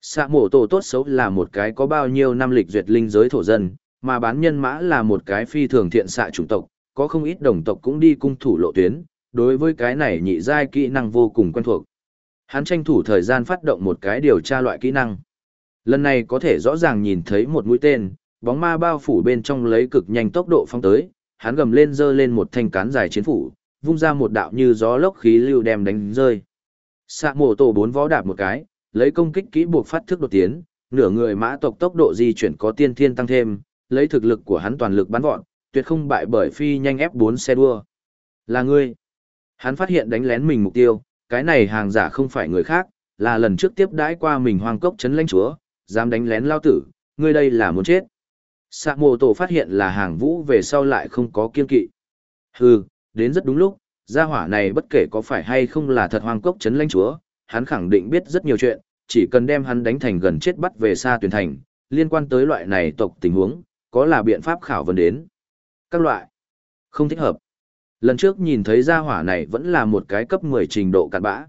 Sạ mổ tổ tốt xấu là một cái có bao nhiêu năm lịch duyệt linh giới thổ dân, mà bán nhân mã là một cái phi thường thiện xạ chủng tộc, có không ít đồng tộc cũng đi cung thủ lộ tuyến, đối với cái này nhị giai kỹ năng vô cùng quen thuộc. Hắn tranh thủ thời gian phát động một cái điều tra loại kỹ năng. Lần này có thể rõ ràng nhìn thấy một mũi tên, bóng ma bao phủ bên trong lấy cực nhanh tốc độ phong tới, hắn gầm lên dơ lên một thanh cán dài chiến phủ, vung ra một đạo như gió lốc khí lưu đem đánh rơi. Sạ mổ tổ bốn vó đạp một cái, lấy công kích kỹ buộc phát thức đột tiến, nửa người mã tộc tốc độ di chuyển có tiên thiên tăng thêm, lấy thực lực của hắn toàn lực bắn vọt, tuyệt không bại bởi phi nhanh F4 xe đua. Là ngươi. Hắn phát hiện đánh lén mình mục tiêu, cái này hàng giả không phải người khác, là lần trước tiếp đãi qua mình hoang cốc chấn lãnh chúa, dám đánh lén lao tử, ngươi đây là muốn chết. Sạ mồ tổ phát hiện là hàng vũ về sau lại không có kiên kỵ. Hừ, đến rất đúng lúc, gia hỏa này bất kể có phải hay không là thật hoang cốc chấn lãnh chúa, hắn khẳng định biết rất nhiều chuyện, chỉ cần đem hắn đánh thành gần chết bắt về xa tuyển thành, liên quan tới loại này tộc tình huống, có là biện pháp khảo vấn đến. Các loại, không thích hợp. Lần trước nhìn thấy gia hỏa này vẫn là một cái cấp 10 trình độ cạn bã.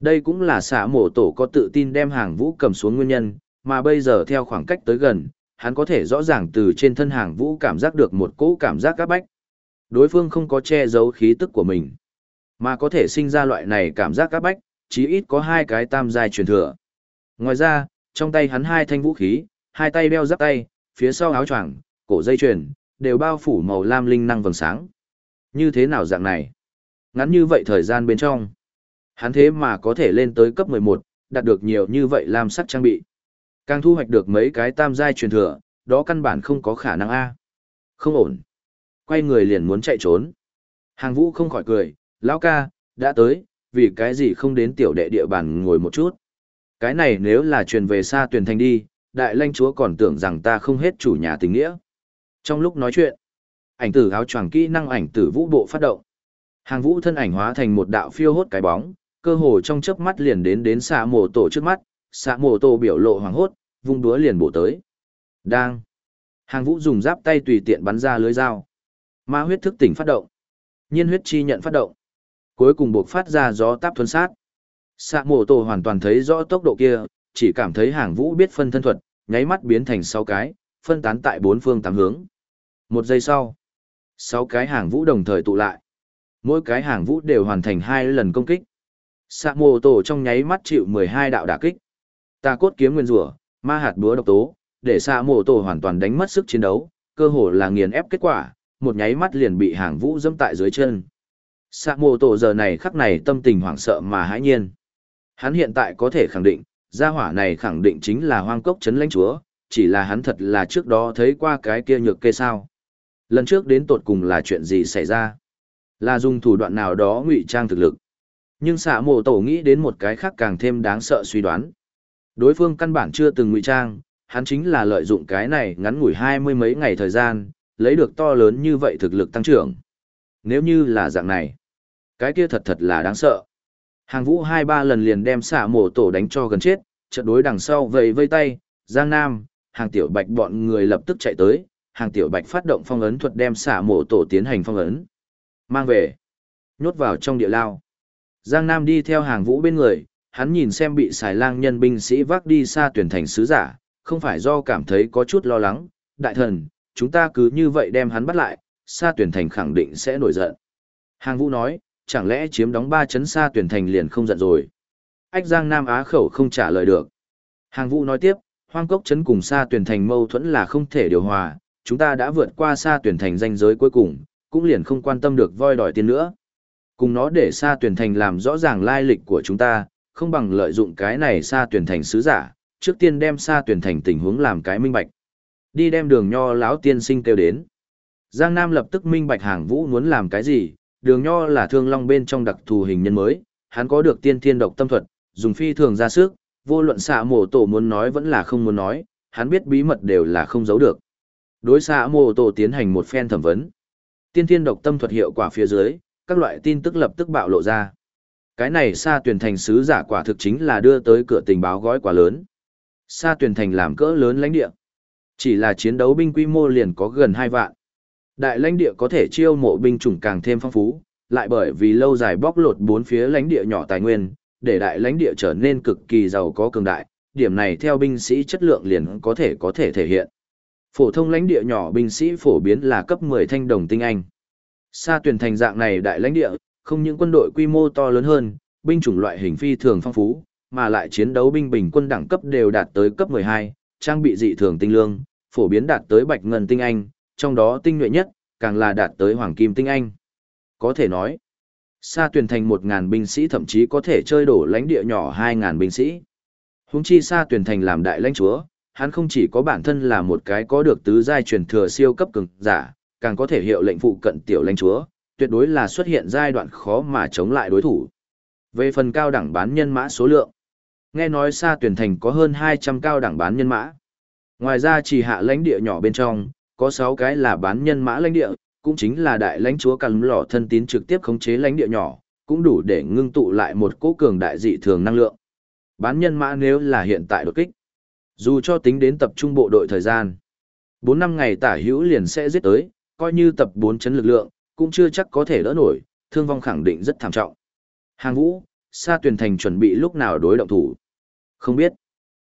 Đây cũng là xã mổ tổ có tự tin đem hàng vũ cầm xuống nguyên nhân, mà bây giờ theo khoảng cách tới gần, hắn có thể rõ ràng từ trên thân hàng vũ cảm giác được một cỗ cảm giác áp bách. Đối phương không có che giấu khí tức của mình, mà có thể sinh ra loại này cảm giác áp bách, chí ít có hai cái tam giai truyền thừa. Ngoài ra, trong tay hắn hai thanh vũ khí, hai tay đeo giáp tay, phía sau áo choàng, cổ dây chuyền, đều bao phủ màu lam linh năng vầng sáng. Như thế nào dạng này? Ngắn như vậy thời gian bên trong. Hắn thế mà có thể lên tới cấp 11, đạt được nhiều như vậy lam sắc trang bị. Càng thu hoạch được mấy cái tam giai truyền thừa, đó căn bản không có khả năng A. Không ổn. Quay người liền muốn chạy trốn. Hàng vũ không khỏi cười, lão ca, đã tới, vì cái gì không đến tiểu đệ địa bàn ngồi một chút. Cái này nếu là truyền về xa tuyển thành đi, đại lãnh chúa còn tưởng rằng ta không hết chủ nhà tình nghĩa. Trong lúc nói chuyện, ảnh tử áo choàng kỹ năng ảnh tử vũ bộ phát động. Hàng vũ thân ảnh hóa thành một đạo phiêu hốt cái bóng, cơ hồ trong chớp mắt liền đến đến xạ mổ tổ trước mắt, xạ mổ tổ biểu lộ hoàng hốt, vung đúa liền bổ tới. Đang. Hàng vũ dùng giáp tay tùy tiện bắn ra lưới dao. Ma huyết thức tỉnh phát động. Nhiên huyết chi nhận phát động. Cuối cùng buộc phát ra gió táp thuần sát. Sạ mổ tổ hoàn toàn thấy rõ tốc độ kia, chỉ cảm thấy hàng vũ biết phân thân thuật, nháy mắt biến thành sáu cái, phân tán tại bốn phương tám hướng. Một giây sau, sáu cái hàng vũ đồng thời tụ lại. Mỗi cái hàng vũ đều hoàn thành hai lần công kích. Sạ mổ tổ trong nháy mắt chịu mười hai đạo đả kích. Ta cốt kiếm nguyên rủa, ma hạt búa độc tố, để Sạ mổ tổ hoàn toàn đánh mất sức chiến đấu, cơ hồ là nghiền ép kết quả, một nháy mắt liền bị hàng vũ dẫm tại dưới chân. Sạ mổ tổ giờ này khắc này tâm tình hoảng sợ mà hãi nhiên. Hắn hiện tại có thể khẳng định, gia hỏa này khẳng định chính là hoang cốc chấn lãnh chúa, chỉ là hắn thật là trước đó thấy qua cái kia nhược kê sao. Lần trước đến tột cùng là chuyện gì xảy ra? Là dùng thủ đoạn nào đó ngụy trang thực lực. Nhưng xạ mộ tổ nghĩ đến một cái khác càng thêm đáng sợ suy đoán. Đối phương căn bản chưa từng ngụy trang, hắn chính là lợi dụng cái này ngắn ngủi hai mươi mấy ngày thời gian, lấy được to lớn như vậy thực lực tăng trưởng. Nếu như là dạng này, cái kia thật thật là đáng sợ. Hàng vũ hai ba lần liền đem xạ mổ tổ đánh cho gần chết, trận đối đằng sau vầy vây tay, Giang Nam, hàng tiểu bạch bọn người lập tức chạy tới, hàng tiểu bạch phát động phong ấn thuật đem xạ mổ tổ tiến hành phong ấn. Mang về, nhốt vào trong địa lao. Giang Nam đi theo hàng vũ bên người, hắn nhìn xem bị xài lang nhân binh sĩ vác đi xa tuyển thành sứ giả, không phải do cảm thấy có chút lo lắng, đại thần, chúng ta cứ như vậy đem hắn bắt lại, xa tuyển thành khẳng định sẽ nổi giận. Hàng vũ nói, chẳng lẽ chiếm đóng ba chấn xa tuyển thành liền không giận rồi. Ách Giang Nam Á khẩu không trả lời được. Hàng vũ nói tiếp, hoang cốc chấn cùng xa tuyển thành mâu thuẫn là không thể điều hòa, chúng ta đã vượt qua xa tuyển thành danh giới cuối cùng, cũng liền không quan tâm được voi đòi tiền nữa. Cùng nó để xa tuyển thành làm rõ ràng lai lịch của chúng ta, không bằng lợi dụng cái này xa tuyển thành sứ giả, trước tiên đem xa tuyển thành tình huống làm cái minh bạch. Đi đem đường nho lão tiên sinh kêu đến. Giang Nam lập tức minh bạch hàng vũ muốn làm cái gì, đường nho là thương long bên trong đặc thù hình nhân mới, hắn có được tiên thiên độc tâm thuật, dùng phi thường ra sức, vô luận xạ mổ tổ muốn nói vẫn là không muốn nói, hắn biết bí mật đều là không giấu được. Đối xạ mổ tổ tiến hành một phen thẩm vấn. Tiên thiên độc tâm thuật hiệu quả phía dưới, các loại tin tức lập tức bạo lộ ra. Cái này xa tuyển thành sứ giả quả thực chính là đưa tới cửa tình báo gói quá lớn. Xa tuyển thành làm cỡ lớn lãnh địa. Chỉ là chiến đấu binh quy mô liền có gần 2 vạn. Đại lãnh địa có thể chiêu mộ binh chủng càng thêm phong phú, lại bởi vì lâu dài bóc lột bốn phía lãnh địa nhỏ tài nguyên, để đại lãnh địa trở nên cực kỳ giàu có cường đại, điểm này theo binh sĩ chất lượng liền có thể có thể thể hiện. Phổ thông lãnh địa nhỏ binh sĩ phổ biến là cấp 10 thanh đồng tinh anh. Sa tuyển thành dạng này đại lãnh địa, không những quân đội quy mô to lớn hơn, binh chủng loại hình phi thường phong phú, mà lại chiến đấu binh bình quân đẳng cấp đều đạt tới cấp 12, trang bị dị thường tinh lương, phổ biến đạt tới bạch ngân tinh anh, trong đó tinh nhuệ nhất, càng là đạt tới hoàng kim tinh anh. Có thể nói, Sa tuyển thành 1.000 binh sĩ thậm chí có thể chơi đổ lãnh địa nhỏ 2.000 binh sĩ. Húng chi Sa tuyển thành làm đại lãnh chúa, hắn không chỉ có bản thân là một cái có được tứ giai truyền thừa siêu cấp cường giả, càng có thể hiệu lệnh phụ cận tiểu lãnh chúa, tuyệt đối là xuất hiện giai đoạn khó mà chống lại đối thủ. Về phần cao đẳng bán nhân mã số lượng, nghe nói Sa tuyển thành có hơn 200 cao đẳng bán nhân mã. Ngoài ra chỉ hạ lãnh địa nhỏ bên trong, có 6 cái là bán nhân mã lãnh địa, cũng chính là đại lãnh chúa cắn Lỏ thân tín trực tiếp khống chế lãnh địa nhỏ, cũng đủ để ngưng tụ lại một cố cường đại dị thường năng lượng. Bán nhân mã nếu là hiện tại đột kích, dù cho tính đến tập trung bộ đội thời gian, 4 năm ngày tả hữu liền sẽ giết tới, coi như tập 4 chấn lực lượng, cũng chưa chắc có thể đỡ nổi, thương vong khẳng định rất thảm trọng. Hàng vũ, Sa tuyển thành chuẩn bị lúc nào đối động thủ. Không biết.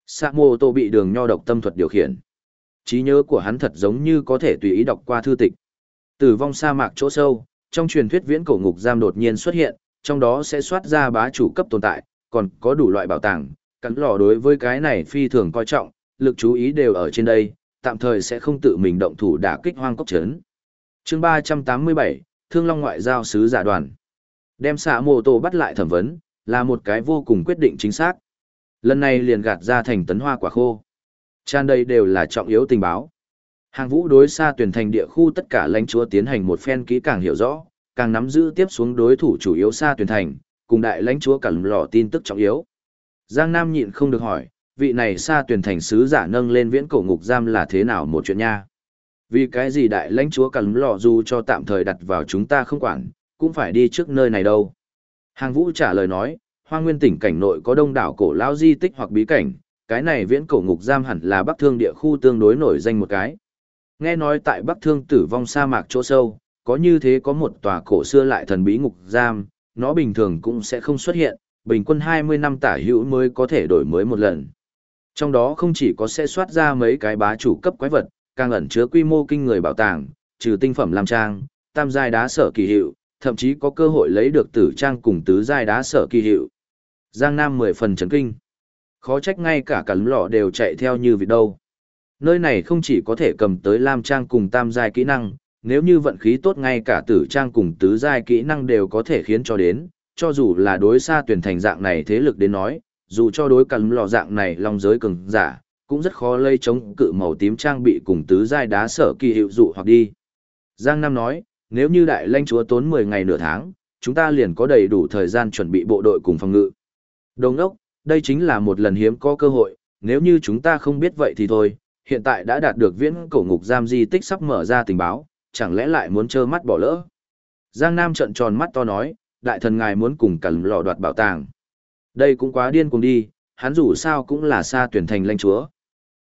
Sa mô tô bị đường nho độc tâm thuật điều khiển trí nhớ của hắn thật giống như có thể tùy ý đọc qua thư tịch. Tử vong sa mạc chỗ sâu, trong truyền thuyết viễn cổ ngục giam đột nhiên xuất hiện, trong đó sẽ soát ra bá chủ cấp tồn tại, còn có đủ loại bảo tàng. Cắn lò đối với cái này phi thường coi trọng, lực chú ý đều ở trên đây, tạm thời sẽ không tự mình động thủ đả kích hoang cốc trấn. chương 387, Thương Long Ngoại giao sứ giả đoàn. Đem xạ mô tô bắt lại thẩm vấn, là một cái vô cùng quyết định chính xác. Lần này liền gạt ra thành tấn hoa quả khô. Tràn đây đều là trọng yếu tình báo. Hàng vũ đối xa tuyển thành địa khu tất cả lãnh chúa tiến hành một phen kỹ càng hiểu rõ, càng nắm giữ tiếp xuống đối thủ chủ yếu xa tuyển thành, cùng đại lãnh chúa cẩn lò tin tức trọng yếu. Giang Nam nhịn không được hỏi, vị này xa tuyển thành sứ giả nâng lên viễn cổ ngục giam là thế nào một chuyện nha? Vì cái gì đại lãnh chúa cẩn lò dù cho tạm thời đặt vào chúng ta không quản, cũng phải đi trước nơi này đâu? Hàng vũ trả lời nói, hoa nguyên tỉnh cảnh nội có đông đảo cổ lao di tích hoặc bí cảnh, cái này viễn cổ ngục giam hẳn là bắc thương địa khu tương đối nổi danh một cái. Nghe nói tại Bắc Thương tử vong sa mạc chỗ sâu, có như thế có một tòa cổ xưa lại thần bí ngục giam, nó bình thường cũng sẽ không xuất hiện, bình quân 20 năm tả hữu mới có thể đổi mới một lần. Trong đó không chỉ có sẽ soát ra mấy cái bá chủ cấp quái vật, càng ẩn chứa quy mô kinh người bảo tàng, trừ tinh phẩm làm trang, tam giai đá sở kỳ hiệu, thậm chí có cơ hội lấy được tử trang cùng tứ giai đá sở kỳ hiệu. Giang Nam 10 phần chấn kinh. Khó trách ngay cả cả lọ đều chạy theo như vị đâu. Nơi này không chỉ có thể cầm tới lam trang cùng tam giai kỹ năng, nếu như vận khí tốt ngay cả tử trang cùng tứ giai kỹ năng đều có thể khiến cho đến, cho dù là đối xa tuyển thành dạng này thế lực đến nói, dù cho đối cắn lọ dạng này long giới cường giả, cũng rất khó lây chống cự màu tím trang bị cùng tứ giai đá sở kỳ hiệu dụ hoặc đi. Giang Nam nói, nếu như đại lãnh chúa tốn 10 ngày nửa tháng, chúng ta liền có đầy đủ thời gian chuẩn bị bộ đội cùng phòng ngự. Đồng ốc, đây chính là một lần hiếm có cơ hội, nếu như chúng ta không biết vậy thì thôi, hiện tại đã đạt được viễn cổ ngục giam di tích sắp mở ra tình báo, chẳng lẽ lại muốn trơ mắt bỏ lỡ. Giang Nam trận tròn mắt to nói, đại thần ngài muốn cùng cẩn lò đoạt bảo tàng. Đây cũng quá điên cùng đi, hắn dù sao cũng là xa tuyển thành lãnh chúa.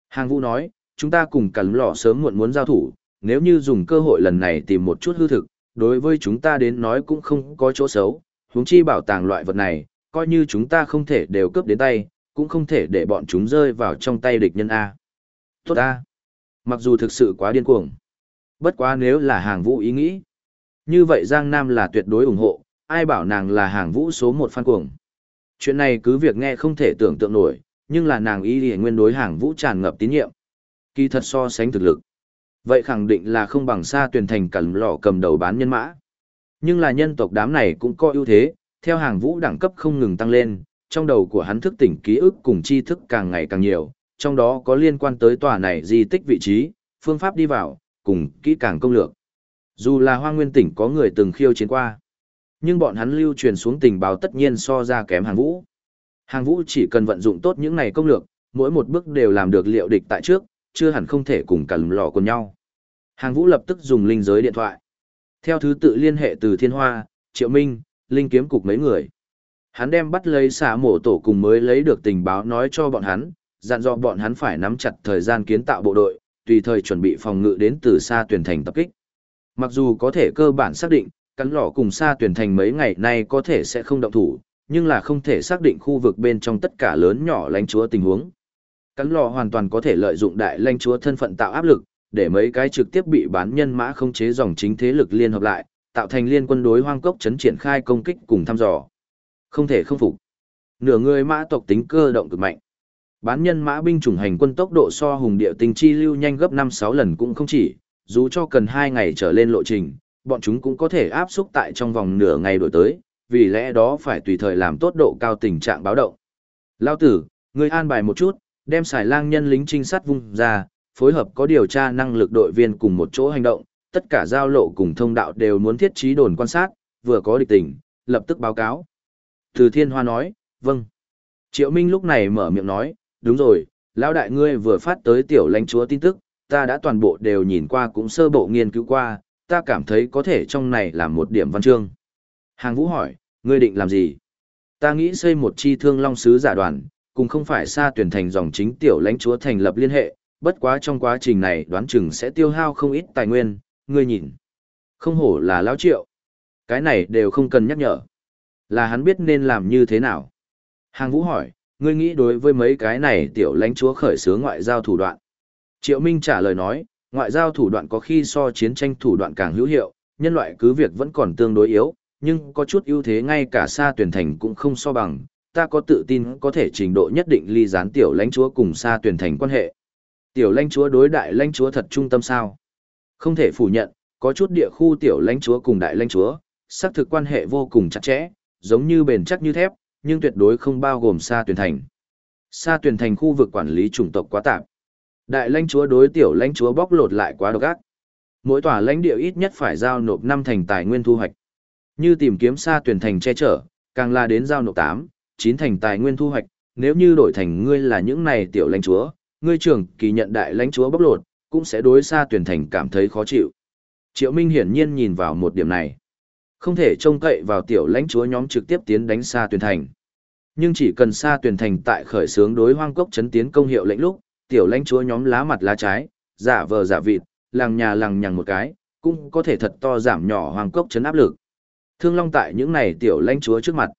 Hàng vũ nói, chúng ta cùng cẩn lò sớm muộn muốn giao thủ, nếu như dùng cơ hội lần này tìm một chút hư thực, đối với chúng ta đến nói cũng không có chỗ xấu, huống chi bảo tàng loại vật này, coi như chúng ta không thể đều cướp đến tay, cũng không thể để bọn chúng rơi vào trong tay địch nhân A. Tốt A. Mặc dù thực sự quá điên cuồng. Bất quá nếu là hàng vũ ý nghĩ. Như vậy Giang Nam là tuyệt đối ủng hộ, ai bảo nàng là hàng vũ số một fan cuồng. Chuyện này cứ việc nghe không thể tưởng tượng nổi, nhưng là nàng ý thì nguyên đối hàng vũ tràn ngập tín nhiệm. Kỳ thật so sánh thực lực. Vậy khẳng định là không bằng xa tuyển thành cẩn lọ cầm đầu bán nhân mã. Nhưng là nhân tộc đám này cũng có ưu thế, theo hàng vũ đẳng cấp không ngừng tăng lên, trong đầu của hắn thức tỉnh ký ức cùng tri thức càng ngày càng nhiều, trong đó có liên quan tới tòa này di tích vị trí, phương pháp đi vào, cùng kỹ càng công lược. Dù là hoa nguyên tỉnh có người từng khiêu chiến qua, nhưng bọn hắn lưu truyền xuống tình báo tất nhiên so ra kém hàng vũ. Hàng vũ chỉ cần vận dụng tốt những này công lược, mỗi một bước đều làm được liệu địch tại trước, chưa hẳn không thể cùng cẩn lò cùng nhau. Hàng vũ lập tức dùng linh giới điện thoại. Theo thứ tự liên hệ từ Thiên Hoa, Triệu Minh, Linh Kiếm Cục mấy người. Hắn đem bắt lấy xả mổ tổ cùng mới lấy được tình báo nói cho bọn hắn, dặn dò bọn hắn phải nắm chặt thời gian kiến tạo bộ đội, tùy thời chuẩn bị phòng ngự đến từ xa tuyển thành tập kích. Mặc dù có thể cơ bản xác định, cắn lỏ cùng xa tuyển thành mấy ngày nay có thể sẽ không động thủ, nhưng là không thể xác định khu vực bên trong tất cả lớn nhỏ lãnh chúa tình huống. Cắn lò hoàn toàn có thể lợi dụng đại lãnh chúa thân phận tạo áp lực, để mấy cái trực tiếp bị bán nhân mã không chế dòng chính thế lực liên hợp lại, tạo thành liên quân đối hoang cốc chấn triển khai công kích cùng thăm dò. Không thể không phục. Nửa người mã tộc tính cơ động cực mạnh. Bán nhân mã binh chủng hành quân tốc độ so hùng địa tinh chi lưu nhanh gấp 5-6 lần cũng không chỉ, dù cho cần 2 ngày trở lên lộ trình, bọn chúng cũng có thể áp xúc tại trong vòng nửa ngày đổi tới, vì lẽ đó phải tùy thời làm tốt độ cao tình trạng báo động. Lao tử, người an bài một chút, đem xài lang nhân lính trinh sát vung ra, phối hợp có điều tra năng lực đội viên cùng một chỗ hành động, tất cả giao lộ cùng thông đạo đều muốn thiết trí đồn quan sát, vừa có địch tình, lập tức báo cáo. Từ Thiên Hoa nói, vâng. Triệu Minh lúc này mở miệng nói, đúng rồi, lão đại ngươi vừa phát tới tiểu lãnh chúa tin tức, ta đã toàn bộ đều nhìn qua cũng sơ bộ nghiên cứu qua, ta cảm thấy có thể trong này là một điểm văn chương. Hàng Vũ hỏi, ngươi định làm gì? Ta nghĩ xây một chi thương long sứ giả đoàn, cùng không phải xa tuyển thành dòng chính tiểu lãnh chúa thành lập liên hệ, bất quá trong quá trình này đoán chừng sẽ tiêu hao không ít tài nguyên, ngươi nhìn. Không hổ là lão triệu. Cái này đều không cần nhắc nhở. Là hắn biết nên làm như thế nào. Hàng Vũ hỏi, ngươi nghĩ đối với mấy cái này tiểu lãnh chúa khởi xướng ngoại giao thủ đoạn. Triệu Minh trả lời nói, ngoại giao thủ đoạn có khi so chiến tranh thủ đoạn càng hữu hiệu, nhân loại cứ việc vẫn còn tương đối yếu, nhưng có chút ưu thế ngay cả xa tuyển thành cũng không so bằng, ta có tự tin có thể trình độ nhất định ly gián tiểu lãnh chúa cùng xa tuyển thành quan hệ. Tiểu lãnh chúa đối đại lãnh chúa thật trung tâm sao? Không thể phủ nhận, có chút địa khu tiểu lãnh chúa cùng đại lãnh chúa, xác thực quan hệ vô cùng chặt chẽ, giống như bền chắc như thép, nhưng tuyệt đối không bao gồm xa tuyển thành. Xa tuyển thành khu vực quản lý chủng tộc quá tạp. Đại lãnh chúa đối tiểu lãnh chúa bóc lột lại quá độc ác. Mỗi tòa lãnh địa ít nhất phải giao nộp 5 thành tài nguyên thu hoạch. Như tìm kiếm xa tuyển thành che chở, càng là đến giao nộp 8, 9 thành tài nguyên thu hoạch, nếu như đổi thành ngươi là những này tiểu lãnh chúa, ngươi trưởng kỳ nhận đại lãnh chúa bóc lột, cũng sẽ đối xa tuyển thành cảm thấy khó chịu. Triệu Minh hiển nhiên nhìn vào một điểm này. Không thể trông cậy vào tiểu lãnh chúa nhóm trực tiếp tiến đánh xa tuyển thành. Nhưng chỉ cần xa tuyển thành tại khởi xướng đối hoang cốc chấn tiến công hiệu lệnh lúc, tiểu lãnh chúa nhóm lá mặt lá trái, giả vờ giả vịt, làng nhà làng nhằng một cái, cũng có thể thật to giảm nhỏ hoang cốc chấn áp lực. Thương Long tại những này tiểu lãnh chúa trước mặt,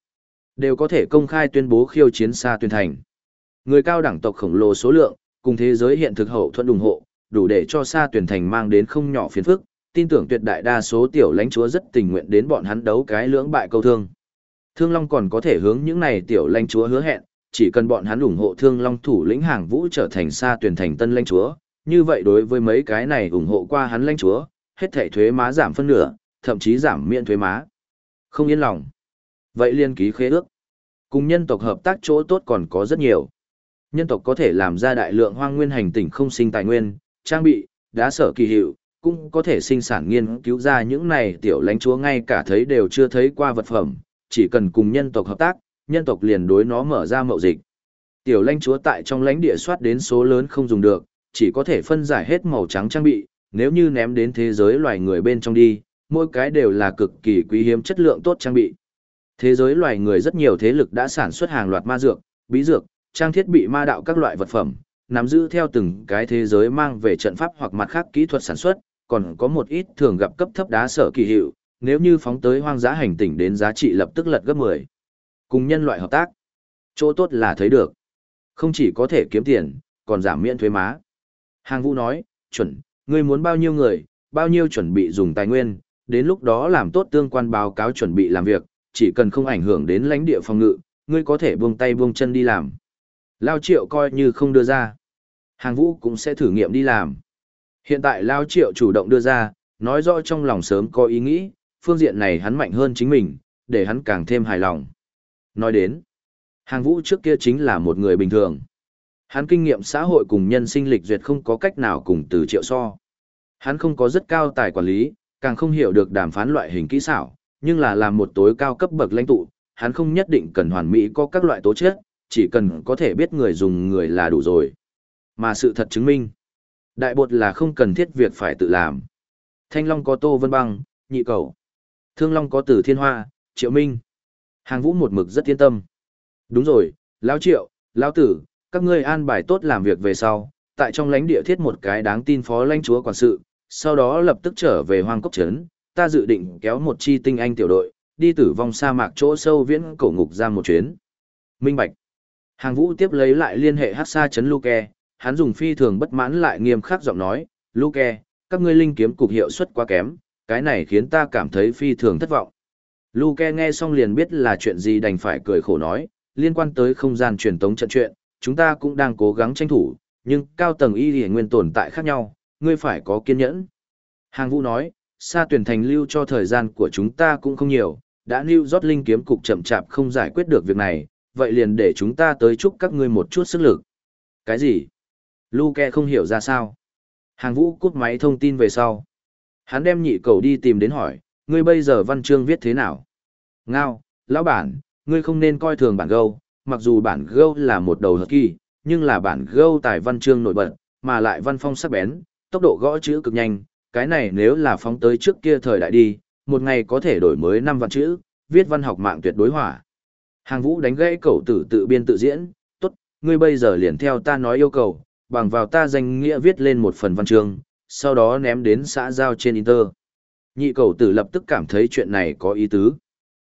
đều có thể công khai tuyên bố khiêu chiến xa tuyển thành. Người cao đẳng tộc khổng lồ số lượng, cùng thế giới hiện thực hậu thuẫn ủng hộ, đủ để cho xa tuyển thành mang đến không nhỏ phiền phức, tin tưởng tuyệt đại đa số tiểu lãnh chúa rất tình nguyện đến bọn hắn đấu cái lưỡng bại câu thương. Thương Long còn có thể hướng những này tiểu lãnh chúa hứa hẹn, chỉ cần bọn hắn ủng hộ Thương Long thủ lĩnh hàng vũ trở thành xa tuyển thành tân lãnh chúa, như vậy đối với mấy cái này ủng hộ qua hắn lãnh chúa, hết thảy thuế má giảm phân nửa, thậm chí giảm miễn thuế má. Không yên lòng. Vậy liên ký khế ước. Cùng nhân tộc hợp tác chỗ tốt còn có rất nhiều. Nhân tộc có thể làm ra đại lượng hoang nguyên hành tinh không sinh tài nguyên, trang bị, đá sở kỳ hiệu, cũng có thể sinh sản nghiên cứu ra những này tiểu lãnh chúa ngay cả thấy đều chưa thấy qua vật phẩm, chỉ cần cùng nhân tộc hợp tác, nhân tộc liền đối nó mở ra mậu dịch. Tiểu lãnh chúa tại trong lãnh địa soát đến số lớn không dùng được, chỉ có thể phân giải hết màu trắng trang bị, nếu như ném đến thế giới loài người bên trong đi, mỗi cái đều là cực kỳ quý hiếm chất lượng tốt trang bị. Thế giới loài người rất nhiều thế lực đã sản xuất hàng loạt ma dược, bí dược, trang thiết bị ma đạo các loại vật phẩm, nắm giữ theo từng cái thế giới mang về trận pháp hoặc mặt khác kỹ thuật sản xuất, còn có một ít thường gặp cấp thấp đá sở kỳ hiệu, nếu như phóng tới hoang dã hành tinh đến giá trị lập tức lật gấp 10. Cùng nhân loại hợp tác, chỗ tốt là thấy được. Không chỉ có thể kiếm tiền, còn giảm miễn thuế má. Hàng Vũ nói, chuẩn, ngươi muốn bao nhiêu người, bao nhiêu chuẩn bị dùng tài nguyên, đến lúc đó làm tốt tương quan báo cáo chuẩn bị làm việc, chỉ cần không ảnh hưởng đến lãnh địa phòng ngự, ngươi có thể buông tay buông chân đi làm. Lao triệu coi như không đưa ra. Hàng vũ cũng sẽ thử nghiệm đi làm. Hiện tại Lao triệu chủ động đưa ra, nói rõ trong lòng sớm có ý nghĩ, phương diện này hắn mạnh hơn chính mình, để hắn càng thêm hài lòng. Nói đến, hàng vũ trước kia chính là một người bình thường. Hắn kinh nghiệm xã hội cùng nhân sinh lịch duyệt không có cách nào cùng từ triệu so. Hắn không có rất cao tài quản lý, càng không hiểu được đàm phán loại hình kỹ xảo, nhưng là làm một tối cao cấp bậc lãnh tụ, hắn không nhất định cần hoàn mỹ có các loại tố chất, chỉ cần có thể biết người dùng người là đủ rồi. Mà sự thật chứng minh, đại bột là không cần thiết việc phải tự làm. Thanh Long có Tô Vân Băng, nhị cầu. Thương Long có Tử Thiên Hoa, Triệu Minh. Hàng Vũ một mực rất yên tâm. Đúng rồi, Lão Triệu, Lão Tử, các ngươi an bài tốt làm việc về sau, tại trong lãnh địa thiết một cái đáng tin phó lãnh chúa quản sự, sau đó lập tức trở về hoang cốc trấn, ta dự định kéo một chi tinh anh tiểu đội, đi tử vong sa mạc chỗ sâu viễn cổ ngục ra một chuyến. Minh Bạch. Hàng vũ tiếp lấy lại liên hệ hát xa chấn Luke, hắn dùng phi thường bất mãn lại nghiêm khắc giọng nói, Luke, các ngươi linh kiếm cục hiệu suất quá kém, cái này khiến ta cảm thấy phi thường thất vọng. Luke nghe xong liền biết là chuyện gì đành phải cười khổ nói, liên quan tới không gian truyền tống trận chuyện, chúng ta cũng đang cố gắng tranh thủ, nhưng cao tầng y thì nguyên tồn tại khác nhau, ngươi phải có kiên nhẫn. Hàng vũ nói, xa tuyển thành lưu cho thời gian của chúng ta cũng không nhiều, đã lưu rót linh kiếm cục chậm chạp không giải quyết được việc này, vậy liền để chúng ta tới chúc các ngươi một chút sức lực. Cái gì? Luke không hiểu ra sao. Hàng vũ cút máy thông tin về sau. Hắn đem nhị cầu đi tìm đến hỏi, ngươi bây giờ văn chương viết thế nào? Ngao, lão bản, ngươi không nên coi thường bản gâu, mặc dù bản gâu là một đầu hợp kỳ, nhưng là bản gâu tài văn chương nổi bật, mà lại văn phong sắc bén, tốc độ gõ chữ cực nhanh, cái này nếu là phóng tới trước kia thời đại đi, một ngày có thể đổi mới năm văn chữ, viết văn học mạng tuyệt đối hỏa. Hàng vũ đánh gãy cầu tử tự biên tự diễn, tốt, ngươi bây giờ liền theo ta nói yêu cầu, bằng vào ta danh nghĩa viết lên một phần văn chương, sau đó ném đến xã giao trên Inter. Nhị cầu tử lập tức cảm thấy chuyện này có ý tứ.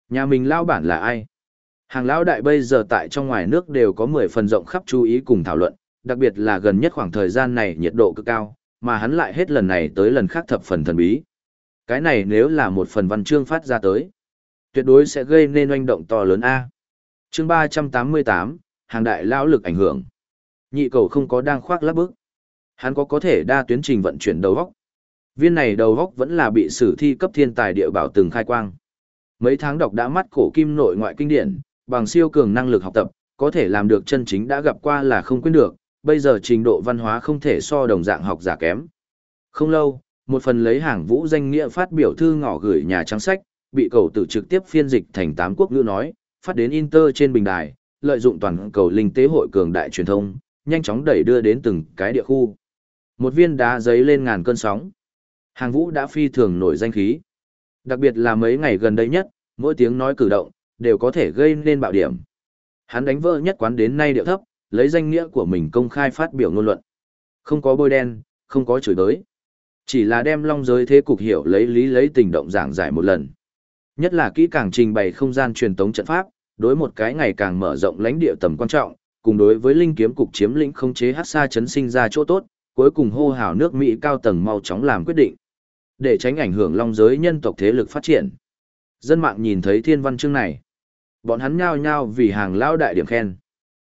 Nhà mình lao bản là ai? Hàng lão đại bây giờ tại trong ngoài nước đều có 10 phần rộng khắp chú ý cùng thảo luận, đặc biệt là gần nhất khoảng thời gian này nhiệt độ cực cao, mà hắn lại hết lần này tới lần khác thập phần thần bí. Cái này nếu là một phần văn chương phát ra tới, tuyệt đối sẽ gây nên oanh động to lớn A. chương 388, hàng đại lão lực ảnh hưởng. Nhị cầu không có đang khoác lắp bức. Hắn có có thể đa tuyến trình vận chuyển đầu góc. Viên này đầu góc vẫn là bị sử thi cấp thiên tài địa bảo từng khai quang. Mấy tháng đọc đã mắt cổ kim nội ngoại kinh điển, bằng siêu cường năng lực học tập, có thể làm được chân chính đã gặp qua là không quên được, bây giờ trình độ văn hóa không thể so đồng dạng học giả kém. Không lâu, một phần lấy hàng vũ danh nghĩa phát biểu thư ngỏ gửi nhà trắng sách, bị cầu tử trực tiếp phiên dịch thành tám quốc ngữ nói, phát đến Inter trên bình đài, lợi dụng toàn cầu linh tế hội cường đại truyền thông, nhanh chóng đẩy đưa đến từng cái địa khu. Một viên đá giấy lên ngàn cơn sóng. Hàng vũ đã phi thường nổi danh khí. Đặc biệt là mấy ngày gần đây nhất, mỗi tiếng nói cử động, đều có thể gây nên bạo điểm. Hắn đánh vỡ nhất quán đến nay điệu thấp, lấy danh nghĩa của mình công khai phát biểu ngôn luận. Không có bôi đen, không có chửi đới. Chỉ là đem long giới thế cục hiểu lấy lý lấy tình động giảng giải một lần. Nhất là kỹ càng trình bày không gian truyền tống trận pháp, đối một cái ngày càng mở rộng lãnh địa tầm quan trọng, cùng đối với linh kiếm cục chiếm lĩnh không chế hát xa chấn sinh ra chỗ tốt, cuối cùng hô hào nước Mỹ cao tầng mau chóng làm quyết định. Để tránh ảnh hưởng long giới nhân tộc thế lực phát triển. Dân mạng nhìn thấy thiên văn chương này. Bọn hắn nhao nhao vì hàng lão đại điểm khen.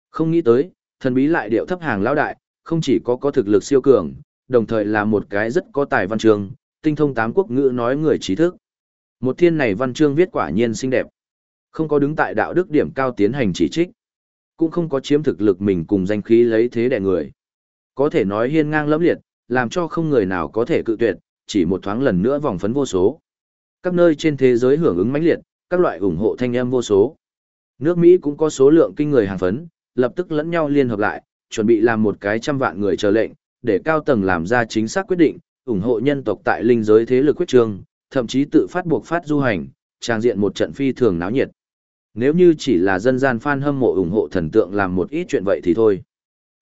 Không nghĩ tới, thần bí lại điệu thấp hàng lão đại, không chỉ có có thực lực siêu cường, đồng thời là một cái rất có tài văn chương, tinh thông tám quốc ngữ nói người trí thức. Một thiên này văn chương viết quả nhiên xinh đẹp. Không có đứng tại đạo đức điểm cao tiến hành chỉ trích. Cũng không có chiếm thực lực mình cùng danh khí lấy thế đè người. Có thể nói hiên ngang lẫm liệt, làm cho không người nào có thể cự tuyệt, chỉ một thoáng lần nữa vòng phấn vô số. Các nơi trên thế giới hưởng ứng mãnh liệt, các loại ủng hộ thanh em vô số. Nước Mỹ cũng có số lượng kinh người hàng phấn, lập tức lẫn nhau liên hợp lại, chuẩn bị làm một cái trăm vạn người chờ lệnh, để cao tầng làm ra chính xác quyết định, ủng hộ nhân tộc tại linh giới thế lực quyết trường, thậm chí tự phát buộc phát du hành, trang diện một trận phi thường náo nhiệt. Nếu như chỉ là dân gian fan hâm mộ ủng hộ thần tượng làm một ít chuyện vậy thì thôi.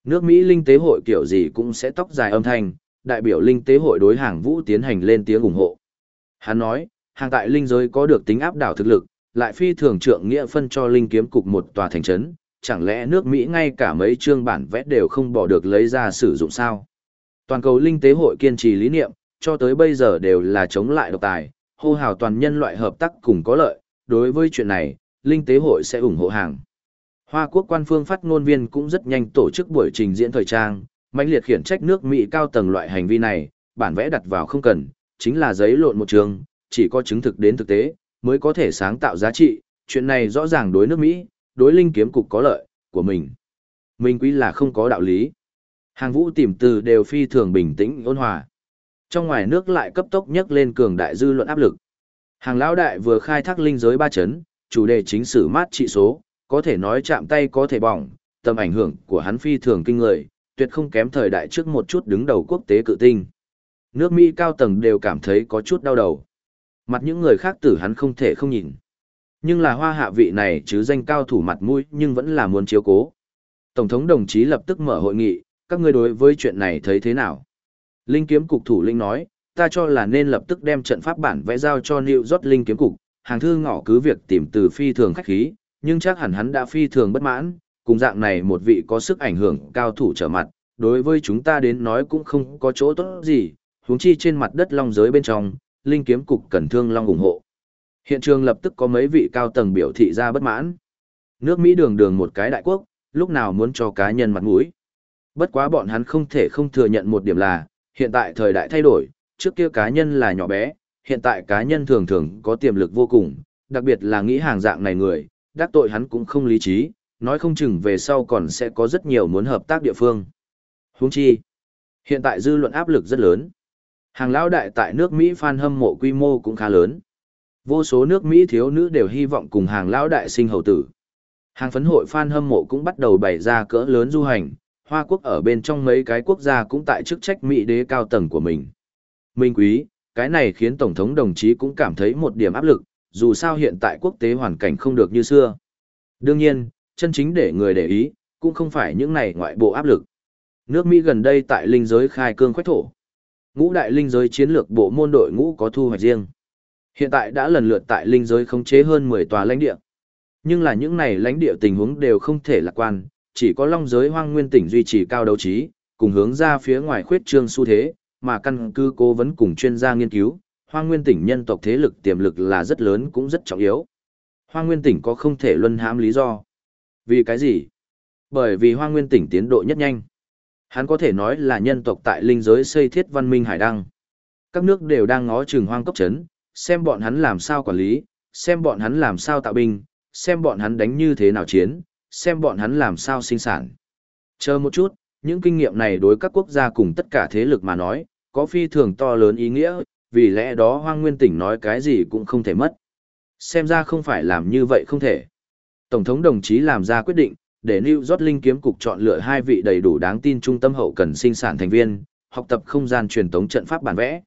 Nước Mỹ linh tế hội kiểu gì cũng sẽ tóc dài âm thanh, đại biểu linh tế hội đối hàng vũ tiến hành lên tiếng ủng hộ. Hắn nói, hàng tại linh giới có được tính áp đảo thực lực, lại phi thường trượng nghĩa phân cho linh kiếm cục một tòa thành trấn, chẳng lẽ nước Mỹ ngay cả mấy chương bản vẽ đều không bỏ được lấy ra sử dụng sao? Toàn cầu linh tế hội kiên trì lý niệm, cho tới bây giờ đều là chống lại độc tài, hô hào toàn nhân loại hợp tác cùng có lợi, đối với chuyện này, linh tế hội sẽ ủng hộ hàng. Hoa quốc quan phương phát ngôn viên cũng rất nhanh tổ chức buổi trình diễn thời trang, mãnh liệt khiển trách nước Mỹ cao tầng loại hành vi này, bản vẽ đặt vào không cần, chính là giấy lộn một trường, chỉ có chứng thực đến thực tế, mới có thể sáng tạo giá trị, chuyện này rõ ràng đối nước Mỹ, đối linh kiếm cục có lợi, của mình. Mình quý là không có đạo lý. Hàng vũ tìm từ đều phi thường bình tĩnh ôn hòa. Trong ngoài nước lại cấp tốc nhất lên cường đại dư luận áp lực. Hàng lão đại vừa khai thác linh giới ba chấn, chủ đề chính sử mát trị số, có thể nói chạm tay có thể bỏng, tầm ảnh hưởng của hắn phi thường kinh người, tuyệt không kém thời đại trước một chút đứng đầu quốc tế cự tinh. Nước Mỹ cao tầng đều cảm thấy có chút đau đầu. Mặt những người khác tử hắn không thể không nhìn. Nhưng là hoa hạ vị này chứ danh cao thủ mặt mũi nhưng vẫn là muốn chiếu cố. Tổng thống đồng chí lập tức mở hội nghị, các ngươi đối với chuyện này thấy thế nào? Linh kiếm cục thủ linh nói, ta cho là nên lập tức đem trận pháp bản vẽ giao cho New York Linh kiếm cục, hàng thư ngỏ cứ việc tìm từ phi thường khách khí, nhưng chắc hẳn hắn đã phi thường bất mãn, cùng dạng này một vị có sức ảnh hưởng cao thủ trở mặt, đối với chúng ta đến nói cũng không có chỗ tốt gì, huống chi trên mặt đất long giới bên trong, linh kiếm cục cần thương long ủng hộ. Hiện trường lập tức có mấy vị cao tầng biểu thị ra bất mãn. Nước Mỹ đường đường một cái đại quốc, lúc nào muốn cho cá nhân mặt mũi. Bất quá bọn hắn không thể không thừa nhận một điểm là, hiện tại thời đại thay đổi, trước kia cá nhân là nhỏ bé, hiện tại cá nhân thường thường có tiềm lực vô cùng, đặc biệt là nghĩ hàng dạng này người, đắc tội hắn cũng không lý trí, nói không chừng về sau còn sẽ có rất nhiều muốn hợp tác địa phương. Huống chi, hiện tại dư luận áp lực rất lớn. Hàng lão đại tại nước Mỹ fan hâm mộ quy mô cũng khá lớn. Vô số nước Mỹ thiếu nữ đều hy vọng cùng hàng lão đại sinh hầu tử. Hàng phấn hội fan hâm mộ cũng bắt đầu bày ra cỡ lớn du hành, Hoa quốc ở bên trong mấy cái quốc gia cũng tại chức trách Mỹ đế cao tầng của mình. Minh quý, cái này khiến Tổng thống đồng chí cũng cảm thấy một điểm áp lực, dù sao hiện tại quốc tế hoàn cảnh không được như xưa. Đương nhiên, chân chính để người để ý, cũng không phải những này ngoại bộ áp lực. Nước Mỹ gần đây tại linh giới khai cương khoách thổ. Ngũ đại linh giới chiến lược bộ môn đội ngũ có thu hoạch riêng. Hiện tại đã lần lượt tại linh giới khống chế hơn 10 tòa lãnh địa. Nhưng là những này lãnh địa tình huống đều không thể lạc quan, chỉ có long giới hoang nguyên tỉnh duy trì cao đấu trí, cùng hướng ra phía ngoài khuyết trương xu thế, mà căn cứ cố vấn cùng chuyên gia nghiên cứu, hoang nguyên tỉnh nhân tộc thế lực tiềm lực là rất lớn cũng rất trọng yếu. Hoang nguyên tỉnh có không thể luân hãm lý do. Vì cái gì? Bởi vì hoang nguyên tỉnh tiến độ nhất nhanh. Hắn có thể nói là nhân tộc tại linh giới xây thiết văn minh hải đăng. Các nước đều đang ngó chừng hoang cốc chấn, xem bọn hắn làm sao quản lý, xem bọn hắn làm sao tạo binh, xem bọn hắn đánh như thế nào chiến, xem bọn hắn làm sao sinh sản. Chờ một chút, những kinh nghiệm này đối các quốc gia cùng tất cả thế lực mà nói, có phi thường to lớn ý nghĩa, vì lẽ đó hoang nguyên tỉnh nói cái gì cũng không thể mất. Xem ra không phải làm như vậy không thể. Tổng thống đồng chí làm ra quyết định, để New York Linh kiếm cục chọn lựa hai vị đầy đủ đáng tin trung tâm hậu cần sinh sản thành viên, học tập không gian truyền tống trận pháp bản vẽ.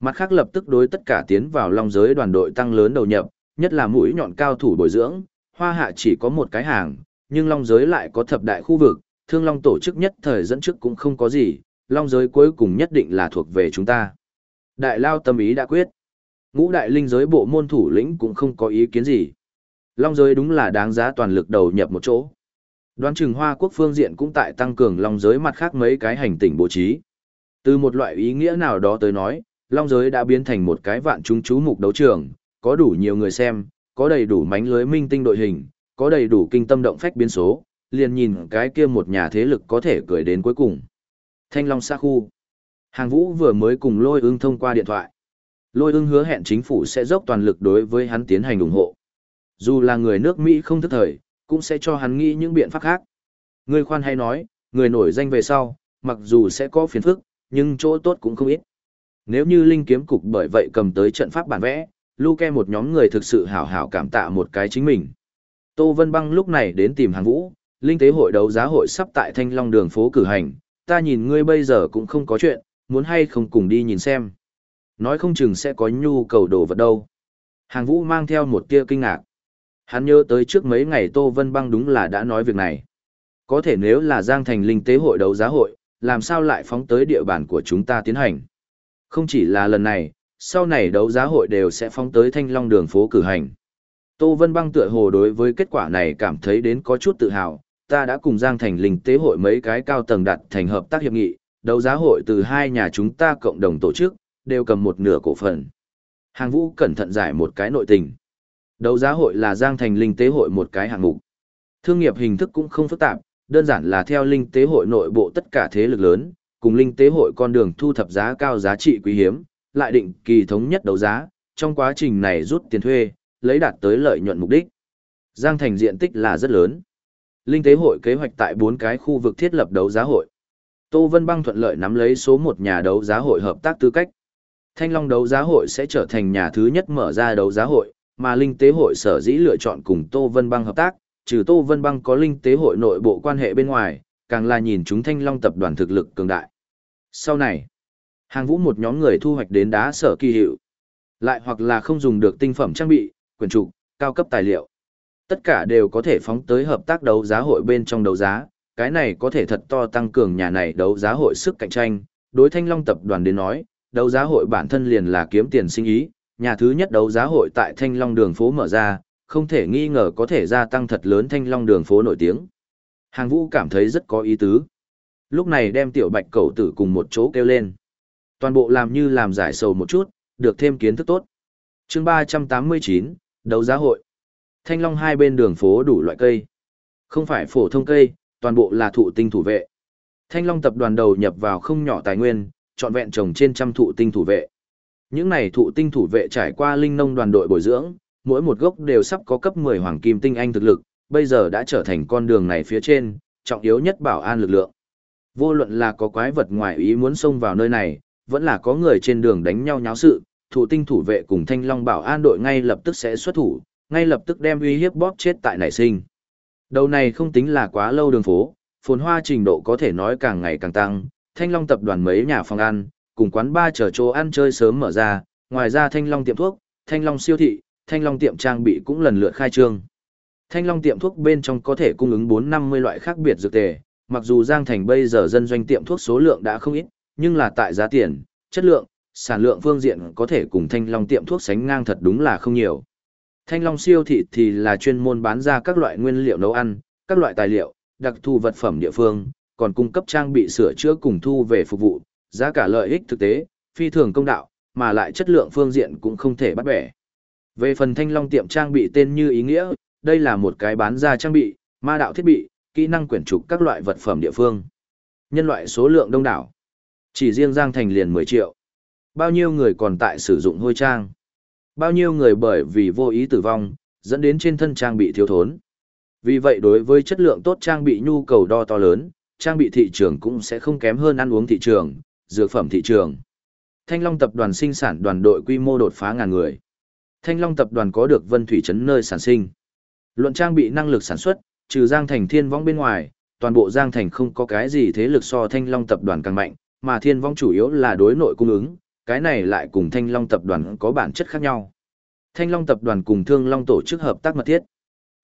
Mặt khác lập tức đối tất cả tiến vào long giới đoàn đội tăng lớn đầu nhập, nhất là mũi nhọn cao thủ bồi dưỡng, hoa hạ chỉ có một cái hàng, nhưng long giới lại có thập đại khu vực, thương long tổ chức nhất thời dẫn trước cũng không có gì, long giới cuối cùng nhất định là thuộc về chúng ta. Đại lao tâm ý đã quyết. Ngũ đại linh giới bộ môn thủ lĩnh cũng không có ý kiến gì. Long giới đúng là đáng giá toàn lực đầu nhập một chỗ. Đoán chừng Hoa quốc phương diện cũng tại tăng cường long giới mặt khác mấy cái hành tinh bố trí. Từ một loại ý nghĩa nào đó tới nói, long giới đã biến thành một cái vạn chúng chú mục đấu trường, có đủ nhiều người xem, có đầy đủ mánh lưới minh tinh đội hình, có đầy đủ kinh tâm động phách biến số, liền nhìn cái kia một nhà thế lực có thể cười đến cuối cùng. Thanh Long xa khu. Hàng Vũ vừa mới cùng Lôi ưng thông qua điện thoại. Lôi ưng hứa hẹn chính phủ sẽ dốc toàn lực đối với hắn tiến hành ủng hộ. Dù là người nước Mỹ không thức thời, cũng sẽ cho hắn nghĩ những biện pháp khác. Người khoan hay nói, người nổi danh về sau, mặc dù sẽ có phiền phức, nhưng chỗ tốt cũng không ít. Nếu như Linh Kiếm Cục bởi vậy cầm tới trận pháp bản vẽ, Luke một nhóm người thực sự hảo hảo cảm tạ một cái chính mình. Tô Vân Băng lúc này đến tìm hàng vũ, Linh tế hội đấu giá hội sắp tại Thanh Long đường phố cử hành, ta nhìn ngươi bây giờ cũng không có chuyện, muốn hay không cùng đi nhìn xem. Nói không chừng sẽ có nhu cầu đồ vật đâu. Hàng vũ mang theo một tia kinh ngạc. Hắn nhớ tới trước mấy ngày Tô Vân Băng đúng là đã nói việc này. Có thể nếu là Giang Thành Linh tế hội đấu giá hội, làm sao lại phóng tới địa bàn của chúng ta tiến hành. Không chỉ là lần này, sau này đấu giá hội đều sẽ phóng tới Thanh Long đường phố cử hành. Tô Vân Băng tựa hồ đối với kết quả này cảm thấy đến có chút tự hào, ta đã cùng Giang Thành Linh tế hội mấy cái cao tầng đặt thành hợp tác hiệp nghị, đấu giá hội từ hai nhà chúng ta cộng đồng tổ chức, đều cầm một nửa cổ phần. Hàng Vũ cẩn thận giải một cái nội tình. Đấu giá hội là Giang Thành Linh tế hội một cái hạng mục. Thương nghiệp hình thức cũng không phức tạp, đơn giản là theo Linh tế hội nội bộ tất cả thế lực lớn, cùng Linh tế hội con đường thu thập giá cao giá trị quý hiếm, lại định kỳ thống nhất đấu giá, trong quá trình này rút tiền thuê, lấy đạt tới lợi nhuận mục đích. Giang Thành diện tích là rất lớn. Linh tế hội kế hoạch tại bốn cái khu vực thiết lập đấu giá hội. Tô Vân Băng thuận lợi nắm lấy số một nhà đấu giá hội hợp tác tư cách. Thanh Long đấu giá hội sẽ trở thành nhà thứ nhất mở ra đấu giá hội, mà Linh tế hội sở dĩ lựa chọn cùng Tô Vân Băng hợp tác, trừ Tô Vân Băng có Linh tế hội nội bộ quan hệ bên ngoài, càng là nhìn chúng Thanh Long tập đoàn thực lực cường đại. Sau này, hàng vũ một nhóm người thu hoạch đến đá sở kỳ hiệu, lại hoặc là không dùng được tinh phẩm trang bị, quyền trục, cao cấp tài liệu. Tất cả đều có thể phóng tới hợp tác đấu giá hội bên trong đấu giá, cái này có thể thật to tăng cường nhà này đấu giá hội sức cạnh tranh. Đối Thanh Long tập đoàn đến nói, đấu giá hội bản thân liền là kiếm tiền sinh ý, nhà thứ nhất đấu giá hội tại Thanh Long đường phố mở ra, không thể nghi ngờ có thể gia tăng thật lớn Thanh Long đường phố nổi tiếng. Hàng vũ cảm thấy rất có ý tứ. Lúc này đem tiểu bạch cầu tử cùng một chỗ kêu lên. Toàn bộ làm như làm giải sầu một chút, được thêm kiến thức tốt. chương 389, đấu giá hội. Thanh long hai bên đường phố đủ loại cây. Không phải phổ thông cây, toàn bộ là thụ tinh thủ vệ. Thanh long tập đoàn đầu nhập vào không nhỏ tài nguyên, trọn vẹn trồng trên trăm thụ tinh thủ vệ. Những này thụ tinh thủ vệ trải qua linh nông đoàn đội bồi dưỡng, mỗi một gốc đều sắp có cấp 10 hoàng kim tinh anh thực lực, bây giờ đã trở thành con đường này phía trên, trọng yếu nhất bảo an lực lượng. Vô luận là có quái vật ngoài ý muốn xông vào nơi này, vẫn là có người trên đường đánh nhau nháo sự, thủ tinh thủ vệ cùng thanh long bảo an đội ngay lập tức sẽ xuất thủ, ngay lập tức đem uy hiếp bóp chết tại nảy sinh. Đầu này không tính là quá lâu đường phố, phồn hoa trình độ có thể nói càng ngày càng tăng, thanh long tập đoàn mấy nhà phòng ăn, cùng quán ba chờ chỗ ăn chơi sớm mở ra, ngoài ra thanh long tiệm thuốc, thanh long siêu thị, thanh long tiệm trang bị cũng lần lượt khai trương. Thanh long tiệm thuốc bên trong có thể cung ứng 450 loại khác biệt dược tề, mặc dù Giang Thành bây giờ dân doanh tiệm thuốc số lượng đã không ít, nhưng là tại giá tiền, chất lượng, sản lượng phương diện có thể cùng Thanh Long tiệm thuốc sánh ngang thật đúng là không nhiều. Thanh Long siêu thị thì là chuyên môn bán ra các loại nguyên liệu nấu ăn, các loại tài liệu, đặc thù vật phẩm địa phương, còn cung cấp trang bị sửa chữa cùng thu về phục vụ, giá cả lợi ích thực tế, phi thường công đạo, mà lại chất lượng phương diện cũng không thể bắt bẻ. Về phần Thanh Long tiệm trang bị tên như ý nghĩa, đây là một cái bán ra trang bị, ma đạo thiết bị, kỹ năng quyển trục các loại vật phẩm địa phương. Nhân loại số lượng đông đảo. Chỉ riêng Giang Thành liền 10 triệu. Bao nhiêu người còn tại sử dụng hôi trang? Bao nhiêu người bởi vì vô ý tử vong, dẫn đến trên thân trang bị thiếu thốn? Vì vậy đối với chất lượng tốt trang bị nhu cầu đo to lớn, trang bị thị trường cũng sẽ không kém hơn ăn uống thị trường, dược phẩm thị trường. Thanh Long tập đoàn sinh sản đoàn đội quy mô đột phá ngàn người. Thanh Long tập đoàn có được Vân Thủy trấn nơi sản sinh. Luận trang bị năng lực sản xuất, trừ Giang Thành Thiên Vong bên ngoài, toàn bộ Giang Thành không có cái gì thế lực so Thanh Long tập đoàn càng mạnh, mà Thiên Vong chủ yếu là đối nội cung ứng, cái này lại cùng Thanh Long tập đoàn có bản chất khác nhau. Thanh Long tập đoàn cùng Thương Long tổ chức hợp tác mật thiết.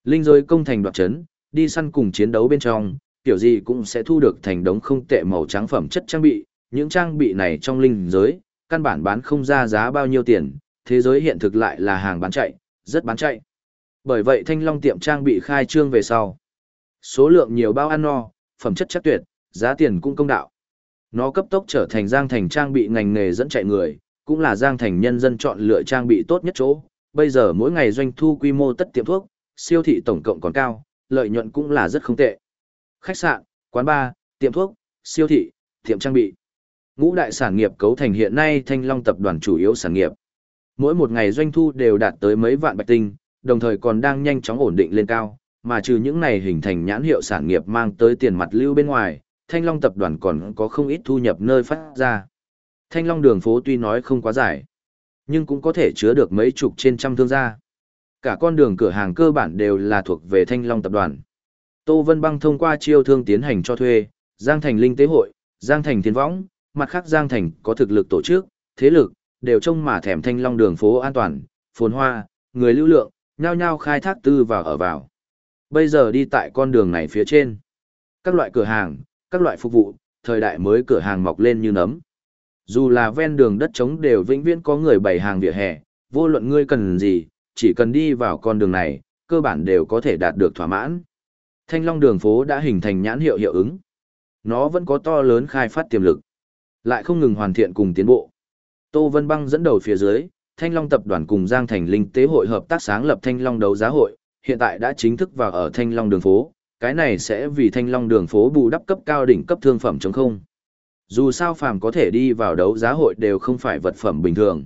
Linh giới công thành đoạt chấn, đi săn cùng chiến đấu bên trong, kiểu gì cũng sẽ thu được thành đống không tệ màu trắng phẩm chất trang bị, những trang bị này trong linh giới, căn bản bán không ra giá bao nhiêu tiền, thế giới hiện thực lại là hàng bán chạy, rất bán chạy. Bởi vậy Thanh Long tiệm trang bị khai trương về sau. Số lượng nhiều bao ăn no, phẩm chất chắc tuyệt, giá tiền cũng công đạo. Nó cấp tốc trở thành Giang Thành trang bị ngành nghề dẫn chạy người, cũng là Giang Thành nhân dân chọn lựa trang bị tốt nhất chỗ. Bây giờ mỗi ngày doanh thu quy mô tất tiệm thuốc, siêu thị tổng cộng còn cao, lợi nhuận cũng là rất không tệ. Khách sạn, quán bar, tiệm thuốc, siêu thị, tiệm trang bị. Ngũ đại sản nghiệp cấu thành hiện nay Thanh Long tập đoàn chủ yếu sản nghiệp. Mỗi một ngày doanh thu đều đạt tới mấy vạn bạch tinh, đồng thời còn đang nhanh chóng ổn định lên cao, mà trừ những này hình thành nhãn hiệu sản nghiệp mang tới tiền mặt lưu bên ngoài, Thanh Long tập đoàn còn có không ít thu nhập nơi phát ra. Thanh Long đường phố tuy nói không quá dài, nhưng cũng có thể chứa được mấy chục trên trăm thương gia. Cả con đường cửa hàng cơ bản đều là thuộc về Thanh Long tập đoàn. Tô Vân Băng thông qua chiêu thương tiến hành cho thuê, Giang Thành Linh Tế Hội, Giang Thành Thiên Võng, mặt khác Giang Thành có thực lực tổ chức, thế lực, đều trông mà thèm Thanh Long đường phố an toàn, phồn hoa, người lưu lượng, nhao nhao khai thác tư vào ở vào. Bây giờ đi tại con đường này phía trên. Các loại cửa hàng, các loại phục vụ, thời đại mới cửa hàng mọc lên như nấm. Dù là ven đường đất trống đều vĩnh viễn có người bày hàng vỉa hè, vô luận ngươi cần gì, chỉ cần đi vào con đường này, cơ bản đều có thể đạt được thỏa mãn. Thanh Long đường phố đã hình thành nhãn hiệu hiệu ứng. Nó vẫn có to lớn khai phát tiềm lực, lại không ngừng hoàn thiện cùng tiến bộ. Tô Vân Băng dẫn đầu phía dưới, Thanh Long tập đoàn cùng Giang Thành Linh Tế hội hợp tác sáng lập Thanh Long đấu giá hội, hiện tại đã chính thức vào ở Thanh Long đường phố, cái này sẽ vì Thanh Long đường phố bù đắp cấp cao đỉnh cấp thương phẩm chống không. Dù sao phàm có thể đi vào đấu giá hội đều không phải vật phẩm bình thường.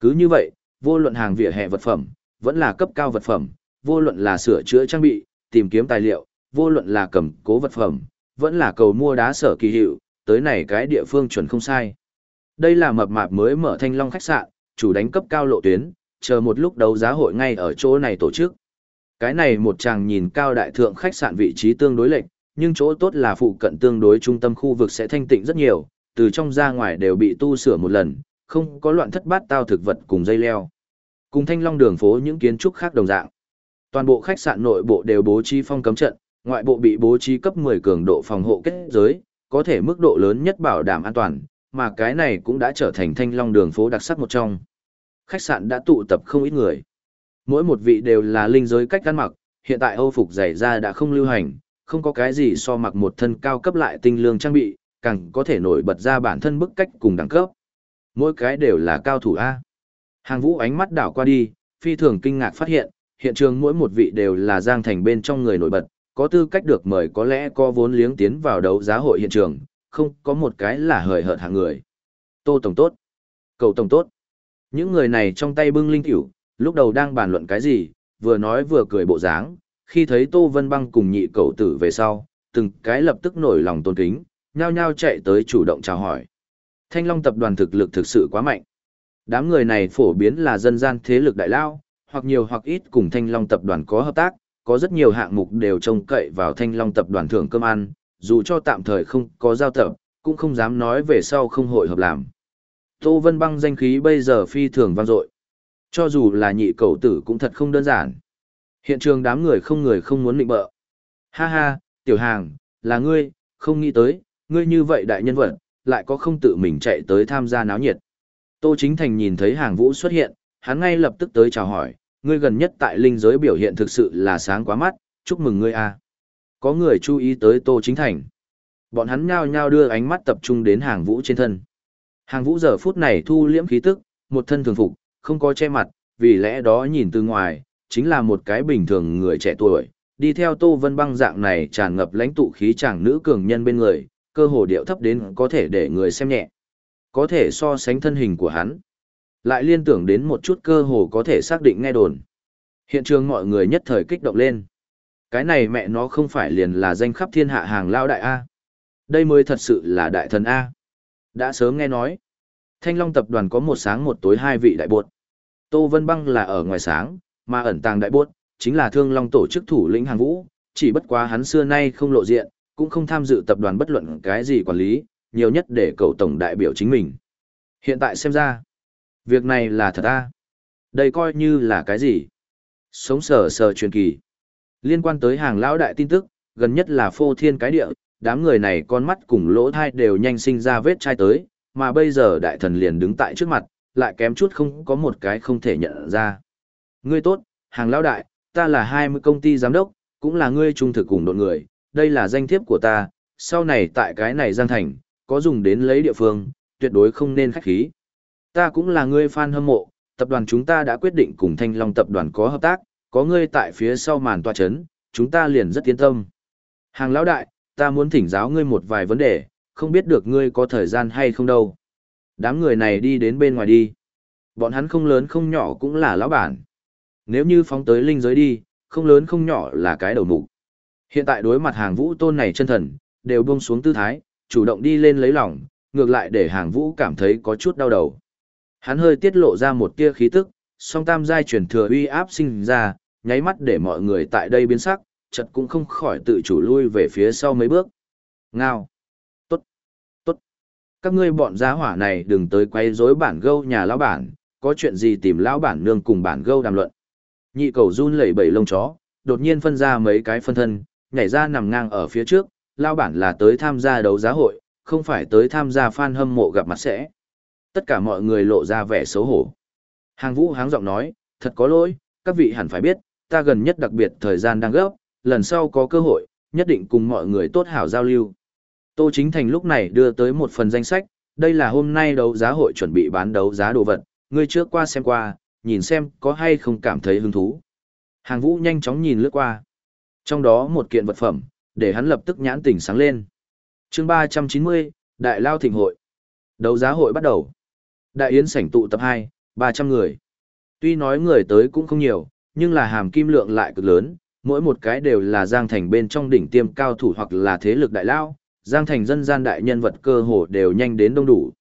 Cứ như vậy, vô luận hàng vỉa hè vật phẩm, vẫn là cấp cao vật phẩm, vô luận là sửa chữa trang bị, tìm kiếm tài liệu, vô luận là cầm cố vật phẩm, vẫn là cầu mua đá sở kỳ hiệu, tới này cái địa phương chuẩn không sai. Đây là mập mạp mới mở Thanh Long khách sạn, chủ đánh cấp cao lộ tuyến, chờ một lúc đấu giá hội ngay ở chỗ này tổ chức. Cái này một chàng nhìn cao đại thượng khách sạn vị trí tương đối lệch, nhưng chỗ tốt là phụ cận tương đối trung tâm khu vực sẽ thanh tịnh rất nhiều, từ trong ra ngoài đều bị tu sửa một lần, không có loạn thất bát tao thực vật cùng dây leo. Cùng thanh long đường phố những kiến trúc khác đồng dạng. Toàn bộ khách sạn nội bộ đều bố trí phong cấm trận, ngoại bộ bị bố trí cấp 10 cường độ phòng hộ kết giới, có thể mức độ lớn nhất bảo đảm an toàn, mà cái này cũng đã trở thành thanh long đường phố đặc sắc một trong. Khách sạn đã tụ tập không ít người. Mỗi một vị đều là linh giới cách ăn mặc, hiện tại Âu phục giày da đã không lưu hành, không có cái gì so mặc một thân cao cấp lại tinh lương trang bị, càng có thể nổi bật ra bản thân bức cách cùng đẳng cấp. Mỗi cái đều là cao thủ A. Hàng vũ ánh mắt đảo qua đi, phi thường kinh ngạc phát hiện, hiện trường mỗi một vị đều là giang thành bên trong người nổi bật, có tư cách được mời có lẽ có vốn liếng tiến vào đấu giá hội hiện trường, không có một cái là hời hợt hạng người. Tô Tổng tốt, cầu Tổng tốt. Những người này trong tay bưng linh tiểu, lúc đầu đang bàn luận cái gì, vừa nói vừa cười bộ dáng, khi thấy Tô Vân Băng cùng nhị cậu tử về sau, từng cái lập tức nổi lòng tôn kính, nhao nhao chạy tới chủ động chào hỏi. Thanh Long tập đoàn thực lực thực sự quá mạnh. Đám người này phổ biến là dân gian thế lực đại lao, hoặc nhiều hoặc ít cùng Thanh Long tập đoàn có hợp tác, có rất nhiều hạng mục đều trông cậy vào Thanh Long tập đoàn thưởng cơm ăn, dù cho tạm thời không có giao tập, cũng không dám nói về sau không hội hợp làm. Tô Vân Băng danh khí bây giờ phi thường vang dội. Cho dù là nhị cầu tử cũng thật không đơn giản. Hiện trường đám người không người không muốn định bợ. Ha ha, tiểu hàng, là ngươi, không nghĩ tới, ngươi như vậy đại nhân vật, lại có không tự mình chạy tới tham gia náo nhiệt. Tô Chính Thành nhìn thấy hàng vũ xuất hiện, hắn ngay lập tức tới chào hỏi, ngươi gần nhất tại linh giới biểu hiện thực sự là sáng quá mắt, chúc mừng ngươi a. Có người chú ý tới Tô Chính Thành. Bọn hắn nhao nhao đưa ánh mắt tập trung đến hàng vũ trên thân. Hàng vũ giờ phút này thu liễm khí tức, một thân thường phục, không có che mặt, vì lẽ đó nhìn từ ngoài, chính là một cái bình thường người trẻ tuổi, đi theo Tô Vân Băng dạng này tràn ngập lãnh tụ khí chàng nữ cường nhân bên người, cơ hồ điệu thấp đến có thể để người xem nhẹ. Có thể so sánh thân hình của hắn. Lại liên tưởng đến một chút cơ hồ có thể xác định nghe đồn. Hiện trường mọi người nhất thời kích động lên. Cái này mẹ nó không phải liền là danh khắp thiên hạ hàng lao đại A. Đây mới thật sự là đại thần A. Đã sớm nghe nói. Thanh Long tập đoàn có một sáng một tối hai vị đại buột. Tô Vân Băng là ở ngoài sáng, mà ẩn tàng đại buột, chính là Thương Long tổ chức thủ lĩnh hàng vũ, chỉ bất quá hắn xưa nay không lộ diện, cũng không tham dự tập đoàn bất luận cái gì quản lý, nhiều nhất để cầu tổng đại biểu chính mình. Hiện tại xem ra, việc này là thật à? Đây coi như là cái gì? Sống sờ sờ truyền kỳ. Liên quan tới hàng lão đại tin tức, gần nhất là phô thiên cái địa, đám người này con mắt cùng lỗ thai đều nhanh sinh ra vết chai tới, mà bây giờ đại thần liền đứng tại trước mặt, lại kém chút không có một cái không thể nhận ra. Ngươi tốt, hàng lão đại, ta là 20 công ty giám đốc, cũng là ngươi trung thực cùng đội người, đây là danh thiếp của ta, sau này tại cái này Giang Thành, có dùng đến lấy địa phương, tuyệt đối không nên khách khí. Ta cũng là ngươi fan hâm mộ, tập đoàn chúng ta đã quyết định cùng Thanh Long tập đoàn có hợp tác, có ngươi tại phía sau màn tòa chấn, chúng ta liền rất tiến tâm. Hàng lão đại, ta muốn thỉnh giáo ngươi một vài vấn đề, không biết được ngươi có thời gian hay không đâu. Đám người này đi đến bên ngoài đi. Bọn hắn không lớn không nhỏ cũng là lão bản. Nếu như phóng tới linh giới đi, không lớn không nhỏ là cái đầu mục. Hiện tại đối mặt hàng vũ tôn này chân thần, đều buông xuống tư thái, chủ động đi lên lấy lòng, ngược lại để hàng vũ cảm thấy có chút đau đầu. Hắn hơi tiết lộ ra một tia khí tức, song tam giai truyền thừa uy áp sinh ra, nháy mắt để mọi người tại đây biến sắc, chật cũng không khỏi tự chủ lui về phía sau mấy bước. Ngao. Các ngươi bọn giá hỏa này đừng tới quay rối bản gâu nhà lão bản, có chuyện gì tìm lão bản nương cùng bản gâu đàm luận. Nhị cầu run lẩy bẩy lông chó, đột nhiên phân ra mấy cái phân thân, nhảy ra nằm ngang ở phía trước, lão bản là tới tham gia đấu giá hội, không phải tới tham gia fan hâm mộ gặp mặt sẽ. Tất cả mọi người lộ ra vẻ xấu hổ. Hàng vũ háng giọng nói, thật có lỗi, các vị hẳn phải biết, ta gần nhất đặc biệt thời gian đang gấp, lần sau có cơ hội, nhất định cùng mọi người tốt hảo giao lưu. Tô Chính Thành lúc này đưa tới một phần danh sách, đây là hôm nay đấu giá hội chuẩn bị bán đấu giá đồ vật, ngươi trước qua xem qua, nhìn xem có hay không cảm thấy hứng thú. Hàng vũ nhanh chóng nhìn lướt qua. Trong đó một kiện vật phẩm, để hắn lập tức nhãn tỉnh sáng lên. chương 390, Đại Lao Thịnh Hội. Đấu giá hội bắt đầu. Đại Yến sảnh tụ tập 2, 300 người. Tuy nói người tới cũng không nhiều, nhưng là hàm kim lượng lại cực lớn, mỗi một cái đều là Giang Thành bên trong đỉnh tiêm cao thủ hoặc là thế lực đại lao, Giang Thành dân gian đại nhân vật cơ hồ đều nhanh đến đông đủ.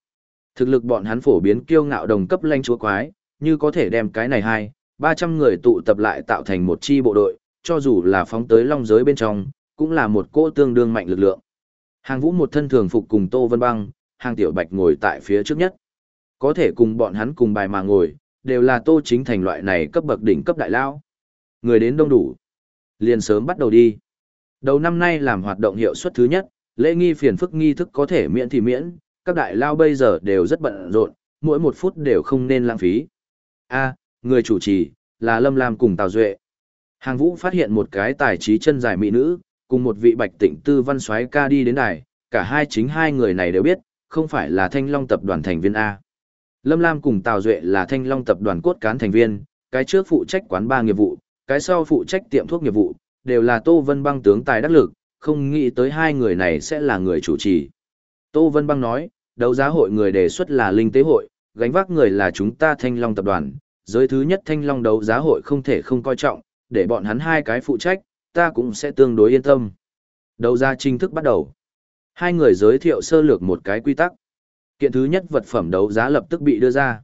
Thực lực bọn hắn phổ biến kiêu ngạo đồng cấp lanh chúa quái, như có thể đem cái này hai, 300 người tụ tập lại tạo thành một chi bộ đội, cho dù là phóng tới long giới bên trong, cũng là một cỗ tương đương mạnh lực lượng. Hàng vũ một thân thường phục cùng Tô Vân Băng, hàng tiểu bạch ngồi tại phía trước nhất. Có thể cùng bọn hắn cùng bài mà ngồi, đều là Tô Chính Thành loại này cấp bậc đỉnh cấp đại lao. Người đến đông đủ. Liền sớm bắt đầu đi. Đầu năm nay làm hoạt động hiệu suất thứ nhất, lễ nghi phiền phức nghi thức có thể miễn thì miễn, các đại lao bây giờ đều rất bận rộn, mỗi một phút đều không nên lãng phí. A, người chủ trì, là Lâm Lam cùng Tào Duệ. Hàng Vũ phát hiện một cái tài trí chân dài mỹ nữ, cùng một vị bạch tịnh tư văn soái ca đi đến đài, cả hai chính hai người này đều biết, không phải là Thanh Long tập đoàn thành viên A. Lâm Lam cùng Tào Duệ là Thanh Long tập đoàn cốt cán thành viên, cái trước phụ trách quán ba nghiệp vụ, cái sau phụ trách tiệm thuốc nghiệp vụ, đều là Tô Vân Băng tướng tài đắc lực, không nghĩ tới hai người này sẽ là người chủ trì. Tô Vân Băng nói, đấu giá hội người đề xuất là Linh Tế Hội, gánh vác người là chúng ta Thanh Long tập đoàn, giới thứ nhất Thanh Long đấu giá hội không thể không coi trọng, để bọn hắn hai cái phụ trách, ta cũng sẽ tương đối yên tâm. Đấu giá chính thức bắt đầu. Hai người giới thiệu sơ lược một cái quy tắc. Kiện thứ nhất vật phẩm đấu giá lập tức bị đưa ra.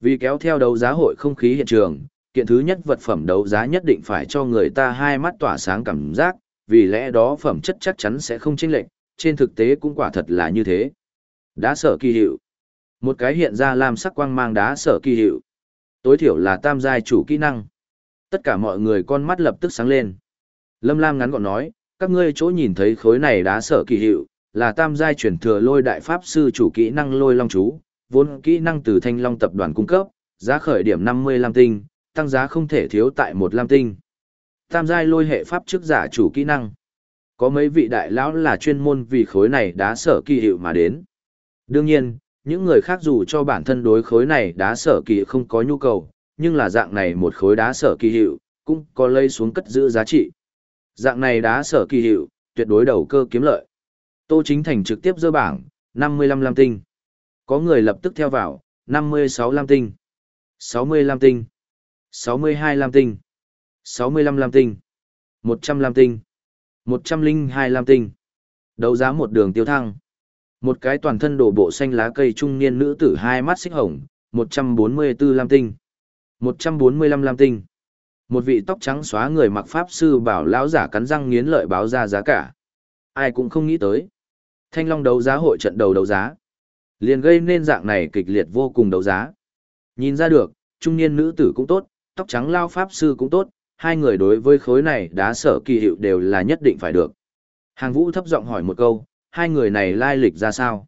Vì kéo theo đấu giá hội không khí hiện trường, kiện thứ nhất vật phẩm đấu giá nhất định phải cho người ta hai mắt tỏa sáng cảm giác, vì lẽ đó phẩm chất chắc chắn sẽ không chênh lệch, trên thực tế cũng quả thật là như thế. Đá sở kỳ hiệu. Một cái hiện ra làm sắc quang mang đá sở kỳ hiệu. Tối thiểu là tam giai chủ kỹ năng. Tất cả mọi người con mắt lập tức sáng lên. Lâm Lam ngắn gọn nói, các ngươi chỗ nhìn thấy khối này đá sở kỳ hiệu, là tam giai chuyển thừa lôi đại pháp sư chủ kỹ năng lôi long chú, vốn kỹ năng từ thanh long tập đoàn cung cấp, giá khởi điểm 50 lam tinh, tăng giá không thể thiếu tại một lam tinh. Tam giai lôi hệ pháp chức giả chủ kỹ năng. Có mấy vị đại lão là chuyên môn vì khối này đá sở kỳ hiệu mà đến. Đương nhiên, những người khác dù cho bản thân đối khối này đá sở kỳ không có nhu cầu, nhưng là dạng này một khối đá sở kỳ hiệu, cũng có lây xuống cất giữ giá trị. Dạng này đá sở kỳ hiệu, tuyệt đối đầu cơ kiếm lợi. Tô Chính Thành trực tiếp dơ bảng, 55 lam tinh. Có người lập tức theo vào, 56 lam tinh, 60 lam tinh, 62 lam tinh, 65 lam tinh, 100 lam tinh, 102 lam tinh. Đấu giá một đường tiêu thăng. Một cái toàn thân đổ bộ xanh lá cây trung niên nữ tử hai mắt xích hồng, 144 lam tinh, 145 lam tinh. Một vị tóc trắng xóa người mặc pháp sư bảo lão giả cắn răng nghiến lợi báo ra giá cả. Ai cũng không nghĩ tới. Thanh Long đấu giá hội trận đầu đấu giá. Liền gây nên dạng này kịch liệt vô cùng đấu giá. Nhìn ra được, trung niên nữ tử cũng tốt, tóc trắng lao pháp sư cũng tốt, hai người đối với khối này đá sở kỳ hiệu đều là nhất định phải được. Hàng vũ thấp giọng hỏi một câu, hai người này lai lịch ra sao?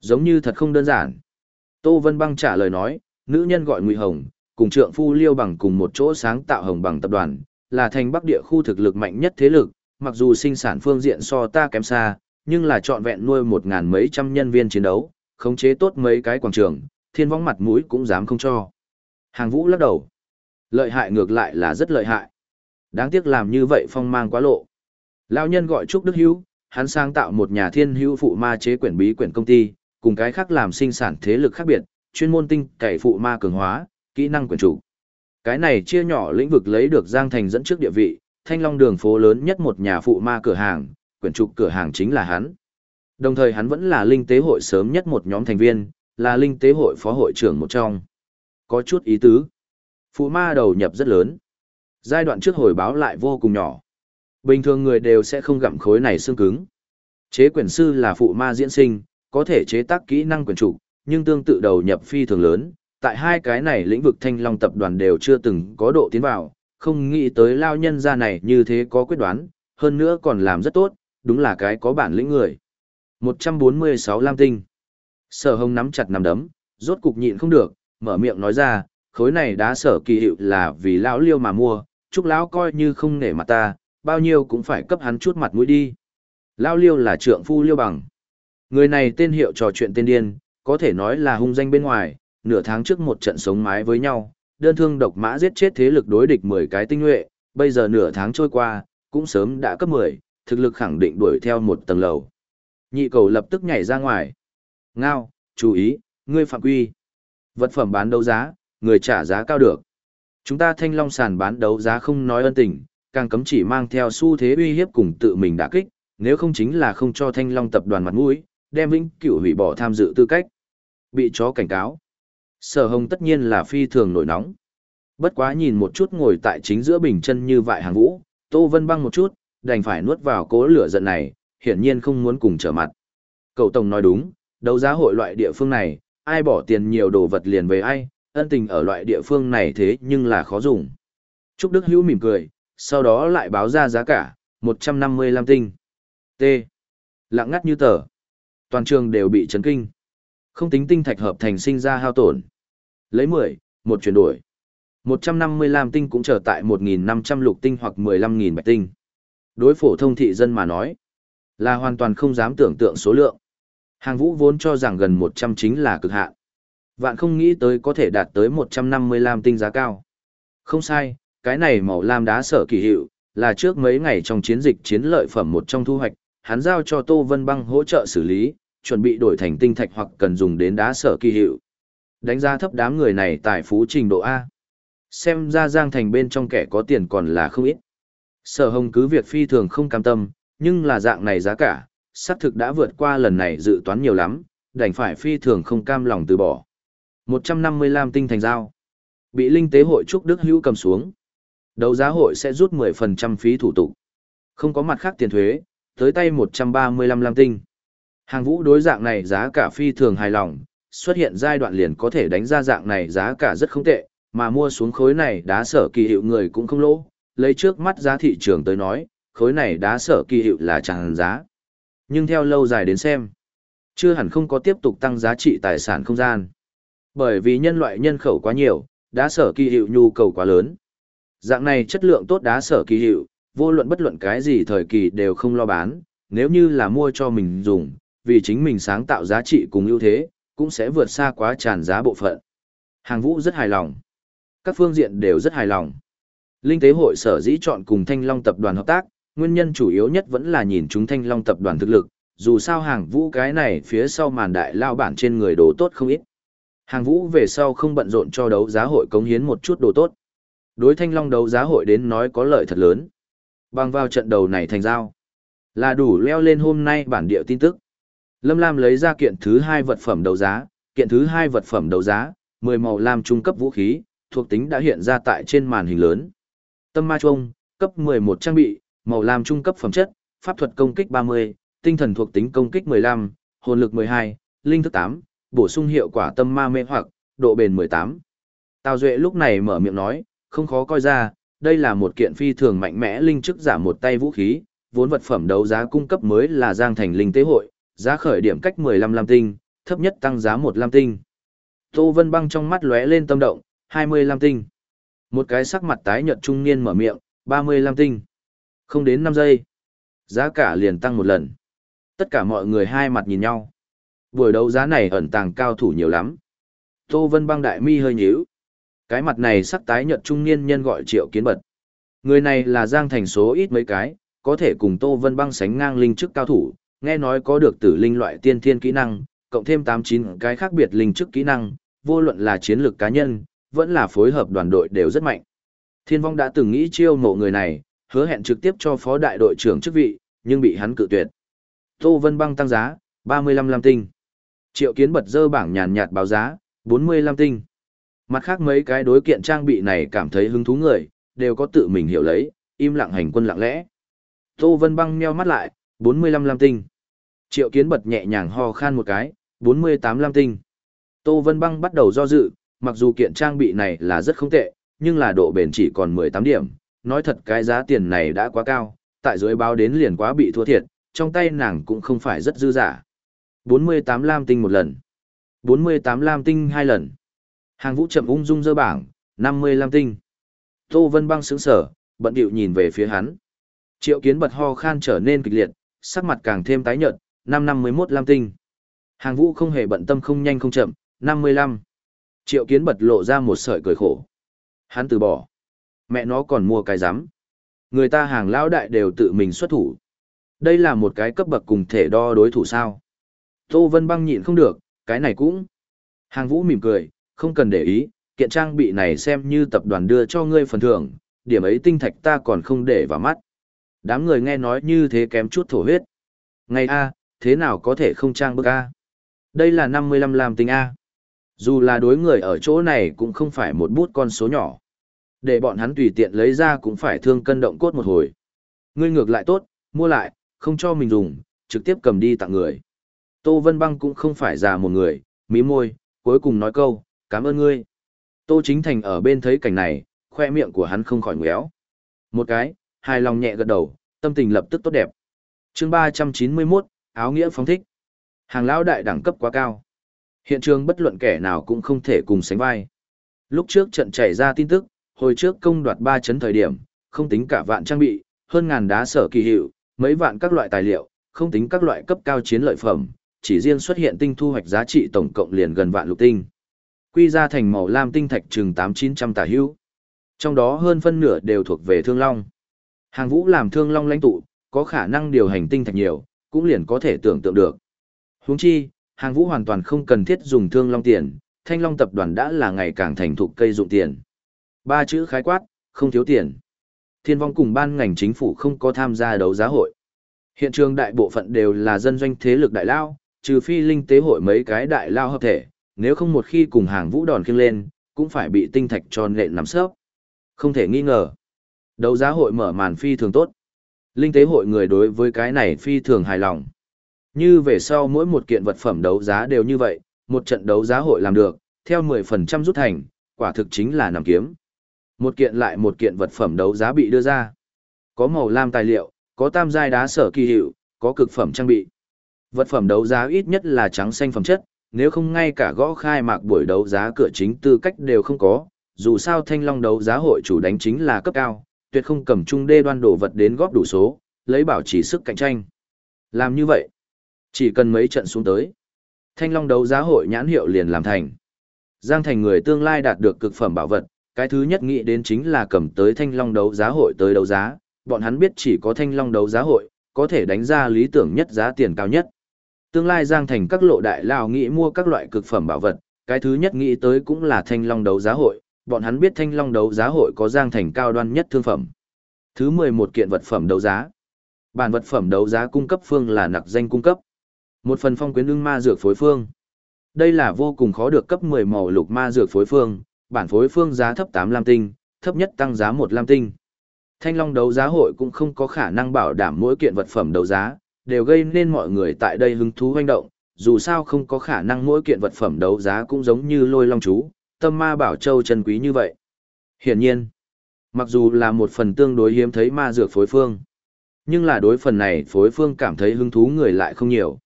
Giống như thật không đơn giản. Tô Vân Băng trả lời nói, nữ nhân gọi Ngụy Hồng, cùng trượng phu Liêu Bằng cùng một chỗ sáng tạo Hồng Bằng tập đoàn, là thành Bắc địa khu thực lực mạnh nhất thế lực, mặc dù sinh sản phương diện so ta kém xa, nhưng là trọn vẹn nuôi một ngàn mấy trăm nhân viên chiến đấu, khống chế tốt mấy cái quảng trường, thiên võng mặt mũi cũng dám không cho. Hàng vũ lắc đầu. Lợi hại ngược lại là rất lợi hại. Đáng tiếc làm như vậy phong mang quá lộ. Lão nhân gọi Trúc Đức Hữu, hắn sáng tạo một nhà thiên hữu phụ ma chế quyển bí quyển công ty, cùng cái khác làm sinh sản thế lực khác biệt, chuyên môn tinh cày phụ ma cường hóa, kỹ năng quyển chủ. Cái này chia nhỏ lĩnh vực lấy được Giang Thành dẫn trước địa vị, thanh long đường phố lớn nhất một nhà phụ ma cửa hàng, quyển trục cửa hàng chính là hắn. Đồng thời hắn vẫn là linh tế hội sớm nhất một nhóm thành viên, là linh tế hội phó hội trưởng một trong. Có chút ý tứ. Phụ ma đầu nhập rất lớn. Giai đoạn trước hồi báo lại vô cùng nhỏ. Bình thường người đều sẽ không gặm khối này xương cứng. Chế quyển sư là phụ ma diễn sinh, có thể chế tác kỹ năng quyển trục, nhưng tương tự đầu nhập phi thường lớn. Tại hai cái này lĩnh vực thanh long tập đoàn đều chưa từng có độ tiến vào, không nghĩ tới lao nhân gia này như thế có quyết đoán, hơn nữa còn làm rất tốt, đúng là cái có bản lĩnh người. 146 Lam Tinh Sở hồng nắm chặt nắm đấm, rốt cục nhịn không được, mở miệng nói ra, khối này đá sở kỳ hiệu là vì lão liêu mà mua, chúc lão coi như không nể mặt ta, bao nhiêu cũng phải cấp hắn chút mặt mũi đi. Lão liêu là trượng phu liêu bằng. Người này tên hiệu trò chuyện tên điên, có thể nói là hung danh bên ngoài, nửa tháng trước một trận sống mái với nhau, đơn thương độc mã giết chết thế lực đối địch 10 cái tinh nhuệ, bây giờ nửa tháng trôi qua, cũng sớm đã cấp 10, thực lực khẳng định đuổi theo một tầng lầu. Nhị cầu lập tức nhảy ra ngoài. Ngao, chú ý, ngươi phạm quy. Vật phẩm bán đấu giá, người trả giá cao được. Chúng ta thanh long sàn bán đấu giá không nói ân tình, càng cấm chỉ mang theo xu thế uy hiếp cùng tự mình đã kích, nếu không chính là không cho thanh long tập đoàn mặt mũi, đem vĩnh cửu hủy bỏ tham dự tư cách. Bị chó cảnh cáo. Sở hồng tất nhiên là phi thường nổi nóng. Bất quá nhìn một chút ngồi tại chính giữa bình chân như vại hàng vũ, Tô Vân băng một chút, đành phải nuốt vào cố lửa giận này, hiển nhiên không muốn cùng trở mặt. Cậu Tổng nói đúng, đấu giá hội loại địa phương này, ai bỏ tiền nhiều đồ vật liền về ai, ân tình ở loại địa phương này thế nhưng là khó dùng. Trúc Đức Hữu mỉm cười, sau đó lại báo ra giá cả, 155 tinh. T. Lặng ngắt như tờ. Toàn trường đều bị chấn kinh. Không tính tinh thạch hợp thành sinh ra hao tổn. Lấy 10, một chuyển đổi. 155 tinh cũng trở tại 1.500 lục tinh hoặc 15.000 bạch tinh. Đối phổ thông thị dân mà nói, là hoàn toàn không dám tưởng tượng số lượng. Hàng vũ vốn cho rằng gần 100 chính là cực hạn. Vạn không nghĩ tới có thể đạt tới 150 lam tinh giá cao. Không sai, cái này màu lam đá sở kỳ hiệu, là trước mấy ngày trong chiến dịch chiến lợi phẩm một trong thu hoạch, hắn giao cho Tô Vân Băng hỗ trợ xử lý, chuẩn bị đổi thành tinh thạch hoặc cần dùng đến đá sở kỳ hiệu. Đánh giá thấp đám người này tài phú trình độ A. Xem ra Giang Thành bên trong kẻ có tiền còn là không ít. Sở hồng cứ việc phi thường không cam tâm, nhưng là dạng này giá cả, xác thực đã vượt qua lần này dự toán nhiều lắm, đành phải phi thường không cam lòng từ bỏ. 155 tinh thành giao. Bị linh tế hội Trúc Đức Hữu cầm xuống. Đấu giá hội sẽ rút 10% phí thủ tục. Không có mặt khác tiền thuế, tới tay 135 lam tinh. Hàng vũ đối dạng này giá cả phi thường hài lòng, xuất hiện giai đoạn liền có thể đánh ra dạng này giá cả rất không tệ, mà mua xuống khối này đá sở kỳ hiệu người cũng không lỗ, lấy trước mắt giá thị trường tới nói, khối này đá sở kỳ hiệu là tràn giá. Nhưng theo lâu dài đến xem, chưa hẳn không có tiếp tục tăng giá trị tài sản không gian. Bởi vì nhân loại nhân khẩu quá nhiều, đá sở kỳ hiệu nhu cầu quá lớn. Dạng này chất lượng tốt đá sở kỳ hiệu, vô luận bất luận cái gì thời kỳ đều không lo bán, nếu như là mua cho mình dùng, vì chính mình sáng tạo giá trị cùng ưu thế, cũng sẽ vượt xa quá tràn giá bộ phận. Hàng vũ rất hài lòng. Các phương diện đều rất hài lòng. Linh tế hội sở dĩ chọn cùng Thanh Long tập đoàn hợp tác, nguyên nhân chủ yếu nhất vẫn là nhìn chúng Thanh Long tập đoàn thực lực, dù sao hàng vũ cái này phía sau màn đại lao bản trên người đồ tốt không ít. Hàng vũ về sau không bận rộn cho đấu giá hội cống hiến một chút đồ tốt. Đối Thanh Long đấu giá hội đến nói có lợi thật lớn. Bằng vào trận đầu này thành giao. Là đủ leo lên hôm nay bản địa tin tức. Lâm Lam lấy ra kiện thứ hai vật phẩm đấu giá, kiện thứ hai vật phẩm đấu giá, 10 màu lam trung cấp vũ khí, thuộc tính đã hiện ra tại trên màn hình lớn. Tâm ma trung, cấp 11 trang bị, màu lam trung cấp phẩm chất, pháp thuật công kích 30, tinh thần thuộc tính công kích 15, hồn lực 12, linh thức 8, bổ sung hiệu quả tâm ma mê hoặc, độ bền 18. Tào Duệ lúc này mở miệng nói, không khó coi ra, đây là một kiện phi thường mạnh mẽ linh chức giả một tay vũ khí, vốn vật phẩm đấu giá cung cấp mới là Giang Thành Linh Tế Hội, giá khởi điểm cách 15 lam tinh, thấp nhất tăng giá 1 lam tinh. Tô Vân Băng trong mắt lóe lên tâm động, 20 lam tinh. Một cái sắc mặt tái nhợt trung niên mở miệng, 30 lam tinh. Không đến 5 giây, giá cả liền tăng một lần. Tất cả mọi người hai mặt nhìn nhau. Buổi đấu giá này ẩn tàng cao thủ nhiều lắm. Tô Vân Băng đại mi hơi nhíu. Cái mặt này sắc tái nhợt trung niên nhân gọi Triệu Kiến Bật. Người này là Giang Thành số ít mấy cái, có thể cùng Tô Vân Băng sánh ngang linh chức cao thủ, nghe nói có được tử linh loại tiên thiên kỹ năng, cộng thêm 89 cái khác biệt linh chức kỹ năng, vô luận là chiến lược cá nhân, vẫn là phối hợp đoàn đội đều rất mạnh. Thiên Vong đã từng nghĩ chiêu mộ người này, hứa hẹn trực tiếp cho phó đại đội trưởng chức vị, nhưng bị hắn cự tuyệt. Tô Vân Băng tăng giá, 35 lam tinh. Triệu Kiến bật dơ bảng nhàn nhạt báo giá, 45 lam tinh. Mặt khác mấy cái đối kiện trang bị này cảm thấy hứng thú người, đều có tự mình hiểu lấy, im lặng hành quân lặng lẽ. Tô Vân Băng meo mắt lại, 45 lam tinh. Triệu Kiến bật nhẹ nhàng ho khan một cái, 48 lam tinh. Tô Vân Băng bắt đầu do dự, mặc dù kiện trang bị này là rất không tệ, nhưng là độ bền chỉ còn 18 điểm. Nói thật cái giá tiền này đã quá cao, tại dưới báo đến liền quá bị thua thiệt, trong tay nàng cũng không phải rất dư giả. 48 lam tinh một lần. 48 lam tinh hai lần. Hàng vũ chậm ung dung dơ bảng, 50 lam tinh. Tô Vân Băng sững sở, bận điệu nhìn về phía hắn. Triệu kiến bật ho khan trở nên kịch liệt, sắc mặt càng thêm tái nhợt, 551 lam tinh. Hàng vũ không hề bận tâm không nhanh không chậm, 55. Triệu kiến bật lộ ra một sợi cười khổ. Hắn từ bỏ. Mẹ nó còn mua cái rắm Người ta hàng lão đại đều tự mình xuất thủ. Đây là một cái cấp bậc cùng thể đo đối thủ sao. Tô Vân Băng nhịn không được, cái này cũng. Hàng vũ mỉm cười, không cần để ý, kiện trang bị này xem như tập đoàn đưa cho ngươi phần thưởng, điểm ấy tinh thạch ta còn không để vào mắt. Đám người nghe nói như thế kém chút thổ huyết. Ngày A, thế nào có thể không trang bức A? Đây là 55 làm tinh A. Dù là đối người ở chỗ này cũng không phải một bút con số nhỏ. Để bọn hắn tùy tiện lấy ra cũng phải thương cân động cốt một hồi. Ngươi ngược lại tốt, mua lại, không cho mình dùng, trực tiếp cầm đi tặng người. Tô Vân Băng cũng không phải già một người, mí môi, cuối cùng nói câu, cảm ơn ngươi. Tô Chính Thành ở bên thấy cảnh này, khoe miệng của hắn không khỏi ngéo. Một cái, hài lòng nhẹ gật đầu, tâm tình lập tức tốt đẹp. chương 391, áo nghĩa phóng thích. Hàng lão đại đẳng cấp quá cao. Hiện trường bất luận kẻ nào cũng không thể cùng sánh vai. Lúc trước trận chảy ra tin tức, hồi trước công đoạt ba chấn thời điểm, không tính cả vạn trang bị, hơn ngàn đá sở kỳ hiệu, mấy vạn các loại tài liệu, không tính các loại cấp cao chiến lợi phẩm, chỉ riêng xuất hiện tinh thu hoạch giá trị tổng cộng liền gần vạn lục tinh. Quy ra thành màu lam tinh thạch chừng 8900 tà hữu. Trong đó hơn phân nửa đều thuộc về Thương Long. Hàng Vũ làm Thương Long lãnh tụ, có khả năng điều hành tinh thạch nhiều, cũng liền có thể tưởng tượng được. Huống chi, Hàng Vũ hoàn toàn không cần thiết dùng Thương Long tiền, Thanh Long tập đoàn đã là ngày càng thành thục cây dụng tiền. Ba chữ khái quát, không thiếu tiền. Thiên vong cùng ban ngành chính phủ không có tham gia đấu giá hội. Hiện trường đại bộ phận đều là dân doanh thế lực đại lao, trừ phi linh tế hội mấy cái đại lao hợp thể, nếu không một khi cùng hàng vũ đòn khiêng lên, cũng phải bị tinh thạch tròn lệ nắm sớp. Không thể nghi ngờ. Đấu giá hội mở màn phi thường tốt. Linh tế hội người đối với cái này phi thường hài lòng. Như về sau mỗi một kiện vật phẩm đấu giá đều như vậy, một trận đấu giá hội làm được, theo 10% rút thành, quả thực chính là nằm kiếm. Một kiện lại một kiện vật phẩm đấu giá bị đưa ra. Có màu lam tài liệu, có tam giai đá sở kỳ hiệu, có cực phẩm trang bị. Vật phẩm đấu giá ít nhất là trắng xanh phẩm chất, nếu không ngay cả gõ khai mạc buổi đấu giá cửa chính tư cách đều không có, dù sao thanh long đấu giá hội chủ đánh chính là cấp cao, tuyệt không cầm trung đê đoan đồ vật đến góp đủ số, lấy bảo trì sức cạnh tranh. Làm như vậy, chỉ cần mấy trận xuống tới. Thanh long đấu giá hội nhãn hiệu liền làm thành. Giang thành người tương lai đạt được cực phẩm bảo vật, cái thứ nhất nghĩ đến chính là cầm tới thanh long đấu giá hội tới đấu giá, bọn hắn biết chỉ có thanh long đấu giá hội, có thể đánh ra lý tưởng nhất giá tiền cao nhất. Tương lai giang thành các lộ đại lao nghĩ mua các loại cực phẩm bảo vật, cái thứ nhất nghĩ tới cũng là thanh long đấu giá hội, bọn hắn biết thanh long đấu giá hội có giang thành cao đoan nhất thương phẩm. Thứ 11 kiện vật phẩm đấu giá. Bản vật phẩm đấu giá cung cấp phương là nặc danh cung cấp. Một phần phong quyến ưng ma dược phối phương. Đây là vô cùng khó được cấp 10 màu lục ma dược phối phương, bản phối phương giá thấp tám lam tinh, thấp nhất tăng giá một lam tinh. Thanh Long đấu giá hội cũng không có khả năng bảo đảm mỗi kiện vật phẩm đấu giá, đều gây nên mọi người tại đây hứng thú hoành động, dù sao không có khả năng mỗi kiện vật phẩm đấu giá cũng giống như lôi long chú, tâm ma bảo châu chân quý như vậy. Hiển nhiên, mặc dù là một phần tương đối hiếm thấy ma dược phối phương, nhưng là đối phần này phối phương cảm thấy hứng thú người lại không nhiều.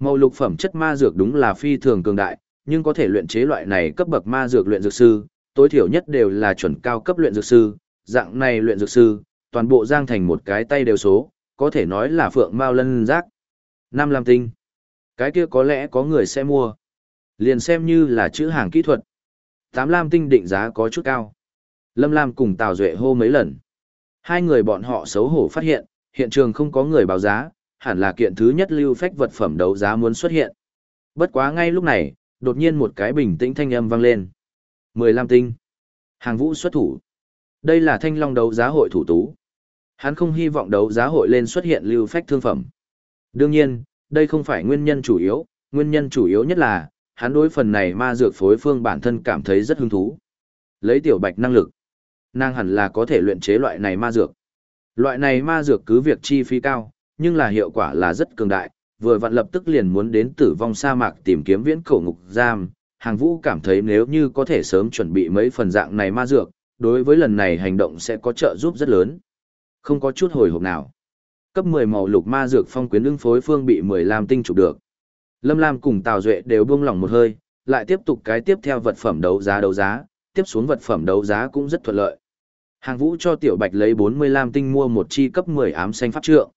Màu lục phẩm chất ma dược đúng là phi thường cường đại, nhưng có thể luyện chế loại này cấp bậc ma dược luyện dược sư, tối thiểu nhất đều là chuẩn cao cấp luyện dược sư, dạng này luyện dược sư, toàn bộ giang thành một cái tay đều số, có thể nói là phượng mao lân giác. Năm lam tinh. Cái kia có lẽ có người sẽ mua. Liền xem như là chữ hàng kỹ thuật. Tám lam tinh định giá có chút cao. Lâm Lam cùng Tào Duệ hô mấy lần. Hai người bọn họ xấu hổ phát hiện, hiện trường không có người báo giá, hẳn là kiện thứ nhất lưu phách vật phẩm đấu giá muốn xuất hiện. Bất quá ngay lúc này, đột nhiên một cái bình tĩnh thanh âm vang lên. Mười lam tinh. Hàng vũ xuất thủ. Đây là thanh long đấu giá hội thủ tú. Hắn không hy vọng đấu giá hội lên xuất hiện lưu phách thương phẩm. Đương nhiên, đây không phải nguyên nhân chủ yếu, nguyên nhân chủ yếu nhất là, hắn đối phần này ma dược phối phương bản thân cảm thấy rất hứng thú. Lấy tiểu bạch năng lực, nàng hẳn là có thể luyện chế loại này ma dược. Loại này ma dược cứ việc chi phí cao, nhưng là hiệu quả là rất cường đại, vừa vặn lập tức liền muốn đến tử vong sa mạc tìm kiếm viễn cổ ngục giam. Hàng vũ cảm thấy nếu như có thể sớm chuẩn bị mấy phần dạng này ma dược, đối với lần này hành động sẽ có trợ giúp rất lớn. Không có chút hồi hộp nào. Cấp 10 màu lục ma dược phong quyến ứng phối phương bị 10 lam tinh chụp được. Lâm Lam cùng Tào Duệ đều buông lỏng một hơi, lại tiếp tục cái tiếp theo vật phẩm đấu giá đấu giá, tiếp xuống vật phẩm đấu giá cũng rất thuận lợi. Hàng Vũ cho Tiểu Bạch lấy 40 lam tinh mua một chi cấp 10 ám xanh pháp trượng.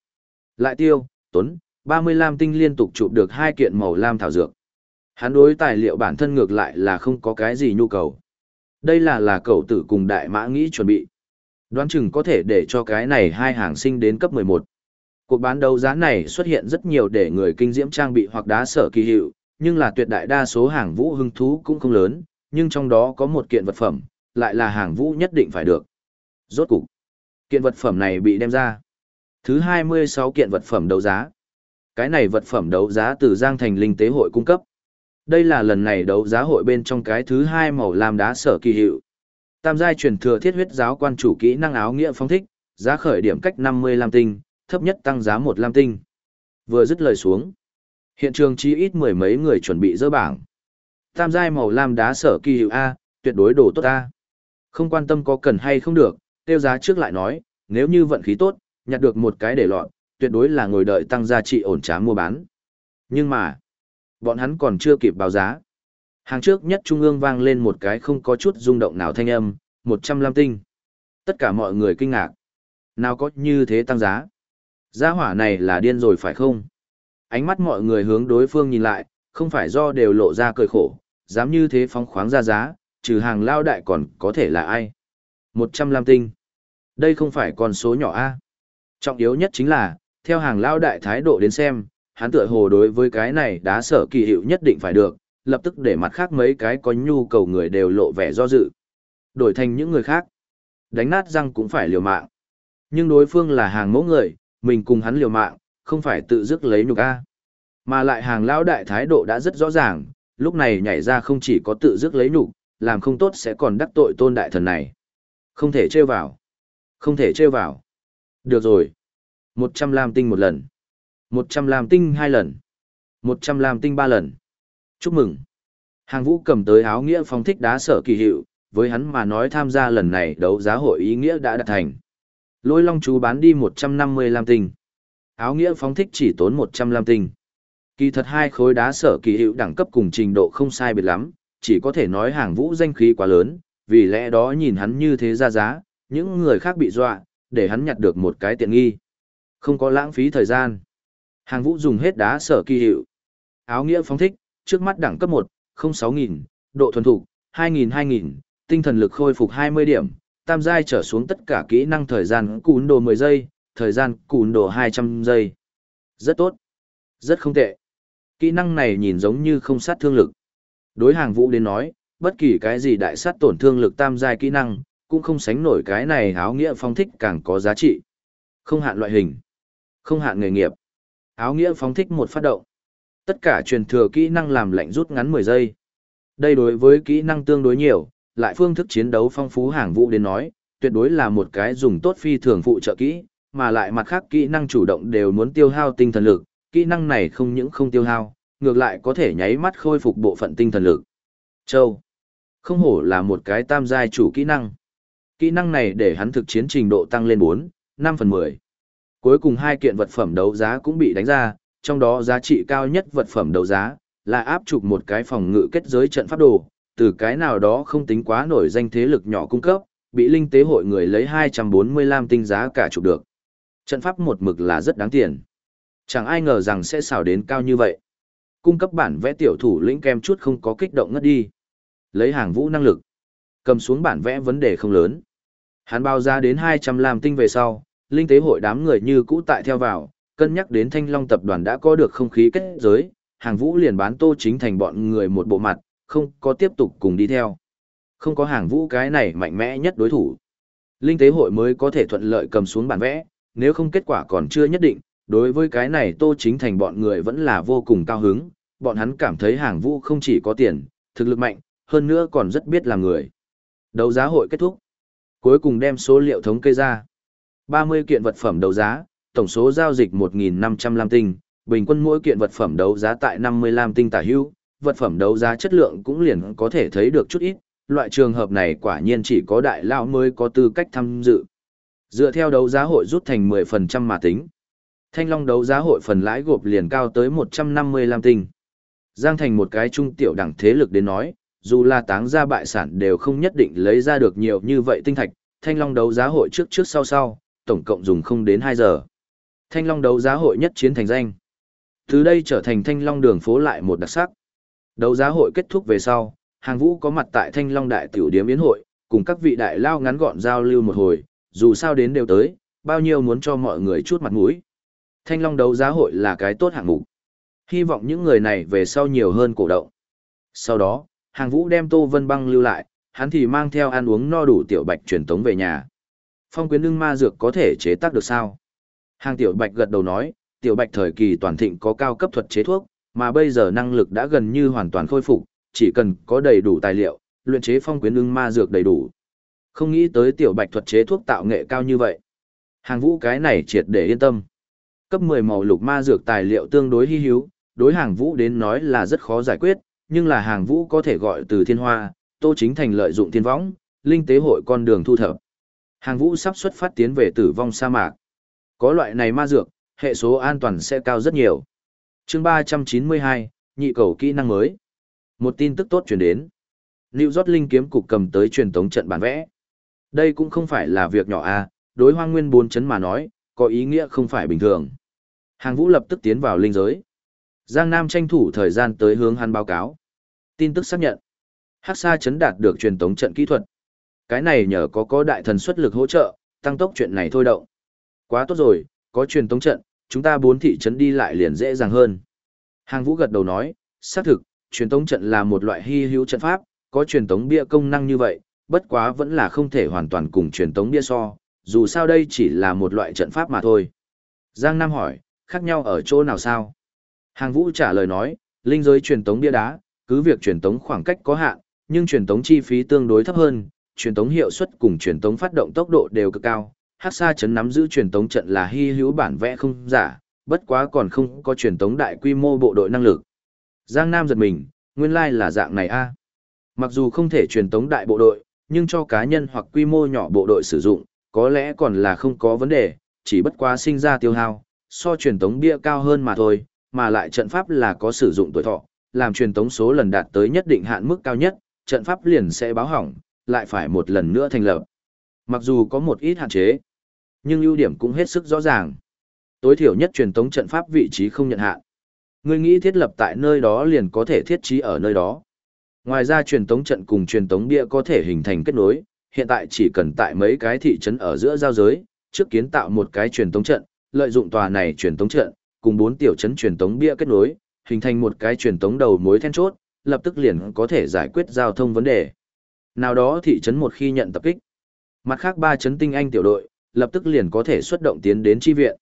Lại tiêu, Tuấn, 30 lam tinh liên tục chụp được hai kiện màu lam thảo dược. Hắn đối tài liệu bản thân ngược lại là không có cái gì nhu cầu. Đây là là cậu tử cùng đại mã nghĩ chuẩn bị. Đoán chừng có thể để cho cái này hai hàng sinh đến cấp 11. Cuộc bán đấu giá này xuất hiện rất nhiều để người kinh diễm trang bị hoặc đá sở kỳ hiệu, nhưng là tuyệt đại đa số hàng vũ hưng thú cũng không lớn, nhưng trong đó có một kiện vật phẩm, lại là hàng vũ nhất định phải được. Rốt cục, kiện vật phẩm này bị đem ra. Thứ 26 kiện vật phẩm đấu giá. Cái này vật phẩm đấu giá từ Giang Thành Linh Tế Hội cung cấp. Đây là lần này đấu giá hội bên trong cái thứ hai màu lam đá sở kỳ hiệu. Tam giai truyền thừa thiết huyết giáo quan chủ kỹ năng áo nghĩa phong thích, giá khởi điểm cách 50 lam tinh, thấp nhất tăng giá 1 lam tinh. Vừa dứt lời xuống, hiện trường chỉ ít mười mấy người chuẩn bị dỡ bảng. Tam giai màu lam đá sở kỳ hiệu A, tuyệt đối đồ tốt A. Không quan tâm có cần hay không được, tiêu giá trước lại nói, nếu như vận khí tốt, nhặt được một cái để lọt, tuyệt đối là ngồi đợi tăng giá trị ổn trá mua bán. Nhưng mà, bọn hắn còn chưa kịp báo giá. Hàng trước nhất trung ương vang lên một cái không có chút rung động nào thanh âm, 100 lam tinh. Tất cả mọi người kinh ngạc. Nào có như thế tăng giá? Giá hỏa này là điên rồi phải không? Ánh mắt mọi người hướng đối phương nhìn lại, không phải do đều lộ ra cười khổ, dám như thế phóng khoáng ra giá, trừ hàng lao đại còn có thể là ai? Một trăm lam tinh. Đây không phải con số nhỏ A. Trọng yếu nhất chính là, theo hàng lao đại thái độ đến xem, hắn tựa hồ đối với cái này đá sở kỳ hiệu nhất định phải được, lập tức để mặt khác mấy cái có nhu cầu người đều lộ vẻ do dự. Đổi thành những người khác. Đánh nát răng cũng phải liều mạng. Nhưng đối phương là hàng mẫu người, mình cùng hắn liều mạng, không phải tự dứt lấy nhục A. Mà lại hàng lão đại thái độ đã rất rõ ràng, lúc này nhảy ra không chỉ có tự dứt lấy nhục, làm không tốt sẽ còn đắc tội tôn đại thần này. Không thể trêu vào. Không thể trêu vào. Được rồi. một trăm lam tinh một lần. một trăm lam tinh hai lần. một trăm lam tinh ba lần. Chúc mừng. Hàng vũ cầm tới áo nghĩa phong thích đá sở kỳ hiệu, với hắn mà nói tham gia lần này đấu giá hội ý nghĩa đã đạt thành. Lôi long chú bán đi 150 lam tinh. Áo nghĩa phóng thích chỉ tốn 100 lam tinh. Kỳ thật hai khối đá sở kỳ hiệu đẳng cấp cùng trình độ không sai biệt lắm, chỉ có thể nói hàng vũ danh khí quá lớn, vì lẽ đó nhìn hắn như thế ra giá, những người khác bị dọa, để hắn nhặt được một cái tiện nghi. Không có lãng phí thời gian. Hàng vũ dùng hết đá sở kỳ hiệu. Áo nghĩa phóng thích, trước mắt đẳng cấp 1, 06.000, độ thuần thục, 2.000-2.000, tinh thần lực khôi phục 20 điểm, tam giai trở xuống tất cả kỹ năng thời gian cún đồ 10 giây, thời gian cún đồ 200 giây. Rất tốt. Rất không tệ. Kỹ năng này nhìn giống như không sát thương lực. Đối hàng vũ đến nói, bất kỳ cái gì đại sát tổn thương lực tam giai kỹ năng, cũng không sánh nổi cái này áo nghĩa phong thích càng có giá trị. Không hạn loại hình. Không hạn nghề nghiệp. Áo nghĩa phóng thích một phát động. Tất cả truyền thừa kỹ năng làm lạnh rút ngắn 10 giây. Đây đối với kỹ năng tương đối nhiều, lại phương thức chiến đấu phong phú hàng vũ đến nói, tuyệt đối là một cái dùng tốt phi thường phụ trợ kỹ, mà lại mặt khác kỹ năng chủ động đều muốn tiêu hao tinh thần lực, kỹ năng này không những không tiêu hao, ngược lại có thể nháy mắt khôi phục bộ phận tinh thần lực. Châu. Không hổ là một cái tam giai chủ kỹ năng. Kỹ năng này để hắn thực chiến trình độ tăng lên 4, 5 phần 10. Cuối cùng hai kiện vật phẩm đấu giá cũng bị đánh ra, trong đó giá trị cao nhất vật phẩm đấu giá là áp chụp một cái phòng ngự kết giới trận pháp đồ, từ cái nào đó không tính quá nổi danh thế lực nhỏ cung cấp, bị linh tế hội người lấy 245 tinh giá cả chụp được. Trận pháp một mực là rất đáng tiền. Chẳng ai ngờ rằng sẽ xào đến cao như vậy. Cung cấp bản vẽ tiểu thủ lĩnh kem chút không có kích động ngất đi. Lấy hàng vũ năng lực. Cầm xuống bản vẽ vấn đề không lớn. Hắn bao ra đến 200 làm tinh về sau, linh tế hội đám người như cũ tại theo vào, cân nhắc đến thanh long tập đoàn đã có được không khí kết giới, hàng vũ liền bán tô chính thành bọn người một bộ mặt, không có tiếp tục cùng đi theo. Không có hàng vũ cái này mạnh mẽ nhất đối thủ. Linh tế hội mới có thể thuận lợi cầm xuống bản vẽ, nếu không kết quả còn chưa nhất định, đối với cái này Tô Chính Thành bọn người vẫn là vô cùng cao hứng, bọn hắn cảm thấy hàng vũ không chỉ có tiền, thực lực mạnh, hơn nữa còn rất biết làm người. Đấu giá hội kết thúc. Cuối cùng đem số liệu thống kê ra. 30 kiện vật phẩm đấu giá, tổng số giao dịch 1.500 lam tinh, bình quân mỗi kiện vật phẩm đấu giá tại 50 lam tinh tả hữu, vật phẩm đấu giá chất lượng cũng liền có thể thấy được chút ít, loại trường hợp này quả nhiên chỉ có đại lão mới có tư cách tham dự. Dựa theo đấu giá hội rút thành 10% mà tính. Thanh Long đấu giá hội phần lãi gộp liền cao tới 150 lam tinh. Giang thành một cái trung tiểu đẳng thế lực đến nói, dù là táng ra bại sản đều không nhất định lấy ra được nhiều như vậy tinh thạch, Thanh Long đấu giá hội trước trước sau sau, tổng cộng dùng không đến 2 giờ. Thanh Long đấu giá hội nhất chiến thành danh. Từ đây trở thành Thanh Long đường phố lại một đặc sắc. Đấu giá hội kết thúc về sau, hàng vũ có mặt tại Thanh Long Đại Tiểu Điếm Yến hội, cùng các vị đại lao ngắn gọn giao lưu một hồi, dù sao đến đều tới, bao nhiêu muốn cho mọi người chút mặt mũi. Thanh Long đấu giá hội là cái tốt hạng mục. Hy vọng những người này về sau nhiều hơn cổ động. Sau đó, hàng vũ đem Tô Vân Băng lưu lại, hắn thì mang theo ăn uống no đủ tiểu bạch truyền tống về nhà. Phong quyến ưng ma dược có thể chế tác được sao? Hàng tiểu bạch gật đầu nói, tiểu bạch thời kỳ toàn thịnh có cao cấp thuật chế thuốc, mà bây giờ năng lực đã gần như hoàn toàn khôi phục, chỉ cần có đầy đủ tài liệu, luyện chế phong quyến ưng ma dược đầy đủ. Không nghĩ tới tiểu bạch thuật chế thuốc tạo nghệ cao như vậy. Hàng vũ cái này triệt để yên tâm. Cấp 10 màu lục ma dược tài liệu tương đối hy hữu, đối hàng vũ đến nói là rất khó giải quyết, nhưng là hàng vũ có thể gọi từ thiên hoa, tô chính thành lợi dụng thiên võng, linh tế hội con đường thu thập. Hàng vũ sắp xuất phát tiến về tử vong sa mạc. Có loại này ma dược, hệ số an toàn sẽ cao rất nhiều chương ba trăm chín mươi hai nhị cầu kỹ năng mới một tin tức tốt chuyển đến lưu rót linh kiếm cục cầm tới truyền tống trận bản vẽ đây cũng không phải là việc nhỏ à đối hoang nguyên bốn chấn mà nói, có ý nghĩa không phải bình thường. Hàng vũ lập tức tiến vào linh giới. Giang Nam tranh thủ thời gian tới hướng hắn báo cáo. Tin tức xác nhận. Hắc Sa chấn đạt được truyền tống trận kỹ thuật. Cái này nhờ có có đại thần xuất lực hỗ trợ, tăng tốc chuyện này thôi động. Quá tốt rồi, có truyền tống trận, chúng ta bốn thị trấn đi lại liền dễ dàng hơn. Hàng Vũ gật đầu nói, xác thực, truyền tống trận là một loại hy hữu trận pháp, có truyền tống bia công năng như vậy, bất quá vẫn là không thể hoàn toàn cùng truyền tống bia so, dù sao đây chỉ là một loại trận pháp mà thôi. Giang Nam hỏi, khác nhau ở chỗ nào sao? Hàng Vũ trả lời nói, linh giới truyền tống bia đá, cứ việc truyền tống khoảng cách có hạn, nhưng truyền tống chi phí tương đối thấp hơn, truyền tống hiệu suất cùng truyền tống phát động tốc độ đều cực cao. Hắc Sa chấn nắm giữ truyền tống trận là hy hữu bản vẽ không giả, bất quá còn không có truyền tống đại quy mô bộ đội năng lực. Giang Nam giật mình, nguyên lai là dạng này a. Mặc dù không thể truyền tống đại bộ đội, nhưng cho cá nhân hoặc quy mô nhỏ bộ đội sử dụng, có lẽ còn là không có vấn đề, chỉ bất quá sinh ra tiêu hao, so truyền tống bia cao hơn mà thôi, mà lại trận pháp là có sử dụng tuổi thọ, làm truyền tống số lần đạt tới nhất định hạn mức cao nhất, trận pháp liền sẽ báo hỏng, lại phải một lần nữa thành lập. Mặc dù có một ít hạn chế, nhưng ưu điểm cũng hết sức rõ ràng. Tối thiểu nhất truyền tống trận pháp vị trí không nhận hạn. Người nghĩ thiết lập tại nơi đó liền có thể thiết trí ở nơi đó. Ngoài ra truyền tống trận cùng truyền tống bia có thể hình thành kết nối, hiện tại chỉ cần tại mấy cái thị trấn ở giữa giao giới, trước kiến tạo một cái truyền tống trận, lợi dụng tòa này truyền tống trận, cùng bốn tiểu trấn truyền tống bia kết nối, hình thành một cái truyền tống đầu mối then chốt, lập tức liền có thể giải quyết giao thông vấn đề. Nào đó thị trấn một khi nhận tập kích, mặt khác ba chấn tinh anh tiểu đội, lập tức liền có thể xuất động tiến đến chi viện.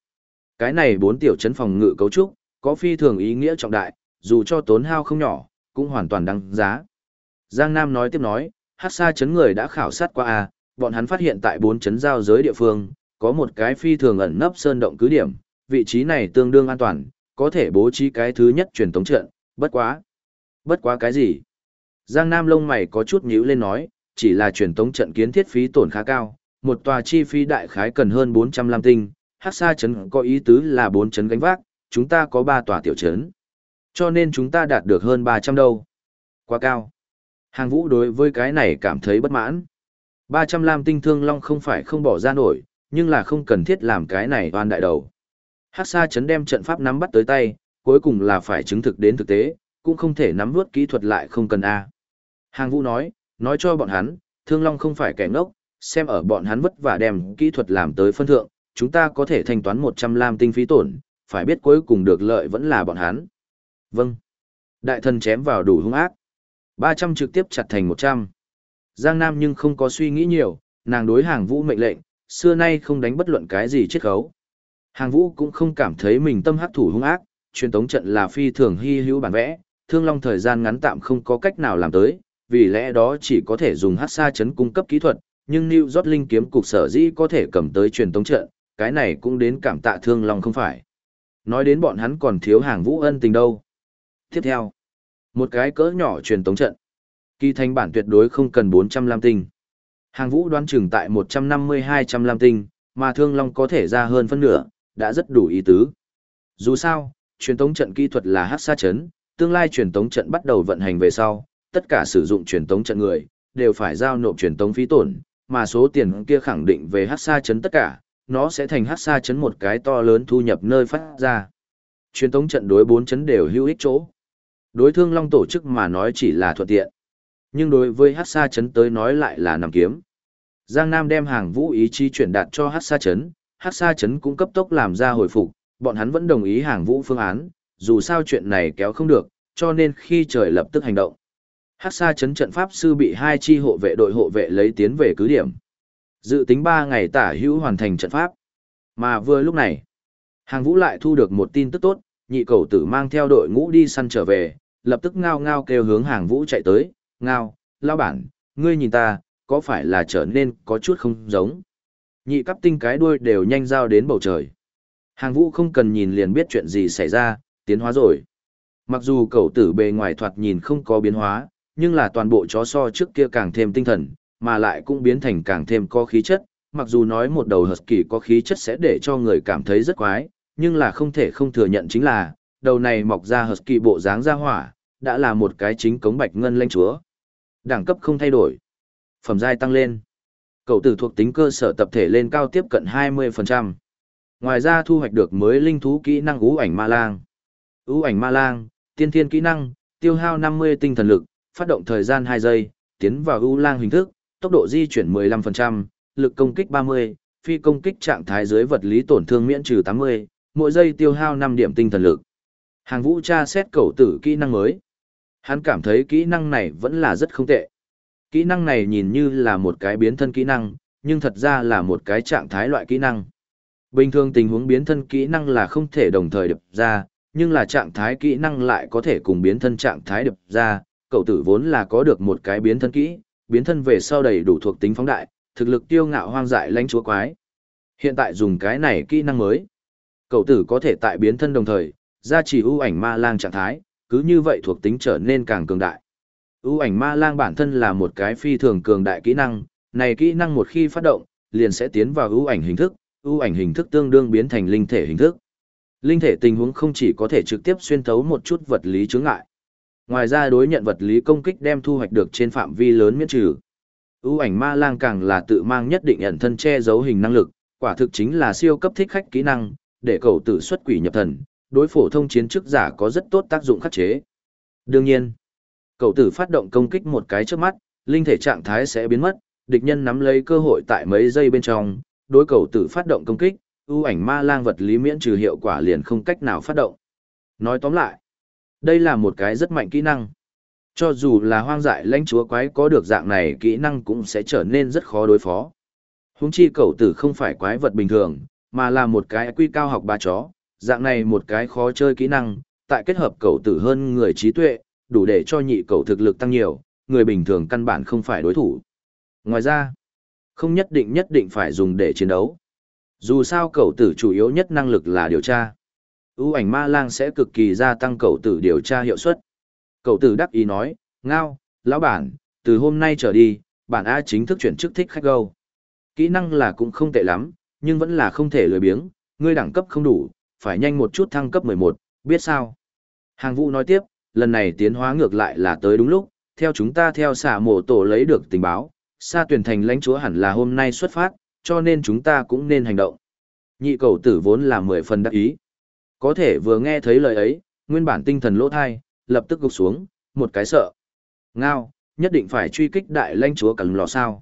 Cái này bốn tiểu chấn phòng ngự cấu trúc, có phi thường ý nghĩa trọng đại, dù cho tốn hao không nhỏ, cũng hoàn toàn đáng giá. Giang Nam nói tiếp nói, hát xa chấn người đã khảo sát qua A, bọn hắn phát hiện tại bốn chấn giao giới địa phương, có một cái phi thường ẩn nấp sơn động cứ điểm, vị trí này tương đương an toàn, có thể bố trí cái thứ nhất truyền tống trận, bất quá. Bất quá cái gì? Giang Nam lông mày có chút nhíu lên nói, chỉ là truyền tống trận kiến thiết phí tổn khá cao, một tòa chi phí đại khái cần hơn 400 lam tinh, hát xa chấn có ý tứ là 4 chấn gánh vác, chúng ta có 3 tòa tiểu chấn. Cho nên chúng ta đạt được hơn 300 đâu. Quá cao. Hàng vũ đối với cái này cảm thấy bất mãn. 300 lam tinh thương long không phải không bỏ ra nổi, nhưng là không cần thiết làm cái này oan đại đầu. Hắc Sa chấn đem trận pháp nắm bắt tới tay, cuối cùng là phải chứng thực đến thực tế, cũng không thể nắm vút kỹ thuật lại không cần A. Hàng vũ nói, nói cho bọn hắn, thương long không phải kẻ ngốc, xem ở bọn hắn vất vả đem kỹ thuật làm tới phân thượng, chúng ta có thể thanh toán 100 lam tinh phí tổn, phải biết cuối cùng được lợi vẫn là bọn hắn. Vâng. Đại thần chém vào đủ hung ác. 300 trực tiếp chặt thành 100. Giang Nam nhưng không có suy nghĩ nhiều, nàng đối hàng vũ mệnh lệnh, xưa nay không đánh bất luận cái gì chết khấu. Hàng vũ cũng không cảm thấy mình tâm hắc thủ hung ác, truyền tống trận là phi thường hy hữu bản vẽ, thương long thời gian ngắn tạm không có cách nào làm tới, vì lẽ đó chỉ có thể dùng hắc sa chấn cung cấp kỹ thuật, nhưng New York Linh kiếm cục sở dĩ có thể cầm tới truyền tống trận, cái này cũng đến cảm tạ thương long không phải. Nói đến bọn hắn còn thiếu hàng vũ ân tình đâu. Tiếp theo, một cái cỡ nhỏ truyền tống trận. Kỳ thành bản tuyệt đối không cần 400 lam tinh. Hàng vũ đoán chừng tại 150-200 lam tinh, mà thương long có thể ra hơn phân nửa, đã rất đủ ý tứ. Dù sao, truyền tống trận kỹ thuật là hát xa chấn, tương lai truyền tống trận bắt đầu vận hành về sau, tất cả sử dụng truyền tống trận người, đều phải giao nộp truyền tống phí tổn, mà số tiền kia khẳng định về hát xa chấn tất cả, nó sẽ thành hát xa chấn một cái to lớn thu nhập nơi phát ra. Truyền tống trận đối bốn chấn đều hữu ích chỗ. Đối thương long tổ chức mà nói chỉ là thuận tiện. Nhưng đối với hát xa chấn tới nói lại là nằm kiếm. Giang Nam đem hàng vũ ý chí chuyển đạt cho hát xa chấn, hát xa chấn cũng cấp tốc làm ra hồi phục, bọn hắn vẫn đồng ý hàng vũ phương án, dù sao chuyện này kéo không được, cho nên khi trời lập tức hành động. Hắc Sa chấn trận pháp sư bị hai chi hộ vệ đội hộ vệ lấy tiến về cứ điểm. Dự tính 3 ngày tả hữu hoàn thành trận pháp. Mà vừa lúc này, hàng vũ lại thu được một tin tức tốt, nhị cầu tử mang theo đội ngũ đi săn trở về, lập tức ngao ngao kêu hướng hàng vũ chạy tới, ngao, lao bản, ngươi nhìn ta, có phải là trở nên có chút không giống. Nhị cấp tinh cái đuôi đều nhanh giao đến bầu trời. Hàng vũ không cần nhìn liền biết chuyện gì xảy ra, tiến hóa rồi. Mặc dù cầu tử bề ngoài thoạt nhìn không có biến hóa, nhưng là toàn bộ chó so trước kia càng thêm tinh thần, mà lại cũng biến thành càng thêm có khí chất. Mặc dù nói một đầu husky có khí chất sẽ để cho người cảm thấy rất quái, nhưng là không thể không thừa nhận chính là, đầu này mọc ra husky bộ dáng ra hỏa, đã là một cái chính cống bạch ngân lanh chúa. Đẳng cấp không thay đổi. Phẩm giai tăng lên. Cậu tử thuộc tính cơ sở tập thể lên cao tiếp cận 20%. Ngoài ra thu hoạch được mới linh thú kỹ năng ú ảnh ma lang. Ú ảnh ma lang, tiên thiên kỹ năng, tiêu hao 50 tinh thần lực, phát động thời gian 2 giây, tiến vào u lang hình thức, tốc độ di chuyển 15%, lực công kích 30, phi công kích trạng thái dưới vật lý tổn thương miễn trừ 80, mỗi giây tiêu hao 5 điểm tinh thần lực. Hàng vũ tra xét cầu tử kỹ năng mới. Hắn cảm thấy kỹ năng này vẫn là rất không tệ. Kỹ năng này nhìn như là một cái biến thân kỹ năng, nhưng thật ra là một cái trạng thái loại kỹ năng. Bình thường tình huống biến thân kỹ năng là không thể đồng thời đập ra, nhưng là trạng thái kỹ năng lại có thể cùng biến thân trạng thái đập ra. Cậu tử vốn là có được một cái biến thân kỹ, biến thân về sau đầy đủ thuộc tính phóng đại, thực lực tiêu ngạo hoang dại lãnh chúa quái. Hiện tại dùng cái này kỹ năng mới. Cậu tử có thể tại biến thân đồng thời, gia trì ưu ảnh ma lang trạng thái, cứ như vậy thuộc tính trở nên càng cường đại. ưu ảnh ma lang bản thân là một cái phi thường cường đại kỹ năng, này kỹ năng một khi phát động, liền sẽ tiến vào ưu ảnh hình thức, ưu ảnh hình thức tương đương biến thành linh thể hình thức. Linh thể tình huống không chỉ có thể trực tiếp xuyên thấu một chút vật lý chướng ngại. Ngoài ra đối nhận vật lý công kích đem thu hoạch được trên phạm vi lớn miễn trừ. ưu ảnh ma lang càng là tự mang nhất định ẩn thân che giấu hình năng lực, quả thực chính là siêu cấp thích khách kỹ năng, để cầu tử xuất quỷ nhập thần, đối phổ thông chiến chức giả có rất tốt tác dụng khắc chế. Đương nhiên, cầu tử phát động công kích một cái trước mắt, linh thể trạng thái sẽ biến mất, địch nhân nắm lấy cơ hội tại mấy giây bên trong, đối cầu tử phát động công kích, ưu ảnh ma lang vật lý miễn trừ hiệu quả liền không cách nào phát động. Nói tóm lại, đây là một cái rất mạnh kỹ năng. Cho dù là hoang dại lãnh chúa quái có được dạng này kỹ năng cũng sẽ trở nên rất khó đối phó. Húng chi cậu tử không phải quái vật bình thường, mà là một cái quy cao học ba chó, dạng này một cái khó chơi kỹ năng, tại kết hợp cậu tử hơn người trí tuệ, đủ để cho nhị cậu thực lực tăng nhiều, người bình thường căn bản không phải đối thủ. Ngoài ra, không nhất định nhất định phải dùng để chiến đấu. Dù sao cậu tử chủ yếu nhất năng lực là điều tra ưu ảnh ma lang sẽ cực kỳ gia tăng cậu tử điều tra hiệu suất. Cậu tử đắc ý nói, ngao, lão bản, từ hôm nay trở đi, bản A chính thức chuyển chức thích khách gâu. Kỹ năng là cũng không tệ lắm, nhưng vẫn là không thể lười biếng, ngươi đẳng cấp không đủ, phải nhanh một chút thăng cấp 11, biết sao? Hàng vũ nói tiếp, lần này tiến hóa ngược lại là tới đúng lúc, theo chúng ta theo xả mổ tổ lấy được tình báo, xa tuyển thành lãnh chúa hẳn là hôm nay xuất phát, cho nên chúng ta cũng nên hành động. Nhị cầu tử vốn là mười phần đắc ý. Có thể vừa nghe thấy lời ấy, nguyên bản tinh thần lỗ thai, lập tức gục xuống, một cái sợ. Ngao, nhất định phải truy kích đại lãnh chúa cần lò sao.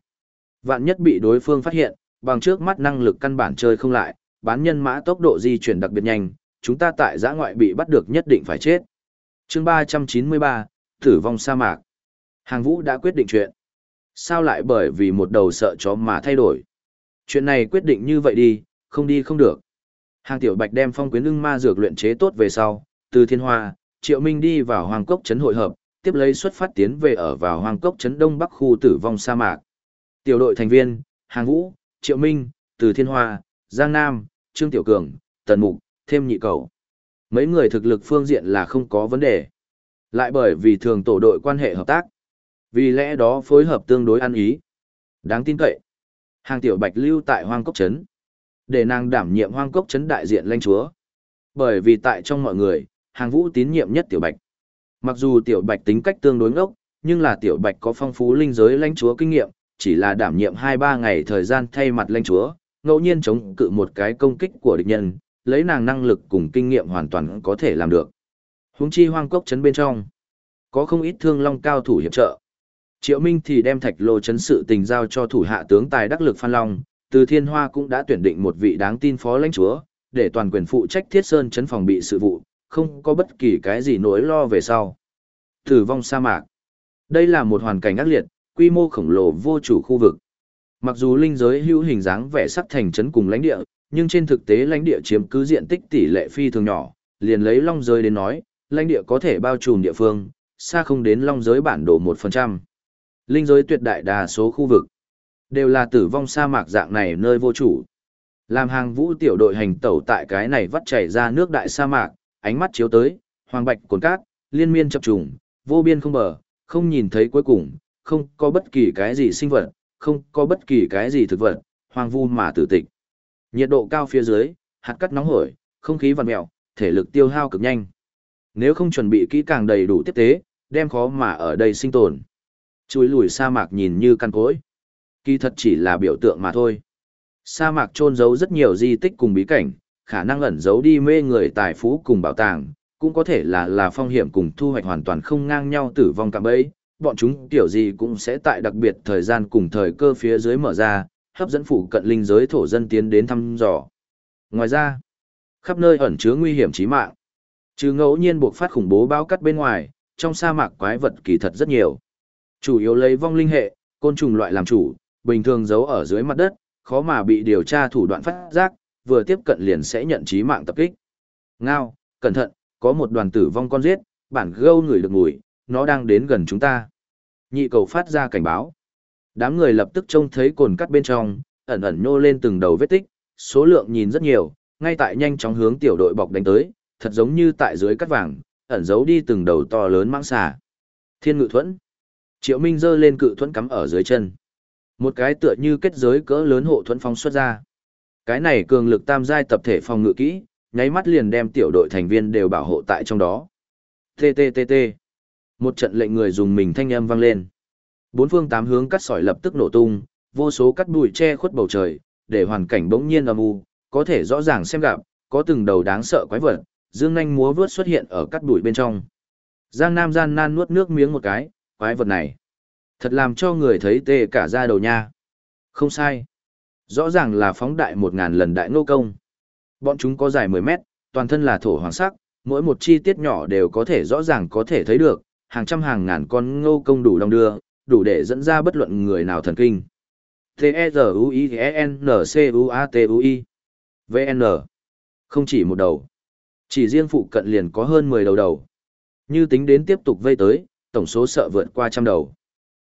Vạn nhất bị đối phương phát hiện, bằng trước mắt năng lực căn bản chơi không lại, bán nhân mã tốc độ di chuyển đặc biệt nhanh, chúng ta tại giã ngoại bị bắt được nhất định phải chết. chương 393, tử vong sa mạc. Hàng vũ đã quyết định chuyện. Sao lại bởi vì một đầu sợ chó mà thay đổi? Chuyện này quyết định như vậy đi, không đi không được. Hàng tiểu bạch đem phong quyến ưng ma dược luyện chế tốt về sau, từ thiên hoa, triệu minh đi vào hoàng cốc trấn hội hợp, tiếp lấy xuất phát tiến về ở vào hoàng cốc trấn đông bắc khu tử vong sa mạc. Tiểu đội thành viên, hàng vũ, triệu minh, từ thiên hoa, giang nam, trương tiểu cường, tần mục, thêm nhị cầu. Mấy người thực lực phương diện là không có vấn đề. Lại bởi vì thường tổ đội quan hệ hợp tác. Vì lẽ đó phối hợp tương đối ăn ý. Đáng tin cậy. Hàng tiểu bạch lưu tại hoang cốc trấn. Để nàng đảm nhiệm hoang cốc chấn đại diện lãnh chúa. Bởi vì tại trong mọi người, hàng vũ tín nhiệm nhất tiểu bạch. Mặc dù tiểu bạch tính cách tương đối ngốc, nhưng là tiểu bạch có phong phú linh giới lãnh chúa kinh nghiệm, chỉ là đảm nhiệm 2-3 ngày thời gian thay mặt lãnh chúa, ngẫu nhiên chống cự một cái công kích của địch nhân, lấy nàng năng lực cùng kinh nghiệm hoàn toàn có thể làm được. Huống chi hoang cốc chấn bên trong, có không ít thương long cao thủ hiệp trợ. Triệu Minh thì đem thạch lô chấn sự tình giao cho thủ hạ tướng tài đắc lực Phan Long, từ Thiên Hoa cũng đã tuyển định một vị đáng tin phó lãnh chúa, để toàn quyền phụ trách Thiết Sơn chấn phòng bị sự vụ, không có bất kỳ cái gì nỗi lo về sau. Tử vong sa mạc. Đây là một hoàn cảnh ác liệt, quy mô khổng lồ vô chủ khu vực. Mặc dù linh giới hữu hình dáng vẻ sắc thành trấn cùng lãnh địa, nhưng trên thực tế lãnh địa chiếm cứ diện tích tỷ lệ phi thường nhỏ, liền lấy long giới đến nói, lãnh địa có thể bao trùm địa phương, xa không đến long giới bản đồ 1%. Linh giới tuyệt đại đa số khu vực đều là tử vong sa mạc dạng này nơi vô chủ. Làm hàng vũ tiểu đội hành tẩu tại cái này vắt chảy ra nước đại sa mạc, ánh mắt chiếu tới, hoàng bạch cồn cát, liên miên chập trùng, vô biên không bờ, không nhìn thấy cuối cùng, không có bất kỳ cái gì sinh vật, không có bất kỳ cái gì thực vật, hoang vu mà tử tịch. Nhiệt độ cao phía dưới, hạt cắt nóng hổi, không khí vằn mèo, thể lực tiêu hao cực nhanh. Nếu không chuẩn bị kỹ càng đầy đủ tiếp tế, đem khó mà ở đây sinh tồn. Chuối lùi sa mạc nhìn như căn cối. Kỳ thật chỉ là biểu tượng mà thôi. Sa mạc trôn giấu rất nhiều di tích cùng bí cảnh, khả năng ẩn giấu đi mê người tài phú cùng bảo tàng, cũng có thể là là phong hiểm cùng thu hoạch hoàn toàn không ngang nhau tử vong cạm bẫy, bọn chúng tiểu gì cũng sẽ tại đặc biệt thời gian cùng thời cơ phía dưới mở ra, hấp dẫn phụ cận linh giới thổ dân tiến đến thăm dò. Ngoài ra, khắp nơi ẩn chứa nguy hiểm chí mạng. Trừ ngẫu nhiên buộc phát khủng bố bao cắt bên ngoài, trong sa mạc quái vật kỳ thật rất nhiều. Chủ yếu lấy vong linh hệ, côn trùng loại làm chủ, bình thường giấu ở dưới mặt đất, khó mà bị điều tra thủ đoạn phát giác, vừa tiếp cận liền sẽ nhận chí mạng tập kích. Ngao, cẩn thận, có một đoàn tử vong con giết, bản gâu người được ngủi, nó đang đến gần chúng ta. Nhị cầu phát ra cảnh báo. Đám người lập tức trông thấy cồn cắt bên trong, ẩn ẩn nhô lên từng đầu vết tích, số lượng nhìn rất nhiều, ngay tại nhanh chóng hướng tiểu đội bọc đánh tới, thật giống như tại dưới cắt vàng, ẩn giấu đi từng đầu to lớn mãng xà. Thiên ngự thuẫn. Triệu Minh giơ lên cự thuẫn cắm ở dưới chân. Một cái tựa như kết giới cỡ lớn hộ thuẫn phóng xuất ra. Cái này cường lực tam giai tập thể phòng ngự kỹ, nháy mắt liền đem tiểu đội thành viên đều bảo hộ tại trong đó. TTTT. Một trận lệnh người dùng mình thanh âm vang lên. Bốn phương tám hướng cắt sỏi lập tức nổ tung, vô số cắt bụi che khuất bầu trời, để hoàn cảnh bỗng nhiên âm u, có thể rõ ràng xem gặp, có từng đầu đáng sợ quái vật, dương nhanh múa vướt xuất hiện ở cắt bụi bên trong. Giang Nam gian nan nuốt nước miếng một cái, quái vật này. Thật làm cho người thấy tê cả da đầu nha. Không sai. Rõ ràng là phóng đại một ngàn lần đại ngô công. Bọn chúng có dài 10 mét, toàn thân là thổ hoàng sắc, mỗi một chi tiết nhỏ đều có thể rõ ràng có thể thấy được, hàng trăm hàng ngàn con ngô công đủ đông đưa, đủ để dẫn ra bất luận người nào thần kinh. T-E-Z-U-I-E-N-C-U-A-T-U-I VN Không chỉ một đầu. Chỉ riêng phụ cận liền có hơn 10 đầu đầu. Như tính đến tiếp tục vây tới, tổng số sợ vượt qua trăm đầu.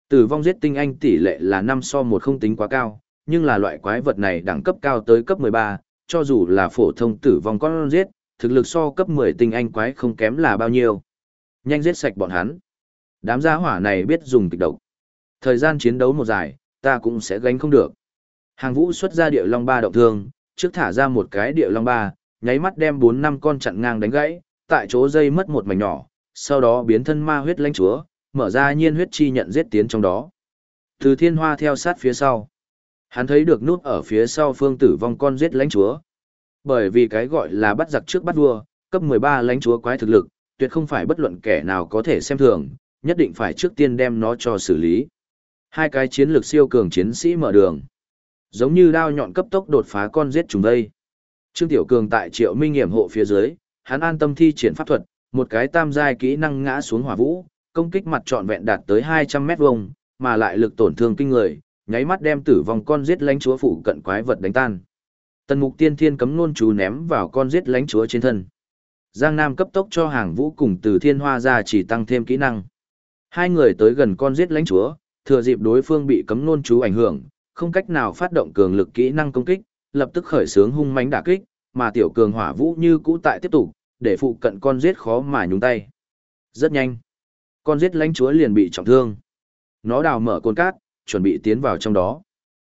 Tử vong giết tinh anh tỷ lệ là 5 so 1 không tính quá cao, nhưng là loại quái vật này đẳng cấp cao tới cấp 13, cho dù là phổ thông tử vong con giết, thực lực so cấp 10 tinh anh quái không kém là bao nhiêu. Nhanh giết sạch bọn hắn. Đám gia hỏa này biết dùng kịch độc. Thời gian chiến đấu một dài, ta cũng sẽ gánh không được. Hàng vũ xuất ra địa long ba động thương, trước thả ra một cái địa long ba, nháy mắt đem 4 năm con chặn ngang đánh gãy, tại chỗ dây mất một mảnh nhỏ, sau đó biến thân ma huyết lãnh chúa, mở ra nhiên huyết chi nhận giết tiến trong đó. Từ thiên hoa theo sát phía sau. Hắn thấy được nút ở phía sau phương tử vong con giết lãnh chúa. Bởi vì cái gọi là bắt giặc trước bắt vua, cấp 13 lãnh chúa quái thực lực, tuyệt không phải bất luận kẻ nào có thể xem thường, nhất định phải trước tiên đem nó cho xử lý. Hai cái chiến lược siêu cường chiến sĩ mở đường. Giống như đao nhọn cấp tốc đột phá con giết chúng đây. Trương Tiểu Cường tại Triệu Minh nghiệm hộ phía dưới, hắn an tâm thi triển pháp thuật, một cái tam giai kỹ năng ngã xuống hỏa vũ, công kích mặt trọn vẹn đạt tới 200 mét vuông, mà lại lực tổn thương kinh người, nháy mắt đem tử vong con giết lãnh chúa phụ cận quái vật đánh tan. Tần Mục Tiên Thiên cấm nôn chú ném vào con giết lãnh chúa trên thân. Giang Nam cấp tốc cho hàng vũ cùng từ thiên hoa ra chỉ tăng thêm kỹ năng. Hai người tới gần con giết lãnh chúa, thừa dịp đối phương bị cấm nôn chú ảnh hưởng, không cách nào phát động cường lực kỹ năng công kích, lập tức khởi sướng hung mãnh đả kích, mà tiểu cường hỏa vũ như cũ tại tiếp tục, để phụ cận con giết khó mà nhúng tay. Rất nhanh, con giết lãnh chúa liền bị trọng thương. Nó đào mở cồn cát, chuẩn bị tiến vào trong đó.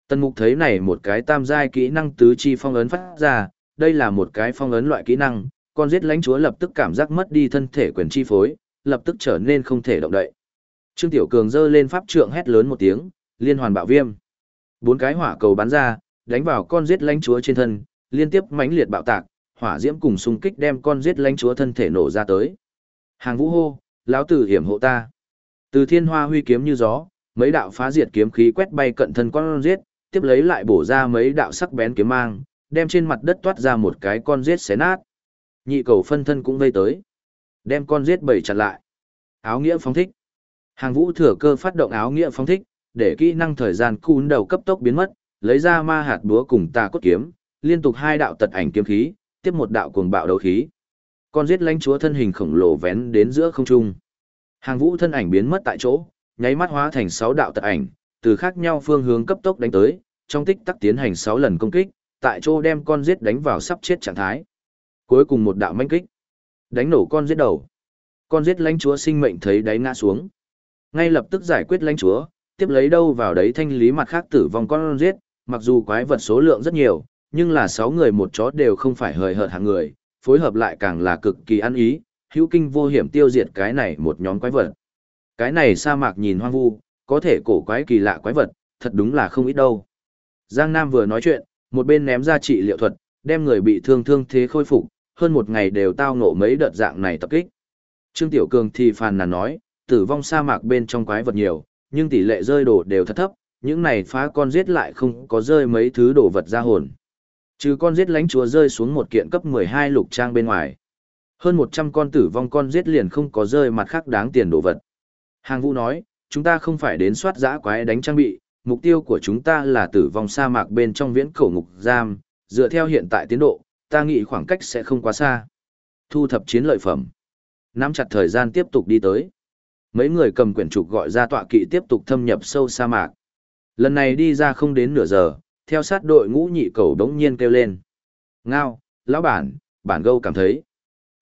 Tần mục thấy này một cái tam giai kỹ năng tứ chi phong ấn phát ra, đây là một cái phong ấn loại kỹ năng, con giết lãnh chúa lập tức cảm giác mất đi thân thể quyền chi phối, lập tức trở nên không thể động đậy. Trương Tiểu Cường giơ lên pháp trượng hét lớn một tiếng, liên hoàn bạo viêm. Bốn cái hỏa cầu bắn ra, đánh vào con giết lãnh chúa trên thân, liên tiếp mãnh liệt bạo tạc, hỏa diễm cùng xung kích đem con giết lãnh chúa thân thể nổ ra tới. Hàng Vũ hô, lão tử hiểm hộ ta. Từ Thiên Hoa huy kiếm như gió, mấy đạo phá diệt kiếm khí quét bay cận thân con giết, tiếp lấy lại bổ ra mấy đạo sắc bén kiếm mang, đem trên mặt đất toát ra một cái con giết xé nát. Nhị cầu phân thân cũng vây tới, đem con giết bầy chặt lại. Áo nghĩa phóng thích. Hàng Vũ thừa cơ phát động áo nghĩa phóng thích, để kỹ năng thời gian cún đầu cấp tốc biến mất, lấy ra ma hạt búa cùng tà cốt kiếm, liên tục hai đạo tật ảnh kiếm khí, tiếp một đạo cuồng bạo đấu khí. Con giết lãnh chúa thân hình khổng lồ vén đến giữa không trung. Hàng Vũ thân ảnh biến mất tại chỗ, nháy mắt hóa thành sáu đạo tật ảnh, từ khác nhau phương hướng cấp tốc đánh tới, trong tích tắc tiến hành sáu lần công kích, tại chỗ đem con giết đánh vào sắp chết trạng thái. Cuối cùng một đạo manh kích, đánh nổ con giết đầu. Con giết lãnh chúa sinh mệnh thấy đáy ngã xuống. Ngay lập tức giải quyết lãnh chúa, tiếp lấy đâu vào đấy thanh lý mặt khác tử vong con giết, mặc dù quái vật số lượng rất nhiều, nhưng là sáu người một chó đều không phải hời hợt hạng người, phối hợp lại càng là cực kỳ ăn ý, hữu kinh vô hiểm tiêu diệt cái này một nhóm quái vật. Cái này sa mạc nhìn hoang vu, có thể cổ quái kỳ lạ quái vật, thật đúng là không ít đâu. Giang Nam vừa nói chuyện, một bên ném ra trị liệu thuật, đem người bị thương thương thế khôi phục, hơn một ngày đều tao ngộ mấy đợt dạng này tập kích. Trương Tiểu Cường thì phàn nàn nói, tử vong sa mạc bên trong quái vật nhiều, nhưng tỷ lệ rơi đồ đều thật thấp, những này phá con giết lại không có rơi mấy thứ đồ vật ra hồn. Trừ con giết lánh chúa rơi xuống một kiện cấp 12 lục trang bên ngoài. Hơn 100 con tử vong con giết liền không có rơi mặt khác đáng tiền đồ vật. Hàng vũ nói, chúng ta không phải đến soát giã quái đánh trang bị, mục tiêu của chúng ta là tử vong sa mạc bên trong viễn cổ ngục giam, dựa theo hiện tại tiến độ, ta nghĩ khoảng cách sẽ không quá xa. Thu thập chiến lợi phẩm. Nắm chặt thời gian tiếp tục đi tới. Mấy người cầm quyển trục gọi ra tọa kỵ tiếp tục thâm nhập sâu sa mạc. Lần này đi ra không đến nửa giờ, theo sát đội ngũ nhị cầu đống nhiên kêu lên. Ngao, lão bản, bản gâu cảm thấy.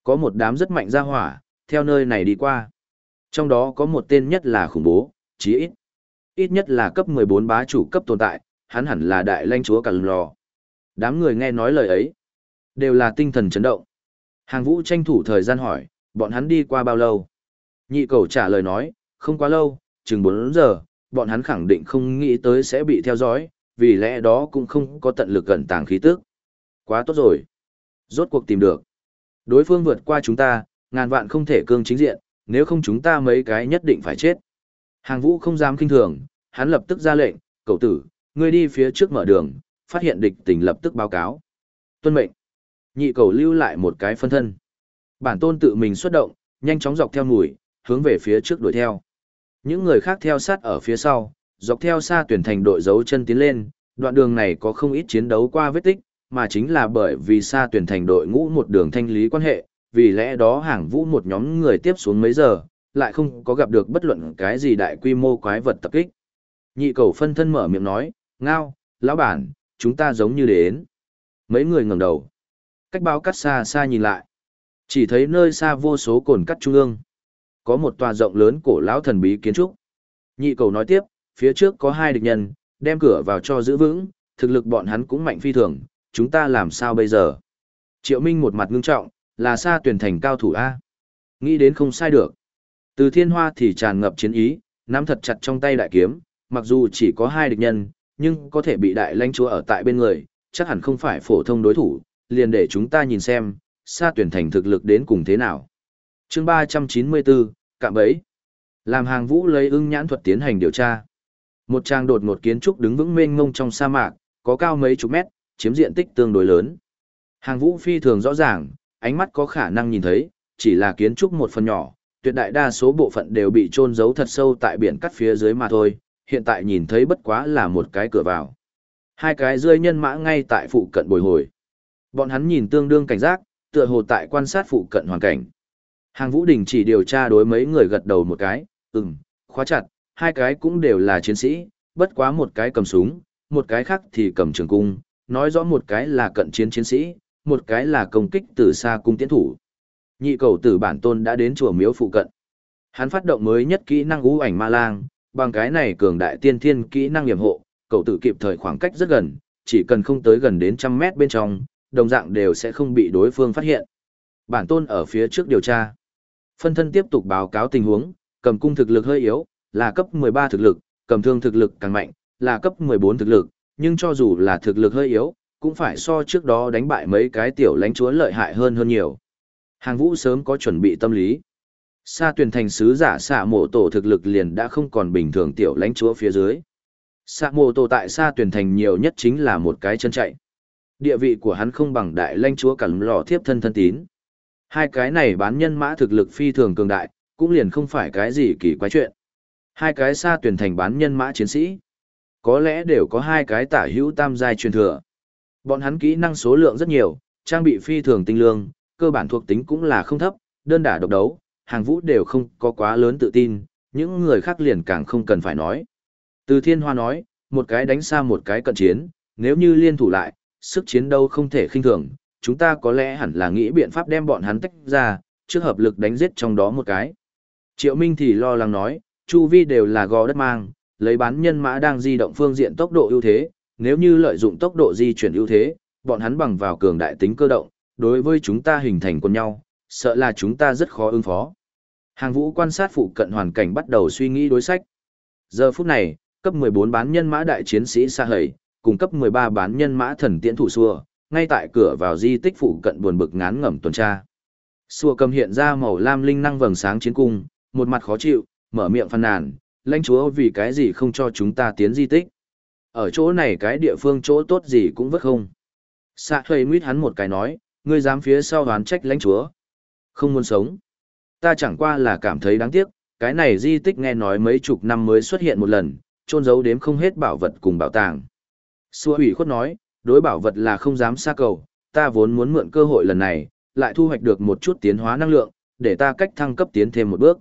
Có một đám rất mạnh ra hỏa, theo nơi này đi qua. Trong đó có một tên nhất là khủng bố, chí ít. Ít nhất là cấp 14 bá chủ cấp tồn tại, hắn hẳn là đại lãnh chúa cả lò. Đám người nghe nói lời ấy, đều là tinh thần chấn động. Hàng vũ tranh thủ thời gian hỏi, bọn hắn đi qua bao lâu? Nhị cầu trả lời nói, không quá lâu, chừng 4 giờ, bọn hắn khẳng định không nghĩ tới sẽ bị theo dõi, vì lẽ đó cũng không có tận lực gần tàng khí tức. Quá tốt rồi. Rốt cuộc tìm được. Đối phương vượt qua chúng ta, ngàn vạn không thể cương chính diện, nếu không chúng ta mấy cái nhất định phải chết. Hàng vũ không dám kinh thường, hắn lập tức ra lệnh, cậu tử, ngươi đi phía trước mở đường, phát hiện địch tình lập tức báo cáo. Tuân mệnh. Nhị cầu lưu lại một cái phân thân. Bản tôn tự mình xuất động, nhanh chóng dọc theo mùi, hướng về phía trước đuổi theo. Những người khác theo sát ở phía sau, dọc theo xa tuyển thành đội dấu chân tiến lên, đoạn đường này có không ít chiến đấu qua vết tích, mà chính là bởi vì xa tuyển thành đội ngũ một đường thanh lý quan hệ, vì lẽ đó hàng vũ một nhóm người tiếp xuống mấy giờ, lại không có gặp được bất luận cái gì đại quy mô quái vật tập kích. Nhị cầu phân thân mở miệng nói, ngao, lão bản, chúng ta giống như đến. Mấy người ngẩng đầu. Cách báo cắt xa xa nhìn lại. Chỉ thấy nơi xa vô số cồn cắt trung ương. Có một tòa rộng lớn cổ lão thần bí kiến trúc. Nhị cầu nói tiếp, phía trước có hai địch nhân, đem cửa vào cho giữ vững, thực lực bọn hắn cũng mạnh phi thường, chúng ta làm sao bây giờ? Triệu Minh một mặt ngưng trọng, là xa tuyển thành cao thủ A. Nghĩ đến không sai được. Từ thiên hoa thì tràn ngập chiến ý, nắm thật chặt trong tay đại kiếm, mặc dù chỉ có hai địch nhân, nhưng có thể bị đại lãnh chúa ở tại bên người, chắc hẳn không phải phổ thông đối thủ, liền để chúng ta nhìn xem, xa tuyển thành thực lực đến cùng thế nào. chương 394, cạm bẫy. Làm hàng vũ lấy ưng nhãn thuật tiến hành điều tra. Một trang đột ngột kiến trúc đứng vững mênh mông trong sa mạc, có cao mấy chục mét, chiếm diện tích tương đối lớn. Hàng vũ phi thường rõ ràng, ánh mắt có khả năng nhìn thấy, chỉ là kiến trúc một phần nhỏ, tuyệt đại đa số bộ phận đều bị chôn giấu thật sâu tại biển cắt phía dưới mà thôi, hiện tại nhìn thấy bất quá là một cái cửa vào. Hai cái rơi nhân mã ngay tại phụ cận bồi hồi. Bọn hắn nhìn tương đương cảnh giác, tựa hồ tại quan sát phụ cận hoàn cảnh. Hàng Vũ Đình chỉ điều tra đối mấy người gật đầu một cái, ừm, khóa chặt, hai cái cũng đều là chiến sĩ, bất quá một cái cầm súng, một cái khác thì cầm trường cung, nói rõ một cái là cận chiến chiến sĩ, một cái là công kích từ xa cung tiến thủ. Nhị cầu tử bản tôn đã đến chùa miếu phụ cận. Hắn phát động mới nhất kỹ năng ú ảnh ma lang, bằng cái này cường đại tiên thiên kỹ năng nghiệm hộ, cậu tử kịp thời khoảng cách rất gần, chỉ cần không tới gần đến trăm mét bên trong, đồng dạng đều sẽ không bị đối phương phát hiện. Bản tôn ở phía trước điều tra. Phân thân tiếp tục báo cáo tình huống, cầm cung thực lực hơi yếu, là cấp 13 thực lực, cầm thương thực lực càng mạnh, là cấp 14 thực lực, nhưng cho dù là thực lực hơi yếu, cũng phải so trước đó đánh bại mấy cái tiểu lãnh chúa lợi hại hơn hơn nhiều. Hàng vũ sớm có chuẩn bị tâm lý. Sa tuyển thành sứ giả xạ mộ tổ thực lực liền đã không còn bình thường tiểu lãnh chúa phía dưới. Xạ mộ tổ tại sa tuyển thành nhiều nhất chính là một cái chân chạy. Địa vị của hắn không bằng đại lãnh chúa cẩn lò thiếp thân thân tín. Hai cái này bán nhân mã thực lực phi thường cường đại, cũng liền không phải cái gì kỳ quái chuyện. Hai cái xa tuyển thành bán nhân mã chiến sĩ. Có lẽ đều có hai cái tả hữu tam giai truyền thừa. Bọn hắn kỹ năng số lượng rất nhiều, trang bị phi thường tinh lương, cơ bản thuộc tính cũng là không thấp, đơn đả độc đấu, hàng vũ đều không có quá lớn tự tin, những người khác liền càng không cần phải nói. Từ thiên hoa nói, một cái đánh xa một cái cận chiến, nếu như liên thủ lại, sức chiến đấu không thể khinh thường, chúng ta có lẽ hẳn là nghĩ biện pháp đem bọn hắn tách ra, trước hợp lực đánh giết trong đó một cái. Triệu Minh thì lo lắng nói, chu vi đều là gò đất mang, lấy bán nhân mã đang di động phương diện tốc độ ưu thế, nếu như lợi dụng tốc độ di chuyển ưu thế, bọn hắn bằng vào cường đại tính cơ động, đối với chúng ta hình thành quân nhau, sợ là chúng ta rất khó ứng phó. Hàng vũ quan sát phụ cận hoàn cảnh bắt đầu suy nghĩ đối sách. Giờ phút này, cấp 14 bán nhân mã đại chiến sĩ xa hầy, cùng cấp 13 bán nhân mã thần tiễn thủ xua, ngay tại cửa vào di tích phụ cận buồn bực ngán ngẩm tuần tra. Xua cầm hiện ra màu lam linh năng vầng sáng chiến cung, một mặt khó chịu, mở miệng phàn nàn, lãnh chúa vì cái gì không cho chúng ta tiến di tích. Ở chỗ này cái địa phương chỗ tốt gì cũng vất không. Xạ thuê nguyết hắn một cái nói, ngươi dám phía sau đoán trách lãnh chúa. Không muốn sống. Ta chẳng qua là cảm thấy đáng tiếc, cái này di tích nghe nói mấy chục năm mới xuất hiện một lần, trôn giấu đếm không hết bảo vật cùng bảo tàng. Xua ủy khuất nói, đối bảo vật là không dám xa cầu, ta vốn muốn mượn cơ hội lần này, lại thu hoạch được một chút tiến hóa năng lượng, để ta cách thăng cấp tiến thêm một bước.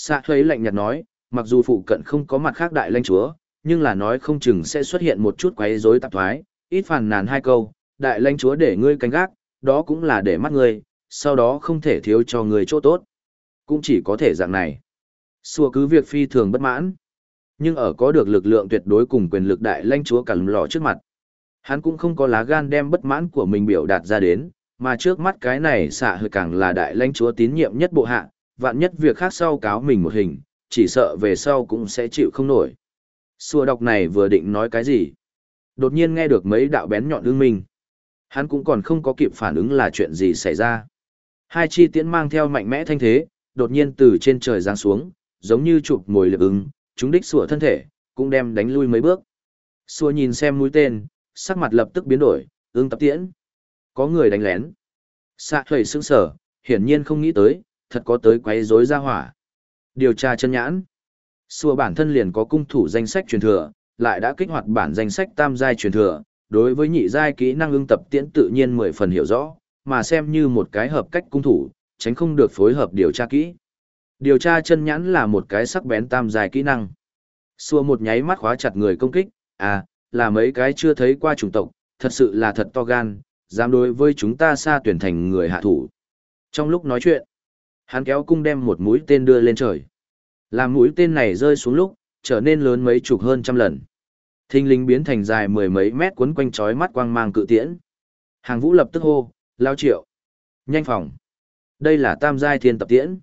Xạ thuế lạnh nhạt nói, mặc dù phụ cận không có mặt khác đại lãnh chúa, nhưng là nói không chừng sẽ xuất hiện một chút quấy rối tạp thoái, ít phàn nàn hai câu, đại lãnh chúa để ngươi canh gác, đó cũng là để mắt ngươi, sau đó không thể thiếu cho ngươi chỗ tốt. Cũng chỉ có thể dạng này. Xua cứ việc phi thường bất mãn. Nhưng ở có được lực lượng tuyệt đối cùng quyền lực đại lãnh chúa cẩn lò trước mặt. Hắn cũng không có lá gan đem bất mãn của mình biểu đạt ra đến, mà trước mắt cái này xạ hơi càng là đại lãnh chúa tín nhiệm nhất bộ hạ, vạn nhất việc khác sau cáo mình một hình, chỉ sợ về sau cũng sẽ chịu không nổi. Xua đọc này vừa định nói cái gì? Đột nhiên nghe được mấy đạo bén nhọn ưng minh. Hắn cũng còn không có kịp phản ứng là chuyện gì xảy ra. Hai chi tiễn mang theo mạnh mẽ thanh thế, đột nhiên từ trên trời giáng xuống, giống như chụp mồi liệp ứng, chúng đích sủa thân thể, cũng đem đánh lui mấy bước. Xua nhìn xem mũi tên, sắc mặt lập tức biến đổi, ứng tập tiễn. Có người đánh lén. Xạ thuầy sững sở, hiển nhiên không nghĩ tới, thật có tới quấy rối ra hỏa. Điều tra chân nhãn. Xua bản thân liền có cung thủ danh sách truyền thừa, lại đã kích hoạt bản danh sách tam giai truyền thừa, đối với nhị giai kỹ năng ưng tập tiễn tự nhiên mười phần hiểu rõ, mà xem như một cái hợp cách cung thủ, tránh không được phối hợp điều tra kỹ. Điều tra chân nhãn là một cái sắc bén tam giai kỹ năng. Xua một nháy mắt khóa chặt người công kích, à, là mấy cái chưa thấy qua chủng tộc, thật sự là thật to gan, dám đối với chúng ta xa tuyển thành người hạ thủ. Trong lúc nói chuyện, hắn kéo cung đem một mũi tên đưa lên trời. Làm mũi tên này rơi xuống lúc, trở nên lớn mấy chục hơn trăm lần. Thinh linh biến thành dài mười mấy mét quấn quanh chói mắt quang mang cự tiễn. Hàng vũ lập tức hô, lao triệu. Nhanh phòng. Đây là tam giai thiên tập tiễn.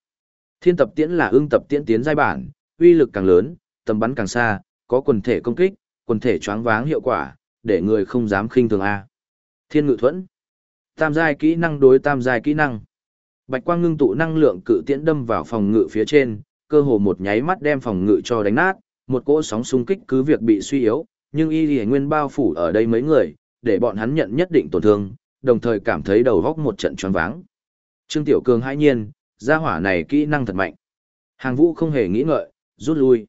Thiên tập tiễn là ưng tập tiễn tiến giai bản, uy lực càng lớn, tầm bắn càng xa, có quần thể công kích, quần thể choáng váng hiệu quả, để người không dám khinh thường A. Thiên ngự thuẫn. Tam giai kỹ năng đối tam giai kỹ năng. Bạch quang ngưng tụ năng lượng cự tiễn đâm vào phòng ngự phía trên, cơ hồ một nháy mắt đem phòng ngự cho đánh nát, một cỗ sóng xung kích cứ việc bị suy yếu, nhưng y lì nguyên bao phủ ở đây mấy người, để bọn hắn nhận nhất định tổn thương, đồng thời cảm thấy đầu góc một trận choáng váng. Trương Tiểu Cường hãi nhiên, gia hỏa này kỹ năng thật mạnh. Hàng vũ không hề nghĩ ngợi, rút lui.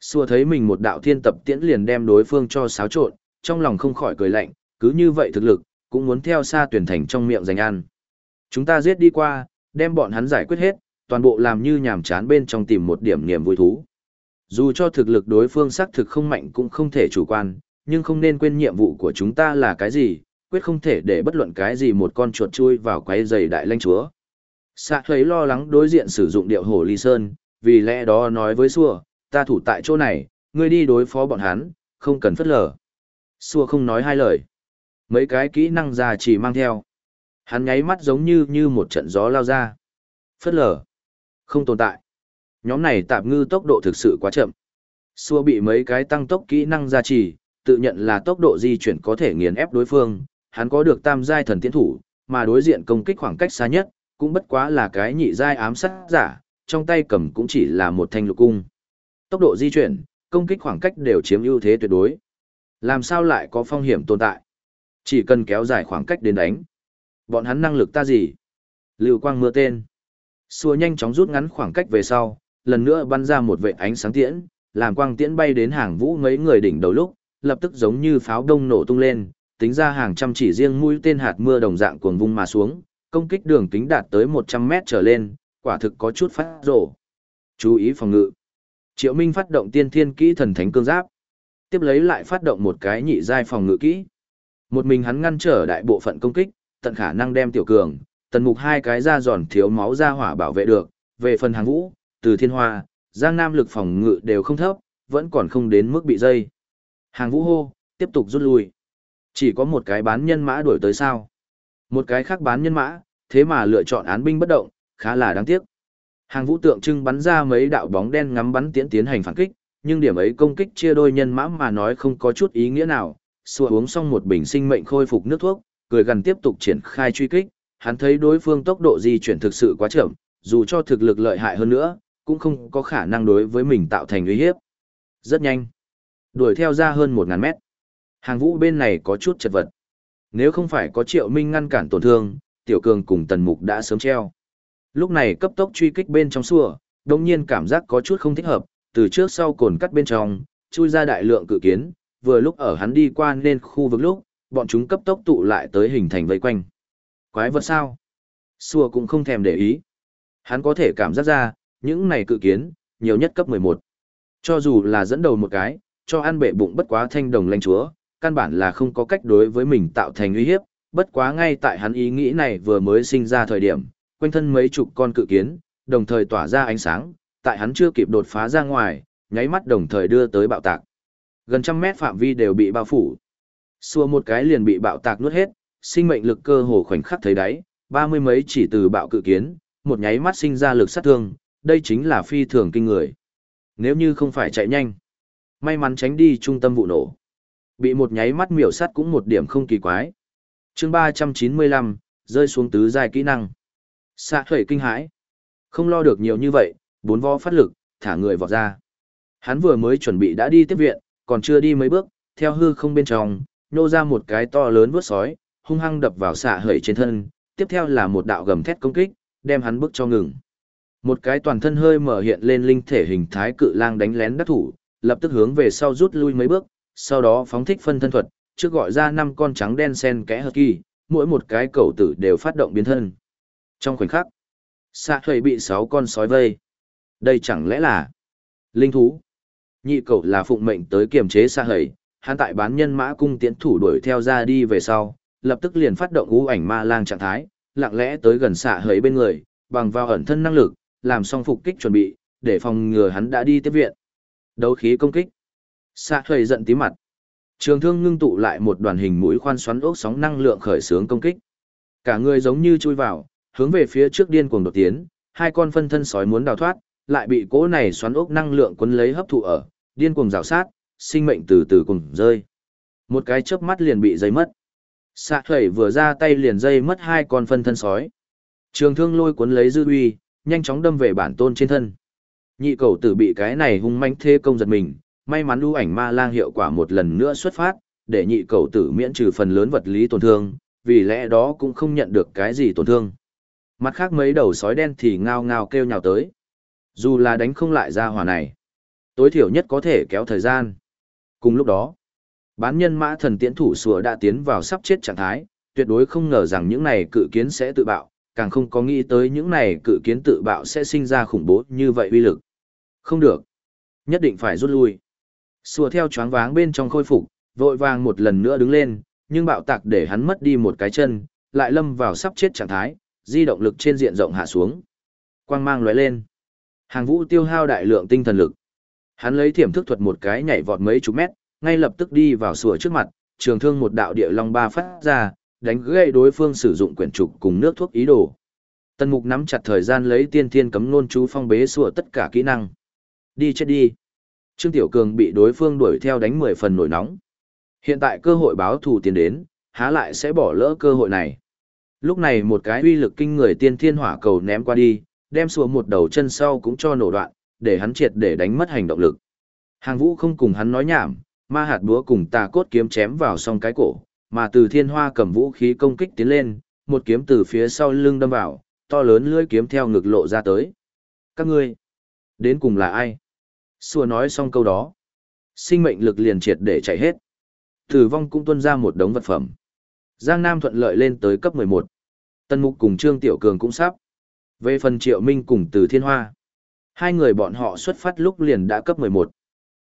Xua thấy mình một đạo thiên tập tiễn liền đem đối phương cho xáo trộn, trong lòng không khỏi cười lạnh, cứ như vậy thực lực, cũng muốn theo xa tuyển thành trong miệng giành ăn. Chúng ta giết đi qua, đem bọn hắn giải quyết hết, toàn bộ làm như nhàm chán bên trong tìm một điểm niềm vui thú. Dù cho thực lực đối phương xác thực không mạnh cũng không thể chủ quan, nhưng không nên quên nhiệm vụ của chúng ta là cái gì, quyết không thể để bất luận cái gì một con chuột chui vào quái giày đại lãnh chúa. Sạ thuế lo lắng đối diện sử dụng điệu hồ ly sơn, vì lẽ đó nói với xua, ta thủ tại chỗ này, ngươi đi đối phó bọn hắn, không cần phất lờ. Xua không nói hai lời. Mấy cái kỹ năng già chỉ mang theo. Hắn nháy mắt giống như như một trận gió lao ra. Phất lờ. Không tồn tại. Nhóm này tạp ngư tốc độ thực sự quá chậm. Xua bị mấy cái tăng tốc kỹ năng gia trì, tự nhận là tốc độ di chuyển có thể nghiền ép đối phương, hắn có được tam giai thần tiến thủ, mà đối diện công kích khoảng cách xa nhất, cũng bất quá là cái nhị giai ám sát giả, trong tay cầm cũng chỉ là một thanh lục cung. Tốc độ di chuyển, công kích khoảng cách đều chiếm ưu thế tuyệt đối. Làm sao lại có phong hiểm tồn tại? Chỉ cần kéo dài khoảng cách đến đánh. Bọn hắn năng lực ta gì? Lưu quang mưa tên. Xua nhanh chóng rút ngắn khoảng cách về sau, lần nữa bắn ra một vệ ánh sáng tiễn, làm quang tiễn bay đến hàng vũ mấy người đỉnh đầu lúc, lập tức giống như pháo đông nổ tung lên, tính ra hàng trăm chỉ riêng mũi tên hạt mưa đồng dạng cuồng vung mà xuống, công kích đường kính đạt tới 100 mét trở lên, quả thực có chút phát rổ. Chú ý phòng ngự. Triệu Minh phát động tiên thiên kỹ thần thánh cương giáp. Tiếp lấy lại phát động một cái nhị giai phòng ngự kỹ. Một mình hắn ngăn trở đại bộ phận công kích, tận khả năng đem tiểu cường, tần mục hai cái da giòn thiếu máu ra hỏa bảo vệ được, về phần hàng vũ, từ thiên hoa, giang nam lực phòng ngự đều không thấp, vẫn còn không đến mức bị dây. Hàng vũ hô, tiếp tục rút lui. Chỉ có một cái bán nhân mã đuổi tới sao. Một cái khác bán nhân mã, thế mà lựa chọn án binh bất động, khá là đáng tiếc. Hàng vũ tượng trưng bắn ra mấy đạo bóng đen ngắm bắn tiến tiến hành phản kích, nhưng điểm ấy công kích chia đôi nhân mã mà nói không có chút ý nghĩa nào. Xua uống xong một bình sinh mệnh khôi phục nước thuốc, cười gần tiếp tục triển khai truy kích, hắn thấy đối phương tốc độ di chuyển thực sự quá chậm, dù cho thực lực lợi hại hơn nữa, cũng không có khả năng đối với mình tạo thành uy hiếp. Rất nhanh. Đuổi theo ra hơn 1000 mét. Hàng vũ bên này có chút chật vật. Nếu không phải có triệu minh ngăn cản tổn thương, tiểu cường cùng tần mục đã sớm treo. Lúc này cấp tốc truy kích bên trong xua, đồng nhiên cảm giác có chút không thích hợp, từ trước sau cồn cắt bên trong, chui ra đại lượng cự kiến, vừa lúc ở hắn đi qua nên khu vực lúc, bọn chúng cấp tốc tụ lại tới hình thành vây quanh. Quái vật sao? Xua cũng không thèm để ý. Hắn có thể cảm giác ra, những này cự kiến, nhiều nhất cấp 11. Cho dù là dẫn đầu một cái, cho ăn bệ bụng bất quá thanh đồng lanh chúa, căn bản là không có cách đối với mình tạo thành uy hiếp, bất quá ngay tại hắn ý nghĩ này vừa mới sinh ra thời điểm, quanh thân mấy chục con cự kiến, đồng thời tỏa ra ánh sáng, tại hắn chưa kịp đột phá ra ngoài, nháy mắt đồng thời đưa tới bạo tạc. Gần trăm mét phạm vi đều bị bao phủ. Xua một cái liền bị bạo tạc nuốt hết, sinh mệnh lực cơ hồ khoảnh khắc thấy đáy, ba mươi mấy chỉ từ bạo cự kiến, một nháy mắt sinh ra lực sát thương, đây chính là phi thường kinh người. Nếu như không phải chạy nhanh, may mắn tránh đi trung tâm vụ nổ. Bị một nháy mắt miểu sát cũng một điểm không kỳ quái. chương 395, rơi xuống tứ giai kỹ năng. Xạ thuệ kinh hãi. Không lo được nhiều như vậy, bốn vo phát lực, thả người vọt ra. Hắn vừa mới chuẩn bị đã đi tiếp viện, còn chưa đi mấy bước, theo hư không bên trong, nô ra một cái to lớn vớt sói, hung hăng đập vào xạ hởi trên thân, tiếp theo là một đạo gầm thét công kích, đem hắn bước cho ngừng. Một cái toàn thân hơi mở hiện lên linh thể hình thái cự lang đánh lén đắc thủ, lập tức hướng về sau rút lui mấy bước, sau đó phóng thích phân thân thuật, trước gọi ra năm con trắng đen sen kẽ hợp kỳ, mỗi một cái cầu tử đều phát động biến thân. Trong khoảnh khắc, xạ thuầy bị sáu con sói vây. Đây chẳng lẽ là linh thú? Nhị cậu là phụng mệnh tới kiềm chế xạ hầy, hắn tại bán nhân mã cung tiến thủ đuổi theo ra đi về sau, lập tức liền phát động ngũ ảnh ma lang trạng thái, lặng lẽ tới gần xạ hầy bên người, bằng vào ẩn thân năng lực, làm xong phục kích chuẩn bị, để phòng ngừa hắn đã đi tiếp viện. Đấu khí công kích. Xạ thuầy giận tí mặt. Trường thương ngưng tụ lại một đoàn hình mũi khoan xoắn ốc sóng năng lượng khởi sướng công kích. Cả người giống như chui vào, hướng về phía trước điên cuồng đột tiến, hai con phân thân sói muốn đào thoát, lại bị cỗ này xoắn ốc năng lượng cuốn lấy hấp thụ ở, điên cuồng rào sát, sinh mệnh từ từ cùng rơi. Một cái chớp mắt liền bị dây mất. Xạ thuẩy vừa ra tay liền dây mất hai con phân thân sói. Trường thương lôi cuốn lấy dư uy, nhanh chóng đâm về bản tôn trên thân. Nhị cầu tử bị cái này hung manh thế công giật mình, may mắn lưu ảnh ma lang hiệu quả một lần nữa xuất phát, để nhị cầu tử miễn trừ phần lớn vật lý tổn thương, vì lẽ đó cũng không nhận được cái gì tổn thương. Mặt khác mấy đầu sói đen thì ngao ngao kêu nhào tới. Dù là đánh không lại ra hỏa này, tối thiểu nhất có thể kéo thời gian. Cùng lúc đó, bán nhân mã thần tiễn thủ sùa đã tiến vào sắp chết trạng thái, tuyệt đối không ngờ rằng những này cự kiến sẽ tự bạo, càng không có nghĩ tới những này cự kiến tự bạo sẽ sinh ra khủng bố như vậy uy lực. Không được. Nhất định phải rút lui. Sùa theo choáng váng bên trong khôi phục, vội vàng một lần nữa đứng lên, nhưng bạo tạc để hắn mất đi một cái chân, lại lâm vào sắp chết trạng thái, di động lực trên diện rộng hạ xuống. Quang mang lóe lên. Hàng vũ tiêu hao đại lượng tinh thần lực. Hắn lấy thiểm thức thuật một cái nhảy vọt mấy chục mét, ngay lập tức đi vào sủa trước mặt, trường thương một đạo địa long ba phát ra, đánh gãy đối phương sử dụng quyển trục cùng nước thuốc ý đồ. Tần Mục nắm chặt thời gian lấy tiên thiên cấm nôn chú phong bế sủa tất cả kỹ năng. Đi chết đi. Trương Tiểu Cường bị đối phương đuổi theo đánh 10 phần nổi nóng. Hiện tại cơ hội báo thù tiến đến, há lại sẽ bỏ lỡ cơ hội này. Lúc này một cái uy lực kinh người tiên thiên hỏa cầu ném qua đi, đem sủa một đầu chân sau cũng cho nổ đoạn, để hắn triệt để đánh mất hành động lực. Hàng vũ không cùng hắn nói nhảm, ma hạt búa cùng tà cốt kiếm chém vào song cái cổ, mà từ thiên hoa cầm vũ khí công kích tiến lên, một kiếm từ phía sau lưng đâm vào, to lớn lưỡi kiếm theo ngực lộ ra tới. Các ngươi, đến cùng là ai? Xua nói xong câu đó. Sinh mệnh lực liền triệt để chạy hết. Tử vong cũng tuân ra một đống vật phẩm. Giang Nam thuận lợi lên tới cấp 11. Tân Mục cùng Trương Tiểu Cường cũng sắp. Về phần Triệu Minh cùng Từ Thiên Hoa. Hai người bọn họ xuất phát lúc liền đã cấp 11.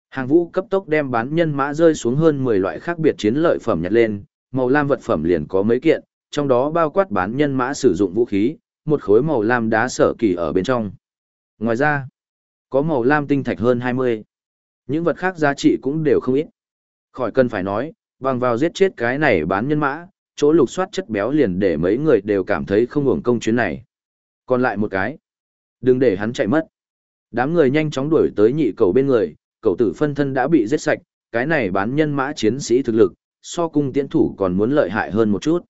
Hàng vũ cấp tốc đem bán nhân mã rơi xuống hơn 10 loại khác biệt chiến lợi phẩm nhặt lên, màu lam vật phẩm liền có mấy kiện, trong đó bao quát bán nhân mã sử dụng vũ khí, một khối màu lam đá sở kỳ ở bên trong. Ngoài ra, có màu lam tinh thạch hơn 20. Những vật khác giá trị cũng đều không ít. Khỏi cần phải nói, bằng vào giết chết cái này bán nhân mã, chỗ lục soát chất béo liền để mấy người đều cảm thấy không hưởng công chuyến này. Còn lại một cái, đừng để hắn chạy mất. Đám người nhanh chóng đuổi tới nhị cầu bên người, cầu tử phân thân đã bị giết sạch, cái này bán nhân mã chiến sĩ thực lực, so cung tiễn thủ còn muốn lợi hại hơn một chút.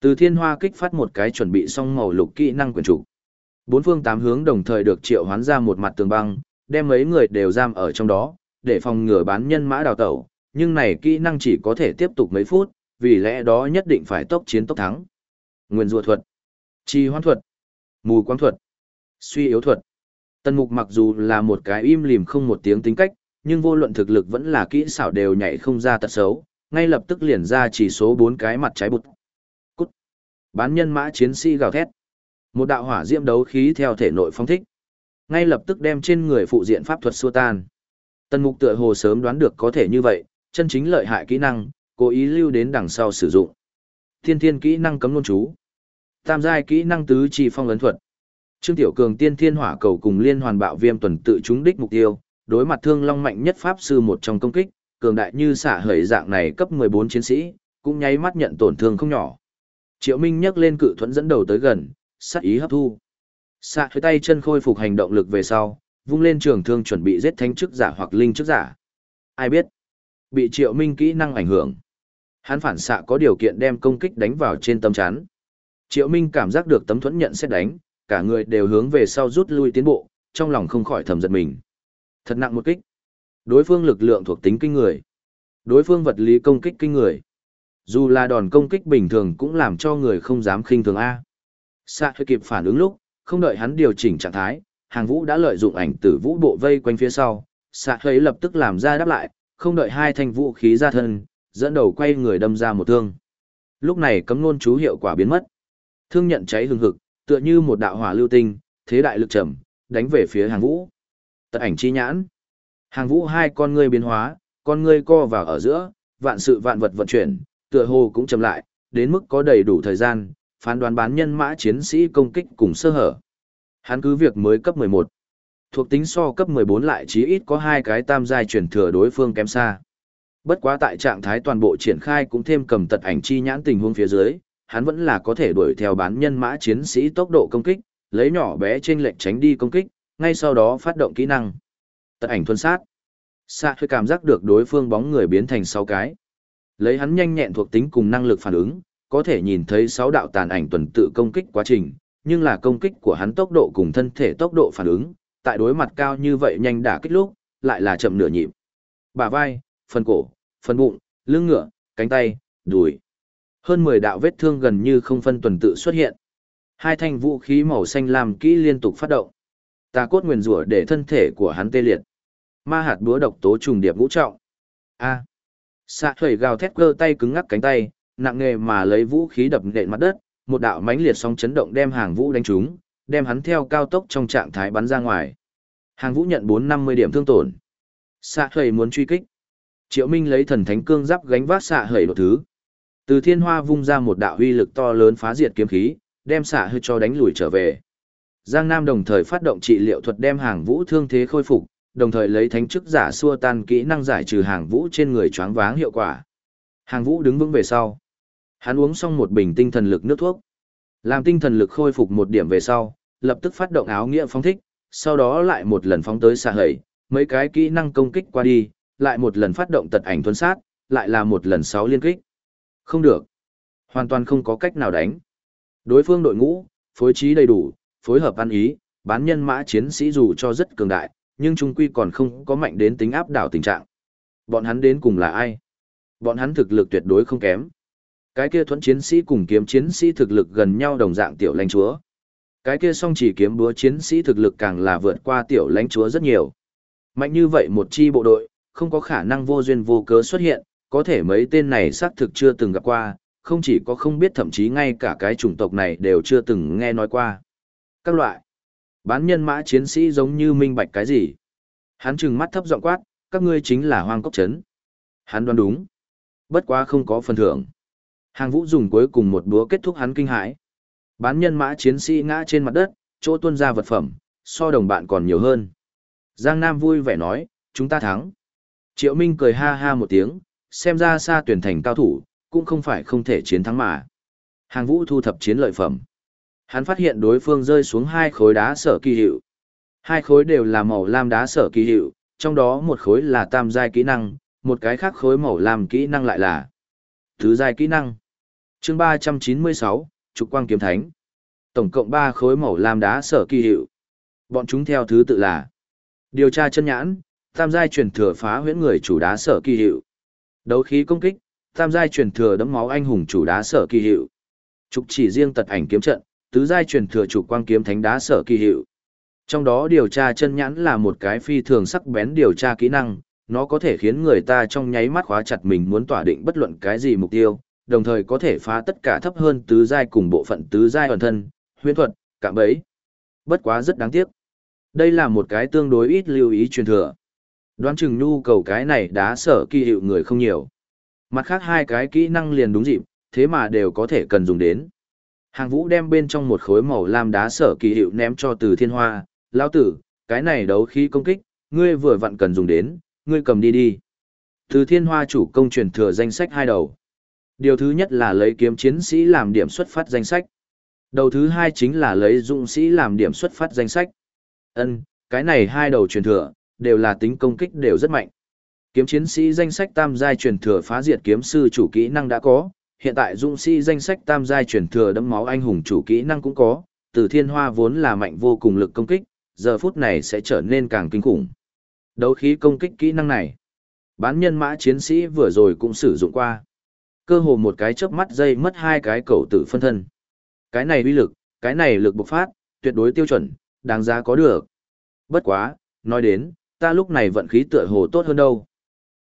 Từ thiên hoa kích phát một cái chuẩn bị xong màu lục kỹ năng quyền chủ. Bốn phương tám hướng đồng thời được triệu hoán ra một mặt tường băng, đem mấy người đều giam ở trong đó, để phòng ngừa bán nhân mã đào tẩu, nhưng này kỹ năng chỉ có thể tiếp tục mấy phút, vì lẽ đó nhất định phải tốc chiến tốc thắng. Nguyên rùa thuật, trì hoãn thuật, mù quang thuật, suy yếu thuật. Tần mục mặc dù là một cái im lìm không một tiếng tính cách, nhưng vô luận thực lực vẫn là kỹ xảo đều nhảy không ra tật xấu, ngay lập tức liền ra chỉ số bốn cái mặt trái bụt. Cút. Bán nhân mã chiến sĩ gào thét. Một đạo hỏa diễm đấu khí theo thể nội phong thích. Ngay lập tức đem trên người phụ diện pháp thuật xua tan. Tần mục tựa hồ sớm đoán được có thể như vậy, chân chính lợi hại kỹ năng, cố ý lưu đến đằng sau sử dụng. Thiên thiên kỹ năng cấm luôn chú. Tam giai kỹ năng tứ trì phong ấn thuật. Trương Tiểu Cường tiên thiên hỏa cầu cùng liên hoàn bạo viêm tuần tự trúng đích mục tiêu, đối mặt thương long mạnh nhất pháp sư một trong công kích, cường đại như xả hởi dạng này cấp 14 chiến sĩ, cũng nháy mắt nhận tổn thương không nhỏ. Triệu Minh nhấc lên cự thuẫn dẫn đầu tới gần, sát ý hấp thu. Xạ hơi tay chân khôi phục hành động lực về sau, vung lên trường thương chuẩn bị giết thánh chức giả hoặc linh chức giả. Ai biết? Bị Triệu Minh kỹ năng ảnh hưởng. Hắn phản xạ có điều kiện đem công kích đánh vào trên tâm chắn. Triệu Minh cảm giác được tấm thuẫn nhận xét đánh, cả người đều hướng về sau rút lui tiến bộ, trong lòng không khỏi thầm giật mình. Thật nặng một kích. Đối phương lực lượng thuộc tính kinh người. Đối phương vật lý công kích kinh người. Dù là đòn công kích bình thường cũng làm cho người không dám khinh thường A. Sạ hơi kịp phản ứng lúc, không đợi hắn điều chỉnh trạng thái, hàng vũ đã lợi dụng ảnh tử vũ bộ vây quanh phía sau. Sạ hơi lập tức làm ra đáp lại, không đợi hai thanh vũ khí ra thân, dẫn đầu quay người đâm ra một thương. Lúc này cấm nôn chú hiệu quả biến mất. Thương nhận cháy hừng hực, tựa như một đạo hỏa lưu tinh, thế đại lực trầm, đánh về phía hàng vũ. Tật ảnh chi nhãn. Hàng vũ hai con ngươi biến hóa, con ngươi co vào ở giữa, vạn sự vạn vật vận chuyển, tựa hồ cũng chậm lại, đến mức có đầy đủ thời gian, phán đoán bán nhân mã chiến sĩ công kích cùng sơ hở. Hắn cứ việc mới cấp 11. Thuộc tính so cấp 14 lại chí ít có hai cái tam giai chuyển thừa đối phương kém xa. Bất quá tại trạng thái toàn bộ triển khai cũng thêm cầm tật ảnh chi nhãn tình huống phía dưới, hắn vẫn là có thể đuổi theo bán nhân mã chiến sĩ tốc độ công kích, lấy nhỏ bé trên lệnh tránh đi công kích, ngay sau đó phát động kỹ năng. Tật ảnh thuần sát. Sa hơi cảm giác được đối phương bóng người biến thành 6 cái. Lấy hắn nhanh nhẹn thuộc tính cùng năng lực phản ứng, có thể nhìn thấy 6 đạo tàn ảnh tuần tự công kích quá trình, nhưng là công kích của hắn tốc độ cùng thân thể tốc độ phản ứng, tại đối mặt cao như vậy nhanh đả kích lúc, lại là chậm nửa nhịp. Bả vai, phần cổ, phần bụng, lưng ngựa, cánh tay, đùi. Hơn 10 đạo vết thương gần như không phân tuần tự xuất hiện. Hai thanh vũ khí màu xanh lam kỹ liên tục phát động. Tà cốt nguyền rủa để thân thể của hắn tê liệt. Ma hạt búa độc tố trùng điệp ngũ trọng. A. À. Xạ thủy gào thét cơ tay cứng ngắc cánh tay, nặng nghề mà lấy vũ khí đập nện mặt đất, một đạo mãnh liệt sóng chấn động đem hàng vũ đánh trúng, đem hắn theo cao tốc trong trạng thái bắn ra ngoài. Hàng vũ nhận 450 điểm thương tổn. Xạ thủy muốn truy kích. Triệu Minh lấy thần thánh cương giáp gánh vác xạ hởi đột thứ. Từ thiên hoa vung ra một đạo uy lực to lớn phá diệt kiếm khí, đem xạ hơi cho đánh lùi trở về. Giang Nam đồng thời phát động trị liệu thuật đem hàng vũ thương thế khôi phục, đồng thời lấy thánh chức giả xua tan kỹ năng giải trừ hàng vũ trên người choáng váng hiệu quả. Hàng vũ đứng vững về sau. Hắn uống xong một bình tinh thần lực nước thuốc. Làm tinh thần lực khôi phục một điểm về sau, lập tức phát động áo nghĩa phóng thích, sau đó lại một lần phóng tới xạ hầy, mấy cái kỹ năng công kích qua đi, lại một lần phát động tật ảnh thuấn sát, lại là một lần sáu liên kích. Không được. Hoàn toàn không có cách nào đánh. Đối phương đội ngũ, phối trí đầy đủ, phối hợp ăn ý, bán nhân mã chiến sĩ dù cho rất cường đại, nhưng trung quy còn không có mạnh đến tính áp đảo tình trạng. Bọn hắn đến cùng là ai? Bọn hắn thực lực tuyệt đối không kém. Cái kia thuẫn chiến sĩ cùng kiếm chiến sĩ thực lực gần nhau đồng dạng tiểu lãnh chúa. Cái kia song chỉ kiếm búa chiến sĩ thực lực càng là vượt qua tiểu lãnh chúa rất nhiều. Mạnh như vậy một chi bộ đội, không có khả năng vô duyên vô cớ xuất hiện, có thể mấy tên này xác thực chưa từng gặp qua, không chỉ có không biết thậm chí ngay cả cái chủng tộc này đều chưa từng nghe nói qua. Các loại bán nhân mã chiến sĩ giống như minh bạch cái gì. Hắn trừng mắt thấp giọng quát, các ngươi chính là hoang cốc trấn. Hắn đoán đúng. Bất quá không có phần thưởng. Hàng vũ dùng cuối cùng một búa kết thúc hắn kinh hãi. Bán nhân mã chiến sĩ ngã trên mặt đất, chỗ tuôn ra vật phẩm, so đồng bạn còn nhiều hơn. Giang Nam vui vẻ nói, chúng ta thắng. Triệu Minh cười ha ha một tiếng, xem ra xa tuyển thành cao thủ, cũng không phải không thể chiến thắng mà. Hàng vũ thu thập chiến lợi phẩm. Hắn phát hiện đối phương rơi xuống hai khối đá sở kỳ hiệu. Hai khối đều là màu lam đá sở kỳ hiệu, trong đó một khối là tam giai kỹ năng, một cái khác khối màu lam kỹ năng lại là tứ giai kỹ năng. Chương 396, Trục Quang Kiếm Thánh. Tổng cộng ba khối màu lam đá sở kỳ hiệu. Bọn chúng theo thứ tự là Điều tra chân nhãn, tam giai truyền thừa phá huyễn người chủ đá sở kỳ hiệu. Đấu khí công kích, tam giai truyền thừa đấm máu anh hùng chủ đá sở kỳ hiệu. Trục chỉ riêng tật ảnh kiếm trận, tứ giai truyền thừa chủ quang kiếm thánh đá sở kỳ hiệu. Trong đó điều tra chân nhãn là một cái phi thường sắc bén điều tra kỹ năng, nó có thể khiến người ta trong nháy mắt khóa chặt mình muốn tỏa định bất luận cái gì mục tiêu, đồng thời có thể phá tất cả thấp hơn tứ giai cùng bộ phận tứ giai ẩn thân, huyễn thuật, cạm bẫy. Bất quá rất đáng tiếc. Đây là một cái tương đối ít lưu ý truyền thừa. Đoán chừng nhu cầu cái này đá sở kỳ hiệu người không nhiều. Mặt khác hai cái kỹ năng liền đúng dịp, thế mà đều có thể cần dùng đến. Hàng vũ đem bên trong một khối màu lam đá sở kỳ hiệu ném cho từ thiên hoa, lao tử, cái này đấu khí công kích, ngươi vừa vặn cần dùng đến, ngươi cầm đi đi. Từ thiên hoa chủ công truyền thừa danh sách hai đầu. Điều thứ nhất là lấy kiếm chiến sĩ làm điểm xuất phát danh sách. Đầu thứ hai chính là lấy dũng sĩ làm điểm xuất phát danh sách. Ân, cái này hai đầu truyền thừa, đều là tính công kích đều rất mạnh. Kiếm chiến sĩ danh sách tam giai truyền thừa phá diệt kiếm sư chủ kỹ năng đã có, hiện tại dũng sĩ danh sách tam giai truyền thừa đấm máu anh hùng chủ kỹ năng cũng có, từ thiên hoa vốn là mạnh vô cùng lực công kích, giờ phút này sẽ trở nên càng kinh khủng. Đấu khí công kích kỹ năng này, bán nhân mã chiến sĩ vừa rồi cũng sử dụng qua. Cơ hồ một cái chớp mắt dây mất hai cái cầu tử phân thân. Cái này uy lực, cái này lực bộc phát, tuyệt đối tiêu chuẩn, đáng giá có được. Bất quá, nói đến, ta lúc này vận khí tựa hồ tốt hơn đâu.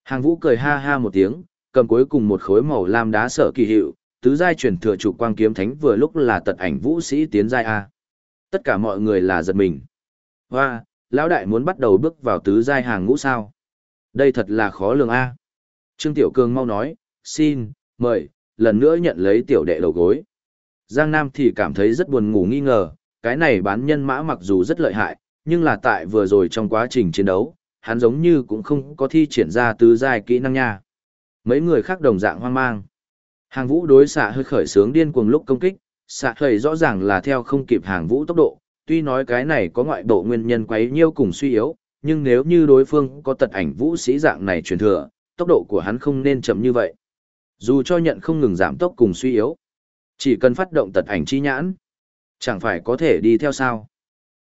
Hàng vũ cười ha ha một tiếng, cầm cuối cùng một khối màu lam đá sở kỳ hiệu, tứ giai truyền thừa chủ quang kiếm thánh vừa lúc là tật ảnh vũ sĩ tiến giai A. Tất cả mọi người là giật mình. Hoa, lão đại muốn bắt đầu bước vào tứ giai hàng ngũ sao. Đây thật là khó lường A. Trương Tiểu Cương mau nói, xin, mời, lần nữa nhận lấy tiểu đệ đầu gối. Giang Nam thì cảm thấy rất buồn ngủ nghi ngờ, cái này bán nhân mã mặc dù rất lợi hại, nhưng là tại vừa rồi trong quá trình chiến đấu, hắn giống như cũng không có thi triển ra tứ giai kỹ năng nha. Mấy người khác đồng dạng hoang mang. Hàng vũ đối xạ hơi khởi sướng điên cuồng lúc công kích, xạ hơi rõ ràng là theo không kịp hàng vũ tốc độ, tuy nói cái này có ngoại bộ nguyên nhân quấy nhiêu cùng suy yếu, nhưng nếu như đối phương có tật ảnh vũ sĩ dạng này truyền thừa, tốc độ của hắn không nên chậm như vậy. Dù cho nhận không ngừng giảm tốc cùng suy yếu, chỉ cần phát động tật ảnh chi nhãn, chẳng phải có thể đi theo sao.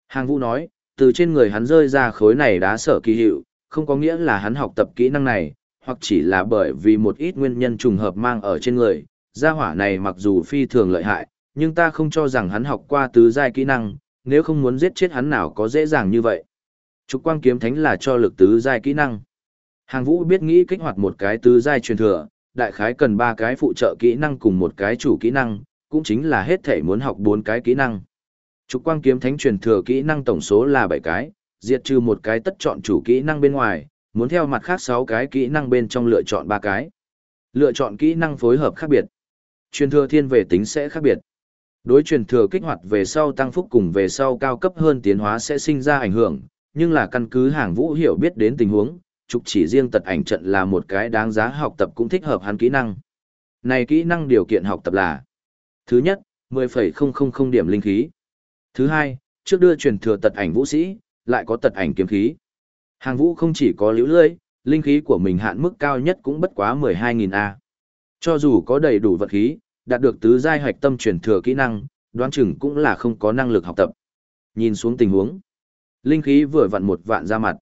Hàng vũ nói, từ trên người hắn rơi ra khối này đá sở kỳ hiệu, không có nghĩa là hắn học tập kỹ năng này, hoặc chỉ là bởi vì một ít nguyên nhân trùng hợp mang ở trên người. Gia hỏa này mặc dù phi thường lợi hại, nhưng ta không cho rằng hắn học qua tứ giai kỹ năng, nếu không muốn giết chết hắn nào có dễ dàng như vậy. Trục quang kiếm thánh là cho lực tứ giai kỹ năng. Hàng vũ biết nghĩ kích hoạt một cái tứ giai truyền thừa, đại khái cần ba cái phụ trợ kỹ năng cùng một cái chủ kỹ năng, cũng chính là hết thể muốn học bốn cái kỹ năng. Trục quang kiếm thánh truyền thừa kỹ năng tổng số là 7 cái, diệt trừ một cái tất chọn chủ kỹ năng bên ngoài, muốn theo mặt khác 6 cái kỹ năng bên trong lựa chọn 3 cái. Lựa chọn kỹ năng phối hợp khác biệt. Truyền thừa thiên về tính sẽ khác biệt. Đối truyền thừa kích hoạt về sau tăng phúc cùng về sau cao cấp hơn tiến hóa sẽ sinh ra ảnh hưởng, nhưng là căn cứ hàng vũ hiểu biết đến tình huống, trục chỉ riêng tật ảnh trận là một cái đáng giá học tập cũng thích hợp hắn kỹ năng. Này kỹ năng điều kiện học tập là Thứ nhất, 10,000 điểm linh khí. Thứ hai, trước đưa truyền thừa tật ảnh vũ sĩ, lại có tật ảnh kiếm khí. Hàng vũ không chỉ có liễu lưỡi, linh khí của mình hạn mức cao nhất cũng bất quá 12.000 A. Cho dù có đầy đủ vật khí, đạt được tứ giai hoạch tâm truyền thừa kỹ năng, đoán chừng cũng là không có năng lực học tập. Nhìn xuống tình huống, linh khí vừa vặn một vạn ra mặt.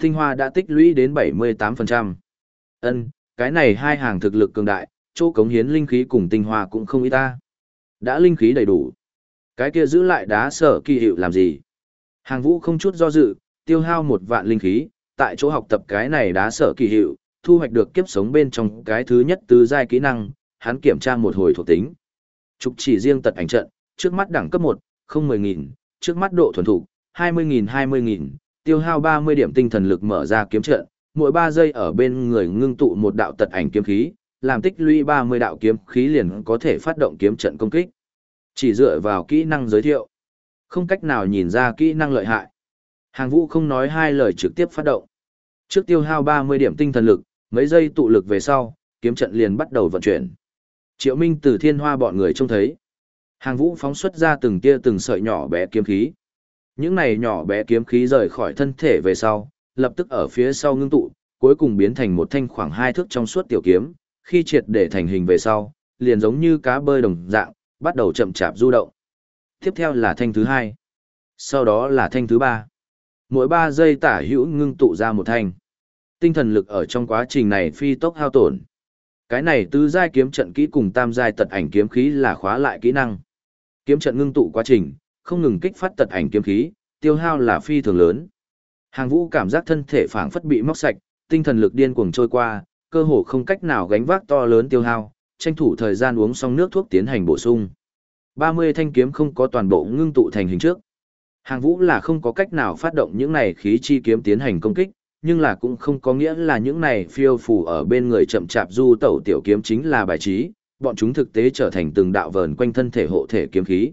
Tinh hoa đã tích lũy đến 78%. Ân, cái này hai hàng thực lực cường đại, chỗ cống hiến linh khí cùng tinh hoa cũng không ít ta. Đã linh khí đầy đủ. Cái kia giữ lại đá sở kỳ hiệu làm gì? Hàng vũ không chút do dự, tiêu hao một vạn linh khí, tại chỗ học tập cái này đá sở kỳ hiệu, thu hoạch được kiếp sống bên trong cái thứ nhất tứ giai kỹ năng, hắn kiểm tra một hồi thuộc tính. Trục chỉ riêng tật ảnh trận, trước mắt đẳng cấp một không mười nghìn trước mắt độ thuần thục, 20.000 20.000, tiêu hao 30 điểm tinh thần lực mở ra kiếm trận, mỗi ba giây ở bên người ngưng tụ một đạo tật ảnh kiếm khí, làm tích lũy 30 đạo kiếm khí liền có thể phát động kiếm trận công kích. Chỉ dựa vào kỹ năng giới thiệu, không cách nào nhìn ra kỹ năng lợi hại. Hàng vũ không nói hai lời trực tiếp phát động. Trước tiêu hao 30 điểm tinh thần lực, mấy giây tụ lực về sau, kiếm trận liền bắt đầu vận chuyển. Triệu Minh từ thiên hoa bọn người trông thấy. Hàng vũ phóng xuất ra từng tia từng sợi nhỏ bé kiếm khí. Những này nhỏ bé kiếm khí rời khỏi thân thể về sau, lập tức ở phía sau ngưng tụ, cuối cùng biến thành một thanh khoảng hai thước trong suốt tiểu kiếm, khi triệt để thành hình về sau, liền giống như cá bơi đồng dạng, bắt đầu chậm chạp du động. Tiếp theo là thanh thứ hai, sau đó là thanh thứ ba. Mỗi ba giây tả hữu ngưng tụ ra một thanh. Tinh thần lực ở trong quá trình này phi tốc hao tổn. Cái này tứ giai kiếm trận kỹ cùng tam giai tật ảnh kiếm khí là khóa lại kỹ năng. Kiếm trận ngưng tụ quá trình, không ngừng kích phát tật ảnh kiếm khí, tiêu hao là phi thường lớn. Hàng Vũ cảm giác thân thể phảng phất bị móc sạch, tinh thần lực điên cuồng trôi qua, cơ hồ không cách nào gánh vác to lớn tiêu hao, tranh thủ thời gian uống xong nước thuốc tiến hành bổ sung. 30 thanh kiếm không có toàn bộ ngưng tụ thành hình trước. Hàng Vũ là không có cách nào phát động những này khí chi kiếm tiến hành công kích, nhưng là cũng không có nghĩa là những này phiêu phù ở bên người chậm chạp du tẩu tiểu kiếm chính là bài trí, bọn chúng thực tế trở thành từng đạo vờn quanh thân thể hộ thể kiếm khí.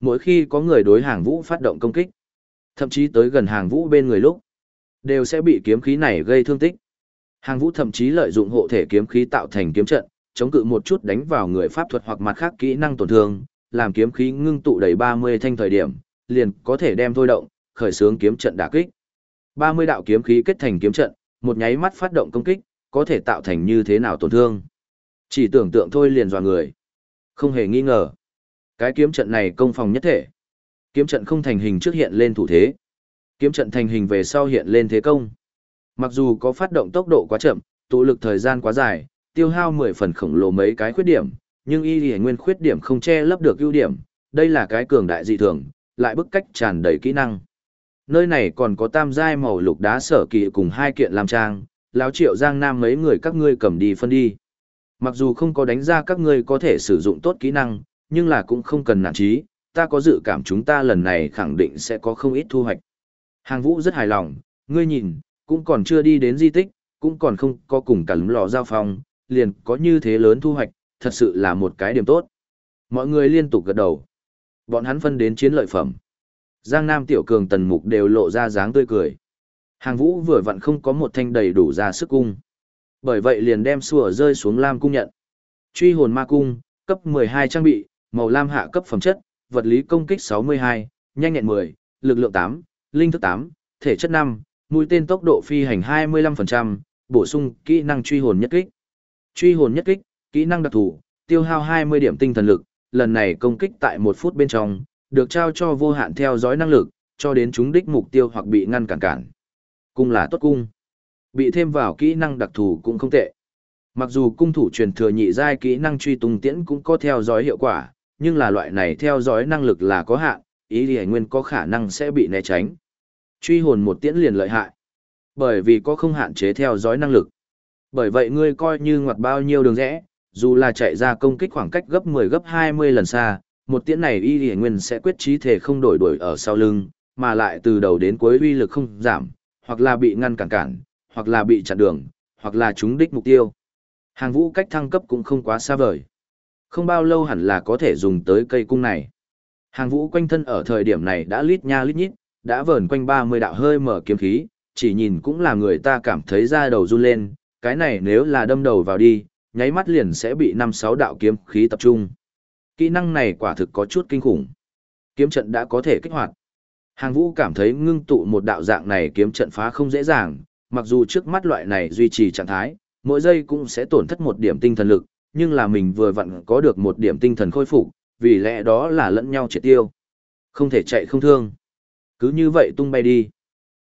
Mỗi khi có người đối hàng Vũ phát động công kích, thậm chí tới gần hàng Vũ bên người lúc, đều sẽ bị kiếm khí này gây thương tích. Hàng Vũ thậm chí lợi dụng hộ thể kiếm khí tạo thành kiếm trận, chống cự một chút đánh vào người pháp thuật hoặc mặt khác kỹ năng tổn thương, làm kiếm khí ngưng tụ đầy 30 thanh thời điểm, liền có thể đem thôi động, khởi xướng kiếm trận đả kích. 30 đạo kiếm khí kết thành kiếm trận, một nháy mắt phát động công kích, có thể tạo thành như thế nào tổn thương. Chỉ tưởng tượng thôi liền dò người. Không hề nghi ngờ. Cái kiếm trận này công phòng nhất thể. Kiếm trận không thành hình trước hiện lên thủ thế. Kiếm trận thành hình về sau hiện lên thế công. Mặc dù có phát động tốc độ quá chậm, tụ lực thời gian quá dài, tiêu hao 10 phần khổng lồ mấy cái khuyết điểm, nhưng y lì nguyên khuyết điểm không che lấp được ưu điểm, đây là cái cường đại dị thường, lại bức cách tràn đầy kỹ năng. Nơi này còn có tam giai màu lục đá sở kỳ cùng hai kiện làm trang, lão triệu giang nam mấy người các ngươi cầm đi phân đi. Mặc dù không có đánh ra các ngươi có thể sử dụng tốt kỹ năng, nhưng là cũng không cần nản trí, ta có dự cảm chúng ta lần này khẳng định sẽ có không ít thu hoạch. Hàng vũ rất hài lòng, ngươi nhìn, cũng còn chưa đi đến di tích, cũng còn không có cùng cả lũ lò giao phong, liền có như thế lớn thu hoạch, thật sự là một cái điểm tốt. Mọi người liên tục gật đầu. Bọn hắn phân đến chiến lợi phẩm. Giang Nam Tiểu Cường Tần Mục đều lộ ra dáng tươi cười. Hàng vũ vừa vặn không có một thanh đầy đủ ra sức cung. Bởi vậy liền đem sủa rơi xuống Lam Cung nhận. Truy hồn ma cung, cấp 12 trang bị, màu lam hạ cấp phẩm chất, vật lý công kích 62, nhanh nhẹn 10, lực lượng 8, linh thức 8, thể chất 5, mũi tên tốc độ phi hành 25%, bổ sung kỹ năng truy hồn nhất kích. Truy hồn nhất kích, kỹ năng đặc thù, tiêu hao 20 điểm tinh thần lực, lần này công kích tại một phút bên trong, được trao cho vô hạn theo dõi năng lực, cho đến chúng đích mục tiêu hoặc bị ngăn cản cản. Cung là tốt cung. Bị thêm vào kỹ năng đặc thù cũng không tệ. Mặc dù cung thủ truyền thừa nhị giai kỹ năng truy tung tiễn cũng có theo dõi hiệu quả, nhưng là loại này theo dõi năng lực là có hạn, ý thì nguyên có khả năng sẽ bị né tránh. Truy hồn một tiễn liền lợi hại. Bởi vì có không hạn chế theo dõi năng lực. Bởi vậy ngươi coi như ngoặt bao nhiêu đường rẽ, dù là chạy ra công kích khoảng cách gấp 10 gấp 20 lần xa, một tiễn này y hiển nguyên sẽ quyết trí thể không đổi đuổi ở sau lưng, mà lại từ đầu đến cuối uy lực không giảm, hoặc là bị ngăn cản cản, hoặc là bị chặn đường, hoặc là trúng đích mục tiêu. Hàng vũ cách thăng cấp cũng không quá xa vời. Không bao lâu hẳn là có thể dùng tới cây cung này. Hàng vũ quanh thân ở thời điểm này đã lít nha lít nhít, đã vờn quanh 30 đạo hơi mở kiếm khí, chỉ nhìn cũng là người ta cảm thấy da đầu run lên, cái này nếu là đâm đầu vào đi, nháy mắt liền sẽ bị 5-6 đạo kiếm khí tập trung. Kỹ năng này quả thực có chút kinh khủng. Kiếm trận đã có thể kích hoạt. Hàng vũ cảm thấy ngưng tụ một đạo dạng này kiếm trận phá không dễ dàng, mặc dù trước mắt loại này duy trì trạng thái, mỗi giây cũng sẽ tổn thất một điểm tinh thần lực, nhưng là mình vừa vặn có được một điểm tinh thần khôi phục, vì lẽ đó là lẫn nhau triệt tiêu. Không thể chạy không thương. Cứ như vậy tung bay đi.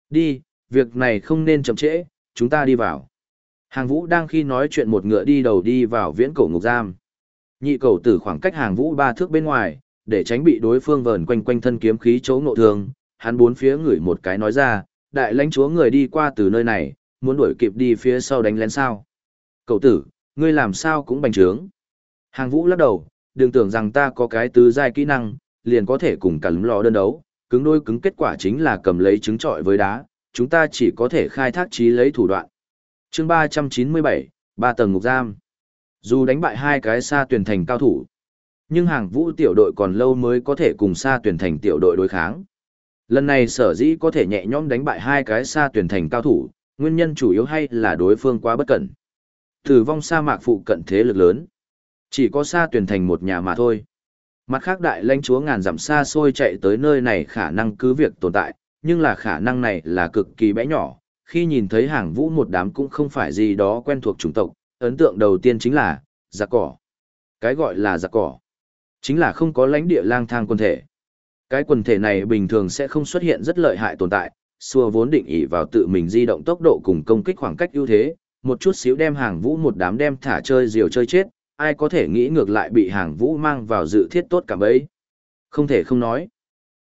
Đi, việc này không nên chậm trễ, chúng ta đi vào. Hàng vũ đang khi nói chuyện một ngựa đi đầu đi vào viễn cổ ngục giam. Nhị cầu tử khoảng cách hàng vũ ba thước bên ngoài, để tránh bị đối phương vờn quanh quanh thân kiếm khí chỗ ngộ thường, hắn bốn phía ngửi một cái nói ra, đại lãnh chúa người đi qua từ nơi này, muốn đuổi kịp đi phía sau đánh lén sao. Cậu tử, ngươi làm sao cũng bành trướng. Hàng vũ lắc đầu, đừng tưởng rằng ta có cái tứ giai kỹ năng, liền có thể cùng cả lũ lò đơn đấu, cứng đôi cứng kết quả chính là cầm lấy trứng trọi với đá, chúng ta chỉ có thể khai thác trí lấy thủ đoạn chương 397, ba tầng ngục giam. Dù đánh bại hai cái xa tuyển thành cao thủ, nhưng hàng vũ tiểu đội còn lâu mới có thể cùng xa tuyển thành tiểu đội đối kháng. Lần này sở dĩ có thể nhẹ nhõm đánh bại hai cái xa tuyển thành cao thủ, nguyên nhân chủ yếu hay là đối phương quá bất cẩn. Tử vong sa mạc phụ cận thế lực lớn. Chỉ có xa tuyển thành một nhà mà thôi. Mặt khác đại lãnh chúa ngàn dặm xa xôi chạy tới nơi này khả năng cứ việc tồn tại, nhưng là khả năng này là cực kỳ bé nhỏ, khi nhìn thấy hàng vũ một đám cũng không phải gì đó quen thuộc chủng tộc, ấn tượng đầu tiên chính là, giặc cỏ. Cái gọi là giặc cỏ, chính là không có lãnh địa lang thang quân thể. Cái quần thể này bình thường sẽ không xuất hiện rất lợi hại tồn tại, xua vốn định ý vào tự mình di động tốc độ cùng công kích khoảng cách ưu thế, một chút xíu đem hàng vũ một đám đem thả chơi diều chơi chết, ai có thể nghĩ ngược lại bị hàng vũ mang vào dự thiết tốt cả bấy. Không thể không nói.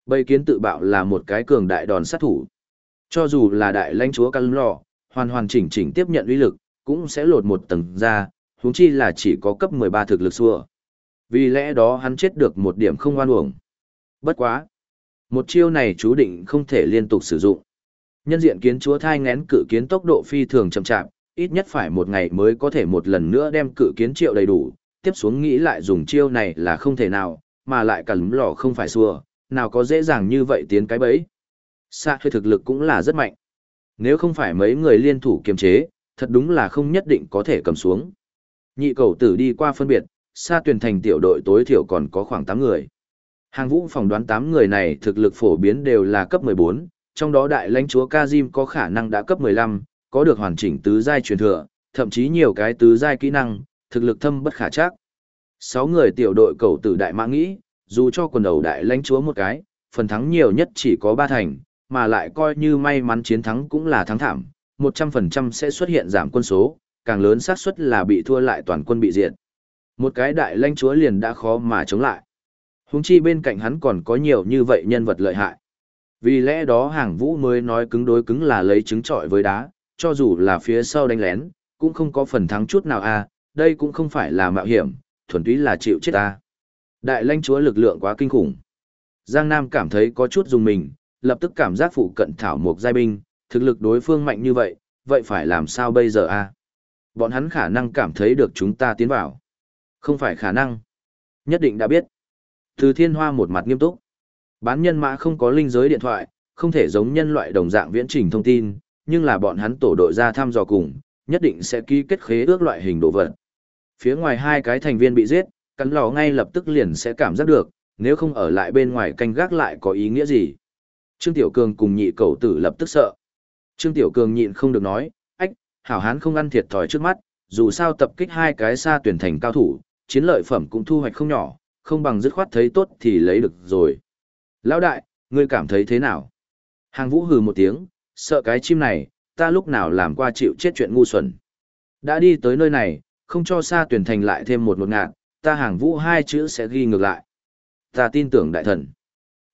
Bầy kiến tự bạo là một cái cường đại đòn sát thủ. Cho dù là đại lãnh chúa Căng Lò, hoàn hoàn chỉnh chỉnh tiếp nhận uy lực, cũng sẽ lột một tầng ra, huống chi là chỉ có cấp 13 thực lực xua. Vì lẽ đó hắn chết được một điểm không oan uổng. Bất quá. Một chiêu này chú định không thể liên tục sử dụng. Nhân diện kiến chúa thai ngén cự kiến tốc độ phi thường chậm chạp, ít nhất phải một ngày mới có thể một lần nữa đem cự kiến triệu đầy đủ, tiếp xuống nghĩ lại dùng chiêu này là không thể nào, mà lại cả lúm lò không phải xua, nào có dễ dàng như vậy tiến cái bẫy. Sa hơi thực lực cũng là rất mạnh. Nếu không phải mấy người liên thủ kiềm chế, thật đúng là không nhất định có thể cầm xuống. Nhị cầu tử đi qua phân biệt, Sa tuyển thành tiểu đội tối thiểu còn có khoảng 8 người. Hàng vũ phỏng đoán 8 người này thực lực phổ biến đều là cấp 14, trong đó đại lãnh chúa Kazim có khả năng đã cấp 15, có được hoàn chỉnh tứ giai truyền thừa, thậm chí nhiều cái tứ giai kỹ năng, thực lực thâm bất khả chắc. 6 người tiểu đội cầu tử đại mã nghĩ, dù cho quần đầu đại lãnh chúa một cái, phần thắng nhiều nhất chỉ có 3 thành, mà lại coi như may mắn chiến thắng cũng là thắng thảm, 100% sẽ xuất hiện giảm quân số, càng lớn xác suất là bị thua lại toàn quân bị diệt. Một cái đại lãnh chúa liền đã khó mà chống lại. Húng chi bên cạnh hắn còn có nhiều như vậy nhân vật lợi hại. Vì lẽ đó hàng vũ mới nói cứng đối cứng là lấy trứng trọi với đá, cho dù là phía sau đánh lén, cũng không có phần thắng chút nào a à, đây cũng không phải là mạo hiểm, thuần túy là chịu chết ta. Đại lãnh chúa lực lượng quá kinh khủng. Giang Nam cảm thấy có chút dùng mình, lập tức cảm giác phụ cận thảo một giai binh, thực lực đối phương mạnh như vậy, vậy phải làm sao bây giờ a? Bọn hắn khả năng cảm thấy được chúng ta tiến vào. Không phải khả năng. Nhất định đã biết. Từ thiên hoa một mặt nghiêm túc. Bán nhân mã không có linh giới điện thoại, không thể giống nhân loại đồng dạng viễn trình thông tin, nhưng là bọn hắn tổ đội ra thăm dò cùng, nhất định sẽ ký kết khế ước loại hình đồ vật. Phía ngoài hai cái thành viên bị giết, cắn lò ngay lập tức liền sẽ cảm giác được, nếu không ở lại bên ngoài canh gác lại có ý nghĩa gì. Trương Tiểu Cường cùng nhị cầu tử lập tức sợ. Trương Tiểu Cường nhịn không được nói, ách, hảo hán không ăn thiệt thòi trước mắt, dù sao tập kích hai cái xa tuyển thành cao thủ, chiến lợi phẩm cũng thu hoạch không nhỏ, không bằng dứt khoát thấy tốt thì lấy được rồi. Lão đại, ngươi cảm thấy thế nào? Hàng vũ hừ một tiếng, sợ cái chim này, ta lúc nào làm qua chịu chết chuyện ngu xuẩn. Đã đi tới nơi này, không cho xa tuyển thành lại thêm một một ngạn, ta hàng vũ hai chữ sẽ ghi ngược lại. Ta tin tưởng đại thần.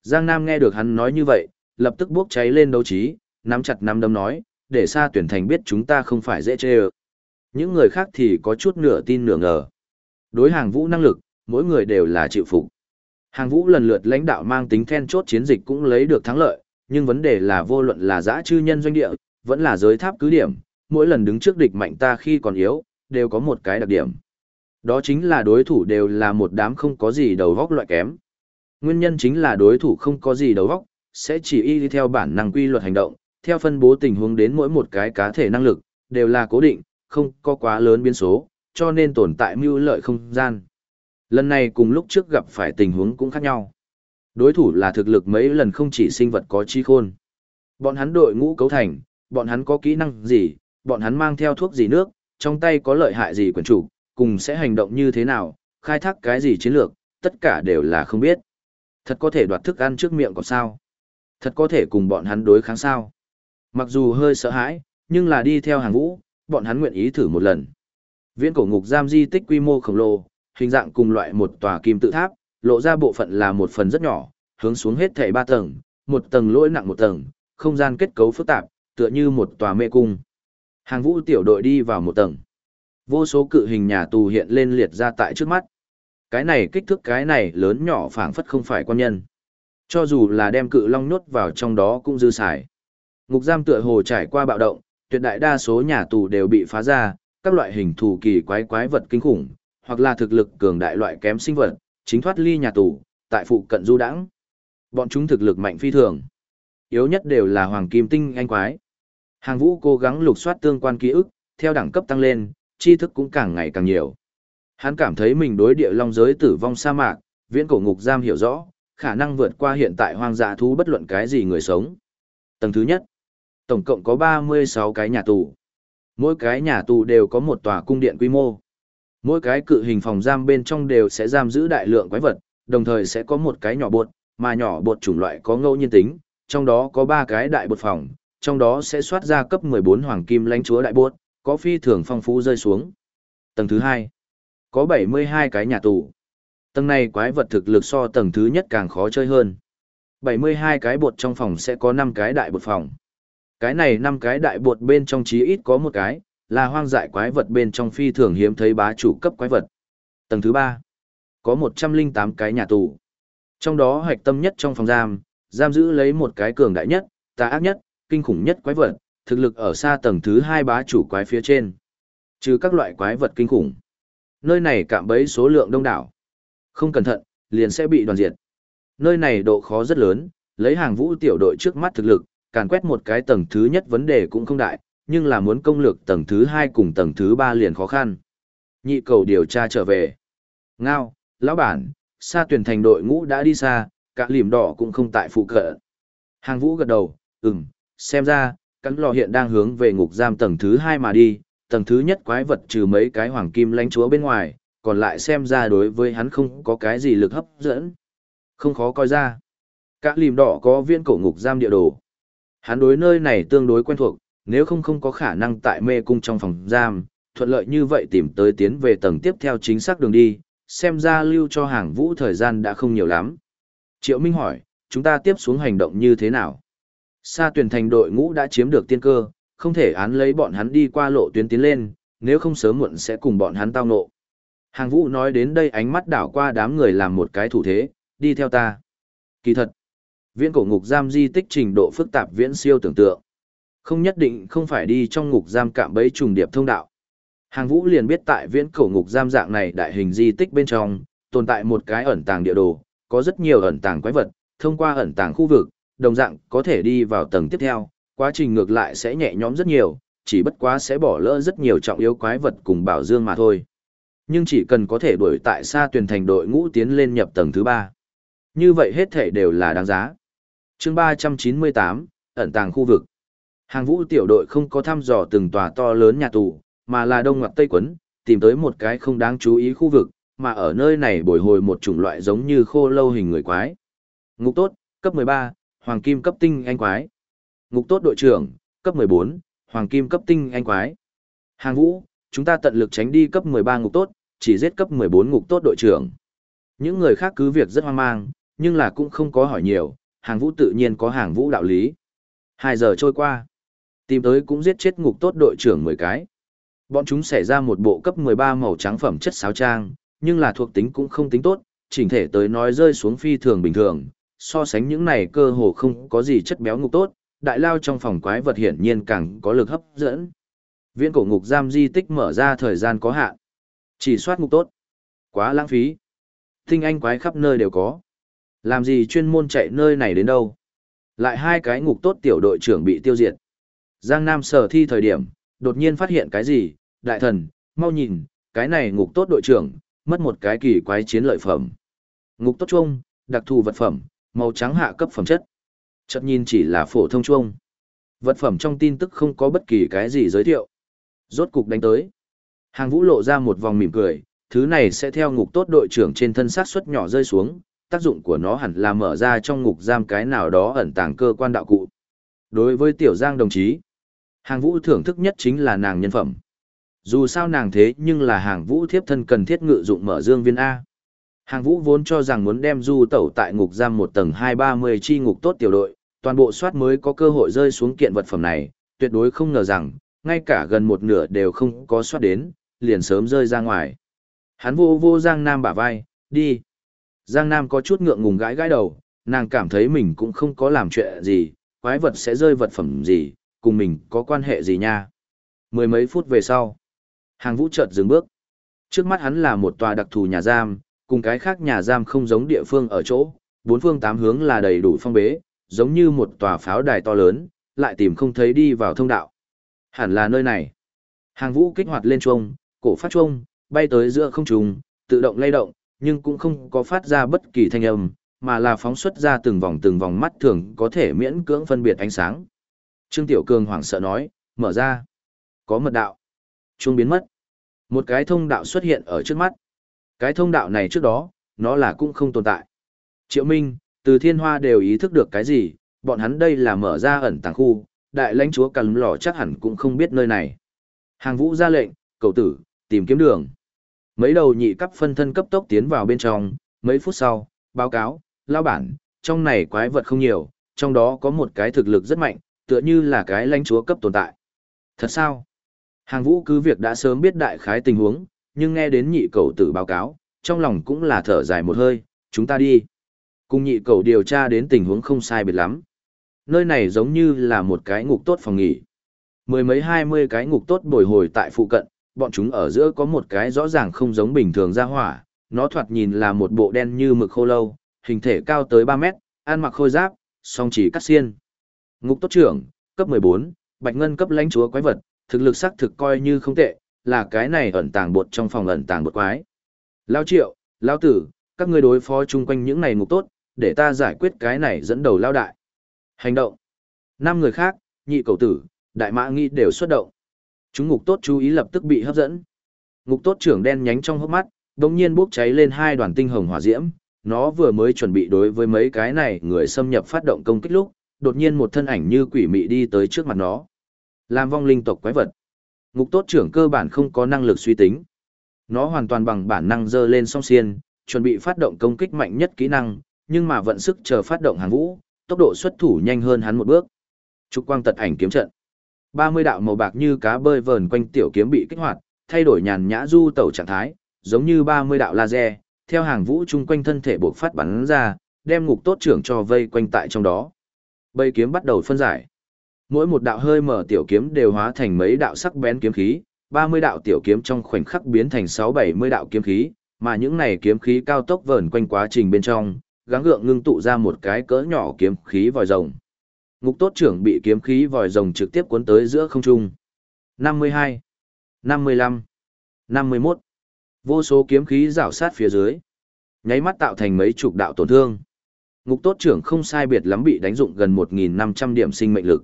Giang Nam nghe được hắn nói như vậy, lập tức bốc cháy lên đấu trí, nắm chặt nắm đấm nói, để xa tuyển thành biết chúng ta không phải dễ chê ơ. Những người khác thì có chút nửa tin nửa ngờ. Đối hàng vũ năng lực, mỗi người đều là chịu phục. Hàng vũ lần lượt lãnh đạo mang tính then chốt chiến dịch cũng lấy được thắng lợi, nhưng vấn đề là vô luận là giã chư nhân doanh địa, vẫn là giới tháp cứ điểm, mỗi lần đứng trước địch mạnh ta khi còn yếu, đều có một cái đặc điểm. Đó chính là đối thủ đều là một đám không có gì đầu góc loại kém. Nguyên nhân chính là đối thủ không có gì đầu góc, sẽ chỉ y theo bản năng quy luật hành động, theo phân bố tình huống đến mỗi một cái cá thể năng lực, đều là cố định, không có quá lớn biến số, cho nên tồn tại mưu lợi không gian. Lần này cùng lúc trước gặp phải tình huống cũng khác nhau. Đối thủ là thực lực mấy lần không chỉ sinh vật có chi khôn. Bọn hắn đội ngũ cấu thành, bọn hắn có kỹ năng gì, bọn hắn mang theo thuốc gì nước, trong tay có lợi hại gì quyền chủ, cùng sẽ hành động như thế nào, khai thác cái gì chiến lược, tất cả đều là không biết. Thật có thể đoạt thức ăn trước miệng còn sao? Thật có thể cùng bọn hắn đối kháng sao? Mặc dù hơi sợ hãi, nhưng là đi theo hàng vũ, bọn hắn nguyện ý thử một lần. Viễn cổ ngục giam di tích quy mô khổng lồ, hình dạng cùng loại một tòa kim tự tháp, lộ ra bộ phận là một phần rất nhỏ, hướng xuống hết thảy ba tầng, một tầng lỗi nặng một tầng, không gian kết cấu phức tạp, tựa như một tòa mê cung. Hàng vũ tiểu đội đi vào một tầng. Vô số cự hình nhà tù hiện lên liệt ra tại trước mắt. Cái này kích thước cái này lớn nhỏ phảng phất không phải quan nhân. Cho dù là đem cự long nhốt vào trong đó cũng dư xài. Ngục giam tựa hồ trải qua bạo động, tuyệt đại đa số nhà tù đều bị phá ra, các loại hình thù kỳ quái quái vật kinh khủng, hoặc là thực lực cường đại loại kém sinh vật, chính thoát ly nhà tù, tại phụ cận du đãng. Bọn chúng thực lực mạnh phi thường. Yếu nhất đều là hoàng kim tinh anh quái. Hàng vũ cố gắng lục soát tương quan ký ức, theo đẳng cấp tăng lên, tri thức cũng càng ngày càng nhiều. Hắn cảm thấy mình đối địa long giới tử vong sa mạc, viễn cổ ngục giam hiểu rõ, khả năng vượt qua hiện tại hoang dã thú bất luận cái gì người sống. Tầng thứ nhất, Tổng cộng có 36 cái nhà tù. Mỗi cái nhà tù đều có một tòa cung điện quy mô. Mỗi cái cự hình phòng giam bên trong đều sẽ giam giữ đại lượng quái vật, đồng thời sẽ có một cái nhỏ bột, mà nhỏ bột chủng loại có ngẫu nhiên tính, trong đó có 3 cái đại bột phòng, trong đó sẽ soát ra cấp 14 hoàng kim lãnh chúa đại bột, có phi thường phong phú rơi xuống. Tầng thứ 2, có 72 cái nhà tù. Tầng này quái vật thực lực so tầng thứ nhất càng khó chơi hơn. 72 cái bột trong phòng sẽ có 5 cái đại bột phòng. Cái này 5 cái đại bột bên trong chí ít có một cái, là hoang dại quái vật bên trong phi thường hiếm thấy bá chủ cấp quái vật. Tầng thứ 3, có 108 cái nhà tù. Trong đó hạch tâm nhất trong phòng giam, giam giữ lấy một cái cường đại nhất, tà ác nhất, kinh khủng nhất quái vật, thực lực ở xa tầng thứ 2 bá chủ quái phía trên. Trừ các loại quái vật kinh khủng. Nơi này cạm bấy số lượng đông đảo. Không cẩn thận, liền sẽ bị đoàn diệt. Nơi này độ khó rất lớn, lấy hàng vũ tiểu đội trước mắt thực lực, càn quét một cái tầng thứ nhất vấn đề cũng không đại, nhưng là muốn công lược tầng thứ hai cùng tầng thứ ba liền khó khăn. Nhị cầu điều tra trở về. Ngao, lão bản, xa tuyển thành đội ngũ đã đi xa, cả liềm đỏ cũng không tại phụ cận. Hàng vũ gật đầu, ừm, xem ra, cắn lò hiện đang hướng về ngục giam tầng thứ hai mà đi, tầng thứ nhất quái vật trừ mấy cái hoàng kim lãnh chúa bên ngoài, còn lại xem ra đối với hắn không có cái gì lực hấp dẫn. Không khó coi ra. Cả lìm đỏ có viên cổ ngục giam địa đồ. Hắn đối nơi này tương đối quen thuộc, nếu không không có khả năng tại mê cung trong phòng giam, thuận lợi như vậy tìm tới tiến về tầng tiếp theo chính xác đường đi, xem ra lưu cho hàng vũ thời gian đã không nhiều lắm. Triệu Minh hỏi, chúng ta tiếp xuống hành động như thế nào? Sa tuyển thành đội ngũ đã chiếm được tiên cơ, không thể án lấy bọn hắn đi qua lộ tuyến tiến lên, nếu không sớm muộn sẽ cùng bọn hắn tao nộ. Hàng vũ nói đến đây ánh mắt đảo qua đám người làm một cái thủ thế, đi theo ta. Kỳ thật, viễn cổ ngục giam di tích trình độ phức tạp viễn siêu tưởng tượng. Không nhất định không phải đi trong ngục giam cạm bẫy trùng điệp thông đạo. Hàng vũ liền biết tại viễn cổ ngục giam dạng này đại hình di tích bên trong, tồn tại một cái ẩn tàng địa đồ, có rất nhiều ẩn tàng quái vật, thông qua ẩn tàng khu vực, đồng dạng có thể đi vào tầng tiếp theo, quá trình ngược lại sẽ nhẹ nhõm rất nhiều, chỉ bất quá sẽ bỏ lỡ rất nhiều trọng yếu quái vật cùng bảo dương mà thôi. Nhưng chỉ cần có thể đuổi tại xa tuyển thành đội ngũ tiến lên nhập tầng thứ ba Như vậy hết thể đều là đáng giá. chương ba trăm chín mươi tám ẩn tàng khu vực. Hàng vũ tiểu đội không có thăm dò từng tòa to lớn nhà tù, mà là đông ngoặc tây quấn, tìm tới một cái không đáng chú ý khu vực, mà ở nơi này bồi hồi một chủng loại giống như khô lâu hình người quái. Ngục tốt, cấp 13, hoàng kim cấp tinh anh quái. Ngục tốt đội trưởng, cấp 14, hoàng kim cấp tinh anh quái. Hàng vũ, chúng ta tận lực tránh đi cấp 13 ngục tốt, chỉ giết cấp 14 ngục tốt đội trưởng. Những người khác cứ việc rất hoang mang, nhưng là cũng không có hỏi nhiều, hàng vũ tự nhiên có hàng vũ đạo lý. Hai giờ trôi qua, tìm tới cũng giết chết ngục tốt đội trưởng 10 cái. Bọn chúng xảy ra một bộ cấp 13 màu trắng phẩm chất sáo trang, nhưng là thuộc tính cũng không tính tốt, chỉnh thể tới nói rơi xuống phi thường bình thường, so sánh những này cơ hồ không có gì chất béo ngục tốt, đại lao trong phòng quái vật hiển nhiên càng có lực hấp dẫn. Viễn cổ ngục giam di tích mở ra thời gian có hạn. Chỉ soát ngục tốt. Quá lãng phí. Tinh anh quái khắp nơi đều có. Làm gì chuyên môn chạy nơi này đến đâu. Lại hai cái ngục tốt tiểu đội trưởng bị tiêu diệt. Giang Nam sở thi thời điểm, đột nhiên phát hiện cái gì, đại thần, mau nhìn, cái này ngục tốt đội trưởng, mất một cái kỳ quái chiến lợi phẩm. Ngục tốt chung, đặc thù vật phẩm, màu trắng hạ cấp phẩm chất. Chợt nhìn chỉ là phổ thông chung. Vật phẩm trong tin tức không có bất kỳ cái gì giới thiệu. Rốt cục đánh tới. Hàng vũ lộ ra một vòng mỉm cười, thứ này sẽ theo ngục tốt đội trưởng trên thân sát suất nhỏ rơi xuống, tác dụng của nó hẳn là mở ra trong ngục giam cái nào đó ẩn tàng cơ quan đạo cụ. Đối với tiểu giang đồng chí, hàng vũ thưởng thức nhất chính là nàng nhân phẩm. Dù sao nàng thế nhưng là hàng vũ thiếp thân cần thiết ngự dụng mở dương viên A. Hàng vũ vốn cho rằng muốn đem du tẩu tại ngục giam một tầng hai ba mươi chi ngục tốt tiểu đội, toàn bộ soát mới có cơ hội rơi xuống kiện vật phẩm này, tuyệt đối không ngờ rằng, ngay cả gần một nửa đều không có soát đến, liền sớm rơi ra ngoài. Hắn vô vô Giang Nam bả vai, đi. Giang Nam có chút ngượng ngùng gãi gãi đầu, nàng cảm thấy mình cũng không có làm chuyện gì, quái vật sẽ rơi vật phẩm gì, cùng mình có quan hệ gì nha. Mười mấy phút về sau, hàng vũ chợt dừng bước. Trước mắt hắn là một tòa đặc thù nhà giam, cùng cái khác nhà giam không giống địa phương ở chỗ, bốn phương tám hướng là đầy đủ phong bế, giống như một tòa pháo đài to lớn, lại tìm không thấy đi vào thông đạo. Hẳn là nơi này. Hàng vũ kích hoạt lên chuông, cổ phát chuông, bay tới giữa không trung, tự động lay động, nhưng cũng không có phát ra bất kỳ thanh âm, mà là phóng xuất ra từng vòng từng vòng mắt thường có thể miễn cưỡng phân biệt ánh sáng. Trương Tiểu Cường hoảng sợ nói, mở ra. Có mật đạo. Chuông biến mất. Một cái thông đạo xuất hiện ở trước mắt. Cái thông đạo này trước đó, nó là cũng không tồn tại. Triệu Minh, từ thiên hoa đều ý thức được cái gì, bọn hắn đây là mở ra ẩn tàng khu, đại lãnh chúa cằn lò chắc hẳn cũng không biết nơi này. Hàng vũ ra lệnh, cầu tử, tìm kiếm đường. Mấy đầu nhị cấp phân thân cấp tốc tiến vào bên trong, mấy phút sau, báo cáo, lao bản, trong này quái vật không nhiều, trong đó có một cái thực lực rất mạnh, tựa như là cái lãnh chúa cấp tồn tại. Thật sao? Hàng vũ cứ việc đã sớm biết đại khái tình huống, nhưng nghe đến nhị cầu tử báo cáo, trong lòng cũng là thở dài một hơi, chúng ta đi. Cùng nhị cầu điều tra đến tình huống không sai biệt lắm. Nơi này giống như là một cái ngục tốt phòng nghỉ. Mười mấy hai mươi cái ngục tốt bồi hồi tại phụ cận, bọn chúng ở giữa có một cái rõ ràng không giống bình thường ra hỏa, nó thoạt nhìn là một bộ đen như mực khô lâu, hình thể cao tới 3 mét, ăn mặc khôi giáp, song chỉ cắt xiên. Ngục tốt trưởng, cấp 14, bạch ngân cấp lãnh chúa quái vật, thực lực xác thực coi như không tệ, là cái này ẩn tàng bột trong phòng ẩn tàng bột quái. Lao triệu, lao tử, các ngươi đối phó chung quanh những này ngục tốt, để ta giải quyết cái này dẫn đầu lao đại. Hành động. Năm người khác, nhị cầu tử, đại mã nghĩ đều xuất động. Chúng ngục tốt chú ý lập tức bị hấp dẫn. Ngục tốt trưởng đen nhánh trong hốc mắt, đồng nhiên bốc cháy lên hai đoàn tinh hồng hỏa diễm. Nó vừa mới chuẩn bị đối với mấy cái này người xâm nhập phát động công kích lúc, đột nhiên một thân ảnh như quỷ mị đi tới trước mặt nó. Làm vong linh tộc quái vật. Ngục tốt trưởng cơ bản không có năng lực suy tính. Nó hoàn toàn bằng bản năng dơ lên song xiên, chuẩn bị phát động công kích mạnh nhất kỹ năng, nhưng mà vận sức chờ phát động hàng vũ, tốc độ xuất thủ nhanh hơn hắn một bước. Trục quang tật ảnh kiếm trận. 30 đạo màu bạc như cá bơi vờn quanh tiểu kiếm bị kích hoạt, thay đổi nhàn nhã du tẩu trạng thái, giống như 30 đạo laser, theo hàng vũ chung quanh thân thể buộc phát bắn ra, đem ngục tốt trưởng cho vây quanh tại trong đó. Bầy kiếm bắt đầu phân giải. Mỗi một đạo hơi mở tiểu kiếm đều hóa thành mấy đạo sắc bén kiếm khí, 30 đạo tiểu kiếm trong khoảnh khắc biến thành 6-70 đạo kiếm khí, mà những này kiếm khí cao tốc vờn quanh quá trình bên trong, gắng gượng ngưng tụ ra một cái cỡ nhỏ kiếm khí vòi rồng. Ngục tốt trưởng bị kiếm khí vòi rồng trực tiếp cuốn tới giữa không trung. 52, 55, 51. Vô số kiếm khí rảo sát phía dưới. Nháy mắt tạo thành mấy chục đạo tổn thương. Ngục tốt trưởng không sai biệt lắm bị đánh dụng gần 1.500 điểm sinh mệnh lực.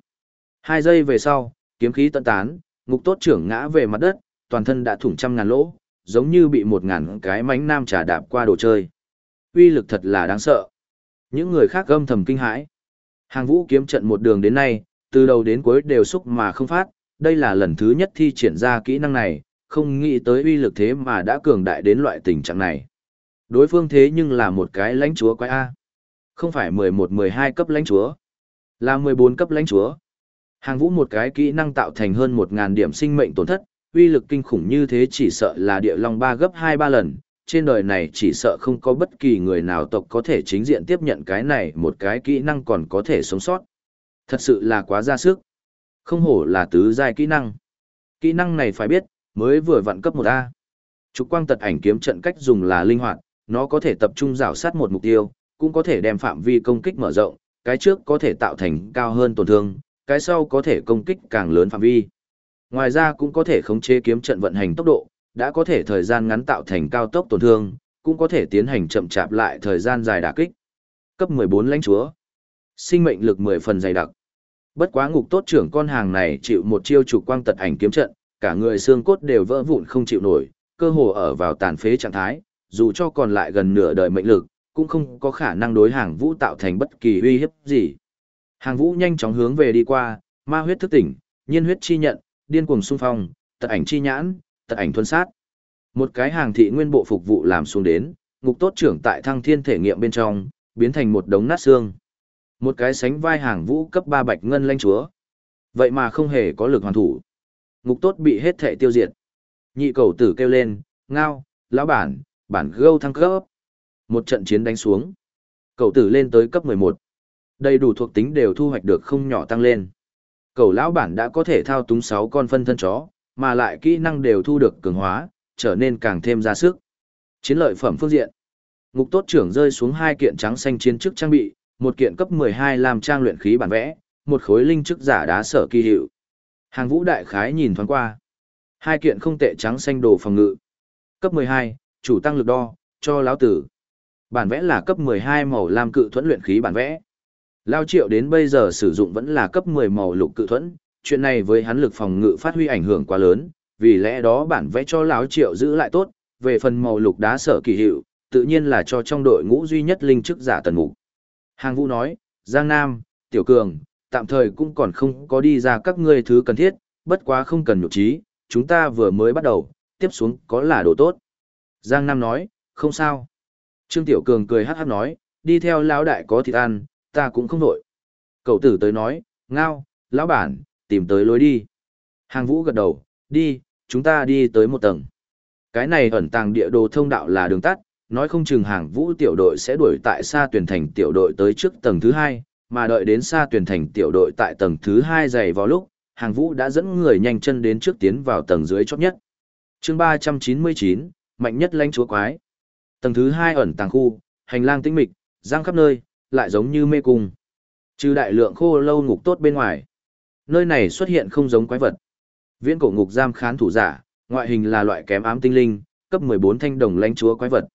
Hai giây về sau, kiếm khí tận tán, ngục tốt trưởng ngã về mặt đất, toàn thân đã thủng trăm ngàn lỗ, giống như bị một ngàn cái mánh nam trà đạp qua đồ chơi. Uy lực thật là đáng sợ. Những người khác gâm thầm kinh hãi. Hàng vũ kiếm trận một đường đến nay, từ đầu đến cuối đều xúc mà không phát, đây là lần thứ nhất thi triển ra kỹ năng này, không nghĩ tới uy lực thế mà đã cường đại đến loại tình trạng này. Đối phương thế nhưng là một cái lãnh chúa quái A. Không phải 11-12 cấp lãnh chúa, là 14 cấp lãnh chúa. Hàng vũ một cái kỹ năng tạo thành hơn 1.000 điểm sinh mệnh tổn thất, uy lực kinh khủng như thế chỉ sợ là địa long ba gấp 2-3 lần, trên đời này chỉ sợ không có bất kỳ người nào tộc có thể chính diện tiếp nhận cái này một cái kỹ năng còn có thể sống sót. Thật sự là quá ra sức. Không hổ là tứ giai kỹ năng. Kỹ năng này phải biết, mới vừa vặn cấp 1A. Trục quang tật ảnh kiếm trận cách dùng là linh hoạt, nó có thể tập trung rào sát một mục tiêu, cũng có thể đem phạm vi công kích mở rộng, cái trước có thể tạo thành cao hơn tổn thương, cái sau có thể công kích càng lớn phạm vi. Ngoài ra cũng có thể khống chế kiếm trận vận hành tốc độ, đã có thể thời gian ngắn tạo thành cao tốc tổn thương, cũng có thể tiến hành chậm chạp lại thời gian dài đả kích. Cấp 14 lãnh chúa. Sinh mệnh lực 10 phần dày đặc. Bất quá ngục tốt trưởng con hàng này chịu một chiêu trục quang tật ảnh kiếm trận, cả người xương cốt đều vỡ vụn không chịu nổi, cơ hồ ở vào tàn phế trạng thái, dù cho còn lại gần nửa đời mệnh lực, cũng không có khả năng đối hàng vũ tạo thành bất kỳ uy hiếp gì. Hàng vũ nhanh chóng hướng về đi qua, ma huyết thức tỉnh, nhiên huyết chi nhận, điên cuồng xung phong, tật ảnh chi nhãn, tật ảnh thuân sát. Một cái hàng thị nguyên bộ phục vụ làm xuống đến, ngục tốt trưởng tại thăng thiên thể nghiệm bên trong, biến thành một đống nát xương. Một cái sánh vai hàng vũ cấp 3 bạch ngân lanh chúa. Vậy mà không hề có lực hoàn thủ. Ngục tốt bị hết thể tiêu diệt. Nhị cầu tử kêu lên, ngao, lão bản, bản gâu thăng cấp. Một trận chiến đánh xuống. Cầu tử lên tới cấp 11. Đầy đủ thuộc tính đều thu hoạch được không nhỏ tăng lên. Cầu lão bản đã có thể thao túng 6 con phân thân chó, mà lại kỹ năng đều thu được cường hóa, trở nên càng thêm ra sức. Chiến lợi phẩm phương diện. Ngục tốt trưởng rơi xuống hai kiện trắng xanh chiến chức trang bị, một kiện cấp 12 làm trang luyện khí bản vẽ, một khối linh chức giả đá sở kỳ hiệu. Hàng vũ đại khái nhìn thoáng qua. Hai kiện không tệ trắng xanh đồ phòng ngự. Cấp 12, chủ tăng lực đo, cho lão tử. Bản vẽ là cấp 12 màu lam cự thuẫn luyện khí bản vẽ. Lao triệu đến bây giờ sử dụng vẫn là cấp 10 màu lục cự thuẫn, chuyện này với hắn lực phòng ngự phát huy ảnh hưởng quá lớn, vì lẽ đó bản vẽ cho lão triệu giữ lại tốt, về phần màu lục đá sở kỳ hiệu, tự nhiên là cho trong đội ngũ duy nhất linh chức giả tần mục. Hàng vũ nói, Giang Nam, Tiểu Cường, tạm thời cũng còn không có đi ra các ngươi thứ cần thiết, bất quá không cần nhục trí, chúng ta vừa mới bắt đầu, tiếp xuống có là đồ tốt. Giang Nam nói, không sao. Trương Tiểu Cường cười hát hát nói, đi theo lão đại có thịt ăn, ta cũng không nổi. Cậu tử tới nói, ngao, lão bản, tìm tới lối đi. Hàng vũ gật đầu, đi, chúng ta đi tới một tầng. Cái này ẩn tàng địa đồ thông đạo là đường tắt, nói không chừng hàng vũ tiểu đội sẽ đuổi tại xa tuyển thành tiểu đội tới trước tầng thứ hai, mà đợi đến xa tuyển thành tiểu đội tại tầng thứ hai dày vào lúc, hàng vũ đã dẫn người nhanh chân đến trước tiến vào tầng dưới chót nhất. chương ba trăm chín mươi chín mạnh nhất lãnh chúa quái. Tầng thứ hai ẩn tàng khu, hành lang tĩnh mịch, giang khắp nơi, lại giống như mê cung. Trừ đại lượng khô lâu ngục tốt bên ngoài. Nơi này xuất hiện không giống quái vật. Viễn cổ ngục giam khán thủ giả, ngoại hình là loại kém ám tinh linh, cấp 14 thanh đồng lãnh chúa quái vật.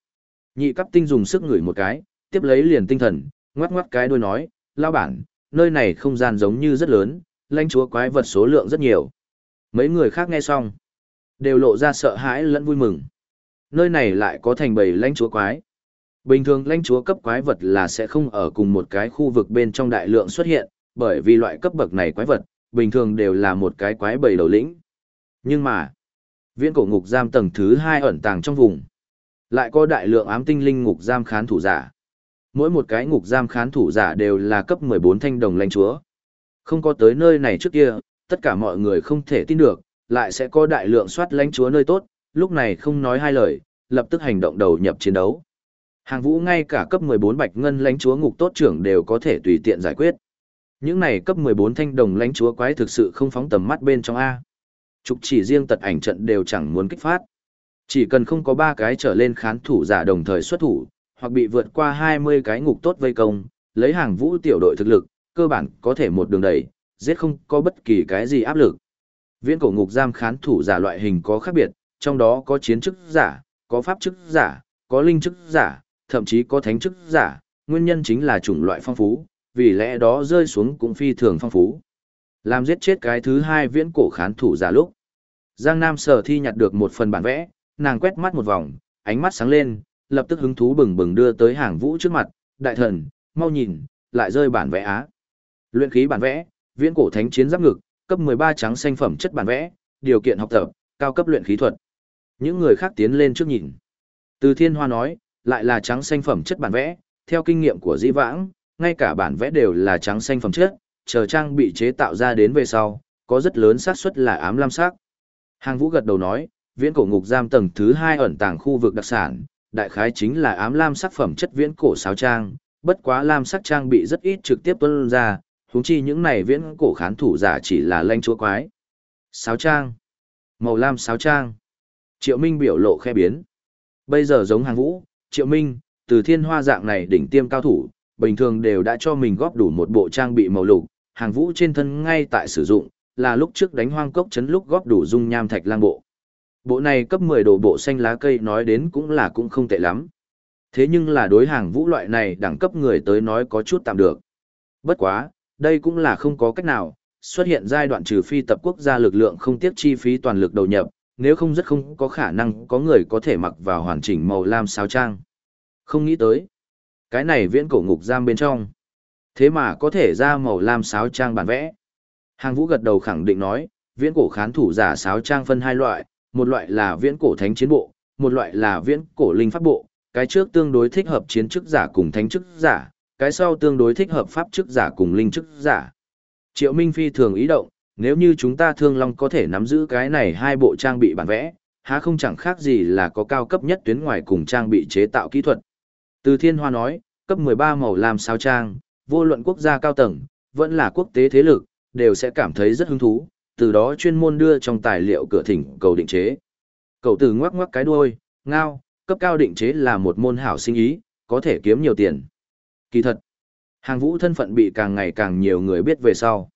Nhị cấp tinh dùng sức ngửi một cái, tiếp lấy liền tinh thần, ngoắc ngoắc cái đuôi nói, lao bản, nơi này không gian giống như rất lớn, lãnh chúa quái vật số lượng rất nhiều. Mấy người khác nghe xong, đều lộ ra sợ hãi lẫn vui mừng. Nơi này lại có thành bầy lãnh chúa quái. Bình thường lãnh chúa cấp quái vật là sẽ không ở cùng một cái khu vực bên trong đại lượng xuất hiện, bởi vì loại cấp bậc này quái vật, bình thường đều là một cái quái bầy đầu lĩnh. Nhưng mà, viễn cổ ngục giam tầng thứ hai ẩn tàng trong vùng, lại có đại lượng ám tinh linh ngục giam khán thủ giả. Mỗi một cái ngục giam khán thủ giả đều là cấp 14 thanh đồng lãnh chúa. Không có tới nơi này trước kia, tất cả mọi người không thể tin được, lại sẽ có đại lượng soát lãnh chúa nơi tốt, lúc này không nói hai lời, lập tức hành động đầu nhập chiến đấu. Hàng vũ ngay cả cấp 14 bạch ngân lãnh chúa ngục tốt trưởng đều có thể tùy tiện giải quyết. Những này cấp 14 thanh đồng lãnh chúa quái thực sự không phóng tầm mắt bên trong A. Trục chỉ riêng tật ảnh trận đều chẳng muốn kích phát. Chỉ cần không có ba cái trở lên khán thủ giả đồng thời xuất thủ, hoặc bị vượt qua 20 cái ngục tốt vây công, lấy hàng vũ tiểu đội thực lực, cơ bản có thể một đường đẩy, giết không có bất kỳ cái gì áp lực. Viễn cổ ngục giam khán thủ giả loại hình có khác biệt, trong đó có chiến chức giả, có pháp chức giả, có linh chức giả, thậm chí có thánh chức giả, nguyên nhân chính là chủng loại phong phú, vì lẽ đó rơi xuống cũng phi thường phong phú. Làm giết chết cái thứ hai viễn cổ khán thủ giả lúc. Giang Nam sở thi nhặt được một phần bản vẽ, nàng quét mắt một vòng, ánh mắt sáng lên, lập tức hứng thú bừng bừng đưa tới hàng vũ trước mặt, đại thần, mau nhìn, lại rơi bản vẽ á. Luyện khí bản vẽ, viễn cổ thánh chiến giáp ngực, cấp 13 trắng xanh phẩm chất bản vẽ, điều kiện học tập, cao cấp luyện khí thuật. Những người khác tiến lên trước nhìn. Từ Thiên Hoa nói, lại là trắng xanh phẩm chất bản vẽ, theo kinh nghiệm của Dĩ Vãng, ngay cả bản vẽ đều là trắng xanh phẩm chất, chờ trang bị chế tạo ra đến về sau, có rất lớn xác suất là ám lam sắc. Hàng Vũ gật đầu nói, viễn cổ ngục giam tầng thứ 2 ẩn tàng khu vực đặc sản, đại khái chính là ám lam sắc phẩm chất viễn cổ sáo trang, bất quá lam sắc trang bị rất ít trực tiếp tuân ra, huống chi những này viễn cổ khán thủ giả chỉ là lanh chúa quái. Sáo trang. Màu lam sáo trang. Triệu Minh biểu lộ khe biến. Bây giờ giống hàng vũ, Triệu Minh, từ thiên hoa dạng này đỉnh tiêm cao thủ, bình thường đều đã cho mình góp đủ một bộ trang bị màu lục, hàng vũ trên thân ngay tại sử dụng, là lúc trước đánh hoang cốc chấn lúc góp đủ dung nham thạch lang bộ. Bộ này cấp 10 đồ bộ xanh lá cây nói đến cũng là cũng không tệ lắm. Thế nhưng là đối hàng vũ loại này đẳng cấp người tới nói có chút tạm được. Bất quá, đây cũng là không có cách nào, xuất hiện giai đoạn trừ phi tập quốc gia lực lượng không tiếc chi phí toàn lực đầu nhập, nếu không rất không có khả năng có người có thể mặc vào hoàn chỉnh màu lam sao trang. Không nghĩ tới. Cái này viễn cổ ngục giam bên trong. Thế mà có thể ra màu lam sáo trang bản vẽ. Hàng vũ gật đầu khẳng định nói, viễn cổ khán thủ giả sáo trang phân hai loại, một loại là viễn cổ thánh chiến bộ, một loại là viễn cổ linh pháp bộ, cái trước tương đối thích hợp chiến chức giả cùng thánh chức giả, cái sau tương đối thích hợp pháp chức giả cùng linh chức giả. Triệu Minh Phi thường ý động, nếu như chúng ta thương long có thể nắm giữ cái này hai bộ trang bị bản vẽ, há không chẳng khác gì là có cao cấp nhất tuyến ngoài cùng trang bị chế tạo kỹ thuật. Từ Thiên Hoa nói, cấp 13 màu làm sao trang, vô luận quốc gia cao tầng, vẫn là quốc tế thế lực, đều sẽ cảm thấy rất hứng thú, từ đó chuyên môn đưa trong tài liệu cửa thỉnh cầu định chế. Cậu từ ngoắc ngoắc cái đuôi, ngao, cấp cao định chế là một môn hảo sinh ý, có thể kiếm nhiều tiền. Kỳ thật, hàng vũ thân phận bị càng ngày càng nhiều người biết về sau.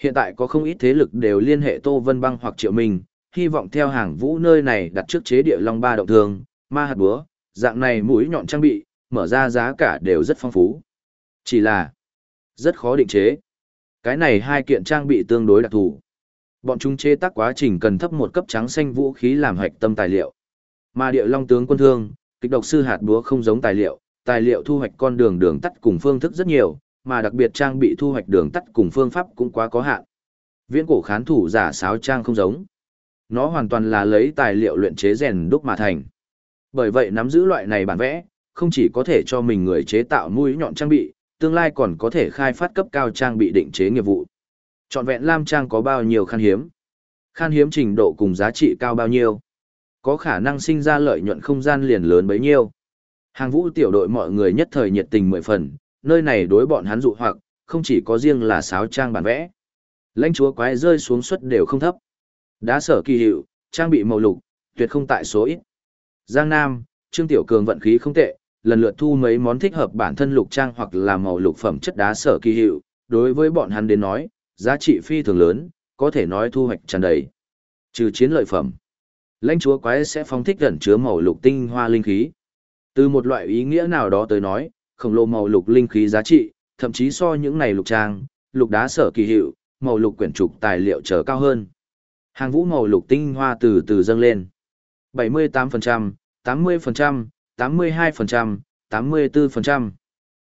Hiện tại có không ít thế lực đều liên hệ Tô Vân Băng hoặc Triệu Minh, hy vọng theo hàng vũ nơi này đặt trước chế địa long ba động thường, ma hạt búa, dạng này mũi nhọn trang bị, mở ra giá cả đều rất phong phú. Chỉ là, rất khó định chế. Cái này hai kiện trang bị tương đối đặc thù. Bọn chúng chế tác quá trình cần thấp một cấp trắng xanh vũ khí làm hạch tâm tài liệu. Mà địa long tướng quân thương, kịch độc sư hạt búa không giống tài liệu, tài liệu thu hoạch con đường đường tắt cùng phương thức rất nhiều, mà đặc biệt trang bị thu hoạch đường tắt cùng phương pháp cũng quá có hạn. Viễn cổ khán thủ giả sáo trang không giống. Nó hoàn toàn là lấy tài liệu luyện chế rèn đúc mà thành. Bởi vậy nắm giữ loại này bản vẽ, không chỉ có thể cho mình người chế tạo mũi nhọn trang bị, tương lai còn có thể khai phát cấp cao trang bị định chế nghiệp vụ. Chọn vẹn lam trang có bao nhiêu khan hiếm? Khan hiếm trình độ cùng giá trị cao bao nhiêu? Có khả năng sinh ra lợi nhuận không gian liền lớn bấy nhiêu? Hàng vũ tiểu đội mọi người nhất thời nhiệt tình mười phần, nơi này đối bọn hắn dụ hoặc, không chỉ có riêng là sáo trang bản vẽ. Lãnh chúa quái rơi xuống suất đều không thấp. Đá sở kỳ hiệu, trang bị màu lục, tuyệt không tại số ít. Giang Nam, Trương Tiểu Cường vận khí không tệ, lần lượt thu mấy món thích hợp bản thân lục trang hoặc là màu lục phẩm chất đá sở kỳ hiệu, đối với bọn hắn đến nói, giá trị phi thường lớn, có thể nói thu hoạch tràn đầy. Trừ chiến lợi phẩm, lãnh chúa quái sẽ phóng thích gần chứa màu lục tinh hoa linh khí. Từ một loại ý nghĩa nào đó tới nói, khổng lồ màu lục linh khí giá trị, thậm chí so những này lục trang, lục đá sở kỳ hiệu, màu lục quyển trục tài liệu trở cao hơn. Hàng vũ màu lục tinh hoa từ từ dâng lên. 78%, 80%, 82%, 84%,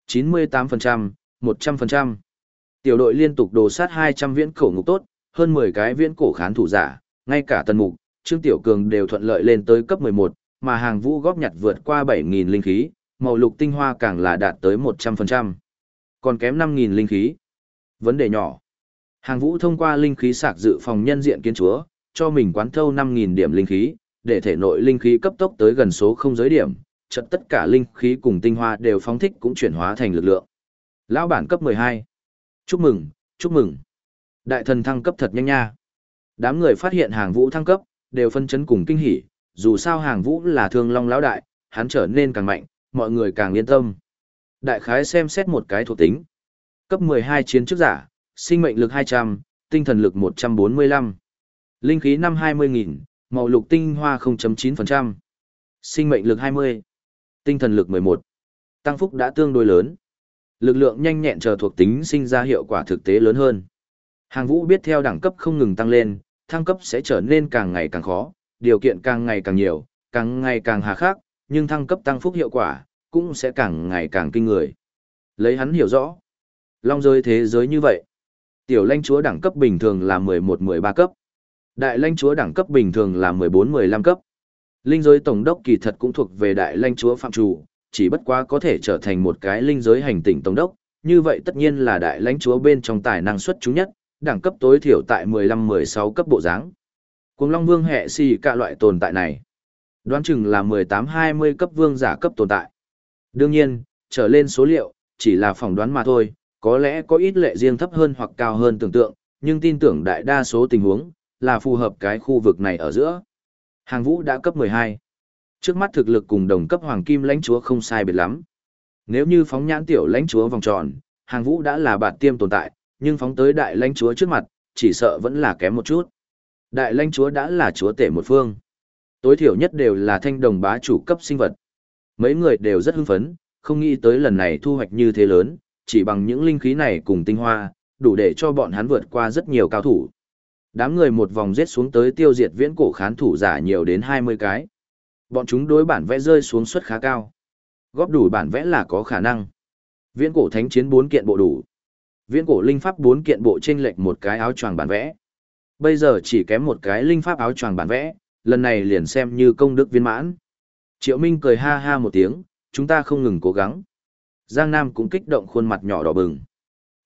98%, 100%. Tiểu đội liên tục đồ sát 200 viễn cổ ngục tốt, hơn 10 cái viễn cổ khán thủ giả, ngay cả tần mục, Trương Tiểu Cường đều thuận lợi lên tới cấp 11, mà hàng vũ góp nhặt vượt qua 7.000 linh khí, màu lục tinh hoa càng là đạt tới 100%. Còn kém 5.000 linh khí. Vấn đề nhỏ. Hàng vũ thông qua linh khí sạc dự phòng nhân diện kiến chúa, cho mình quán thâu 5.000 điểm linh khí, để thể nội linh khí cấp tốc tới gần số không giới điểm, chật tất cả linh khí cùng tinh hoa đều phóng thích cũng chuyển hóa thành lực lượng. Lão bản cấp 12. Chúc mừng, chúc mừng. Đại thần thăng cấp thật nhanh nha. Đám người phát hiện hàng vũ thăng cấp, đều phân chấn cùng kinh hỉ, dù sao hàng vũ là thương long lão đại, hắn trở nên càng mạnh, mọi người càng yên tâm. Đại khái xem xét một cái thuộc tính. Cấp 12 chiến chức giả, sinh mệnh lực 200, tinh thần lực 145. Linh khí năm 20.000, màu lục tinh hoa 0.9%. Sinh mệnh lực 20. Tinh thần lực 11. Tăng phúc đã tương đối lớn. Lực lượng nhanh nhẹn chờ thuộc tính sinh ra hiệu quả thực tế lớn hơn. Hàng vũ biết theo đẳng cấp không ngừng tăng lên, thăng cấp sẽ trở nên càng ngày càng khó, điều kiện càng ngày càng nhiều, càng ngày càng hà khắc, nhưng thăng cấp tăng phúc hiệu quả, cũng sẽ càng ngày càng kinh người. Lấy hắn hiểu rõ. Long giới thế giới như vậy. Tiểu lãnh chúa đẳng cấp bình thường là 11-13 cấp. Đại lãnh chúa đẳng cấp bình thường là 14-15 cấp. Linh giới tổng đốc kỳ thật cũng thuộc về đại lãnh chúa phạm chủ, chỉ bất quá có thể trở thành một cái linh giới hành tỉnh tổng đốc, như vậy tất nhiên là đại lãnh chúa bên trong tài năng xuất chúng nhất, đẳng cấp tối thiểu tại 15-16 cấp bộ dáng. Cuồng Long Vương hệ si cả loại tồn tại này. Đoán chừng là 18-20 cấp vương giả cấp tồn tại. Đương nhiên, trở lên số liệu, chỉ là phỏng đoán mà thôi, có lẽ có ít lệ riêng thấp hơn hoặc cao hơn tưởng tượng, nhưng tin tưởng đại đa số tình huống, là phù hợp cái khu vực này ở giữa. Hàng vũ đã cấp 12. Trước mắt thực lực cùng đồng cấp hoàng kim lãnh chúa không sai biệt lắm. Nếu như phóng nhãn tiểu lãnh chúa vòng tròn, hàng vũ đã là bạt tiêm tồn tại, nhưng phóng tới đại lãnh chúa trước mặt, chỉ sợ vẫn là kém một chút. Đại lãnh chúa đã là chúa tể một phương. Tối thiểu nhất đều là thanh đồng bá chủ cấp sinh vật. Mấy người đều rất hưng phấn, không nghĩ tới lần này thu hoạch như thế lớn, chỉ bằng những linh khí này cùng tinh hoa, đủ để cho bọn hắn vượt qua rất nhiều cao thủ. Đám người một vòng giết xuống tới tiêu diệt viễn cổ khán thủ giả nhiều đến 20 cái. Bọn chúng đối bản vẽ rơi xuống suất khá cao. Góp đủ bản vẽ là có khả năng. Viễn cổ thánh chiến 4 kiện bộ đủ. Viễn cổ linh pháp 4 kiện bộ trên lệch một cái áo choàng bản vẽ. Bây giờ chỉ kém một cái linh pháp áo choàng bản vẽ, lần này liền xem như công đức viên mãn. Triệu Minh cười ha ha một tiếng, chúng ta không ngừng cố gắng. Giang Nam cũng kích động khuôn mặt nhỏ đỏ bừng.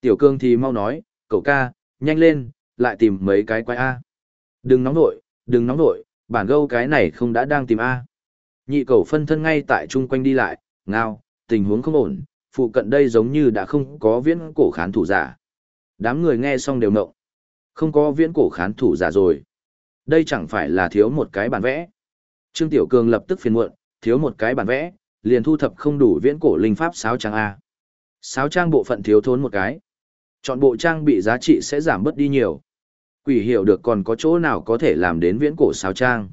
Tiểu Cương thì mau nói, cậu ca, nhanh lên, lại tìm mấy cái quái A. Đừng nóng nổi, đừng nóng nổi, bản gâu cái này không đã đang tìm A. Nhị cầu phân thân ngay tại chung quanh đi lại, ngao, tình huống không ổn, phụ cận đây giống như đã không có viễn cổ khán thủ giả. Đám người nghe xong đều nộng. Không có viễn cổ khán thủ giả rồi. Đây chẳng phải là thiếu một cái bản vẽ. Trương Tiểu Cường lập tức phiền muộn, thiếu một cái bản vẽ, liền thu thập không đủ viễn cổ linh pháp sáo trang A. Sáo trang bộ phận thiếu thốn một cái. Chọn bộ trang bị giá trị sẽ giảm bớt đi nhiều. Quỷ hiểu được còn có chỗ nào có thể làm đến viễn cổ sao trang.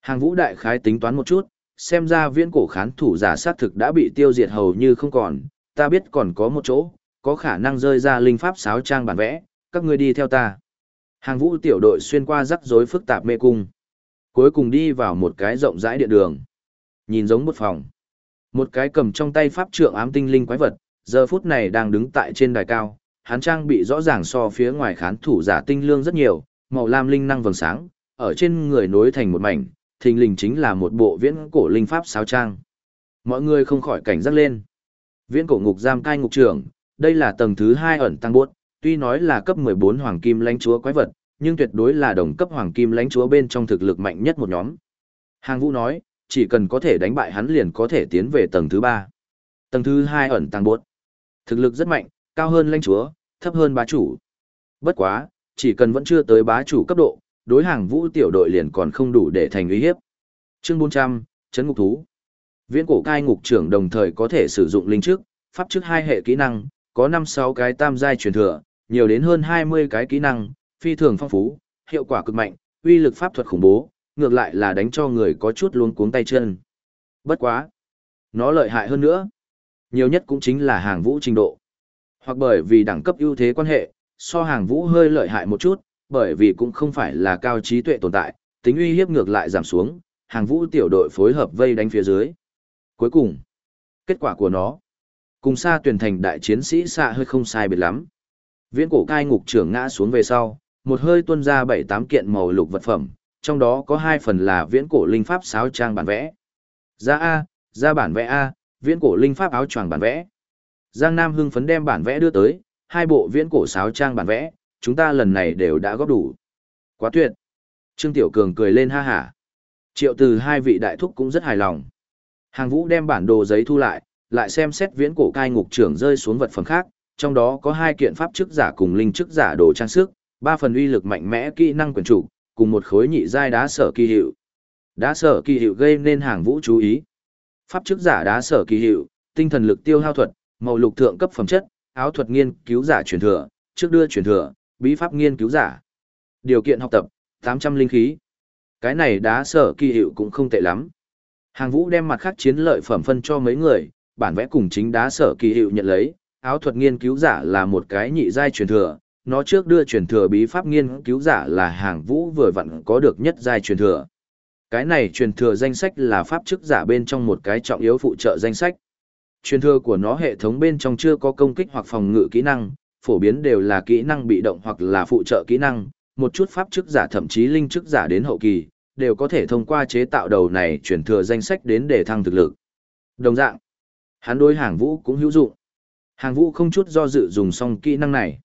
Hàng vũ đại khái tính toán một chút, xem ra viễn cổ khán thủ giả sát thực đã bị tiêu diệt hầu như không còn, ta biết còn có một chỗ, có khả năng rơi ra linh pháp sáo trang bản vẽ, các ngươi đi theo ta. Hàng vũ tiểu đội xuyên qua rắc rối phức tạp mê cung. Cuối cùng đi vào một cái rộng rãi điện đường. Nhìn giống một phòng. Một cái cầm trong tay pháp trượng ám tinh linh quái vật, giờ phút này đang đứng tại trên đài cao. Hắn trang bị rõ ràng so phía ngoài khán thủ giả tinh lương rất nhiều, màu lam linh năng vầng sáng, ở trên người nối thành một mảnh, thình lình chính là một bộ viễn cổ linh pháp sáo trang. Mọi người không khỏi cảnh giác lên. Viễn cổ ngục giam cai ngục trưởng, đây là tầng thứ hai ẩn tăng buốt. tuy nói là cấp 14 hoàng kim lãnh chúa quái vật, nhưng tuyệt đối là đồng cấp hoàng kim lãnh chúa bên trong thực lực mạnh nhất một nhóm. Hàng Vũ nói, chỉ cần có thể đánh bại hắn liền có thể tiến về tầng thứ ba. Tầng thứ hai ẩn tăng buốt, Thực lực rất mạnh, cao hơn lãnh chúa, thấp hơn bá chủ. Bất quá, chỉ cần vẫn chưa tới bá chủ cấp độ, đối hàng Vũ tiểu đội liền còn không đủ để thành uy hiếp. Chương 400, chấn ngục thú. Viễn cổ cai ngục trưởng đồng thời có thể sử dụng linh trước, pháp trước hai hệ kỹ năng, có 5-6 cái tam giai truyền thừa, nhiều đến hơn 20 cái kỹ năng, phi thường phong phú, hiệu quả cực mạnh, uy lực pháp thuật khủng bố, ngược lại là đánh cho người có chút luống cuống tay chân. Bất quá. Nó lợi hại hơn nữa. Nhiều nhất cũng chính là hàng vũ trình độ. Hoặc bởi vì đẳng cấp ưu thế quan hệ, so hàng vũ hơi lợi hại một chút, bởi vì cũng không phải là cao trí tuệ tồn tại, tính uy hiếp ngược lại giảm xuống, hàng vũ tiểu đội phối hợp vây đánh phía dưới. Cuối cùng, kết quả của nó, cùng xa tuyển thành đại chiến sĩ xạ hơi không sai biệt lắm. Viễn cổ cai ngục trưởng ngã xuống về sau, một hơi tuôn ra bảy tám kiện màu lục vật phẩm, trong đó có hai phần là viễn cổ linh pháp sáo trang bản vẽ. Ra A, ra bản vẽ A, viễn cổ linh pháp áo choàng bản vẽ. Giang Nam hưng phấn đem bản vẽ đưa tới, hai bộ viễn cổ sáo trang bản vẽ, chúng ta lần này đều đã góp đủ. Quá tuyệt. Trương Tiểu Cường cười lên ha hả. Triệu từ hai vị đại thúc cũng rất hài lòng. Hàng vũ đem bản đồ giấy thu lại, lại xem xét viễn cổ cai ngục trưởng rơi xuống vật phẩm khác, trong đó có hai kiện pháp chức giả cùng linh chức giả đồ trang sức, ba phần uy lực mạnh mẽ kỹ năng quyền chủ, cùng một khối nhị giai đá sở kỳ hiệu. Đá sở kỳ hiệu gây nên hàng vũ chú ý. Pháp chức giả đá sở kỳ hiệu, tinh thần lực tiêu hao thuật, màu lục thượng cấp phẩm chất, áo thuật nghiên cứu giả truyền thừa, trước đưa truyền thừa, bí pháp nghiên cứu giả. Điều kiện học tập, 800 linh khí. Cái này đá sở kỳ hiệu cũng không tệ lắm. Hàng vũ đem mặt khác chiến lợi phẩm phân cho mấy người, bản vẽ cùng chính đá sở kỳ hiệu nhận lấy, áo thuật nghiên cứu giả là một cái nhị giai truyền thừa, nó trước đưa truyền thừa bí pháp nghiên cứu giả là hàng vũ vừa vặn có được nhất giai truyền thừa. Cái này truyền thừa danh sách là pháp chức giả bên trong một cái trọng yếu phụ trợ danh sách. Truyền thừa của nó hệ thống bên trong chưa có công kích hoặc phòng ngự kỹ năng, phổ biến đều là kỹ năng bị động hoặc là phụ trợ kỹ năng, một chút pháp chức giả thậm chí linh chức giả đến hậu kỳ, đều có thể thông qua chế tạo đầu này truyền thừa danh sách đến để thăng thực lực. Đồng dạng, hắn đối hàng vũ cũng hữu dụng. Hàng vũ không chút do dự dùng xong kỹ năng này.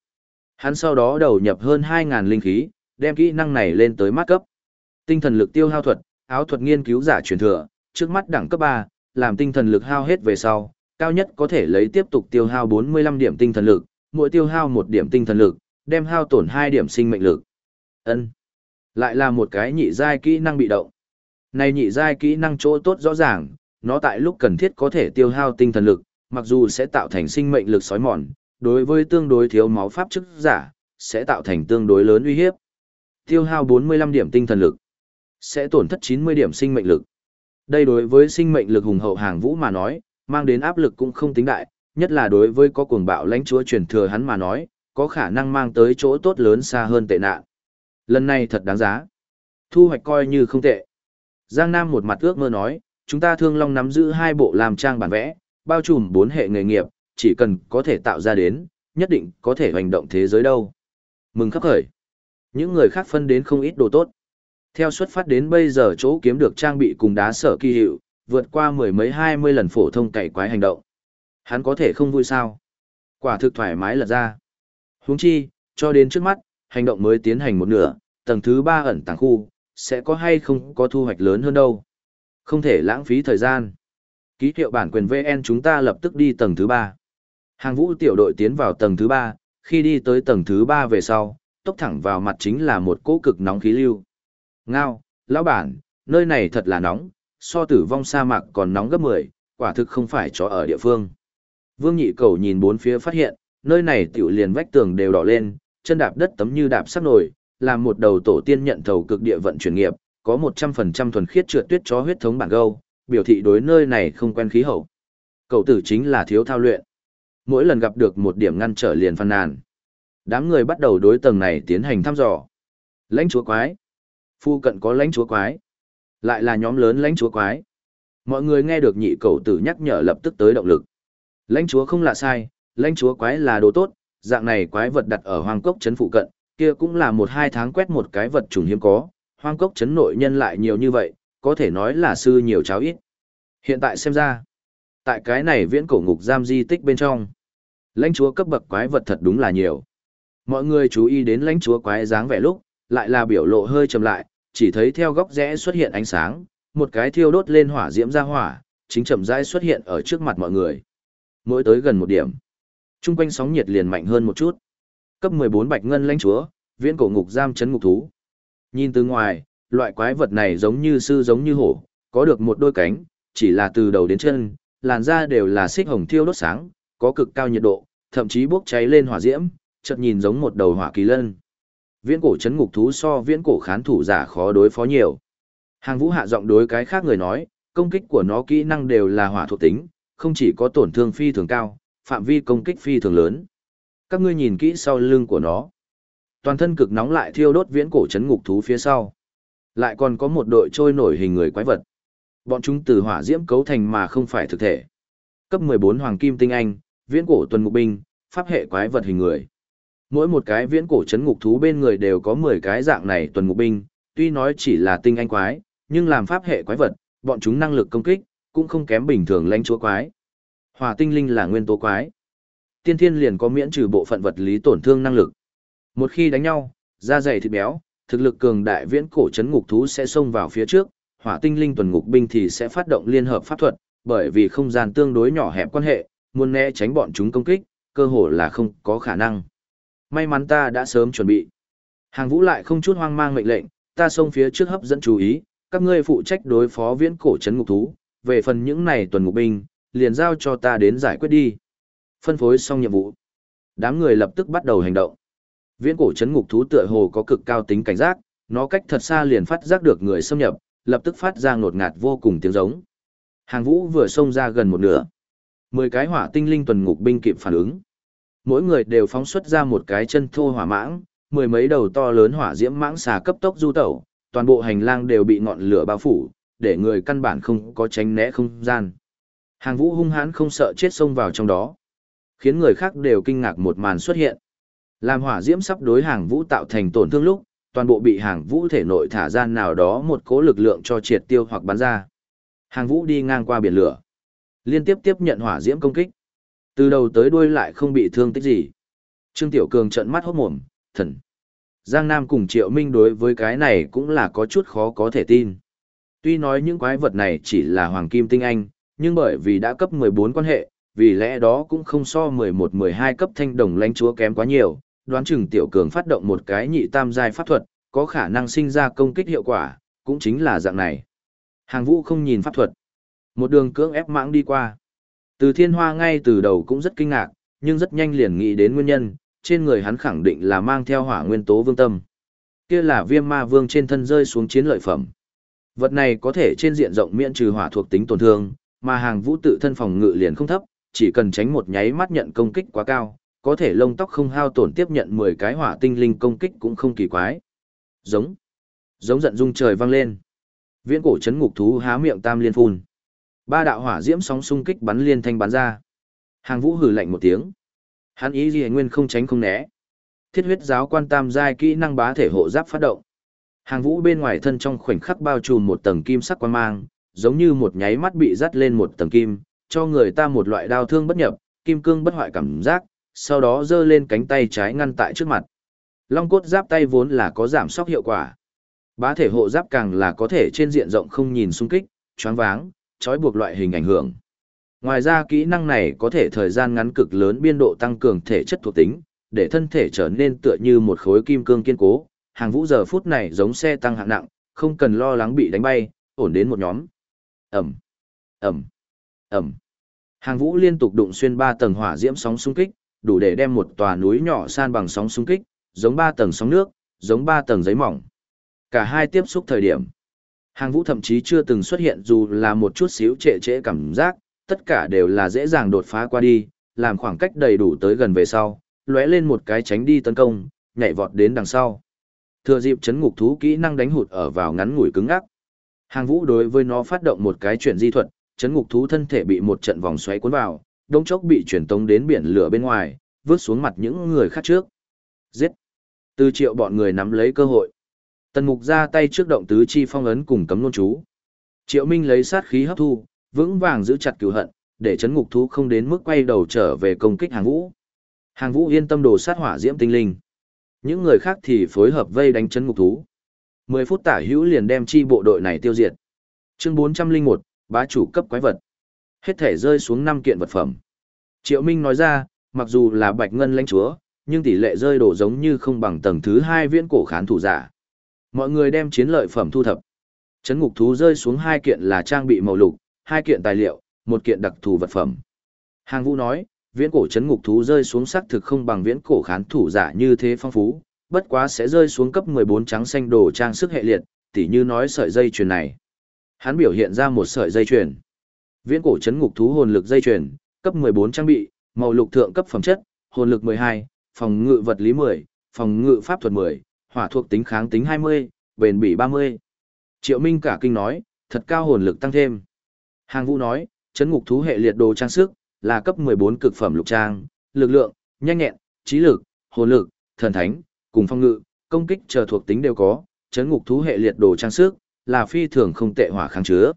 Hắn sau đó đầu nhập hơn 2.000 linh khí, đem kỹ năng này lên tới mắt cấp. Tinh thần lực tiêu hao thuật, áo thuật nghiên cứu giả truyền thừa, trước mắt đẳng cấp 3, làm tinh thần lực hao hết về sau, cao nhất có thể lấy tiếp tục tiêu hao 45 điểm tinh thần lực, mỗi tiêu hao một điểm tinh thần lực, đem hao tổn 2 điểm sinh mệnh lực. Ân, Lại là một cái nhị giai kỹ năng bị động. Này nhị giai kỹ năng chỗ tốt rõ ràng, nó tại lúc cần thiết có thể tiêu hao tinh thần lực, mặc dù sẽ tạo thành sinh mệnh lực sói mòn, đối với tương đối thiếu máu pháp chức giả, sẽ tạo thành tương đối lớn uy hiếp. Tiêu hao 45 điểm tinh thần lực, sẽ tổn thất 90 điểm sinh mệnh lực. Đây đối với sinh mệnh lực hùng hậu hàng vũ mà nói, mang đến áp lực cũng không tính đại, nhất là đối với có cuồng bạo lãnh chúa truyền thừa hắn mà nói, có khả năng mang tới chỗ tốt lớn xa hơn tệ nạn. Lần này thật đáng giá. Thu hoạch coi như không tệ. Giang Nam một mặt ước mơ nói, chúng ta thương long nắm giữ hai bộ làm trang bản vẽ, bao trùm bốn hệ nghề nghiệp, chỉ cần có thể tạo ra đến, nhất định có thể hành động thế giới đâu. Mừng khắp khởi. Những người khác phân đến không ít đồ tốt. Theo xuất phát đến bây giờ chỗ kiếm được trang bị cùng đá sở kỳ hiệu, vượt qua mười mấy hai mươi lần phổ thông cày quái hành động. Hắn có thể không vui sao. Quả thực thoải mái lật ra. Huống chi, cho đến trước mắt, hành động mới tiến hành một nửa, tầng thứ ba ẩn tàng khu, sẽ có hay không có thu hoạch lớn hơn đâu. Không thể lãng phí thời gian. Ký hiệu bản quyền VN chúng ta lập tức đi tầng thứ ba. Hàng vũ tiểu đội tiến vào tầng thứ ba, khi đi tới tầng thứ ba về sau, tốc thẳng vào mặt chính là một cỗ cực nóng khí lưu. Ngao, lão bản, nơi này thật là nóng, so tử vong sa mạc còn nóng gấp 10, quả thực không phải chó ở địa phương. Vương nhị cầu nhìn bốn phía phát hiện, nơi này tiểu liền vách tường đều đỏ lên, chân đạp đất tấm như đạp sắt nổi, làm một đầu tổ tiên nhận thầu cực địa vận chuyển nghiệp, có 100% thuần khiết trượt tuyết chó huyết thống bản gâu, biểu thị đối nơi này không quen khí hậu. Cậu tử chính là thiếu thao luyện. Mỗi lần gặp được một điểm ngăn trở liền phàn nàn. Đám người bắt đầu đối tầng này tiến hành thăm dò. Lãnh chúa quái. Phu cận có lãnh chúa quái. Lại là nhóm lớn lãnh chúa quái. Mọi người nghe được nhị cầu tử nhắc nhở lập tức tới động lực. Lãnh chúa không lạ sai, lãnh chúa quái là đồ tốt, dạng này quái vật đặt ở hoang cốc trấn phụ cận, kia cũng là một hai tháng quét một cái vật trùng hiếm có, hoang cốc trấn nội nhân lại nhiều như vậy, có thể nói là sư nhiều cháo ít. Hiện tại xem ra, tại cái này viễn cổ ngục giam di tích bên trong, lãnh chúa cấp bậc quái vật thật đúng là nhiều. Mọi người chú ý đến lãnh chúa quái dáng vẻ lúc, lại là biểu lộ hơi trầm lại, chỉ thấy theo góc rẽ xuất hiện ánh sáng, một cái thiêu đốt lên hỏa diễm ra hỏa, chính chậm rãi xuất hiện ở trước mặt mọi người. Mỗi tới gần một điểm, trung quanh sóng nhiệt liền mạnh hơn một chút. Cấp 14 bạch ngân lãnh chúa, viễn cổ ngục giam chấn ngục thú. Nhìn từ ngoài, loại quái vật này giống như sư giống như hổ, có được một đôi cánh, chỉ là từ đầu đến chân, làn da đều là xích hồng thiêu đốt sáng, có cực cao nhiệt độ, thậm chí bốc cháy lên hỏa diễm, chợt nhìn giống một đầu hỏa kỳ lân. Viễn cổ chấn ngục thú so viễn cổ khán thủ giả khó đối phó nhiều. Hàng Vũ hạ giọng đối cái khác người nói, công kích của nó kỹ năng đều là hỏa thuộc tính, không chỉ có tổn thương phi thường cao, phạm vi công kích phi thường lớn. Các ngươi nhìn kỹ sau lưng của nó. Toàn thân cực nóng lại thiêu đốt viễn cổ chấn ngục thú phía sau. Lại còn có một đội trôi nổi hình người quái vật. Bọn chúng từ hỏa diễm cấu thành mà không phải thực thể. Cấp 14 Hoàng Kim Tinh Anh, viễn cổ tuần ngục binh, pháp hệ quái vật hình người. Mỗi một cái viễn cổ chấn ngục thú bên người đều có 10 cái dạng này tuần ngục binh, tuy nói chỉ là tinh anh quái, nhưng làm pháp hệ quái vật, bọn chúng năng lực công kích, cũng không kém bình thường lãnh chúa quái. Hỏa tinh linh là nguyên tố quái. Tiên thiên liền có miễn trừ bộ phận vật lý tổn thương năng lực. Một khi đánh nhau, da dày thịt béo, thực lực cường đại viễn cổ chấn ngục thú sẽ xông vào phía trước, hỏa tinh linh tuần ngục binh thì sẽ phát động liên hợp pháp thuật, bởi vì không gian tương đối nhỏ hẹp quan hệ, muốn né tránh bọn chúng công kích, cơ hồ là không có khả năng. May mắn ta đã sớm chuẩn bị. Hàng vũ lại không chút hoang mang mệnh lệnh, ta xông phía trước hấp dẫn chú ý, các ngươi phụ trách đối phó viễn cổ chấn ngục thú, về phần những này tuần ngục binh, liền giao cho ta đến giải quyết đi. Phân phối xong nhiệm vụ. Đám người lập tức bắt đầu hành động. Viễn cổ chấn ngục thú tựa hồ có cực cao tính cảnh giác, nó cách thật xa liền phát giác được người xâm nhập, lập tức phát ra ngột ngạt vô cùng tiếng giống. Hàng vũ vừa xông ra gần một nửa. Mười cái hỏa tinh linh tuần ngục binh kịp phản ứng. Mỗi người đều phóng xuất ra một cái chân thô hỏa mãng, mười mấy đầu to lớn hỏa diễm mãng xà cấp tốc du tẩu, toàn bộ hành lang đều bị ngọn lửa bao phủ, để người căn bản không có tránh né không gian. Hàng vũ hung hãn không sợ chết xông vào trong đó. Khiến người khác đều kinh ngạc một màn xuất hiện. Làm hỏa diễm sắp đối hàng vũ tạo thành tổn thương lúc, toàn bộ bị hàng vũ thể nội thả ra nào đó một cố lực lượng cho triệt tiêu hoặc bắn ra. Hàng vũ đi ngang qua biển lửa. Liên tiếp tiếp nhận hỏa diễm công kích. Từ đầu tới đuôi lại không bị thương tích gì. Trương Tiểu Cường trợn mắt hốt mồm, thần. Giang Nam cùng Triệu Minh đối với cái này cũng là có chút khó có thể tin. Tuy nói những quái vật này chỉ là hoàng kim tinh anh, nhưng bởi vì đã cấp 14 quan hệ, vì lẽ đó cũng không so 11-12 cấp thanh đồng lãnh chúa kém quá nhiều, đoán chừng tiểu cường phát động một cái nhị tam giai pháp thuật, có khả năng sinh ra công kích hiệu quả, cũng chính là dạng này. Hàng vũ không nhìn pháp thuật, một đường cưỡng ép mãng đi qua. Từ thiên hoa ngay từ đầu cũng rất kinh ngạc, nhưng rất nhanh liền nghĩ đến nguyên nhân, trên người hắn khẳng định là mang theo hỏa nguyên tố vương tâm. Kia là viêm ma vương trên thân rơi xuống chiến lợi phẩm. Vật này có thể trên diện rộng miễn trừ hỏa thuộc tính tổn thương, mà hàng vũ tự thân phòng ngự liền không thấp, chỉ cần tránh một nháy mắt nhận công kích quá cao, có thể lông tóc không hao tổn tiếp nhận 10 cái hỏa tinh linh công kích cũng không kỳ quái. Giống. Giống giận dung trời vang lên. Viễn cổ chấn ngục thú há miệng tam liên phun. Ba đạo hỏa diễm sóng xung kích bắn liên thanh bắn ra. Hàng vũ hử lạnh một tiếng. Hắn ý gì nguyên không tránh không né. Thiết huyết giáo quan tam giai kỹ năng bá thể hộ giáp phát động. Hàng vũ bên ngoài thân trong khoảnh khắc bao trùm một tầng kim sắc quan mang, giống như một nháy mắt bị dắt lên một tầng kim, cho người ta một loại đau thương bất nhập, kim cương bất hoại cảm giác, sau đó giơ lên cánh tay trái ngăn tại trước mặt. Long cốt giáp tay vốn là có giảm sóc hiệu quả. Bá thể hộ giáp càng là có thể trên diện rộng không nhìn xung kích, choáng váng, trói buộc loại hình ảnh hưởng. Ngoài ra kỹ năng này có thể thời gian ngắn cực lớn biên độ tăng cường thể chất thuộc tính, để thân thể trở nên tựa như một khối kim cương kiên cố. Hàng vũ giờ phút này giống xe tăng hạng nặng, không cần lo lắng bị đánh bay, ổn đến một nhóm. Ẩm, Ẩm, Ẩm. Hàng vũ liên tục đụng xuyên ba tầng hỏa diễm sóng xung kích, đủ để đem một tòa núi nhỏ san bằng sóng xung kích, giống ba tầng sóng nước, giống ba tầng giấy mỏng. Cả hai tiếp xúc thời điểm. Hàng vũ thậm chí chưa từng xuất hiện dù là một chút xíu trệ trễ cảm giác, tất cả đều là dễ dàng đột phá qua đi, làm khoảng cách đầy đủ tới gần về sau, lóe lên một cái tránh đi tấn công, nhảy vọt đến đằng sau. Thừa dịp chấn ngục thú kỹ năng đánh hụt ở vào ngắn ngủi cứng ngắc. Hàng Vũ đối với nó phát động một cái chuyển di thuật, chấn ngục thú thân thể bị một trận vòng xoáy cuốn vào, đống chốc bị chuyển tống đến biển lửa bên ngoài, vớt xuống mặt những người khác trước. Giết! Từ triệu bọn người nắm lấy cơ hội. Tần mục ra tay trước động tứ chi phong ấn cùng cấm nôn chú. Triệu Minh lấy sát khí hấp thu, vững vàng giữ chặt cửu hận, để chấn ngục thú không đến mức quay đầu trở về công kích hàng vũ. Hàng vũ yên tâm đồ sát hỏa diễm tinh linh. Những người khác thì phối hợp vây đánh chấn ngục thú. 10 phút tả hữu liền đem chi bộ đội này tiêu diệt. Chương 401, bá chủ cấp quái vật. Hết thể rơi xuống 5 kiện vật phẩm. Triệu Minh nói ra, mặc dù là bạch ngân lãnh chúa, nhưng tỷ lệ rơi đổ giống như không bằng tầng thứ 2 viễn cổ khán thủ giả. Mọi người đem chiến lợi phẩm thu thập. Chấn ngục thú rơi xuống hai kiện là trang bị màu lục, hai kiện tài liệu, một kiện đặc thù vật phẩm. Hàng Vũ nói, viễn cổ chấn ngục thú rơi xuống xác thực không bằng viễn cổ khán thủ giả như thế phong phú, bất quá sẽ rơi xuống cấp 14 trắng xanh đồ trang sức hệ liệt, tỉ như nói sợi dây chuyền này. Hắn biểu hiện ra một sợi dây chuyền. Viễn cổ chấn ngục thú hồn lực dây chuyền, cấp 14 trang bị, màu lục thượng cấp phẩm chất, hồn lực 12, phòng ngự vật lý 10, phòng ngự pháp thuật 10, hỏa thuộc tính kháng tính 20, bền bỉ 30. Triệu Minh cả kinh nói, thật cao hồn lực tăng thêm. Hàng Vũ nói, chấn ngục thú hệ liệt đồ trang sức, là cấp 14 cực phẩm lục trang, lực lượng, nhanh nhẹn, trí lực, hồn lực, thần thánh, cùng phong ngự, công kích chờ thuộc tính đều có, chấn ngục thú hệ liệt đồ trang sức, là phi thường không tệ hỏa kháng chứa.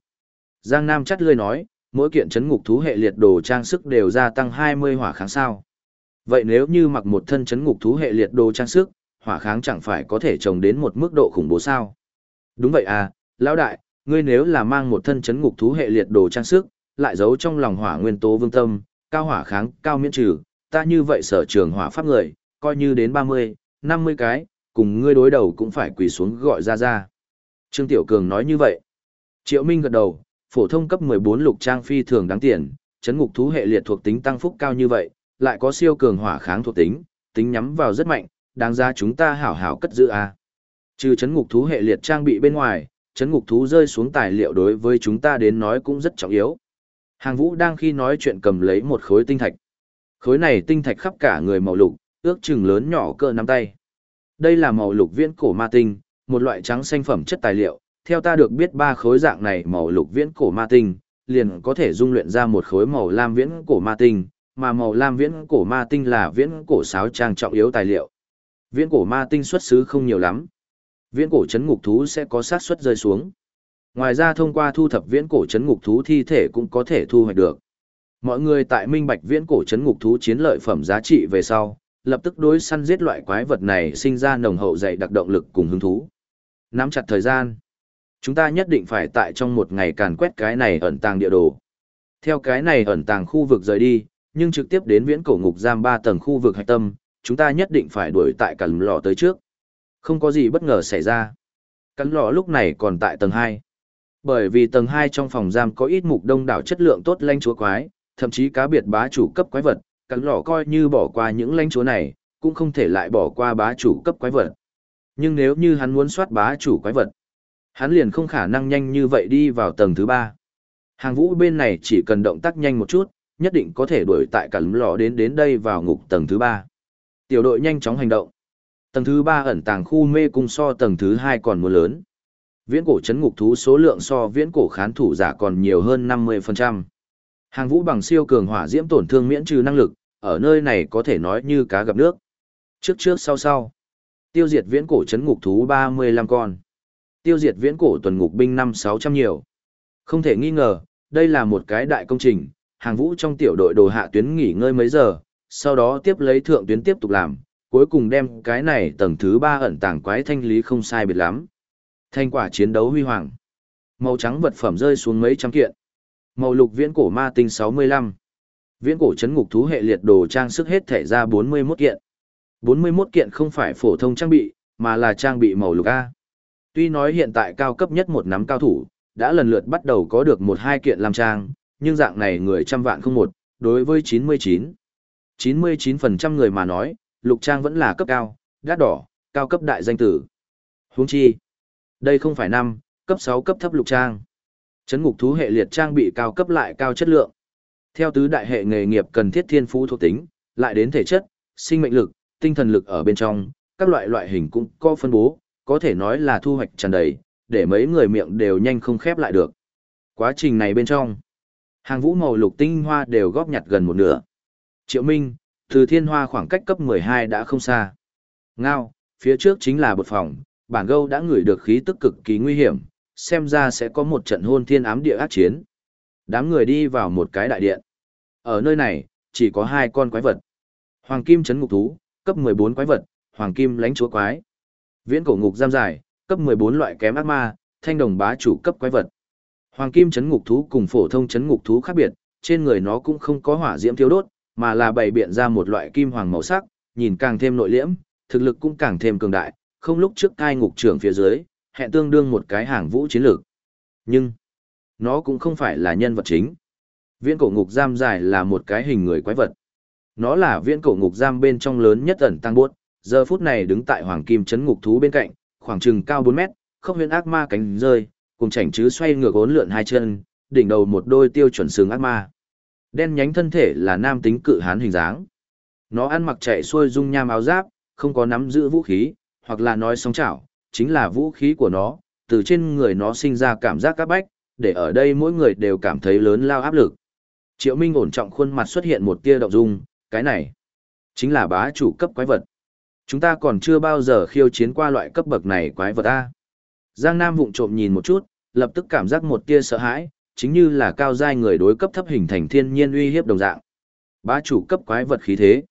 Giang Nam chắt lươi nói, mỗi kiện chấn ngục thú hệ liệt đồ trang sức đều gia tăng 20 hỏa kháng sao. Vậy nếu như mặc một thân chấn ngục thú hệ liệt đồ trang sức, hỏa kháng chẳng phải có thể trồng đến một mức độ khủng bố sao? Đúng vậy à, lão đại, ngươi nếu là mang một thân chấn ngục thú hệ liệt đồ trang sức, lại giấu trong lòng hỏa nguyên tố vương tâm, cao hỏa kháng, cao miễn trừ, ta như vậy sở trường hỏa pháp người, coi như đến 30, 50 cái, cùng ngươi đối đầu cũng phải quỳ xuống gọi ra ra. Trương Tiểu Cường nói như vậy. Triệu Minh gật đầu, phổ thông cấp 14 lục trang phi thường đáng tiền, chấn ngục thú hệ liệt thuộc tính tăng phúc cao như vậy, lại có siêu cường hỏa kháng thuộc tính, tính nhắm vào rất mạnh, đáng ra chúng ta hảo hảo cất giữ a. Trừ chấn ngục thú hệ liệt trang bị bên ngoài, chấn ngục thú rơi xuống tài liệu đối với chúng ta đến nói cũng rất trọng yếu. Hàng Vũ đang khi nói chuyện cầm lấy một khối tinh thạch. Khối này tinh thạch khắp cả người màu lục, ước chừng lớn nhỏ cỡ nắm tay. Đây là màu lục viễn cổ ma tinh, một loại trắng xanh phẩm chất tài liệu. Theo ta được biết ba khối dạng này màu lục viễn cổ ma tinh, liền có thể dung luyện ra một khối màu lam viễn cổ ma tinh, mà màu lam viễn cổ ma tinh là viễn cổ sáo trang trọng yếu tài liệu. Viễn cổ ma tinh xuất xứ không nhiều lắm. Viễn cổ chấn ngục thú sẽ có sát suất rơi xuống. Ngoài ra thông qua thu thập viễn cổ chấn ngục thú thi thể cũng có thể thu hoạch được. Mọi người tại minh bạch viễn cổ chấn ngục thú chiến lợi phẩm giá trị về sau, lập tức đối săn giết loại quái vật này sinh ra nồng hậu dày đặc động lực cùng hứng thú. Nắm chặt thời gian. Chúng ta nhất định phải tại trong một ngày càn quét cái này ẩn tàng địa đồ. Theo cái này ẩn tàng khu vực rời đi, nhưng trực tiếp đến viễn cổ ngục giam ba tầng khu vực hạch tâm, chúng ta nhất định phải đuổi tại cẩn lò tới trước. Không có gì bất ngờ xảy ra. Cẩn lò lúc này còn tại tầng 2. Bởi vì tầng 2 trong phòng giam có ít mục đông đảo chất lượng tốt lanh chúa quái, thậm chí cá biệt bá chủ cấp quái vật, cẩn lò coi như bỏ qua những lanh chúa này, cũng không thể lại bỏ qua bá chủ cấp quái vật. Nhưng nếu như hắn muốn soát bá chủ quái vật, hắn liền không khả năng nhanh như vậy đi vào tầng thứ 3. Hàng vũ bên này chỉ cần động tác nhanh một chút, nhất định có thể đuổi tại cả lò đến đến đây vào ngục tầng thứ 3. Tiểu đội nhanh chóng hành động. Tầng thứ 3 ẩn tàng khu mê cung so tầng thứ 2 còn muốn lớn. Viễn cổ chấn ngục thú số lượng so viễn cổ khán thủ giả còn nhiều hơn 50%. Hàng vũ bằng siêu cường hỏa diễm tổn thương miễn trừ năng lực, ở nơi này có thể nói như cá gặp nước. Trước trước sau sau. Tiêu diệt viễn cổ chấn ngục thú 35 con. Tiêu diệt viễn cổ tuần ngục binh 5-600 nhiều. Không thể nghi ngờ, đây là một cái đại công trình, hàng vũ trong tiểu đội đồ hạ tuyến nghỉ ngơi mấy giờ, sau đó tiếp lấy thượng tuyến tiếp tục làm, cuối cùng đem cái này tầng thứ 3 ẩn tàng quái thanh lý không sai biệt lắm. Thành quả chiến đấu huy hoàng. Màu trắng vật phẩm rơi xuống mấy trăm kiện. Màu lục viễn cổ ma tinh 65. Viễn cổ chấn ngục thú hệ liệt đồ trang sức hết thể ra 41 kiện. 41 kiện không phải phổ thông trang bị, mà là trang bị màu lục A. Tuy nói hiện tại cao cấp nhất một nắm cao thủ, đã lần lượt bắt đầu có được một hai kiện làm trang, nhưng dạng này người trăm vạn không một, đối với 99. 99% người mà nói, lục trang vẫn là cấp cao, đắt đỏ, cao cấp đại danh tử. Huống chi, đây không phải năm, cấp 6 cấp thấp lục trang. Chấn ngục thú hệ liệt trang bị cao cấp lại cao chất lượng. Theo tứ đại hệ nghề nghiệp cần thiết thiên phú thuộc tính, lại đến thể chất, sinh mệnh lực, tinh thần lực ở bên trong, các loại loại hình cũng có phân bố, có thể nói là thu hoạch tràn đầy, để mấy người miệng đều nhanh không khép lại được. Quá trình này bên trong, hàng vũ màu lục tinh hoa đều góp nhặt gần một nửa. Triệu Minh, từ thiên hoa khoảng cách cấp 12 đã không xa. Ngao, phía trước chính là bột phòng, bản gâu đã ngửi được khí tức cực kỳ nguy hiểm, xem ra sẽ có một trận hôn thiên ám địa ác chiến. Đám người đi vào một cái đại điện. Ở nơi này, chỉ có hai con quái vật. Hoàng kim Trấn ngục thú, cấp 14 quái vật, hoàng kim Lánh chúa quái. Viễn cổ ngục giam giải, cấp 14 loại kém ác ma, thanh đồng bá chủ cấp quái vật. Hoàng kim Trấn ngục thú cùng phổ thông Trấn ngục thú khác biệt, trên người nó cũng không có hỏa diễm thiêu đốt, mà là bày biện ra một loại kim hoàng màu sắc, nhìn càng thêm nội liễm, thực lực cũng càng thêm cường đại, không lúc trước cai ngục trưởng phía dưới, hẹn tương đương một cái hàng vũ chiến lược. Nhưng, nó cũng không phải là nhân vật chính. Viễn cổ ngục giam dài là một cái hình người quái vật. Nó là viễn cổ ngục giam bên trong lớn nhất ẩn tăng buốt, giờ phút này đứng tại hoàng kim chấn ngục thú bên cạnh, khoảng chừng cao 4 mét, không huyền ác ma cánh rơi, cùng chảnh chứ xoay ngược ốn lượn hai chân, đỉnh đầu một đôi tiêu chuẩn sừng ác ma. Đen nhánh thân thể là nam tính cự hán hình dáng. Nó ăn mặc chạy xuôi dung nham áo giáp, không có nắm giữ vũ khí, hoặc là nói sóng chảo, chính là vũ khí của nó, từ trên người nó sinh ra cảm giác các bách, để ở đây mỗi người đều cảm thấy lớn lao áp lực. Triệu Minh ổn trọng khuôn mặt xuất hiện một tia động dung, cái này chính là bá chủ cấp quái vật. Chúng ta còn chưa bao giờ khiêu chiến qua loại cấp bậc này quái vật A. Giang Nam vụng trộm nhìn một chút, lập tức cảm giác một tia sợ hãi, chính như là cao giai người đối cấp thấp hình thành thiên nhiên uy hiếp đồng dạng. Bá chủ cấp quái vật khí thế,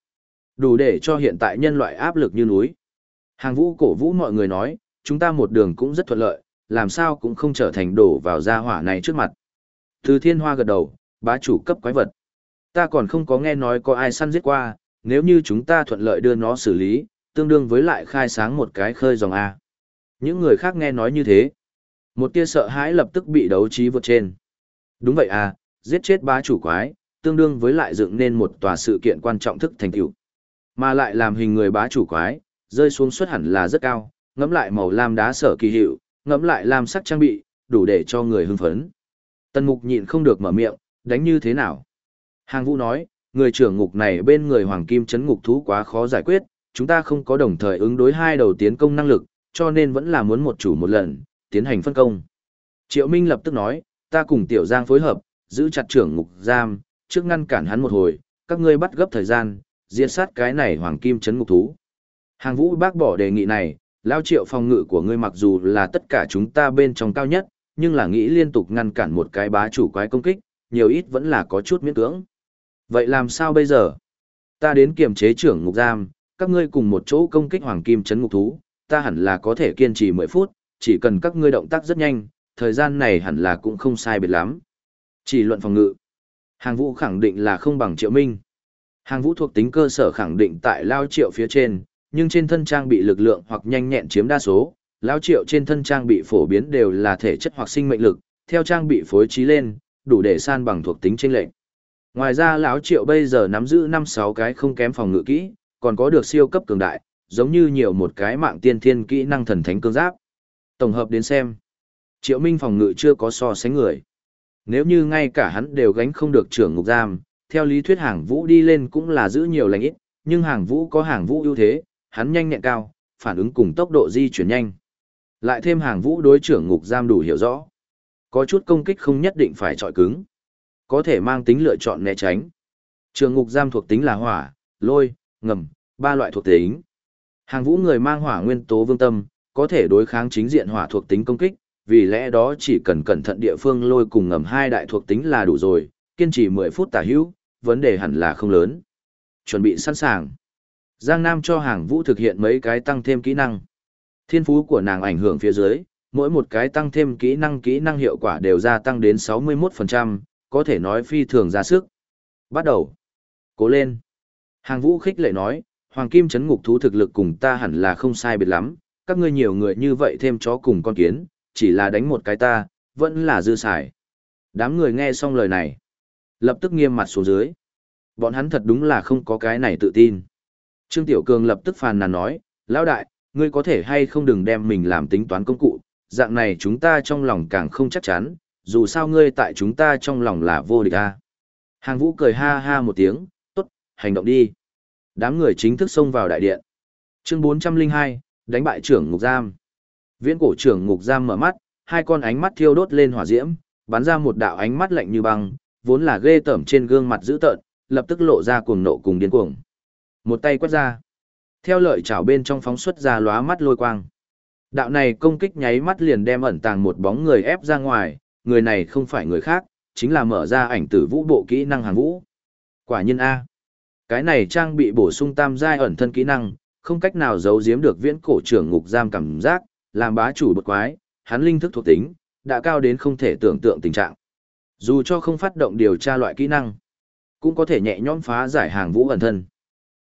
đủ để cho hiện tại nhân loại áp lực như núi. Hàng vũ cổ vũ mọi người nói, chúng ta một đường cũng rất thuận lợi, làm sao cũng không trở thành đổ vào gia hỏa này trước mặt. Từ thiên hoa gật đầu, bá chủ cấp quái vật. Ta còn không có nghe nói có ai săn giết qua, nếu như chúng ta thuận lợi đưa nó xử lý, tương đương với lại khai sáng một cái khơi dòng A. Những người khác nghe nói như thế. Một tia sợ hãi lập tức bị đấu trí vượt trên. Đúng vậy à, giết chết bá chủ quái, tương đương với lại dựng nên một tòa sự kiện quan trọng thức thành tựu. Mà lại làm hình người bá chủ quái, rơi xuống suất hẳn là rất cao, ngẫm lại màu lam đá sở kỳ hiệu, ngẫm lại lam sắc trang bị, đủ để cho người hưng phấn. Tần mục nhịn không được mở miệng, đánh như thế nào? Hàng vũ nói, người trưởng ngục này bên người hoàng kim chấn ngục thú quá khó giải quyết, chúng ta không có đồng thời ứng đối hai đầu tiến công năng lực, cho nên vẫn là muốn một chủ một lần, tiến hành phân công. Triệu Minh lập tức nói, ta cùng Tiểu Giang phối hợp, giữ chặt trưởng ngục giam, trước ngăn cản hắn một hồi, các ngươi bắt gấp thời gian, diệt sát cái này hoàng kim chấn ngục thú. Hàng vũ bác bỏ đề nghị này, lao triệu phòng ngự của ngươi mặc dù là tất cả chúng ta bên trong cao nhất, nhưng là nghĩ liên tục ngăn cản một cái bá chủ quái công kích, nhiều ít vẫn là có chút miễn cưỡng. Vậy làm sao bây giờ? Ta đến kiểm chế trưởng ngục giam, các ngươi cùng một chỗ công kích hoàng kim chấn ngục thú, ta hẳn là có thể kiên trì 10 phút, chỉ cần các ngươi động tác rất nhanh, thời gian này hẳn là cũng không sai biệt lắm. Chỉ luận phòng ngự. Hàng vũ khẳng định là không bằng triệu minh. Hàng vũ thuộc tính cơ sở khẳng định tại lao triệu phía trên, nhưng trên thân trang bị lực lượng hoặc nhanh nhẹn chiếm đa số, lao triệu trên thân trang bị phổ biến đều là thể chất hoặc sinh mệnh lực, theo trang bị phối trí lên, đủ để san bằng thuộc tính trên lệnh. Ngoài ra lão triệu bây giờ nắm giữ 5-6 cái không kém phòng ngự kỹ, còn có được siêu cấp cường đại, giống như nhiều một cái mạng tiên thiên kỹ năng thần thánh cương giáp. Tổng hợp đến xem, triệu minh phòng ngự chưa có so sánh người. Nếu như ngay cả hắn đều gánh không được trưởng ngục giam, theo lý thuyết hàng vũ đi lên cũng là giữ nhiều lành ít, nhưng hàng vũ có hàng vũ ưu thế, hắn nhanh nhẹn cao, phản ứng cùng tốc độ di chuyển nhanh. Lại thêm hàng vũ đối trưởng ngục giam đủ hiểu rõ. Có chút công kích không nhất định phải trọi cứng. Có thể mang tính lựa chọn né tránh. Trường ngục giam thuộc tính là hỏa, lôi, ngầm, ba loại thuộc tính. Hàng vũ người mang hỏa nguyên tố vương tâm, có thể đối kháng chính diện hỏa thuộc tính công kích, vì lẽ đó chỉ cần cẩn thận địa phương lôi cùng ngầm hai đại thuộc tính là đủ rồi, kiên trì 10 phút tả hữu, vấn đề hẳn là không lớn. Chuẩn bị sẵn sàng. Giang Nam cho hàng vũ thực hiện mấy cái tăng thêm kỹ năng. Thiên phú của nàng ảnh hưởng phía dưới, mỗi một cái tăng thêm kỹ năng kỹ năng hiệu quả đều gia tăng đến 61%, có thể nói phi thường ra sức. Bắt đầu. Cố lên. Hàng vũ khích lệ nói, Hoàng Kim chấn ngục thú thực lực cùng ta hẳn là không sai biệt lắm, các ngươi nhiều người như vậy thêm chó cùng con kiến, chỉ là đánh một cái ta, vẫn là dư xài. Đám người nghe xong lời này, lập tức nghiêm mặt xuống dưới. Bọn hắn thật đúng là không có cái này tự tin. Trương Tiểu Cường lập tức phàn nàn nói, lão đại, ngươi có thể hay không đừng đem mình làm tính toán công cụ, dạng này chúng ta trong lòng càng không chắc chắn, dù sao ngươi tại chúng ta trong lòng là vô địch a. Hàng vũ cười ha ha một tiếng, tốt, hành động đi. Đám người chính thức xông vào đại điện. Chương 402, đánh bại trưởng ngục giam. Viễn cổ trưởng ngục giam mở mắt, hai con ánh mắt thiêu đốt lên hỏa diễm, bắn ra một đạo ánh mắt lạnh như băng, vốn là ghê tởm trên gương mặt dữ tợn, lập tức lộ ra cuồng nộ cùng điên cuồng. Một tay quét ra. Theo lợi chảo bên trong phóng xuất ra lóa mắt lôi quang. Đạo này công kích nháy mắt liền đem ẩn tàng một bóng người ép ra ngoài, người này không phải người khác, chính là mở ra ảnh tử vũ bộ kỹ năng hàng vũ. Quả nhiên A. Cái này trang bị bổ sung tam giai ẩn thân kỹ năng, không cách nào giấu giếm được viễn cổ trưởng ngục giam cảm giác, làm bá chủ bột quái, hắn linh thức thuộc tính, đã cao đến không thể tưởng tượng tình trạng. Dù cho không phát động điều tra loại kỹ năng, cũng có thể nhẹ nhõm phá giải hàng vũ ẩn thân.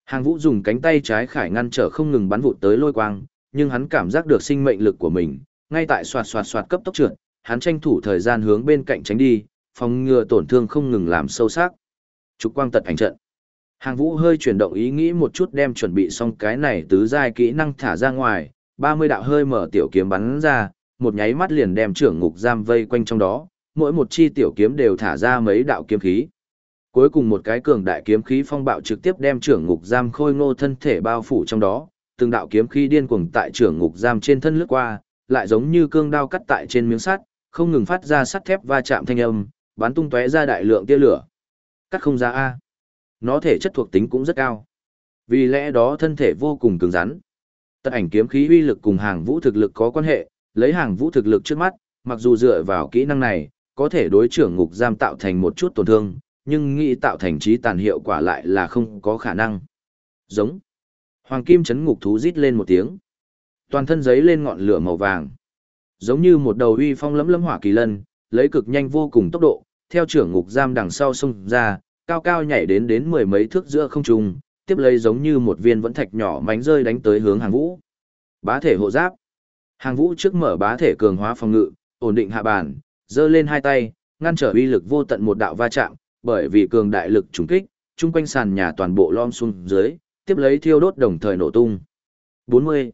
Hàng vũ dùng cánh tay trái khải ngăn trở không ngừng bắn vụt tới lôi quang, nhưng hắn cảm giác được sinh mệnh lực của mình, ngay tại soạt soạt soạt cấp tốc trượt, hắn tranh thủ thời gian hướng bên cạnh tránh đi, phòng ngừa tổn thương không ngừng làm sâu sắc. Trục quang tật ảnh trận. Hàng vũ hơi chuyển động ý nghĩ một chút đem chuẩn bị xong cái này tứ giai kỹ năng thả ra ngoài, 30 đạo hơi mở tiểu kiếm bắn ra, một nháy mắt liền đem trưởng ngục giam vây quanh trong đó, mỗi một chi tiểu kiếm đều thả ra mấy đạo kiếm khí. Cuối cùng một cái cường đại kiếm khí phong bạo trực tiếp đem trưởng ngục giam khôi ngô thân thể bao phủ trong đó, từng đạo kiếm khí điên cuồng tại trưởng ngục giam trên thân lướt qua, lại giống như cương đao cắt tại trên miếng sắt, không ngừng phát ra sắt thép va chạm thanh âm, bắn tung tóe ra đại lượng tia lửa. Cắt không ra a. Nó thể chất thuộc tính cũng rất cao. Vì lẽ đó thân thể vô cùng cứng rắn. Tật ảnh kiếm khí uy lực cùng hàng vũ thực lực có quan hệ, lấy hàng vũ thực lực trước mắt, mặc dù dựa vào kỹ năng này, có thể đối trưởng ngục giam tạo thành một chút tổn thương, nhưng nghĩ tạo thành trí tàn hiệu quả lại là không có khả năng. Giống. Hoàng kim chấn ngục thú rít lên một tiếng. Toàn thân giấy lên ngọn lửa màu vàng. Giống như một đầu uy phong lấm lấm hỏa kỳ lân, lấy cực nhanh vô cùng tốc độ, theo trưởng ngục giam đằng sau xông ra, cao cao nhảy đến đến mười mấy thước giữa không trung, tiếp lấy giống như một viên vẫn thạch nhỏ mánh rơi đánh tới hướng hàng vũ. Bá thể hộ giáp. Hàng vũ trước mở bá thể cường hóa phòng ngự, ổn định hạ bàn, giơ lên hai tay, ngăn trở uy lực vô tận một đạo va chạm, bởi vì cường đại lực trùng kích, chung quanh sàn nhà toàn bộ lom xuống dưới, tiếp lấy thiêu đốt đồng thời nổ tung. 40.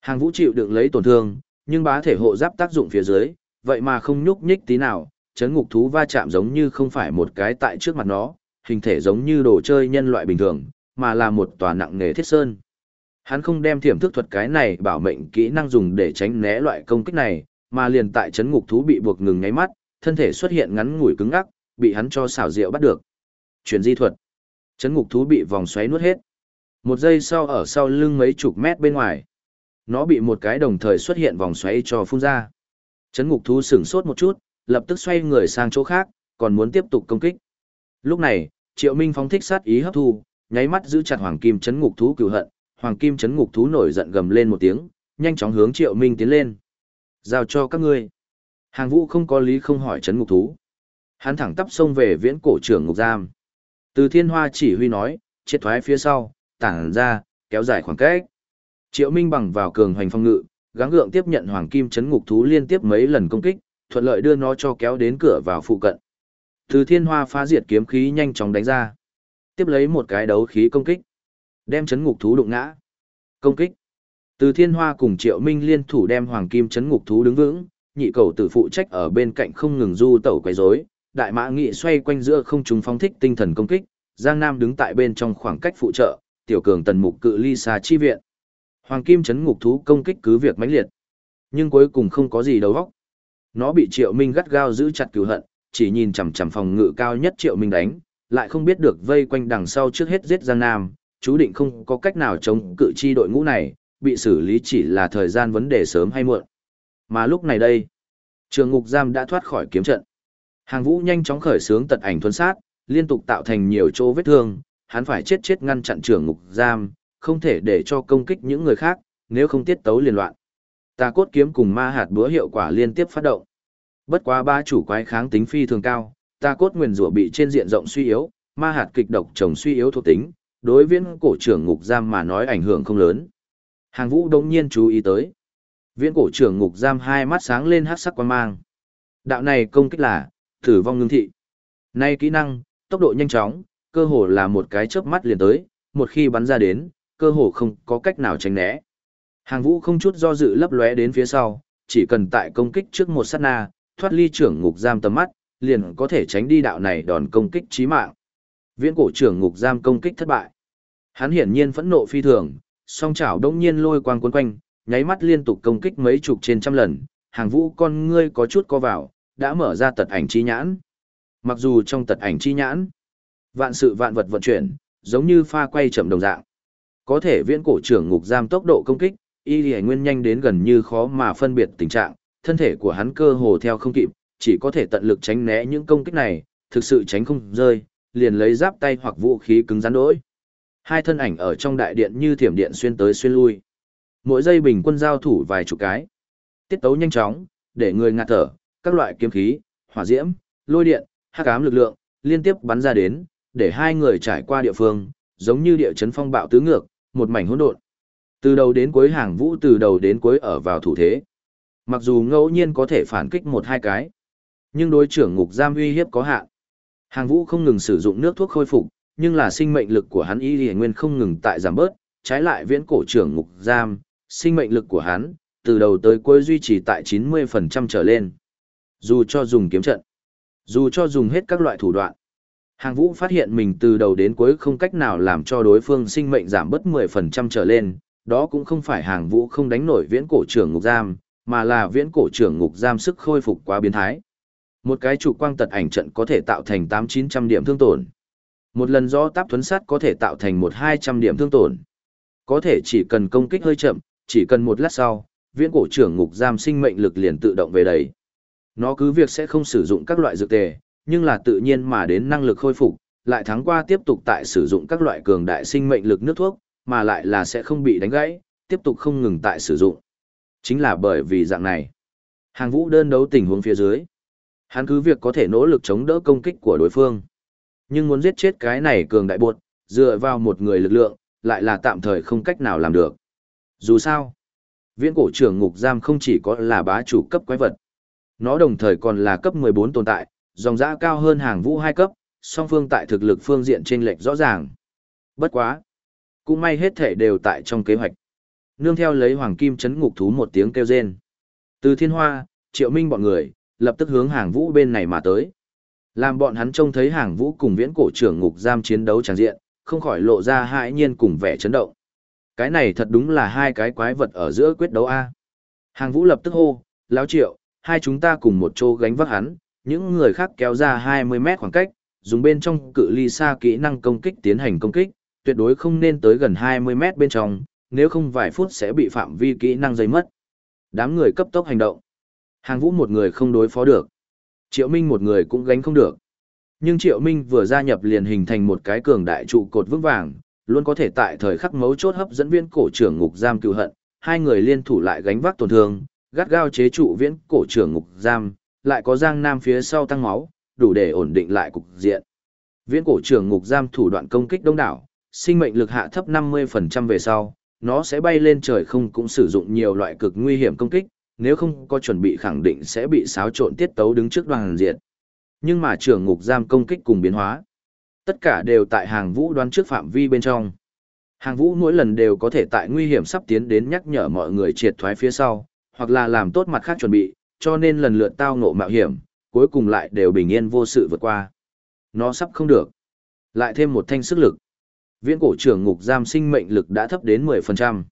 Hàng vũ chịu đựng lấy tổn thương, nhưng bá thể hộ giáp tác dụng phía dưới, vậy mà không nhúc nhích tí nào, chấn ngục thú va chạm giống như không phải một cái tại trước mặt nó, hình thể giống như đồ chơi nhân loại bình thường, mà là một tòa nặng nghề thiết sơn. Hắn không đem thiểm thức thuật cái này bảo mệnh kỹ năng dùng để tránh né loại công kích này, mà liền tại chấn ngục thú bị buộc ngừng nháy mắt, thân thể xuất hiện ngắn ngủi cứng ngắc, bị hắn cho xảo diệu bắt được. Chuyển di thuật. Chấn ngục thú bị vòng xoáy nuốt hết. Một giây sau ở sau lưng mấy chục mét bên ngoài. Nó bị một cái đồng thời xuất hiện vòng xoáy cho phun ra. Chấn ngục thú sửng sốt một chút, lập tức xoay người sang chỗ khác, còn muốn tiếp tục công kích. Lúc này, Triệu Minh phóng thích sát ý hấp thu, nháy mắt giữ chặt Hoàng Kim chấn ngục thú cựu hận, Hoàng Kim chấn ngục thú nổi giận gầm lên một tiếng, nhanh chóng hướng Triệu Minh tiến lên. Giao cho các ngươi. Hàng Vũ không có lý không hỏi chấn ngục thú. Hắn thẳng tắp xông về viễn cổ trưởng ngục giam. Từ Thiên Hoa chỉ huy nói, triệt thoái phía sau, tản ra, kéo dài khoảng cách. Triệu Minh bằng vào cường hoành phong ngự, gắng gượng tiếp nhận Hoàng Kim chấn ngục thú liên tiếp mấy lần công kích, thuận lợi đưa nó cho kéo đến cửa vào phụ cận. Từ thiên hoa phá diệt kiếm khí nhanh chóng đánh ra. Tiếp lấy một cái đấu khí công kích. Đem chấn ngục thú đụng ngã. Công kích. Từ thiên hoa cùng triệu minh liên thủ đem hoàng kim chấn ngục thú đứng vững, nhị cầu tử phụ trách ở bên cạnh không ngừng du tẩu quấy rối. Đại mã nghị xoay quanh giữa không trung phóng thích tinh thần công kích, Giang Nam đứng tại bên trong khoảng cách phụ trợ, tiểu cường tần mục cự ly xa chi viện. Hoàng kim chấn ngục thú công kích cứ việc mãnh liệt, nhưng cuối cùng không có gì đầu óc. Nó bị Triệu Minh gắt gao giữ chặt cừu hận, chỉ nhìn chằm chằm phòng ngự cao nhất Triệu Minh đánh, lại không biết được vây quanh đằng sau trước hết giết Giang Nam, chú định không có cách nào chống cự chi đội ngũ này, bị xử lý chỉ là thời gian vấn đề sớm hay muộn. Mà lúc này đây, trường ngục giam đã thoát khỏi kiếm trận. Hàng vũ nhanh chóng khởi sướng tật ảnh thuần sát, liên tục tạo thành nhiều chỗ vết thương, hắn phải chết chết ngăn chặn trường ngục giam, không thể để cho công kích những người khác, nếu không tiết tấu liên loạn. Tà cốt kiếm cùng ma hạt búa hiệu quả liên tiếp phát động. Bất quá ba chủ quái kháng tính phi thường cao, Ta cốt nguyên rủa bị trên diện rộng suy yếu, ma hạt kịch độc trồng suy yếu thuộc tính, đối viễn cổ trưởng ngục giam mà nói ảnh hưởng không lớn. Hàng vũ đông nhiên chú ý tới. Viễn cổ trưởng ngục giam hai mắt sáng lên hát sắc quan mang. Đạo này công kích là, tử vong ngưng thị. Nay kỹ năng, tốc độ nhanh chóng, cơ hồ là một cái chớp mắt liền tới, một khi bắn ra đến, cơ hồ không có cách nào tránh né. Hàng vũ không chút do dự lấp lóe đến phía sau, chỉ cần tại công kích trước một sát na, thoát ly trưởng ngục giam tầm mắt, liền có thể tránh đi đạo này đòn công kích chí mạng. Viễn cổ trưởng ngục giam công kích thất bại. Hắn hiển nhiên phẫn nộ phi thường, song chảo đông nhiên lôi quang cuốn quanh, nháy mắt liên tục công kích mấy chục trên trăm lần, hàng vũ con ngươi có chút co vào, đã mở ra tật ảnh chi nhãn. Mặc dù trong tật ảnh chi nhãn, vạn sự vạn vật vận chuyển, giống như pha quay chậm đồng dạng. Có thể viễn cổ trưởng ngục giam tốc độ công kích, y lì nguyên nhanh đến gần như khó mà phân biệt tình trạng, thân thể của hắn cơ hồ theo không kịp, chỉ có thể tận lực tránh né những công kích này, thực sự tránh không rơi, liền lấy giáp tay hoặc vũ khí cứng rắn đỗi. Hai thân ảnh ở trong đại điện như thiểm điện xuyên tới xuyên lui. Mỗi giây bình quân giao thủ vài chục cái. Tiết tấu nhanh chóng, để người ngạt thở, các loại kiếm khí, hỏa diễm, lôi điện, hắc ám lực lượng liên tiếp bắn ra đến, để hai người trải qua địa phương, giống như địa chấn phong bạo tứ ngược, một mảnh hỗn độn. Từ đầu đến cuối hàng vũ từ đầu đến cuối ở vào thủ thế. Mặc dù ngẫu nhiên có thể phản kích một hai cái, nhưng đối trưởng ngục giam uy hiếp có hạn. Hàng vũ không ngừng sử dụng nước thuốc khôi phục, nhưng là sinh mệnh lực của hắn y nguyên không ngừng tại giảm bớt, trái lại viễn cổ trưởng ngục giam, sinh mệnh lực của hắn, từ đầu tới cuối duy trì tại 90% trở lên. Dù cho dùng kiếm trận, dù cho dùng hết các loại thủ đoạn, Hàng vũ phát hiện mình từ đầu đến cuối không cách nào làm cho đối phương sinh mệnh giảm bớt 10% trở lên, đó cũng không phải hàng vũ không đánh nổi viễn cổ trưởng ngục giam, mà là viễn cổ trưởng ngục giam sức khôi phục quá biến thái. Một cái chủ quang tật ảnh trận có thể tạo thành 8-900 điểm thương tổn. Một lần do táp thuấn sát có thể tạo thành 1-200 điểm thương tổn. Có thể chỉ cần công kích hơi chậm, chỉ cần một lát sau, viễn cổ trưởng ngục giam sinh mệnh lực liền tự động về đấy. Nó cứ việc sẽ không sử dụng các loại dược tề, nhưng là tự nhiên mà đến năng lực khôi phục, lại thắng qua tiếp tục tại sử dụng các loại cường đại sinh mệnh lực nước thuốc, mà lại là sẽ không bị đánh gãy, tiếp tục không ngừng tại sử dụng. Chính là bởi vì dạng này. Hàng vũ đơn đấu tình huống phía dưới. Hắn cứ việc có thể nỗ lực chống đỡ công kích của đối phương. Nhưng muốn giết chết cái này cường đại buột, dựa vào một người lực lượng, lại là tạm thời không cách nào làm được. Dù sao, viễn cổ trưởng ngục giam không chỉ có là bá chủ cấp quái vật. Nó đồng thời còn là cấp 14 tồn tại, dòng dã cao hơn hàng vũ hai cấp, song phương tại thực lực phương diện trên lệch rõ ràng. Bất quá. Cũng may hết thể đều tại trong kế hoạch. Nương theo lấy hoàng kim chấn ngục thú một tiếng kêu rên. Từ thiên hoa, triệu minh bọn người, lập tức hướng hàng vũ bên này mà tới. Làm bọn hắn trông thấy hàng vũ cùng viễn cổ trưởng ngục giam chiến đấu tràng diện, không khỏi lộ ra hãi nhiên cùng vẻ chấn động. Cái này thật đúng là hai cái quái vật ở giữa quyết đấu A. Hàng vũ lập tức hô, láo triệu, hai chúng ta cùng một chỗ gánh vác hắn, những người khác kéo ra 20 mét khoảng cách, dùng bên trong cự ly xa kỹ năng công kích tiến hành công kích, tuyệt đối không nên tới gần 20 mét bên trong, nếu không vài phút sẽ bị phạm vi kỹ năng dây mất. Đám người cấp tốc hành động. Hàng vũ một người không đối phó được. Triệu Minh một người cũng gánh không được. Nhưng Triệu Minh vừa gia nhập liền hình thành một cái cường đại trụ cột vững vàng, luôn có thể tại thời khắc mấu chốt hấp dẫn viên cổ trưởng ngục giam cựu hận, hai người liên thủ lại gánh vác tổn thương, gắt gao chế trụ viễn cổ trưởng ngục giam, lại có Giang Nam phía sau tăng máu, đủ để ổn định lại cục diện. Viễn cổ trưởng ngục giam thủ đoạn công kích đông đảo, sinh mệnh lực hạ thấp 50% về sau, nó sẽ bay lên trời không cũng sử dụng nhiều loại cực nguy hiểm công kích, nếu không có chuẩn bị khẳng định sẽ bị xáo trộn tiết tấu đứng trước đoàn diện. Nhưng mà trưởng ngục giam công kích cùng biến hóa, tất cả đều tại hàng vũ đoán trước phạm vi bên trong. Hàng vũ mỗi lần đều có thể tại nguy hiểm sắp tiến đến nhắc nhở mọi người triệt thoái phía sau, hoặc là làm tốt mặt khác chuẩn bị, cho nên lần lượt tao ngộ mạo hiểm, cuối cùng lại đều bình yên vô sự vượt qua. Nó sắp không được. Lại thêm một thanh sức lực. Viễn cổ trưởng ngục giam sinh mệnh lực đã thấp đến 10%.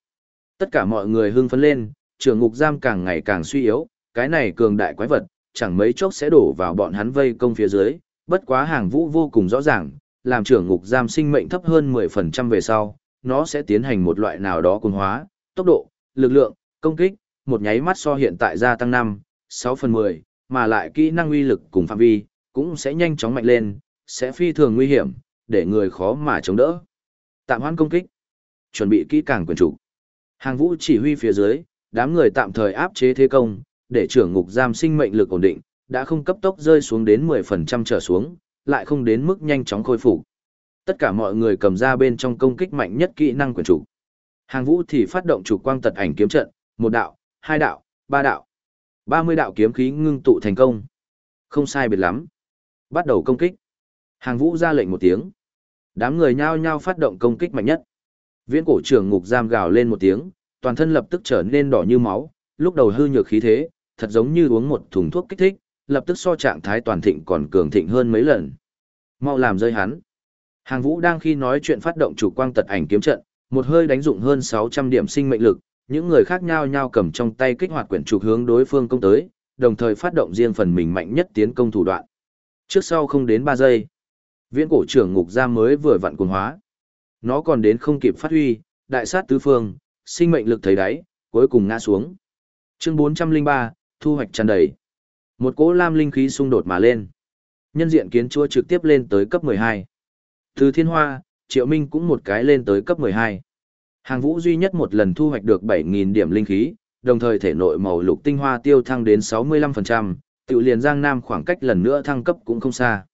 Tất cả mọi người hưng phấn lên, trưởng ngục giam càng ngày càng suy yếu, cái này cường đại quái vật, chẳng mấy chốc sẽ đổ vào bọn hắn vây công phía dưới, bất quá hàng vũ vô cùng rõ ràng, làm trưởng ngục giam sinh mệnh thấp hơn 10% về sau, nó sẽ tiến hành một loại nào đó cùng hóa, tốc độ, lực lượng, công kích, một nháy mắt so hiện tại gia tăng 5, 6 phần 10, mà lại kỹ năng uy lực cùng phạm vi, cũng sẽ nhanh chóng mạnh lên, sẽ phi thường nguy hiểm, để người khó mà chống đỡ. Tạm hoãn công kích. Chuẩn bị kỹ càng quyền chủ. Hàng vũ chỉ huy phía dưới, đám người tạm thời áp chế thế công, để trưởng ngục giam sinh mệnh lực ổn định, đã không cấp tốc rơi xuống đến 10% trở xuống, lại không đến mức nhanh chóng khôi phục. Tất cả mọi người cầm ra bên trong công kích mạnh nhất kỹ năng quyền chủ. Hàng vũ thì phát động chủ quang tật ảnh kiếm trận, một đạo, hai đạo, ba đạo. 30 đạo kiếm khí ngưng tụ thành công. Không sai biệt lắm. Bắt đầu công kích. Hàng vũ ra lệnh một tiếng. Đám người nhao nhao phát động công kích mạnh nhất. Viễn cổ trưởng ngục giam gào lên một tiếng, toàn thân lập tức trở nên đỏ như máu, lúc đầu hư nhược khí thế, thật giống như uống một thùng thuốc kích thích, lập tức so trạng thái toàn thịnh còn cường thịnh hơn mấy lần. Mau làm rơi hắn. Hàng Vũ đang khi nói chuyện phát động chủ quang tật ảnh kiếm trận, một hơi đánh dụng hơn 600 điểm sinh mệnh lực, những người khác nhau nhau cầm trong tay kích hoạt quyển trục hướng đối phương công tới, đồng thời phát động riêng phần mình mạnh nhất tiến công thủ đoạn. Trước sau không đến 3 giây, viễn cổ trưởng ngục giam mới vừa vặn cuồng hóa. Nó còn đến không kịp phát huy, đại sát tứ phương, sinh mệnh lực thấy đáy, cuối cùng ngã xuống. Chương 403, thu hoạch tràn đầy. Một cỗ lam linh khí xung đột mà lên. Nhân diện kiến chúa trực tiếp lên tới cấp 12. Từ thiên hoa, triệu minh cũng một cái lên tới cấp 12. Hàng vũ duy nhất một lần thu hoạch được 7.000 điểm linh khí, đồng thời thể nội màu lục tinh hoa tiêu thăng đến 65%, tự liền giang nam khoảng cách lần nữa thăng cấp cũng không xa.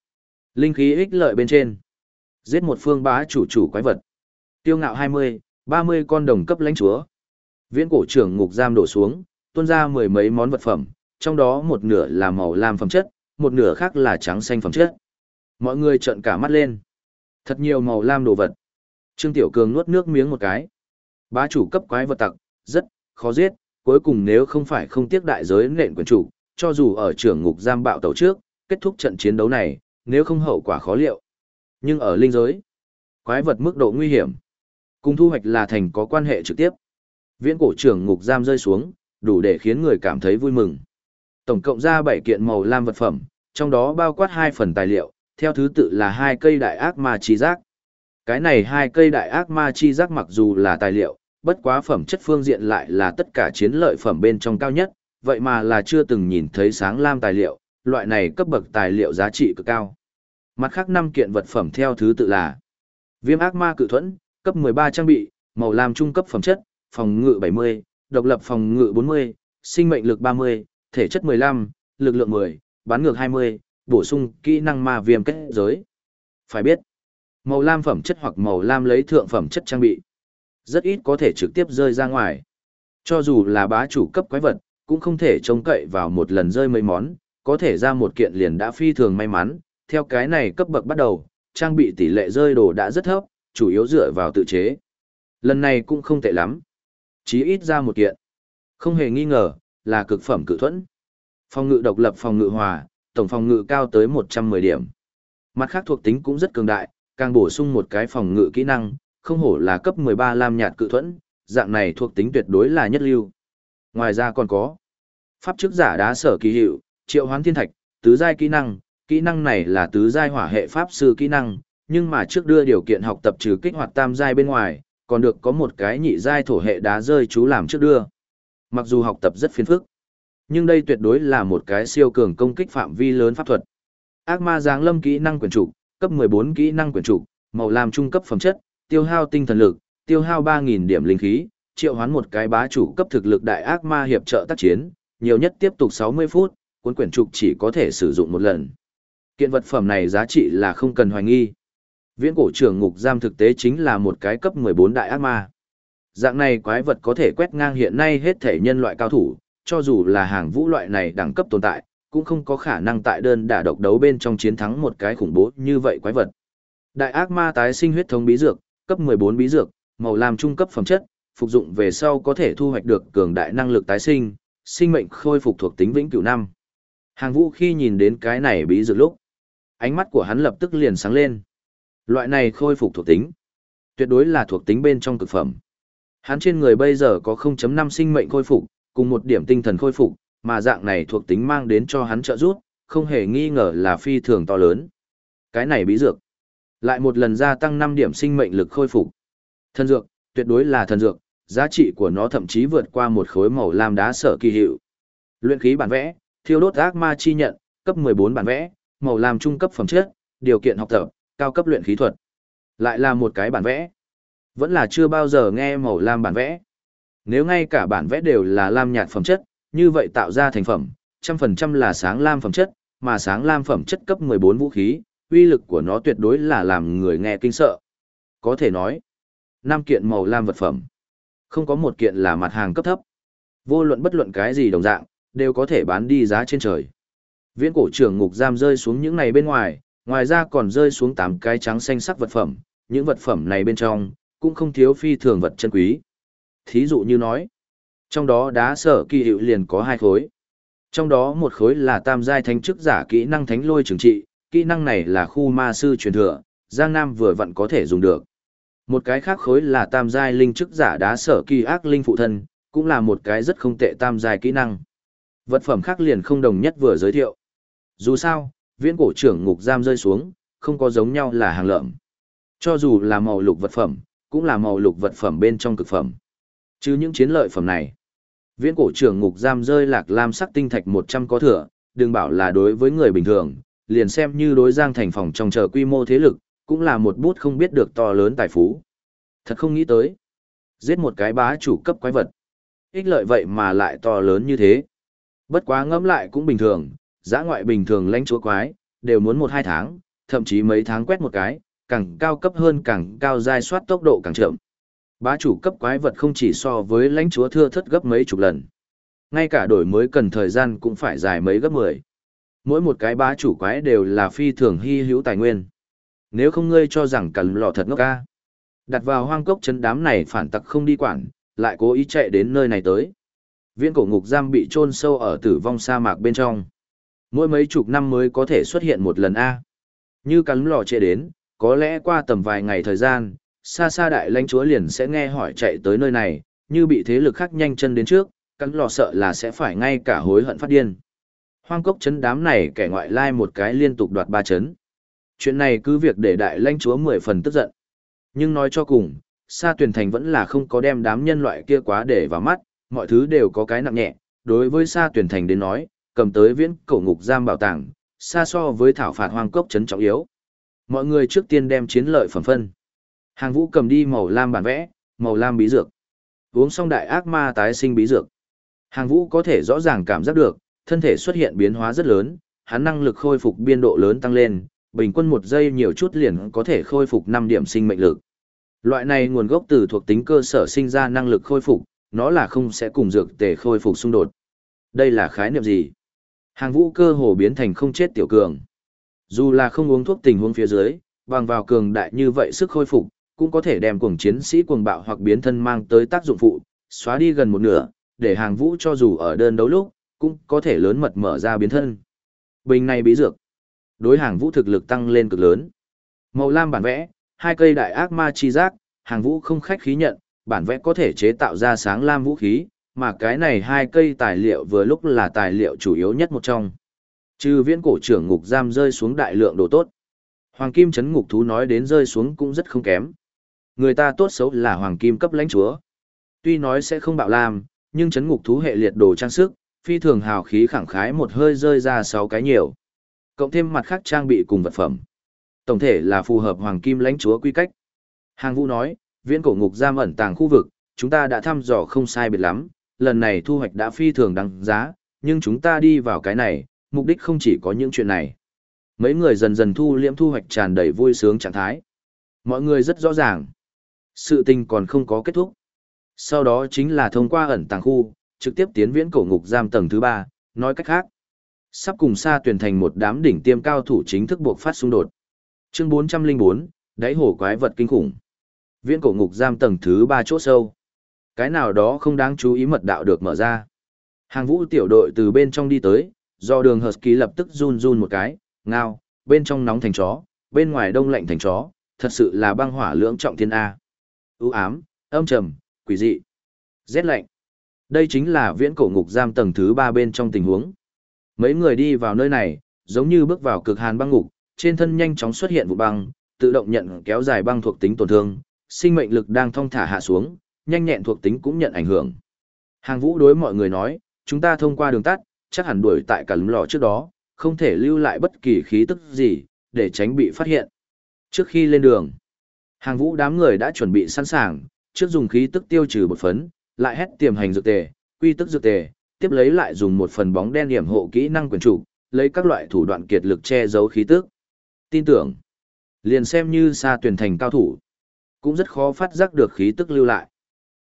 Linh khí ích lợi bên trên. Giết một phương bá chủ chủ quái vật. Tiêu ngạo 20, 30 con đồng cấp lãnh chúa. Viễn cổ trưởng ngục giam đổ xuống, tuôn ra mười mấy món vật phẩm, trong đó một nửa là màu lam phẩm chất, một nửa khác là trắng xanh phẩm chất. Mọi người trợn cả mắt lên. Thật nhiều màu lam đồ vật. Trương Tiểu Cường nuốt nước miếng một cái. Bá chủ cấp quái vật tặc, rất khó giết, cuối cùng nếu không phải không tiếc đại giới nện quyền chủ, cho dù ở trưởng ngục giam bạo tàu trước, kết thúc trận chiến đấu này, nếu không hậu quả khó liệu. Nhưng ở linh giới, quái vật mức độ nguy hiểm, cùng thu hoạch là thành có quan hệ trực tiếp. Viễn cổ trưởng ngục giam rơi xuống, đủ để khiến người cảm thấy vui mừng. Tổng cộng ra 7 kiện màu lam vật phẩm, trong đó bao quát hai phần tài liệu, theo thứ tự là hai cây đại ác ma chi giác. Cái này hai cây đại ác ma chi giác mặc dù là tài liệu, bất quá phẩm chất phương diện lại là tất cả chiến lợi phẩm bên trong cao nhất, vậy mà là chưa từng nhìn thấy sáng lam tài liệu, loại này cấp bậc tài liệu giá trị cực cao. Mặt khác năm kiện vật phẩm theo thứ tự là Viêm ác ma cự thuẫn, cấp 13 trang bị, màu lam trung cấp phẩm chất, phòng ngự 70, độc lập phòng ngự 40, sinh mệnh lực 30, thể chất 15, lực lượng 10, bán ngược 20, bổ sung kỹ năng ma viêm kết giới. Phải biết, màu lam phẩm chất hoặc màu lam lấy thượng phẩm chất trang bị, rất ít có thể trực tiếp rơi ra ngoài. Cho dù là bá chủ cấp quái vật, cũng không thể trông cậy vào một lần rơi mấy món, có thể ra một kiện liền đã phi thường may mắn, theo cái này cấp bậc bắt đầu, trang bị tỷ lệ rơi đồ đã rất thấp, chủ yếu dựa vào tự chế. Lần này cũng không tệ lắm. Chí ít ra một kiện. Không hề nghi ngờ, là cực phẩm cự thuẫn. Phòng ngự độc lập phòng ngự hòa, tổng phòng ngự cao tới 110 điểm. Mặt khác thuộc tính cũng rất cường đại, càng bổ sung một cái phòng ngự kỹ năng, không hổ là cấp 13 lam nhạt cự thuẫn, dạng này thuộc tính tuyệt đối là nhất lưu. Ngoài ra còn có pháp chức giả đá sở kỳ hiệu, triệu hoán thiên thạch, tứ giai kỹ năng, kỹ năng này là tứ giai hỏa hệ pháp sư kỹ năng, nhưng mà trước đưa điều kiện học tập trừ kích hoạt tam giai bên ngoài, còn được có một cái nhị giai thổ hệ đá rơi chú làm trước đưa. Mặc dù học tập rất phiền phức, nhưng đây tuyệt đối là một cái siêu cường công kích phạm vi lớn pháp thuật. Ác ma giáng lâm kỹ năng quyền trục, cấp 14 kỹ năng quyền trục, màu lam trung cấp phẩm chất, tiêu hao tinh thần lực, tiêu hao 3000 điểm linh khí, triệu hoán một cái bá chủ cấp thực lực đại ác ma hiệp trợ tác chiến, nhiều nhất tiếp tục 60 phút, cuốn quyển trục chỉ có thể sử dụng một lần. Kiện vật phẩm này giá trị là không cần hoài nghi. Viễn cổ trưởng ngục giam thực tế chính là một cái cấp 14 đại ác ma. Dạng này quái vật có thể quét ngang hiện nay hết thể nhân loại cao thủ, cho dù là hàng vũ loại này đẳng cấp tồn tại, cũng không có khả năng tại đơn đả độc đấu bên trong chiến thắng một cái khủng bố như vậy quái vật. Đại ác ma tái sinh huyết thống bí dược, cấp 14 bí dược, màu làm trung cấp phẩm chất, phục dụng về sau có thể thu hoạch được cường đại năng lực tái sinh, sinh mệnh khôi phục thuộc tính vĩnh cửu năm. Hàng vũ khi nhìn đến cái này bí dược lúc, ánh mắt của hắn lập tức liền sáng lên. Loại này khôi phục thuộc tính, tuyệt đối là thuộc tính bên trong cực phẩm. Hắn trên người bây giờ có 0.5 sinh mệnh khôi phục, cùng một điểm tinh thần khôi phục, mà dạng này thuộc tính mang đến cho hắn trợ giúp, không hề nghi ngờ là phi thường to lớn. Cái này bí dược, lại một lần gia tăng 5 điểm sinh mệnh lực khôi phục. Thần dược, tuyệt đối là thần dược, giá trị của nó thậm chí vượt qua một khối màu lam đá sở kỳ hiệu. Luyện khí bản vẽ, thiêu đốt ác ma chi nhận, cấp 14 bản vẽ, màu lam trung cấp phẩm chất, điều kiện học tập, cao cấp luyện khí thuật. Lại là một cái bản vẽ. Vẫn là chưa bao giờ nghe màu lam bản vẽ. Nếu ngay cả bản vẽ đều là lam nhạt phẩm chất, như vậy tạo ra thành phẩm, trăm phần trăm là sáng lam phẩm chất, mà sáng lam phẩm chất cấp 14 vũ khí, uy lực của nó tuyệt đối là làm người nghe kinh sợ. Có thể nói, năm kiện màu lam vật phẩm, không có một kiện là mặt hàng cấp thấp. Vô luận bất luận cái gì đồng dạng, đều có thể bán đi giá trên trời. Viễn cổ trưởng ngục giam rơi xuống những này bên ngoài, ngoài ra còn rơi xuống 8 cái trắng xanh sắc vật phẩm, những vật phẩm này bên trong, cũng không thiếu phi thường vật chân quý. Thí dụ như nói, trong đó đá sở kỳ hiệu liền có hai khối. Trong đó một khối là tam giai thánh chức giả kỹ năng thánh lôi trường trị, kỹ năng này là khu ma sư truyền thừa, Giang Nam vừa vặn có thể dùng được. Một cái khác khối là tam giai linh chức giả đá sở kỳ ác linh phụ thân, cũng là một cái rất không tệ tam giai kỹ năng. Vật phẩm khác liền không đồng nhất vừa giới thiệu. Dù sao, viễn cổ trưởng ngục giam rơi xuống, không có giống nhau là hàng lợm. Cho dù là màu lục vật phẩm, cũng là màu lục vật phẩm bên trong cực phẩm. Chứ những chiến lợi phẩm này, viễn cổ trưởng ngục giam rơi lạc lam sắc tinh thạch 100 có thừa, đừng bảo là đối với người bình thường, liền xem như đối giang thành phòng trong chờ quy mô thế lực, cũng là một bút không biết được to lớn tài phú. Thật không nghĩ tới. Giết một cái bá chủ cấp quái vật. Ích lợi vậy mà lại to lớn như thế. Bất quá ngẫm lại cũng bình thường, giã ngoại bình thường lãnh chúa quái, đều muốn một hai tháng, thậm chí mấy tháng quét một cái, càng cao cấp hơn càng cao giai soát tốc độ càng chậm. Bá chủ cấp quái vật không chỉ so với lãnh chúa thưa thất gấp mấy chục lần. Ngay cả đổi mới cần thời gian cũng phải dài mấy gấp mười. Mỗi một cái bá chủ quái đều là phi thường hy hữu tài nguyên. Nếu không ngươi cho rằng cần lọ thật ngốc ca. Đặt vào hoang cốc chấn đám này phản tặc không đi quản, lại cố ý chạy đến nơi này tới. Viễn cổ ngục giam bị chôn sâu ở tử vong sa mạc bên trong. Mỗi mấy chục năm mới có thể xuất hiện một lần A. Như cắn lò chạy đến, có lẽ qua tầm vài ngày thời gian, xa xa đại lãnh chúa liền sẽ nghe hỏi chạy tới nơi này, như bị thế lực khác nhanh chân đến trước, cắn lò sợ là sẽ phải ngay cả hối hận phát điên. Hoang cốc chấn đám này kẻ ngoại lai một cái liên tục đoạt ba chấn. Chuyện này cứ việc để đại lãnh chúa mười phần tức giận. Nhưng nói cho cùng, Sa Tuyền Thành vẫn là không có đem đám nhân loại kia quá để vào mắt, mọi thứ đều có cái nặng nhẹ. Đối với Sa Tuyền Thành đến nói, cầm tới viễn cổ ngục giam bảo tàng, xa so với thảo phạt hoang cốc trấn trọng yếu. Mọi người trước tiên đem chiến lợi phẩm phân. Hàng vũ cầm đi màu lam bản vẽ, màu lam bí dược. Uống xong đại ác ma tái sinh bí dược. Hàng vũ có thể rõ ràng cảm giác được, thân thể xuất hiện biến hóa rất lớn, hắn năng lực khôi phục biên độ lớn tăng lên, bình quân một giây nhiều chút liền có thể khôi phục 5 điểm sinh mệnh lực. Loại này nguồn gốc từ thuộc tính cơ sở sinh ra năng lực khôi phục, nó là không sẽ cùng dược tề khôi phục xung đột. Đây là khái niệm gì? Hàng vũ cơ hồ biến thành không chết tiểu cường. Dù là không uống thuốc tình huống phía dưới, bằng vào cường đại như vậy sức khôi phục, cũng có thể đem cuồng chiến sĩ cuồng bạo hoặc biến thân mang tới tác dụng phụ, xóa đi gần một nửa, để hàng vũ cho dù ở đơn đấu lúc, cũng có thể lớn mật mở ra biến thân. Bình này bí dược, đối hàng vũ thực lực tăng lên cực lớn. Màu lam bản vẽ, hai cây đại ác ma chi giác, hàng vũ không khách khí nhận, bản vẽ có thể chế tạo ra sáng lam vũ khí, mà cái này hai cây tài liệu vừa lúc là tài liệu chủ yếu nhất một trong. Trừ viễn cổ trưởng ngục giam rơi xuống đại lượng đồ tốt. Hoàng kim chấn ngục thú nói đến rơi xuống cũng rất không kém. Người ta tốt xấu là hoàng kim cấp lãnh chúa. Tuy nói sẽ không bạo làm, nhưng chấn ngục thú hệ liệt đồ trang sức, phi thường hào khí khẳng khái một hơi rơi ra sáu cái nhiều. Cộng thêm mặt khác trang bị cùng vật phẩm. Tổng thể là phù hợp hoàng kim lãnh chúa quy cách. Hàng vũ nói, viễn cổ ngục giam ẩn tàng khu vực, chúng ta đã thăm dò không sai biệt lắm, lần này thu hoạch đã phi thường đáng giá, nhưng chúng ta đi vào cái này, mục đích không chỉ có những chuyện này. Mấy người dần dần thu liễm thu hoạch tràn đầy vui sướng trạng thái. Mọi người rất rõ ràng. Sự tình còn không có kết thúc. Sau đó chính là thông qua ẩn tàng khu, trực tiếp tiến viễn cổ ngục giam tầng thứ ba, nói cách khác. Sắp cùng xa tuyển thành một đám đỉnh tiêm cao thủ chính thức buộc phát xung đột. Chương 404, đáy hổ quái vật kinh khủng. Viễn cổ ngục giam tầng thứ ba chỗ sâu. Cái nào đó không đáng chú ý mật đạo được mở ra. Hàng vũ tiểu đội từ bên trong đi tới, do đường Husky lập tức run run một cái, ngao, bên trong nóng thành chó, bên ngoài đông lạnh thành chó, thật sự là băng hỏa lưỡng trọng thiên A. ưu ám, âm trầm, quỷ dị, rét lạnh. Đây chính là viễn cổ ngục giam tầng thứ ba bên trong tình huống. Mấy người đi vào nơi này, giống như bước vào cực hàn băng ngục, trên thân nhanh chóng xuất hiện vụ băng, tự động nhận kéo dài băng thuộc tính tổn thương, sinh mệnh lực đang thong thả hạ xuống, nhanh nhẹn thuộc tính cũng nhận ảnh hưởng. Hàng vũ đối mọi người nói, chúng ta thông qua đường tắt, chắc hẳn đuổi tại cả lò trước đó, không thể lưu lại bất kỳ khí tức gì, để tránh bị phát hiện. Trước khi lên đường, hàng vũ đám người đã chuẩn bị sẵn sàng, trước dùng khí tức tiêu trừ một phấn, lại hét tiềm hành dược tề, quy tức dược tề, tiếp lấy lại dùng một phần bóng đen điểm hộ kỹ năng quyền chủ, lấy các loại thủ đoạn kiệt lực che giấu khí tức. Tin tưởng, liền xem như xa tuyển thành cao thủ, cũng rất khó phát giác được khí tức lưu lại.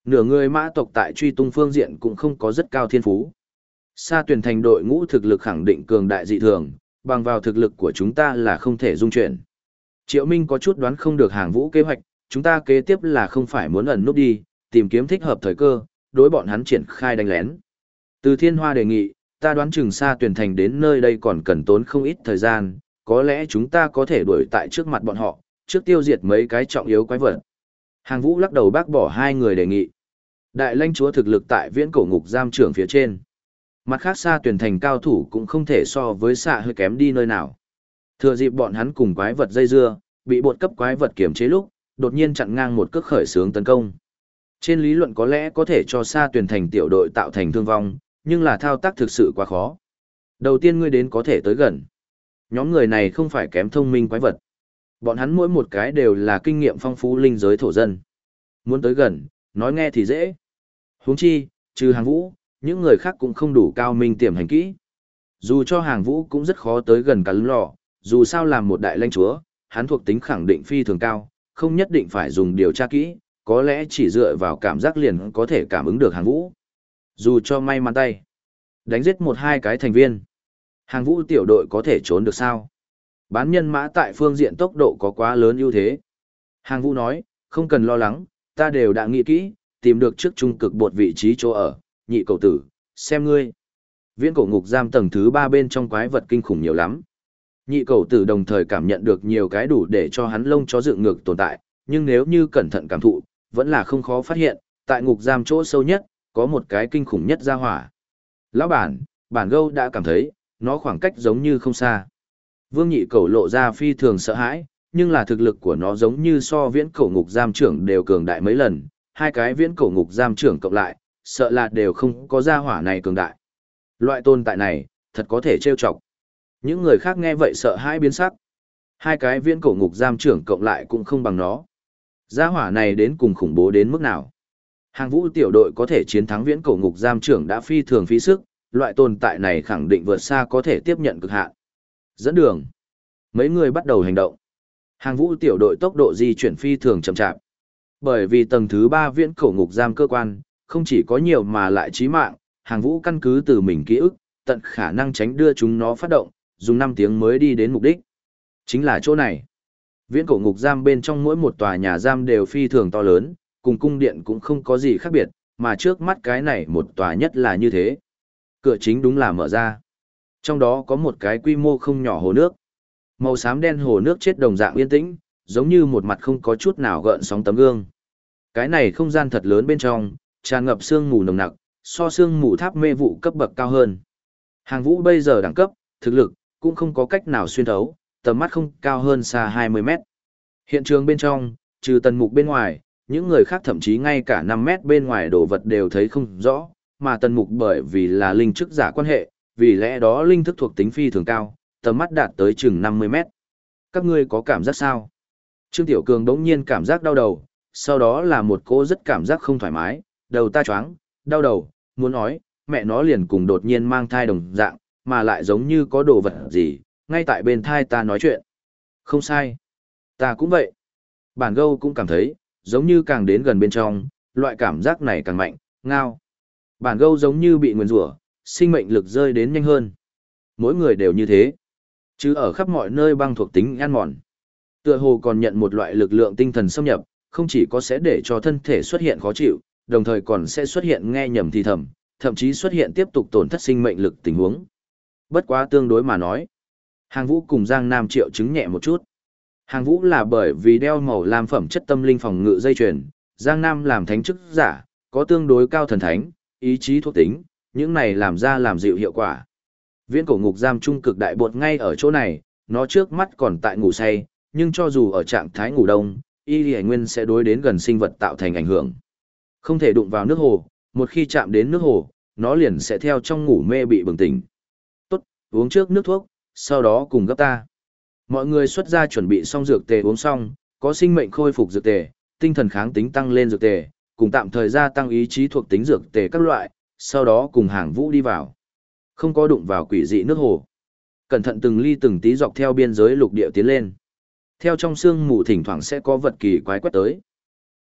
Nửa người mã tộc tại truy tung phương diện cũng không có rất cao thiên phú. Sa tuyển thành đội ngũ thực lực khẳng định cường đại dị thường, bằng vào thực lực của chúng ta là không thể dung chuyển. Triệu Minh có chút đoán không được hàng vũ kế hoạch, chúng ta kế tiếp là không phải muốn ẩn núp đi, tìm kiếm thích hợp thời cơ, đối bọn hắn triển khai đánh lén. Từ thiên hoa đề nghị, ta đoán chừng xa tuyển thành đến nơi đây còn cần tốn không ít thời gian, có lẽ chúng ta có thể đuổi tại trước mặt bọn họ, trước tiêu diệt mấy cái trọng yếu quái vật. Hàng vũ lắc đầu bác bỏ hai người đề nghị. Đại lãnh chúa thực lực tại viễn cổ ngục giam trưởng phía trên. Mặt khác xa tuyển thành cao thủ cũng không thể so với xạ hơi kém đi nơi nào. Thừa dịp bọn hắn cùng quái vật dây dưa, bị bột cấp quái vật kiểm chế lúc, đột nhiên chặn ngang một cước khởi sướng tấn công. Trên lý luận có lẽ có thể cho xa tuyển thành tiểu đội tạo thành thương vong, nhưng là thao tác thực sự quá khó. Đầu tiên ngươi đến có thể tới gần. Nhóm người này không phải kém thông minh quái vật. Bọn hắn mỗi một cái đều là kinh nghiệm phong phú linh giới thổ dân. Muốn tới gần, nói nghe thì dễ huống chi, trừ hàng vũ, những người khác cũng không đủ cao minh tiềm hành kỹ. Dù cho hàng vũ cũng rất khó tới gần cả lò, dù sao làm một đại lãnh chúa, hắn thuộc tính khẳng định phi thường cao, không nhất định phải dùng điều tra kỹ, có lẽ chỉ dựa vào cảm giác liền có thể cảm ứng được hàng vũ. Dù cho may mắn tay, đánh giết một hai cái thành viên, hàng vũ tiểu đội có thể trốn được sao? Bán nhân mã tại phương diện tốc độ có quá lớn ưu thế. Hàng vũ nói, không cần lo lắng, ta đều đã nghĩ kỹ, tìm được trước trung cực bột vị trí chỗ ở, nhị cầu tử, xem ngươi. Viễn cổ ngục giam tầng thứ ba bên trong quái vật kinh khủng nhiều lắm. Nhị cầu tử đồng thời cảm nhận được nhiều cái đủ để cho hắn lông chó dựng ngược tồn tại, nhưng nếu như cẩn thận cảm thụ, vẫn là không khó phát hiện, tại ngục giam chỗ sâu nhất, có một cái kinh khủng nhất ra hỏa. Lão bản, bản gâu đã cảm thấy, nó khoảng cách giống như không xa. Vương nhị cầu lộ ra phi thường sợ hãi, nhưng là thực lực của nó giống như so viễn cổ ngục giam trưởng đều cường đại mấy lần, hai cái viễn cổ ngục giam trưởng cộng lại, sợ là đều không có gia hỏa này cường đại. Loại tồn tại này, thật có thể trêu chọc. Những người khác nghe vậy sợ hãi biến sắc. Hai cái viễn cổ ngục giam trưởng cộng lại cũng không bằng nó. Gia hỏa này đến cùng khủng bố đến mức nào? Hàng vũ tiểu đội có thể chiến thắng viễn cổ ngục giam trưởng đã phi thường phí sức, loại tồn tại này khẳng định vượt xa có thể tiếp nhận cực hạn. Dẫn đường. Mấy người bắt đầu hành động. Hàng vũ tiểu đội tốc độ di chuyển phi thường chậm chạp. Bởi vì tầng thứ ba viễn cổ ngục giam cơ quan, không chỉ có nhiều mà lại chí mạng, hàng vũ căn cứ từ mình ký ức, tận khả năng tránh đưa chúng nó phát động, dùng 5 tiếng mới đi đến mục đích. Chính là chỗ này. Viễn cổ ngục giam bên trong mỗi một tòa nhà giam đều phi thường to lớn, cùng cung điện cũng không có gì khác biệt, mà trước mắt cái này một tòa nhất là như thế. Cửa chính đúng là mở ra. Trong đó có một cái quy mô không nhỏ hồ nước. Màu xám đen hồ nước chết đồng dạng yên tĩnh, giống như một mặt không có chút nào gợn sóng tấm gương. Cái này không gian thật lớn bên trong, tràn ngập sương mù nồng nặc, so sương mù tháp mê vụ cấp bậc cao hơn. Hàng vũ bây giờ đẳng cấp, thực lực, cũng không có cách nào xuyên thấu, tầm mắt không cao hơn xa 20 mét. Hiện trường bên trong, trừ tần mục bên ngoài, những người khác thậm chí ngay cả 5 mét bên ngoài đồ vật đều thấy không rõ, mà tần mục bởi vì là linh chức giả quan hệ, vì lẽ đó linh thức thuộc tính phi thường cao, tầm mắt đạt tới chừng 50 mét. Các ngươi có cảm giác sao? Trương Tiểu Cường đống nhiên cảm giác đau đầu, sau đó là một cô rất cảm giác không thoải mái, đầu ta choáng, đau đầu, muốn nói, mẹ nó liền cùng đột nhiên mang thai đồng dạng, mà lại giống như có đồ vật gì, ngay tại bên thai ta nói chuyện. Không sai. Ta cũng vậy. Bản gâu cũng cảm thấy, giống như càng đến gần bên trong, loại cảm giác này càng mạnh, ngao. Bản gâu giống như bị nguyền rủa, sinh mệnh lực rơi đến nhanh hơn. Mỗi người đều như thế. Chứ ở khắp mọi nơi băng thuộc tính ăn mòn. Tựa hồ còn nhận một loại lực lượng tinh thần xâm nhập, không chỉ có sẽ để cho thân thể xuất hiện khó chịu, đồng thời còn sẽ xuất hiện nghe nhầm thì thầm, thậm chí xuất hiện tiếp tục tổn thất sinh mệnh lực tình huống. Bất quá tương đối mà nói. Hàng vũ cùng Giang Nam triệu chứng nhẹ một chút. Hàng vũ là bởi vì đeo màu làm phẩm chất tâm linh phòng ngự dây chuyền, Giang Nam làm thánh chức giả, có tương đối cao thần thánh, ý chí thuộc tính, những này làm ra làm dịu hiệu quả. Viễn cổ ngục giam trung cực đại bột ngay ở chỗ này, nó trước mắt còn tại ngủ say, nhưng cho dù ở trạng thái ngủ đông, y lì nguyên sẽ đối đến gần sinh vật tạo thành ảnh hưởng. Không thể đụng vào nước hồ, một khi chạm đến nước hồ, nó liền sẽ theo trong ngủ mê bị bừng tỉnh. Tốt, uống trước nước thuốc, sau đó cùng gấp ta. Mọi người xuất ra chuẩn bị xong dược tề uống xong, có sinh mệnh khôi phục dược tề, tinh thần kháng tính tăng lên dược tề, cùng tạm thời gia tăng ý chí thuộc tính dược tề các loại, sau đó cùng hàng vũ đi vào. Không có đụng vào quỷ dị nước hồ. Cẩn thận từng ly từng tí dọc theo biên giới lục địa tiến lên. Theo trong xương mù thỉnh thoảng sẽ có vật kỳ quái quét tới.